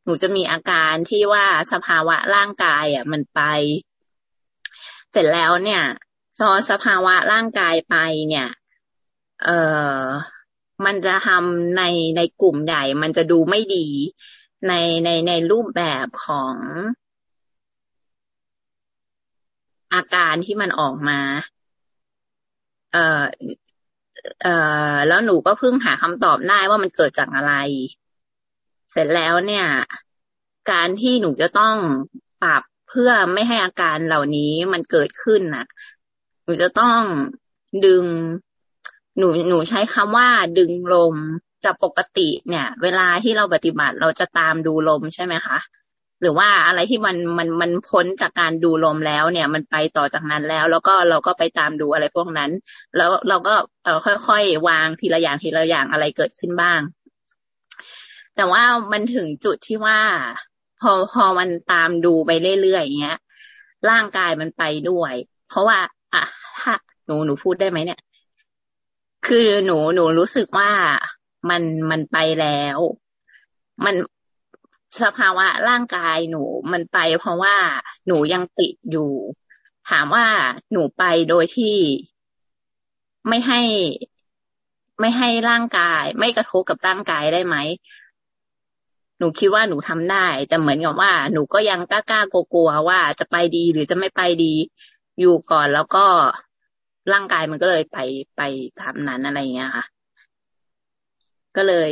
หนูจะมีอาการที่ว่าสภาวะร่างกายอะ มันไป เสร็จแล้วเนี่ยซอสภาวะร่างกายไปเนี่ย เอ่อมันจะทำในในกลุ่มใหญ่ มันจะดูไม่ดีในในในรูปแบบของอาการที่มันออกมา เอ่อ เอ่อแล้วหนูก็เพิ่งหาคำตอบได้ว่ามันเกิดจากอะไร เสร็จแล้วเนี่ย การที่หนูจะต้องปรับเพื่อไม่ให้อาการเหล่านี้มันเกิดขึ้นน่ะ หนูจะต้องดึง หนูหนูใช้คำว่าดึงลมจากปกติเนี่ย เวลาที่เราปฏิบัติเราจะตามดูลมใช่ไหมคะ หรือว่าอะไรที่มันมันมันพ้นจากการดูลมแล้วเนี่ย มันไปต่อจากนั้นแล้ว แล้วก็เราก็ไปตามดูอะไรพวกนั้น แล้วเราก็เออค่อยๆวางทีละอย่างทีละอย่างอะไรเกิดขึ้นบ้าง แต่ว่ามันถึงจุดที่ว่า พอพอมันตามดูไปเรื่อยๆอย่างเงี้ย ร่างกายมันไปด้วย เพราะว่า อะถ้าหนูหนูพูดได้ไหมเนี่ย คือหนูหนูรู้สึกว่ามันมันไปแล้ว มัน สภาวะร่างกายหนูมันไป เพราะว่าหนูยังติดอยู่ ถามว่าหนูไปโดยที่ไม่ให้ไม่ให้ร่างกาย ไม่กระทบกับร่างกายได้ไหม หนูคิดว่าหนูทำได้ แต่เหมือนกับว่า หนูก็ยังกล้ากล้ากลัวว่าจะไปดีหรือจะไม่ไปดีอยู่ก่อนแล้วก็ร่างกายมันก็เลยไปไปทำนั้นอะไรอย่างเงี้ยค่ะ ก็เลย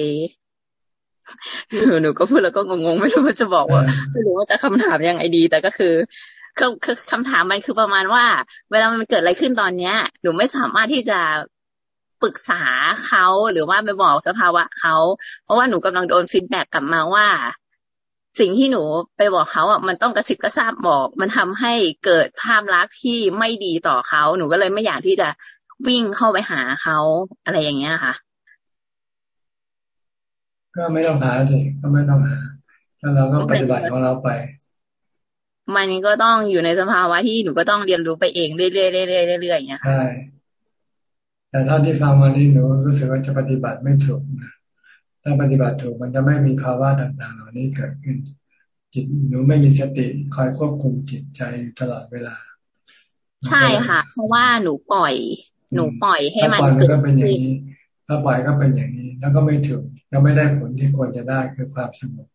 หนูก็พูดแล้วก็งงๆไม่รู้ว่าจะบอกว่าไม่รู้ว่าจะคำถามยังไงดี แต่ก็คือคือคำถามมันคือประมาณว่า เวลามันเกิดอะไรขึ้นตอนเนี้ย หนูไม่สามารถที่จะปรึกษาเขาหรือว่าไปบอกสภาวะเขาเพราะว่าหนูกำลังโดนฟีดแบ็กกลับมาว่า สิ่งที่หนูไปบอกเขาอะมันต้องกระซิบกระซาบบอก มันทำให้เกิดภาพลักษณ์ที่ไม่ดีต่อเขาหนูก็เลยไม่อยากที่จะวิ่งเข้าไปหาเขาอะไรอย่างเงี้ยค่ะ ก็ไม่ต้องหาสิก็ไม่ต้องหาแล้วเราก็ปฏิบัติของเราไป มันก็ต้องอยู่ในสภาวะที่หนูก็ต้องเรียนรู้ไปเองเรื่อยๆเรื่อยๆเรื่อยๆอย่างเงี้ยค่ะใช่แต่เท่าที่ฟังมานี้หนูรู้สึกว่าจะปฏิบัติไม่ถูกนะถ้าปฏิบัติถูกมันจะไม่มีภาวะต่างๆ เหล่านี้เกิดขึ้น จิตหนูไม่มีสติคอยควบคุมจิตใจตลอดเวลา ใช่ค่ะ เพราะว่าหนูปล่อย หนูปล่อยให้มันเกิดก็เป็นอย่างนี้ถ้าปล่อยก็เป็นอย่างนี้ แล้วก็ไม่ถูก ก็ไม่ได้ผลที่ควรจะได้คือความสงบ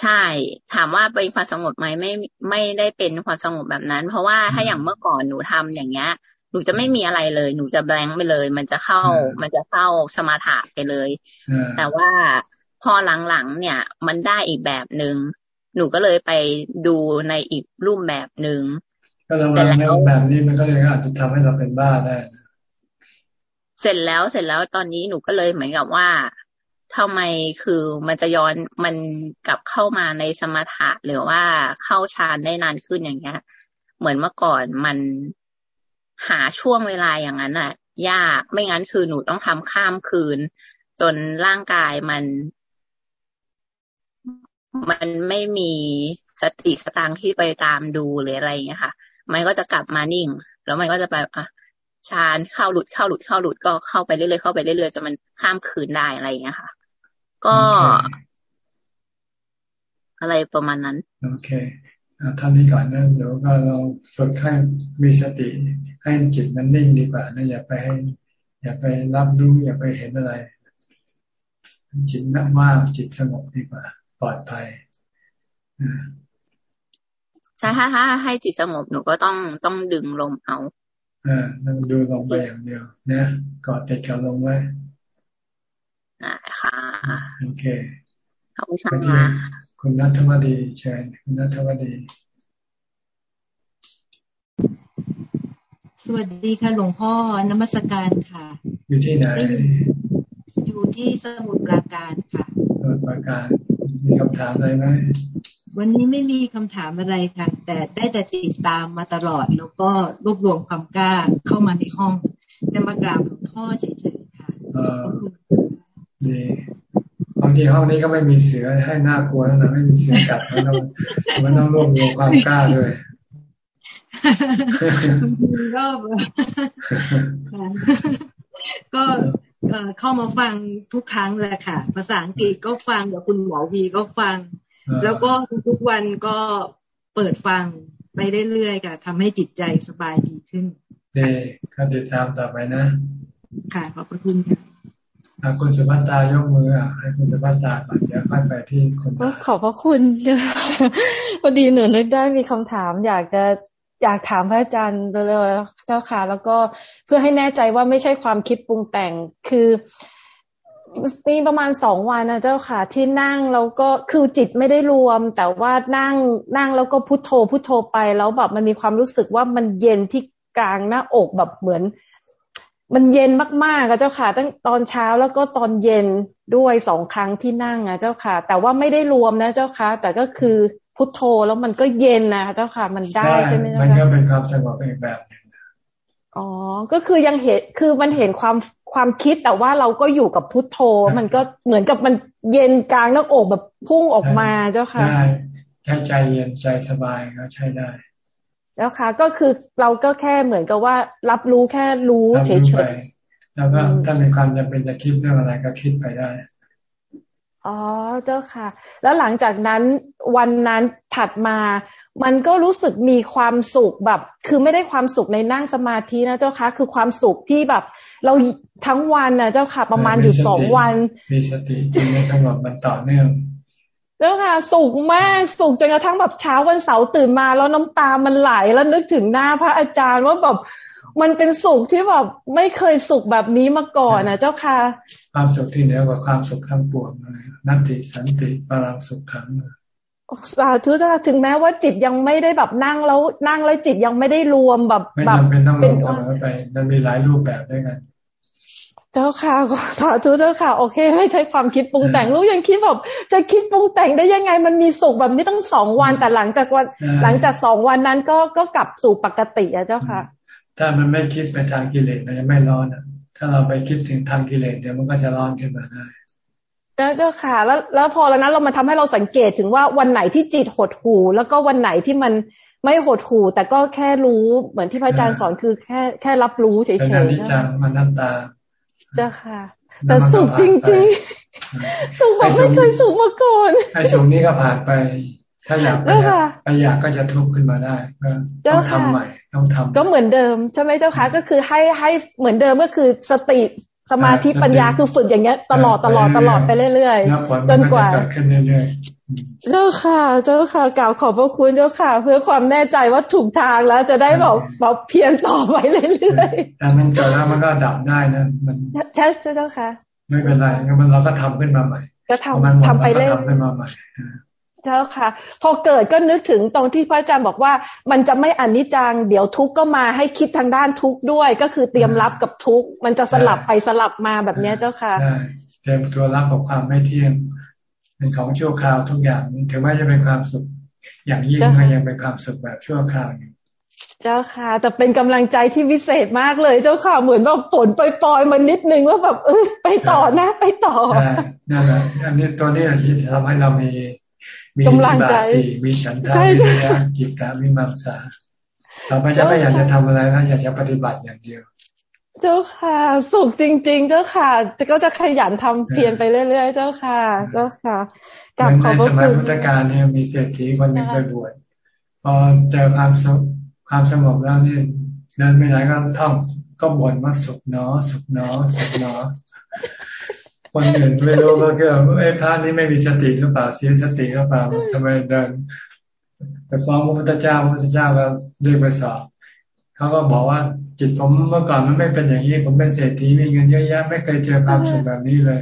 ใช่ ถามว่าเป็นความสงบไหมไม่ไม่ได้เป็นความสงบแบบนั้น เพราะว่าถ้าอย่างเมื่อก่อนหนูทำอย่างเงี้ย หนูจะไม่มีอะไรเลย หนูจะแบงค์ไปเลย มันจะเข้า มันจะเข้าสมาธิไปเลย แต่ว่าพอหลังๆเนี่ย มันได้อีกแบบหนึง่งหนูก็เลยไปดูในอีกรูปแบบหนึง่งก็แล้วแบบนี้มันก็เลยอาจจะทำให้เราเป็นบ้าได้ เสร็จแล้วเสร็จแล้วตอนนี้หนูก็เลยเหมือนกับว่า ทำไมคือมันจะย้อนมันกลับเข้ามาในสมถะหรือว่าเข้าฌานได้นานขึ้นอย่างเงี้ย เหมือนเมื่อก่อนมันหาช่วงเวลาอย่างนั้นอะยากไม่งั้นคือหนูต้องทำข้ามคืน จนร่างกายมัน มันไม่มีสติสตางที่ไปตามดูหรืออะไรอย่างเงี้ยค่ะ มันก็จะกลับมานิ่ง แล้วมันก็จะแบบอะชานเข้าหลุดเข้าหลุดเข้าหลุดก็เข้าไปเรื่อยๆเข้าไปเรื่อยๆจนมันข้ามคืนได้อะไรอย่างเงี้ยค่ะ ก็อะไรประมาณนั้น โอเคท่านนี้ก่อนนะเดี๋ยวก็เราฝึกให้มีสติ ให้จิตมันนิ่งดีกว่านะอย่าไปให้อย่าไปรับรู้อย่าไปเห็นอะไร จิตนั่งว่างจิตสงบดีกว่า ปลอดภัยใช่ถ้าให้จิตสงบหนูก็ต้องต้องดึงลมเอา อ่าดูลงไปอย่างเดียว นะกอดติดกับลงไว้ ได้ค่ะโอเคขอบคุณค่ะคุณนัทวดีเชิญคุณนัทวดี สวัสดีค่ะหลวงพ่อนมัสการค่ะ อยู่ที่ไหน อยู่ที่สมุทรปราการค่ะสมุทรปราการมีคำถามอะไรไหมวันนี้ไม่มีคำถามอะไรค่ะ แต่ได้แต่ติดตามมาตลอด แล้วก็รวบรวมความกล้าเข้ามาในห้องจะมากราบหลวงพ่อเฉยๆค่ะ ดีบางทีห้องนี้ก็ไม่มีเสือให้น่ากลัวเท่านั้นไม่มีเสือกัดมันต้องมันต้องรวบรวมความกล้าด้วยก็ก็เข้ามาฟังทุกครั้งแหละค่ะ ภาษาอังกฤษก็ฟังเดี๋ยวคุณหมอวีก็ฟัง แล้วก็ทุกวันก็เปิดฟังไปเรื่อยๆค่ะทำให้จิตใจสบายดีขึ้นเด้ข้าติดตามต่อไปนะ ค่ะ ขอบพระคุณค่ะ คุณสุภัตายกมืออะให้คุณสุภัตาก่อนเดี๋ยวค่อยไปที่คุณขอบพระคุณพอดีหนูนึกได้มีคำถาม อยากจะอยากถามพระอาจารย์เลยเจ้าค่ะ แล้วก็เพื่อให้แน่ใจว่าไม่ใช่ความคิดปรุงแต่งคือมีประมาณสองวันนะเจ้าค่ะ ที่นั่งแล้วก็คือจิตไม่ได้รวม แต่ว่านั่งนั่งแล้วก็พุโทโธพุโทโธไปแล้วแบบมันมีความรู้สึกว่ามันเย็นที่กลางหน้าอกแบบเหมือน มันเย็นมากๆอะเจ้าค่ะ ตั้งตอนเช้าแล้วก็ตอนเย็นด้วยสองครั้งที่นั่งอะเจ้าค่ะ แต่ว่าไม่ได้รวมนะเจ้าค่ะ แต่ก็คือพุทโธแล้วมันก็เย็นนะเจ้าค่ะ มันได้ใช่ไหมเจ้าค่ะมันก็เป็นความสงบอีกแบบอ๋อ ก็คือยังเห็นคือมันเห็นความความคิดแต่ว่าเราก็อยู่กับพุทโธ มันก็เหมือนกับมันเย็นกลางหน้าอกแบบพุ่งออกมาเจ้าค่ะได้แค่ใจเย็นใจสบายก็ใช้ได้ แล้วค่ะก็คือเราก็แค่เหมือนกับว่า รับรู้แค่รู้เฉยๆแล้วก็ถ้ามีความจำเป็นจะคิดเรื่องอะไรก็คิดไปได้อ๋อเจ้าค่ะ แล้วหลังจากนั้นวันนั้นถัดมา มันก็รู้สึกมีความสุขแบบ คือไม่ได้ความสุขในนั่งสมาธินะเจ้าค่ะคือความสุขที่แบบ เราทั้งวันนะเจ้าค่ะ ประมาณอยู่สองวัน มีสติจริงในสงบมันต่อเนื่อง แล้วค่ะ สุขมากสุขจนกระทั่งแบบเช้าวันเสาร์ตื่นมาแล้วน้ำตามันไหลแล้วนึกถึงหน้าพระอาจารย์ว่าแบบมันเป็นสุขที่แบบไม่เคยสุขแบบนี้มาก่อนนะเจ้าค่ะ ความสุขที่เหนือกว่าความสุขทั้งปวงนัตติสันติปรังสุขขังสาธุเจ้าถึงแม้ว่าจิตยังไม่ได้แบบนั่งแล้วนั่งแล้วจิตยังไม่ได้รวมแบบไม่จำเป็นต้องรวมเสมอไปมันมีหลายรูปแบบด้วยกัน เจ้าค่ะสาธุเจ้าค่ะ โอเค ไม่ใช่ความคิดปรุงแต่งลูกยังคิดแบบจะคิดปรุงแต่งได้ยังไง มันมีสุขแบบนี้ตั้งสองวันแต่หลังจากวัน หลังจากสองวันนั้นก็ก็กลับสู่ปกติอะเจ้าค่ะ ถ้ามันไม่คิดไปทางกิเลสมันจะไม่ร้อนอะถ้าเราไปคิดถึงทางกิเลสเดี๋ยวมันก็จะร้อนขึ้นมาได้เจ้าค่ะ แล้วแล้วพอแล้วนั้นเรามาทำให้เราสังเกตถึงว่าวันไหนที่จิตหดหู่แล้วก็วันไหนที่มันไม่หดหู่แต่ก็แค่รู้เหมือนที่พระอาจารย์สอนคือแค่แค่รับรู้เฉยๆเป็นอนิจจังมันน้ำตา เจ้าค่ะ แต่สุขจริงๆ สุขแบบไม่เคยสุขมาก่อนไอ้สุขนี้ก็ผ่านไป ถ้าอยากไปไปอยากก็จะทุกข์ขึ้นมาได้ต้องทำใหม่ต้องทำก็เหมือนเดิมใช่ไหมเจ้าค่ะก็คือให้ให้เหมือนเดิมก็คือสติ สมาธิปัญญาคือฝึกอย่างเงี้ย ตลอดตลอดตลอดไปเรื่อยๆจนกว่าเจ้าค่ะ เจ้าค่ะกล่าวขอบพระคุณเจ้าค่ะ เพื่อความแน่ใจว่าถูกทางแล้ว จะได้บอกบอกเพียรต่อไปเรื่อยๆแต่มันเกิดแล้วมันก็ดับได้นะมันใช่เจ้าค่ะ ไม่เป็นไรงั้นมันเราก็ทำขึ้นมาใหม่ ก็ทำทำไปเรื่อย ทำขึ้นมาใหม่เจ้าค่ะ พอเกิดก็นึกถึงตรงที่พระอาจารย์บอกว่า มันจะไม่อนิจจัง เดี๋ยวทุกข์ก็มาให้คิดทางด้านทุกข์ด้วย ก็คือเตรียมรับกับทุกข์ มันจะสลับไปสลับมาแบบนี้เจ้าค่ะเตรียมตัวรับกับความไม่เที่ยงเป็นของชั่วคราวทุกอย่างถึงแม้จะเป็นความสุข อย่างยิ่งก็ยังเป็นความสุขแบบชั่วคราวอยู่เจ้าค่ะ แต่เป็นกำลังใจที่วิเศษมากเลย เจ้าค่ะเหมือนแบบฝนปล่อยๆมานิดนึงว่าแบบเออไปต่อนะ ไปต่อนั่นแหละอันนี้ตัวนี้ที่ทำให้เรามี มีกำลังใจมีฉันทาวิริยะจิตตาวิมังสาต่อไปจะไม่อยากจะทำอะไรนะอยากจะปฏิบัติอย่างเดียว เจ้าค่ะ สุขจริง ๆ เจ้าค่ะก็จะขยันทำเพียรไปเรื่อย ๆ เจ้าค่ะ เจ้าค่ะกับขอบพระคุณในสมัยพุทธกาลเนี่ยมีเศรษฐีคนหนึ่งไปบวชพอเจอความสุขความสงบแล้วนี่เดินไปไหนก็ท่องก็บ่นว่าสุขเนาะสุขเนาะสุขเนาะ คนอื่นไม่รู้ก็คือไอ้พระนี่ไม่มีสติหรือเปล่าเสียสติหรือเปล่าทำไมเดินไปฟ้องพระพุทธเจ้าพระพุทธเจ้าก็เรียกไปสอบเขาก็บอกว่าจิตผมเมื่อก่อนมันไม่เป็นอย่างนี้ ผมเป็นเศรษฐีมีเงินเยอะแยะไม่เคยเจอความสุขแบบนี้เลย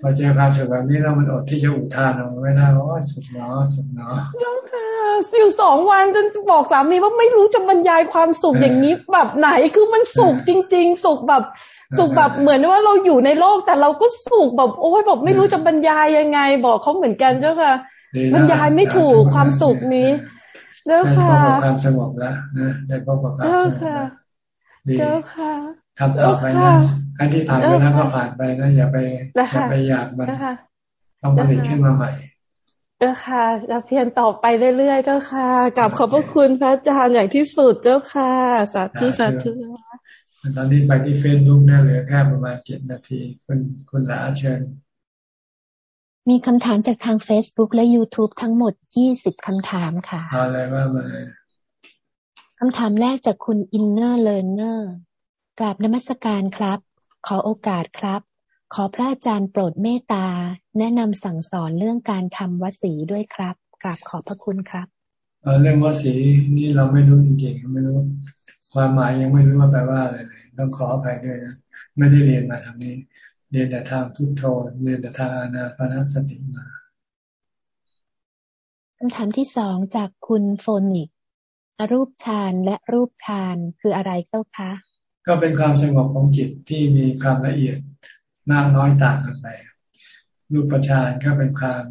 พอเจอความสุขแบบนี้แล้วมันอดที่จะอุทานเอาไม่ได้ว่าสุขเนาะสุขเนาะอยู่สองวันจนบอกสามีว่าไม่รู้จะบรรยายความสุขอย่างนี้แบบไหนคือมันสุขจริง ๆ สุขแบบ สุขแบบเหมือนว่าเราอยู่ในโลกแต่เราก็สุขแบบโอ้ยแบบไม่รู้จะบรรยายยังไง บอกเขาเหมือนกันเจ้าค่ะ บรรยายไม่ถูกความสุขนี้เจ้าค่ะได้พบความสงบแล้วนะได้พบความสงบเจ้าค่ะทำต่อไปนะอันที่ผ่านไปแล้วก็ผ่านไปนะอย่าไปอย่าไปอยากมันต้องผลิตขึ้นมาใหม่เจ้าค่ะจะเพียรต่อไปเรื่อยๆเจ้าค่ะกลับขอบพระคุณพระอาจารย์อย่างที่สุดเจ้าค่ะ สาธุสาธุ ตอนนี้ไปที่เฟซบุ๊กได้เหลือแค่ประมาณเจ็ดนาที คุณคุณลาเชิญ มีคำถามจากทาง Facebook และ YouTube ทั้งหมดยี่สิบคำถามค่ะอะไรว่ามาคำถามแรกจากคุณ Inner Learner กราบนมัสการครับ ขอโอกาสครับ ขอพระอาจารย์โปรดเมตตา แนะนำสั่งสอนเรื่องการทำวสีด้วยครับ กราบขอบพระคุณครับเรื่องวสีนี่เราไม่รู้จริงๆ ไม่รู้ ความหมายยังไม่รู้ว่าแปลว่าอะไรเลยต้องขออภัยด้วยนะไม่ได้เรียนมาทางนี้ เรียนแต่ทางพุทโธเรียนแต่ทางอานาปานสติมาคำถามที่สองจากคุณโฟนิกรูปฌานและรูปฌานคืออะไรเจ้าคะ ก็เป็นความสงบของจิตที่มีความละเอียดมากน้อยต่างกันไปรูปฌานก็เป็นความ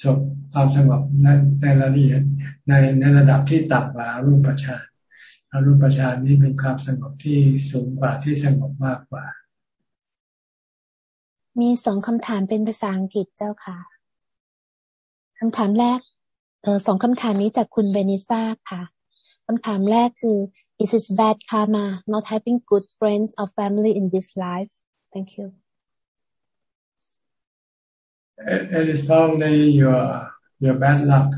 สงบความสงบในในละเอียดในในระดับที่ต่ำกว่ารูปฌาน อรูปฌานนี้เป็นความสงบที่สูงกว่าที่สงบมากกว่า มีสองคำถามเป็นภาษาอังกฤษเจ้าค่ะคำถามแรกเออสองคำถามนี้จากคุณเบนิซ่าค่ะคำถามแรกคือ is it bad karma not having good friends or family in this life thank you it is probably your your bad luck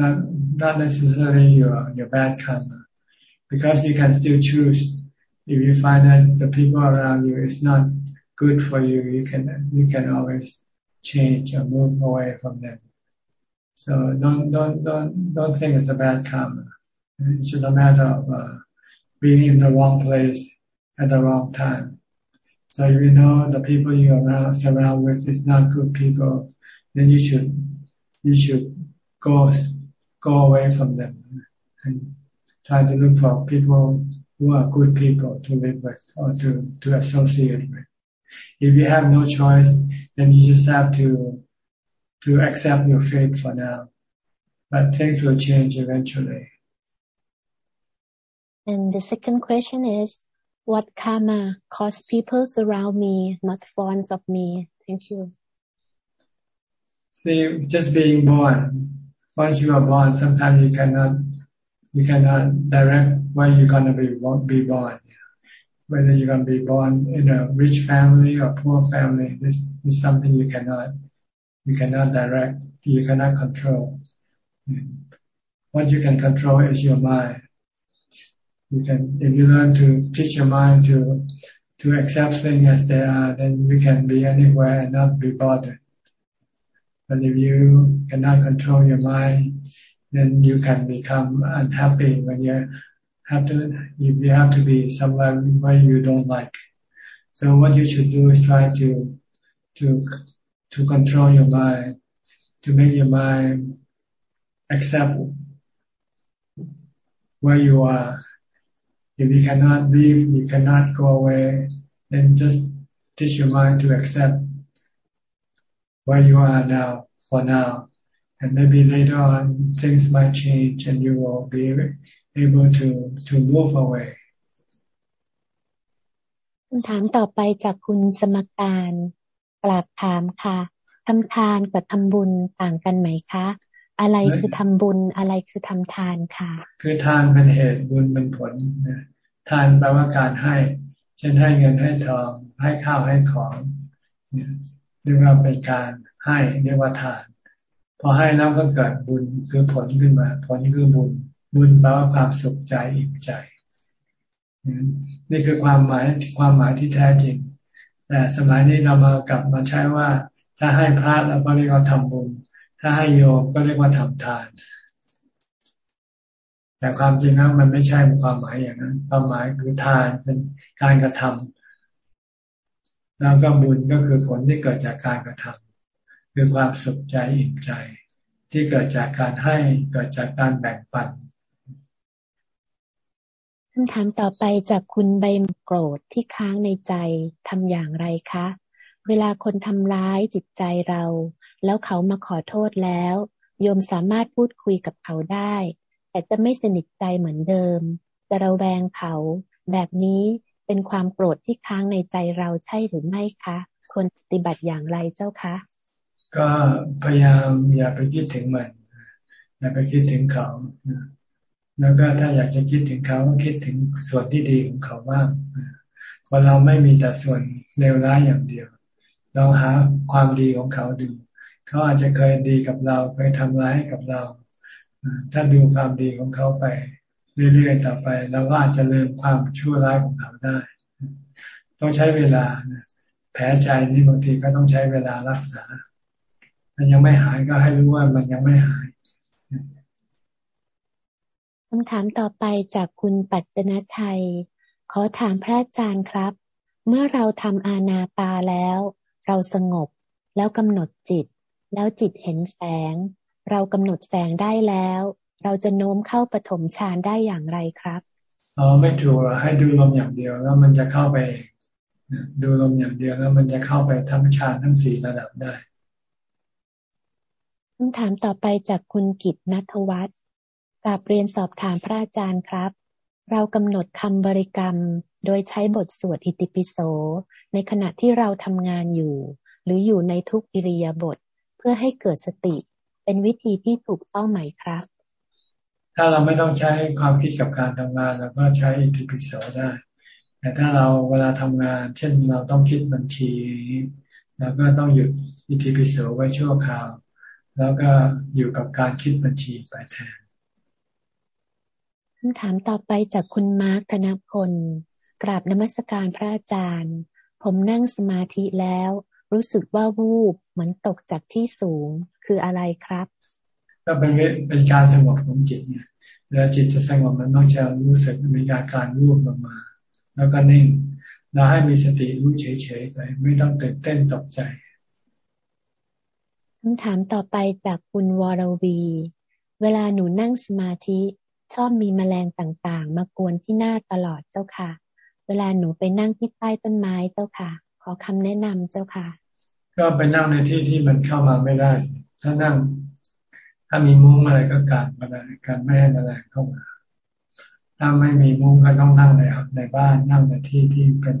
not not necessarily your your bad karma because you can still choose. If you find that the people around you is not good for you, you can you can always change or move away from them. So don't don't don't don't think it's a bad karma. It's just a matter of uh, being in the wrong place at the wrong time. So if you know the people you around surround with is not good people, then you should you should go go away from them and try to look for people who are good people to live with or to, to associate with. If you have no choice, then you just have to to accept your fate for now. But things will change eventually. And the second question is, what karma cause people around me not fond of me? Thank you. See, just being born. Once you are born, sometimes you cannot you cannot direct where you're gonna be be born. Whether you're gonna be born in a rich family or poor family, this is something you cannot you cannot direct, you cannot control. What you can control is your mind. You can, if you learn to teach your mind to to accept things as they are, then you can be anywhere and not be bothered. But if you cannot control your mind, then you can become unhappy when you have to, you have to be somewhere where you don't like. So what you should do is try to, to, to control your mind, to make your mind accept where you are. If you cannot leave, you cannot go away, then just teach your mind to accept where you are now, for now. And maybe later on things might change and you will be able to to move away คำถามต่อไปจากคุณสมการกราบถามค่ะทำทานกับทำบุญต่างกันไหมคะ อะไรคือทำบุญอะไรคือทำทานค่ะ คือทานเป็นเหตุบุญเป็นผลนะทานแปลว่าการให้ เช่นให้เงินให้ทองให้ข้าวให้ของเรียกว่าเป็นการให้เรียกว่าทาน พอให้แล้วก็เกิดบุญคือผลขึ้นมา ผลคือบุญ บุญแปลว่าความสุขใจอิ่มใจ นี่คือความหมายความหมายที่แท้จริง แต่สมัยนี้เรามากลับมาใช้ว่า ถ้าให้พระเราก็เรียกว่าทำบุญ ถ้าให้โยมก็เรียกว่าทำทาน แต่ความจริงแล้วมันไม่ใช่ความหมายอย่างนั้น ความหมายคือทานเป็นการกระทำแล้วก็บุญก็คือผลที่เกิดจากการกระทำ คือความสุขใจอิ่มใจ ที่เกิดจากการให้เกิดจากการแบ่งปันคำถามต่อไปจากคุณใบโกรธที่ค้างในใจทำอย่างไรคะ เวลาคนทำร้ายจิตใจเรา แล้วเขามาขอโทษแล้ว โยมสามารถพูดคุยกับเขาได้ แต่จะไม่สนิทใจเหมือนเดิม จะระแวงเขา แบบนี้เป็นความโกรธที่ค้างในใจเราใช่หรือไม่คะ ควรปฏิบัติอย่างไรเจ้าคะ ก็พยายามอย่าไปคิดถึงมัน อย่าไปคิดถึงเขา แล้วก็ถ้าอยากจะคิดถึงเขาก็คิดถึงส่วนที่ดีของเขาบ้างคนเราไม่มีแต่ส่วนเลวร้ายอย่างเดียว เราหาความดีของเขาดู เขาอาจจะเคยดีกับเราเคยทำร้ายให้กับเรา ถ้าดูความดีของเขาไปเรื่อยๆต่อไปเราก็อาจจะลืมความชั่วร้ายของเขาได้ ต้องใช้เวลาแผลใจนี่บางทีก็ต้องใช้เวลารักษา มันยังไม่หายก็ให้รู้ว่ามันยังไม่หายคำถามต่อไปจากคุณปัจจนชัย ขอถามพระอาจารย์ครับ เมื่อเราทำอาณาปาแล้ว เราสงบแล้วกำหนดจิต แล้วจิตเห็นแสง เรากำหนดแสงได้แล้ว เราจะโน้มเข้าปฐมฌานได้อย่างไรครับอ๋อไม่ถูกให้ดูลมอย่างเดียวแล้วมันจะเข้าไป ดูลมอย่างเดียวแล้วมันจะเข้าไปทั้งฌานทั้งสี่ระดับได้ คำถามต่อไปจากคุณกิตนัทวัฒน์กาบเรียนสอบถามพระอาจารย์ครับ เรากำหนดคำบริกรรม โดยใช้บทสวดอิติปิโส ในขณะที่เราทำงานอยู่ หรืออยู่ในทุกอิริยาบถเพื่อให้เกิดสติ เป็นวิธีที่ถูกต้องไหมครับ ถ้าเราไม่ต้องใช้ความคิดกับการทำงานเราก็ใช้อิติปิโสได้ แต่ถ้าเราเวลาทำงาน เช่นเราต้องคิดบัญชีเราก็ต้องหยุดอิติปิโสไว้ชั่วคราว แล้วก็อยู่กับการคิดบัญชีไปแทนคำถามต่อไปจากคุณมาร์คธนพลกราบนมัสการพระอาจารย์ ผมนั่งสมาธิแล้ว รู้สึกว่าวูบเหมือนตกจากที่สูงคืออะไรครับ ก็เป็นเป็นการสงบของจิตเนี่ยเวลาจิตจะสงบมันต้องจะรู้สึกมีการการวูบลงมา แล้วก็นิ่งเราให้มีสติรู้เฉยๆไปไม่ต้องตื่นเต้นตกใจ คำถามต่อไปจากคุณวรวี เวลาหนูนั่งสมาธิชอบมีแมลงต่างๆ มากวนที่หน้าตลอดเจ้าค่ะ เวลาหนูไปนั่งที่ใต้ต้นไม้เจ้าค่ะ ขอคำแนะนำเจ้าค่ะ ก็ไปนั่งในที่ที่มันเข้ามาไม่ได้ ถ้านั่ง ถ้ามีมุ้งอะไรก็การมาได้การไม่ให้แมลงเข้ามา ถ้าไม่มีมุ้งก็ต้องนั่งในในบ้านนั่งในที่ที่เป็น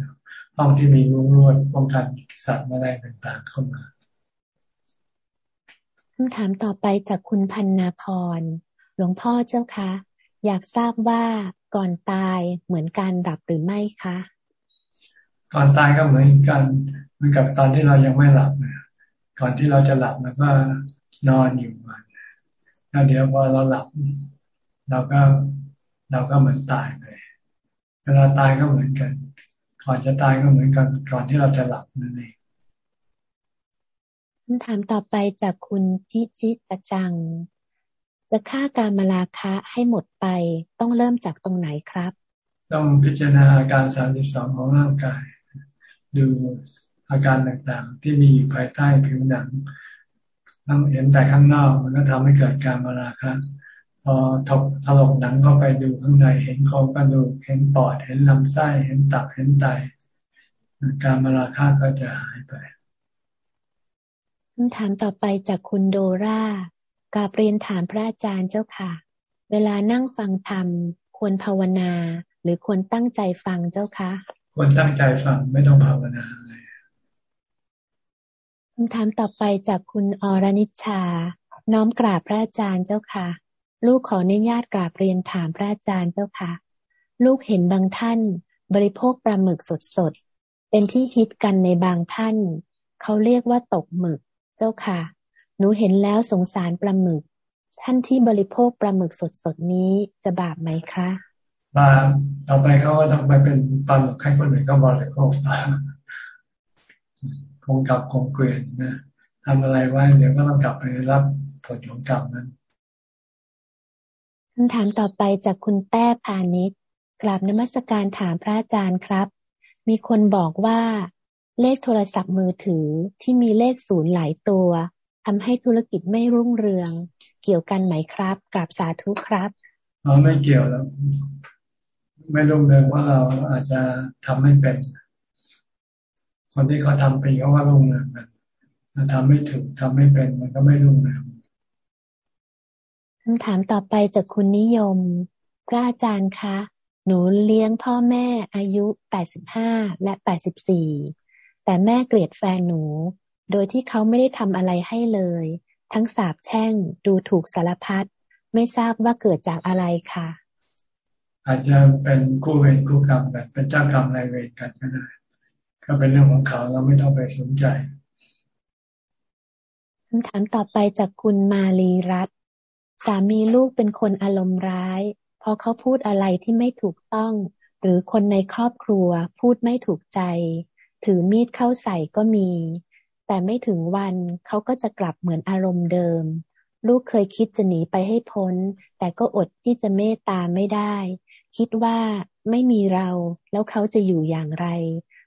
ห้องที่มีมุ้งลวดป้องกันสัตว์แมลงต่างๆเข้ามา คำถามต่อไปจากคุณพันนาพร หลวงพ่อเจ้าคะ อยากทราบว่าก่อนตายเหมือนการหลับหรือไม่คะ ก่อนตายก็เหมือนกันเหมือนกับตอนที่เรายังไม่หลับนะก่อนที่เราจะหลับมันก็นอนอยู่มันแล้วเดี๋ยวพอเราหลับ เราก็เราก็เหมือนตายไปเวลาตายก็เหมือนกัน ก่อนจะตายก็เหมือนกัน ก่อนที่เราจะหลับนั่นเอง คำถามต่อไปจากคุณพิจิตจัง จะฆ่าการมาลาคะให้หมดไปต้องเริ่มจากตรงไหนครับ ต้องพิจารณาอาการสามสิบสองของร่างกาย ดูอาการต่างๆ ที่มีอยู่ภายใต้ผิวหนังต้องเห็นแต่ข้างนอกมันก็ทำให้เกิดการมาราคะพอถกถลกหนังเข้าไปดูข้างในเห็นโครงกระดูกเห็นปอดเห็นลำไส้เห็นตับเห็นไตการมาราคะก็จะหายไป คำถามต่อไปจากคุณโดรากาเรียนถามพระอาจารย์เจ้าค่ะ เวลานั่งฟังธรรม ควรภาวนา หรือควรตั้งใจฟังเจ้าคะควรตั้งใจฟังไม่ต้องภาวนาเลยคำถามต่อไปจากคุณอรนิชา น้อมกราบพระอาจารย์เจ้าค่ะ ลูกขออนุญาตกราบเรียนถามพระอาจารย์เจ้าค่ะ ลูกเห็นบางท่าน บริโภคปลาหมึกสดๆเป็นที่ฮิตกันในบางท่าน เขาเรียกว่าตกหมึกเจ้าค่ะ หนูเห็นแล้วสงสารปลาหมึก ท่านที่บริโภคปลาหมึกสดๆนี้จะบาปไหมคะบาปต่อไปเขาก็ต้องไปเป็นปลาหมึกให้คนอื่นก็บริโภคคงกลับคงเกวียนนะทำอะไรไว้เดี๋ยวก็ต้องกลับไปรับผลของกรรมนั้นคำถามต่อไปจากคุณแต้พาณิชย์กราบนมัสการถามพระอาจารย์ครับ มีคนบอกว่า เลขโทรศัพท์มือถือที่มีเลขศูนย์หลายตัวทำให้ธุรกิจไม่รุ่งเรือง เกี่ยวกันไหมครับกราบสาธุครับอ๋อไม่เกี่ยวแล้ว ไม่รุ่งเรืองว่าเราอาจจะทำไม่เป็นคนที่เขาทำเป็นเขาว่ารุ่งเรืองกันถ้าทำไม่ถูกทำไม่เป็นมันก็ไม่รุ่งเรืองคำถามต่อไปจากคุณนิยมพระอาจารย์คะ หนูเลี้ยงพ่อแม่อายุแปดสิบห้าและแปดสิบสี่ แต่แม่เกลียดแฟนหนู โดยที่เขาไม่ได้ทำอะไรให้เลย ทั้งสาบแช่ง ดูถูกสารพัดไม่ทราบว่าเกิดจากอะไรคะอาจจะเป็นคู่เวรคู่กรรมกันเป็นเจ้ากรรมนายเวรกันก็ได้ก็เป็นเรื่องของเขาเราไม่ต้องไปสนใจคำถามต่อไปจากคุณมาลีรัตสามีลูกเป็นคนอารมณ์ร้ายพอเขาพูดอะไรที่ไม่ถูกต้อง หรือคนในครอบครัวพูดไม่ถูกใจ ถือมีดเข้าใส่ก็มี แต่ไม่ถึงวันเขาก็จะกลับเหมือนอารมณ์เดิม ลูกเคยคิดจะหนีไปให้พ้น แต่ก็อดที่จะเมตตาไม่ได้ คิดว่าไม่มีเราแล้วเขาจะอยู่อย่างไร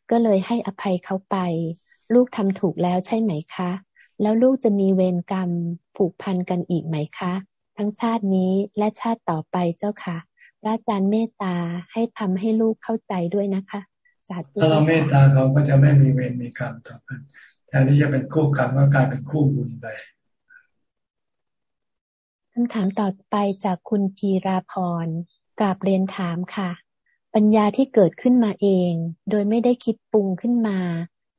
ก็เลยให้อภัยเขาไป ลูกทำถูกแล้วใช่ไหมคะ แล้วลูกจะมีเวรกรรมผูกพันกันอีกไหมคะ ทั้งชาตินี้และชาติต่อไปเจ้าค่ะพระอาจารย์เมตตาให้ทำให้ลูกเข้าใจด้วยนะคะ ถ้าเราเมตตาเขาก็จะไม่มีเวรมีกรรมต่อกันแทนที่จะเป็นคู่กรรมก็กลายเป็นคู่บุญไปคำถามต่อไปจากคุณกีราพรกราบเรียนถามค่ะ ปัญญาที่เกิดขึ้นมาเอง โดยไม่ได้คิดปรุงขึ้นมา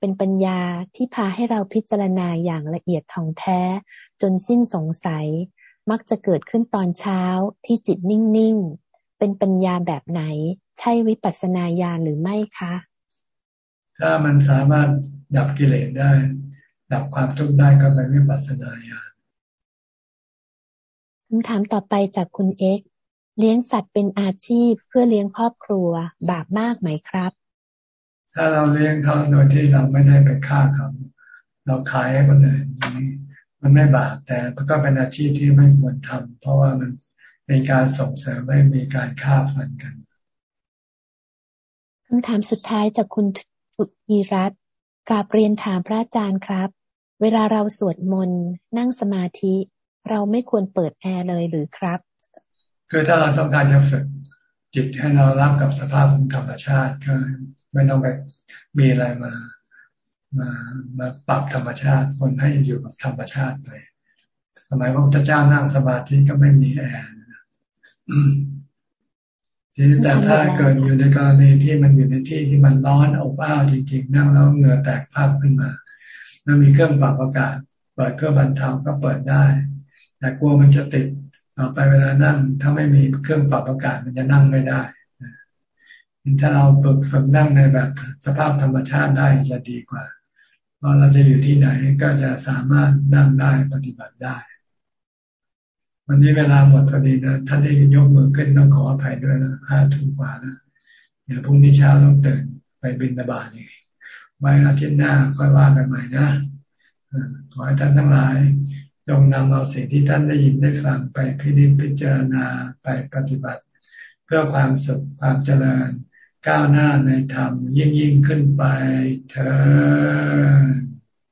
เป็นปัญญาที่พาให้เราพิจารณาอย่างละเอียดท่องแท้ จนสิ้นสงสัย มักจะเกิดขึ้นตอนเช้าที่จิตนิ่ง ๆ เป็นปัญญาแบบไหน ใช่วิปัสสนาญาณหรือไม่คะ ถ้ามันสามารถดับกิเลสได้ ดับความทุกข์ได้ก็เป็นวิปัสสนาญาณคำถามต่อไปจากคุณเอ็กเลี้ยงสัตว์เป็นอาชีพเพื่อเลี้ยงครอบครัวบาปมากไหมครับ ถ้าเราเลี้ยงเขาโดยที่เราไม่ได้ไปฆ่าเขาเราขายให้คนอื่นนี้มันไม่บาปแต่ก็เป็นอาชีพที่ไม่ควรทำเพราะว่ามันเป็นการส่งเสริมไม่มีการฆ่าฟันกัน คำถามสุดท้ายจากคุณสุธีรัตน์กราบเรียนถามพระอาจารย์ครับ เวลาเราสวดมนต์นั่งสมาธิ เราไม่ควรเปิดแอร์เลยหรือครับ คือถ้าเราต้องการจะฝึกจิตให้เรารับกับสภาพของธรรมชาติก็ไม่ต้องไปมีอะไรมามามาปรับธรรมชาติคนให้อยู่กับธรรมชาติไปสมัยพระพุทธเจ้านั่งสมาธิก็ไม่มีแอร์ ทีนี้แต่ถ้าเกิดอยู่ในกรณีที่มันอยู่ในที่ที่มันร้อนอบอ้าวจริงๆนั่งแล้วเหงื่อแตกภาพขึ้นมาแล้วมีเครื่องปรับอากาศเปิดเพื่อบรรเทาก็เปิดได้ แต่กลัวมันจะติดต่อไปเวลานั่ง ถ้าไม่มีเครื่องปรับอากาศมันจะนั่งไม่ได้ถ้าเราฝึกฝึกนั่งในแบบสภาพธรรมชาติได้จะดีกว่า เพราะเราจะอยู่ที่ไหนก็จะสามารถนั่งได้ปฏิบัติได้ วันนี้เวลาหมดพอดีนะท่านที่ยกมือขึ้นต้องขออภัยด้วยนะห้าทุ่มกว่าแล้วเดี๋ยวพรุ่งนี้เช้าต้องตื่นไปบินตบาทอีกไว้อาทิตย์หน้าค่อยว่ากันใหม่นะขอให้ท่านทั้งหลายจงนำเอาสิ่งที่ท่านได้ยินได้ฟังไปพิจิตพิจารณาไปปฏิบัติ เพื่อความสุขความเจริญก้าวหน้าในธรรมยิ่งยิ่งขึ้นไปเธอ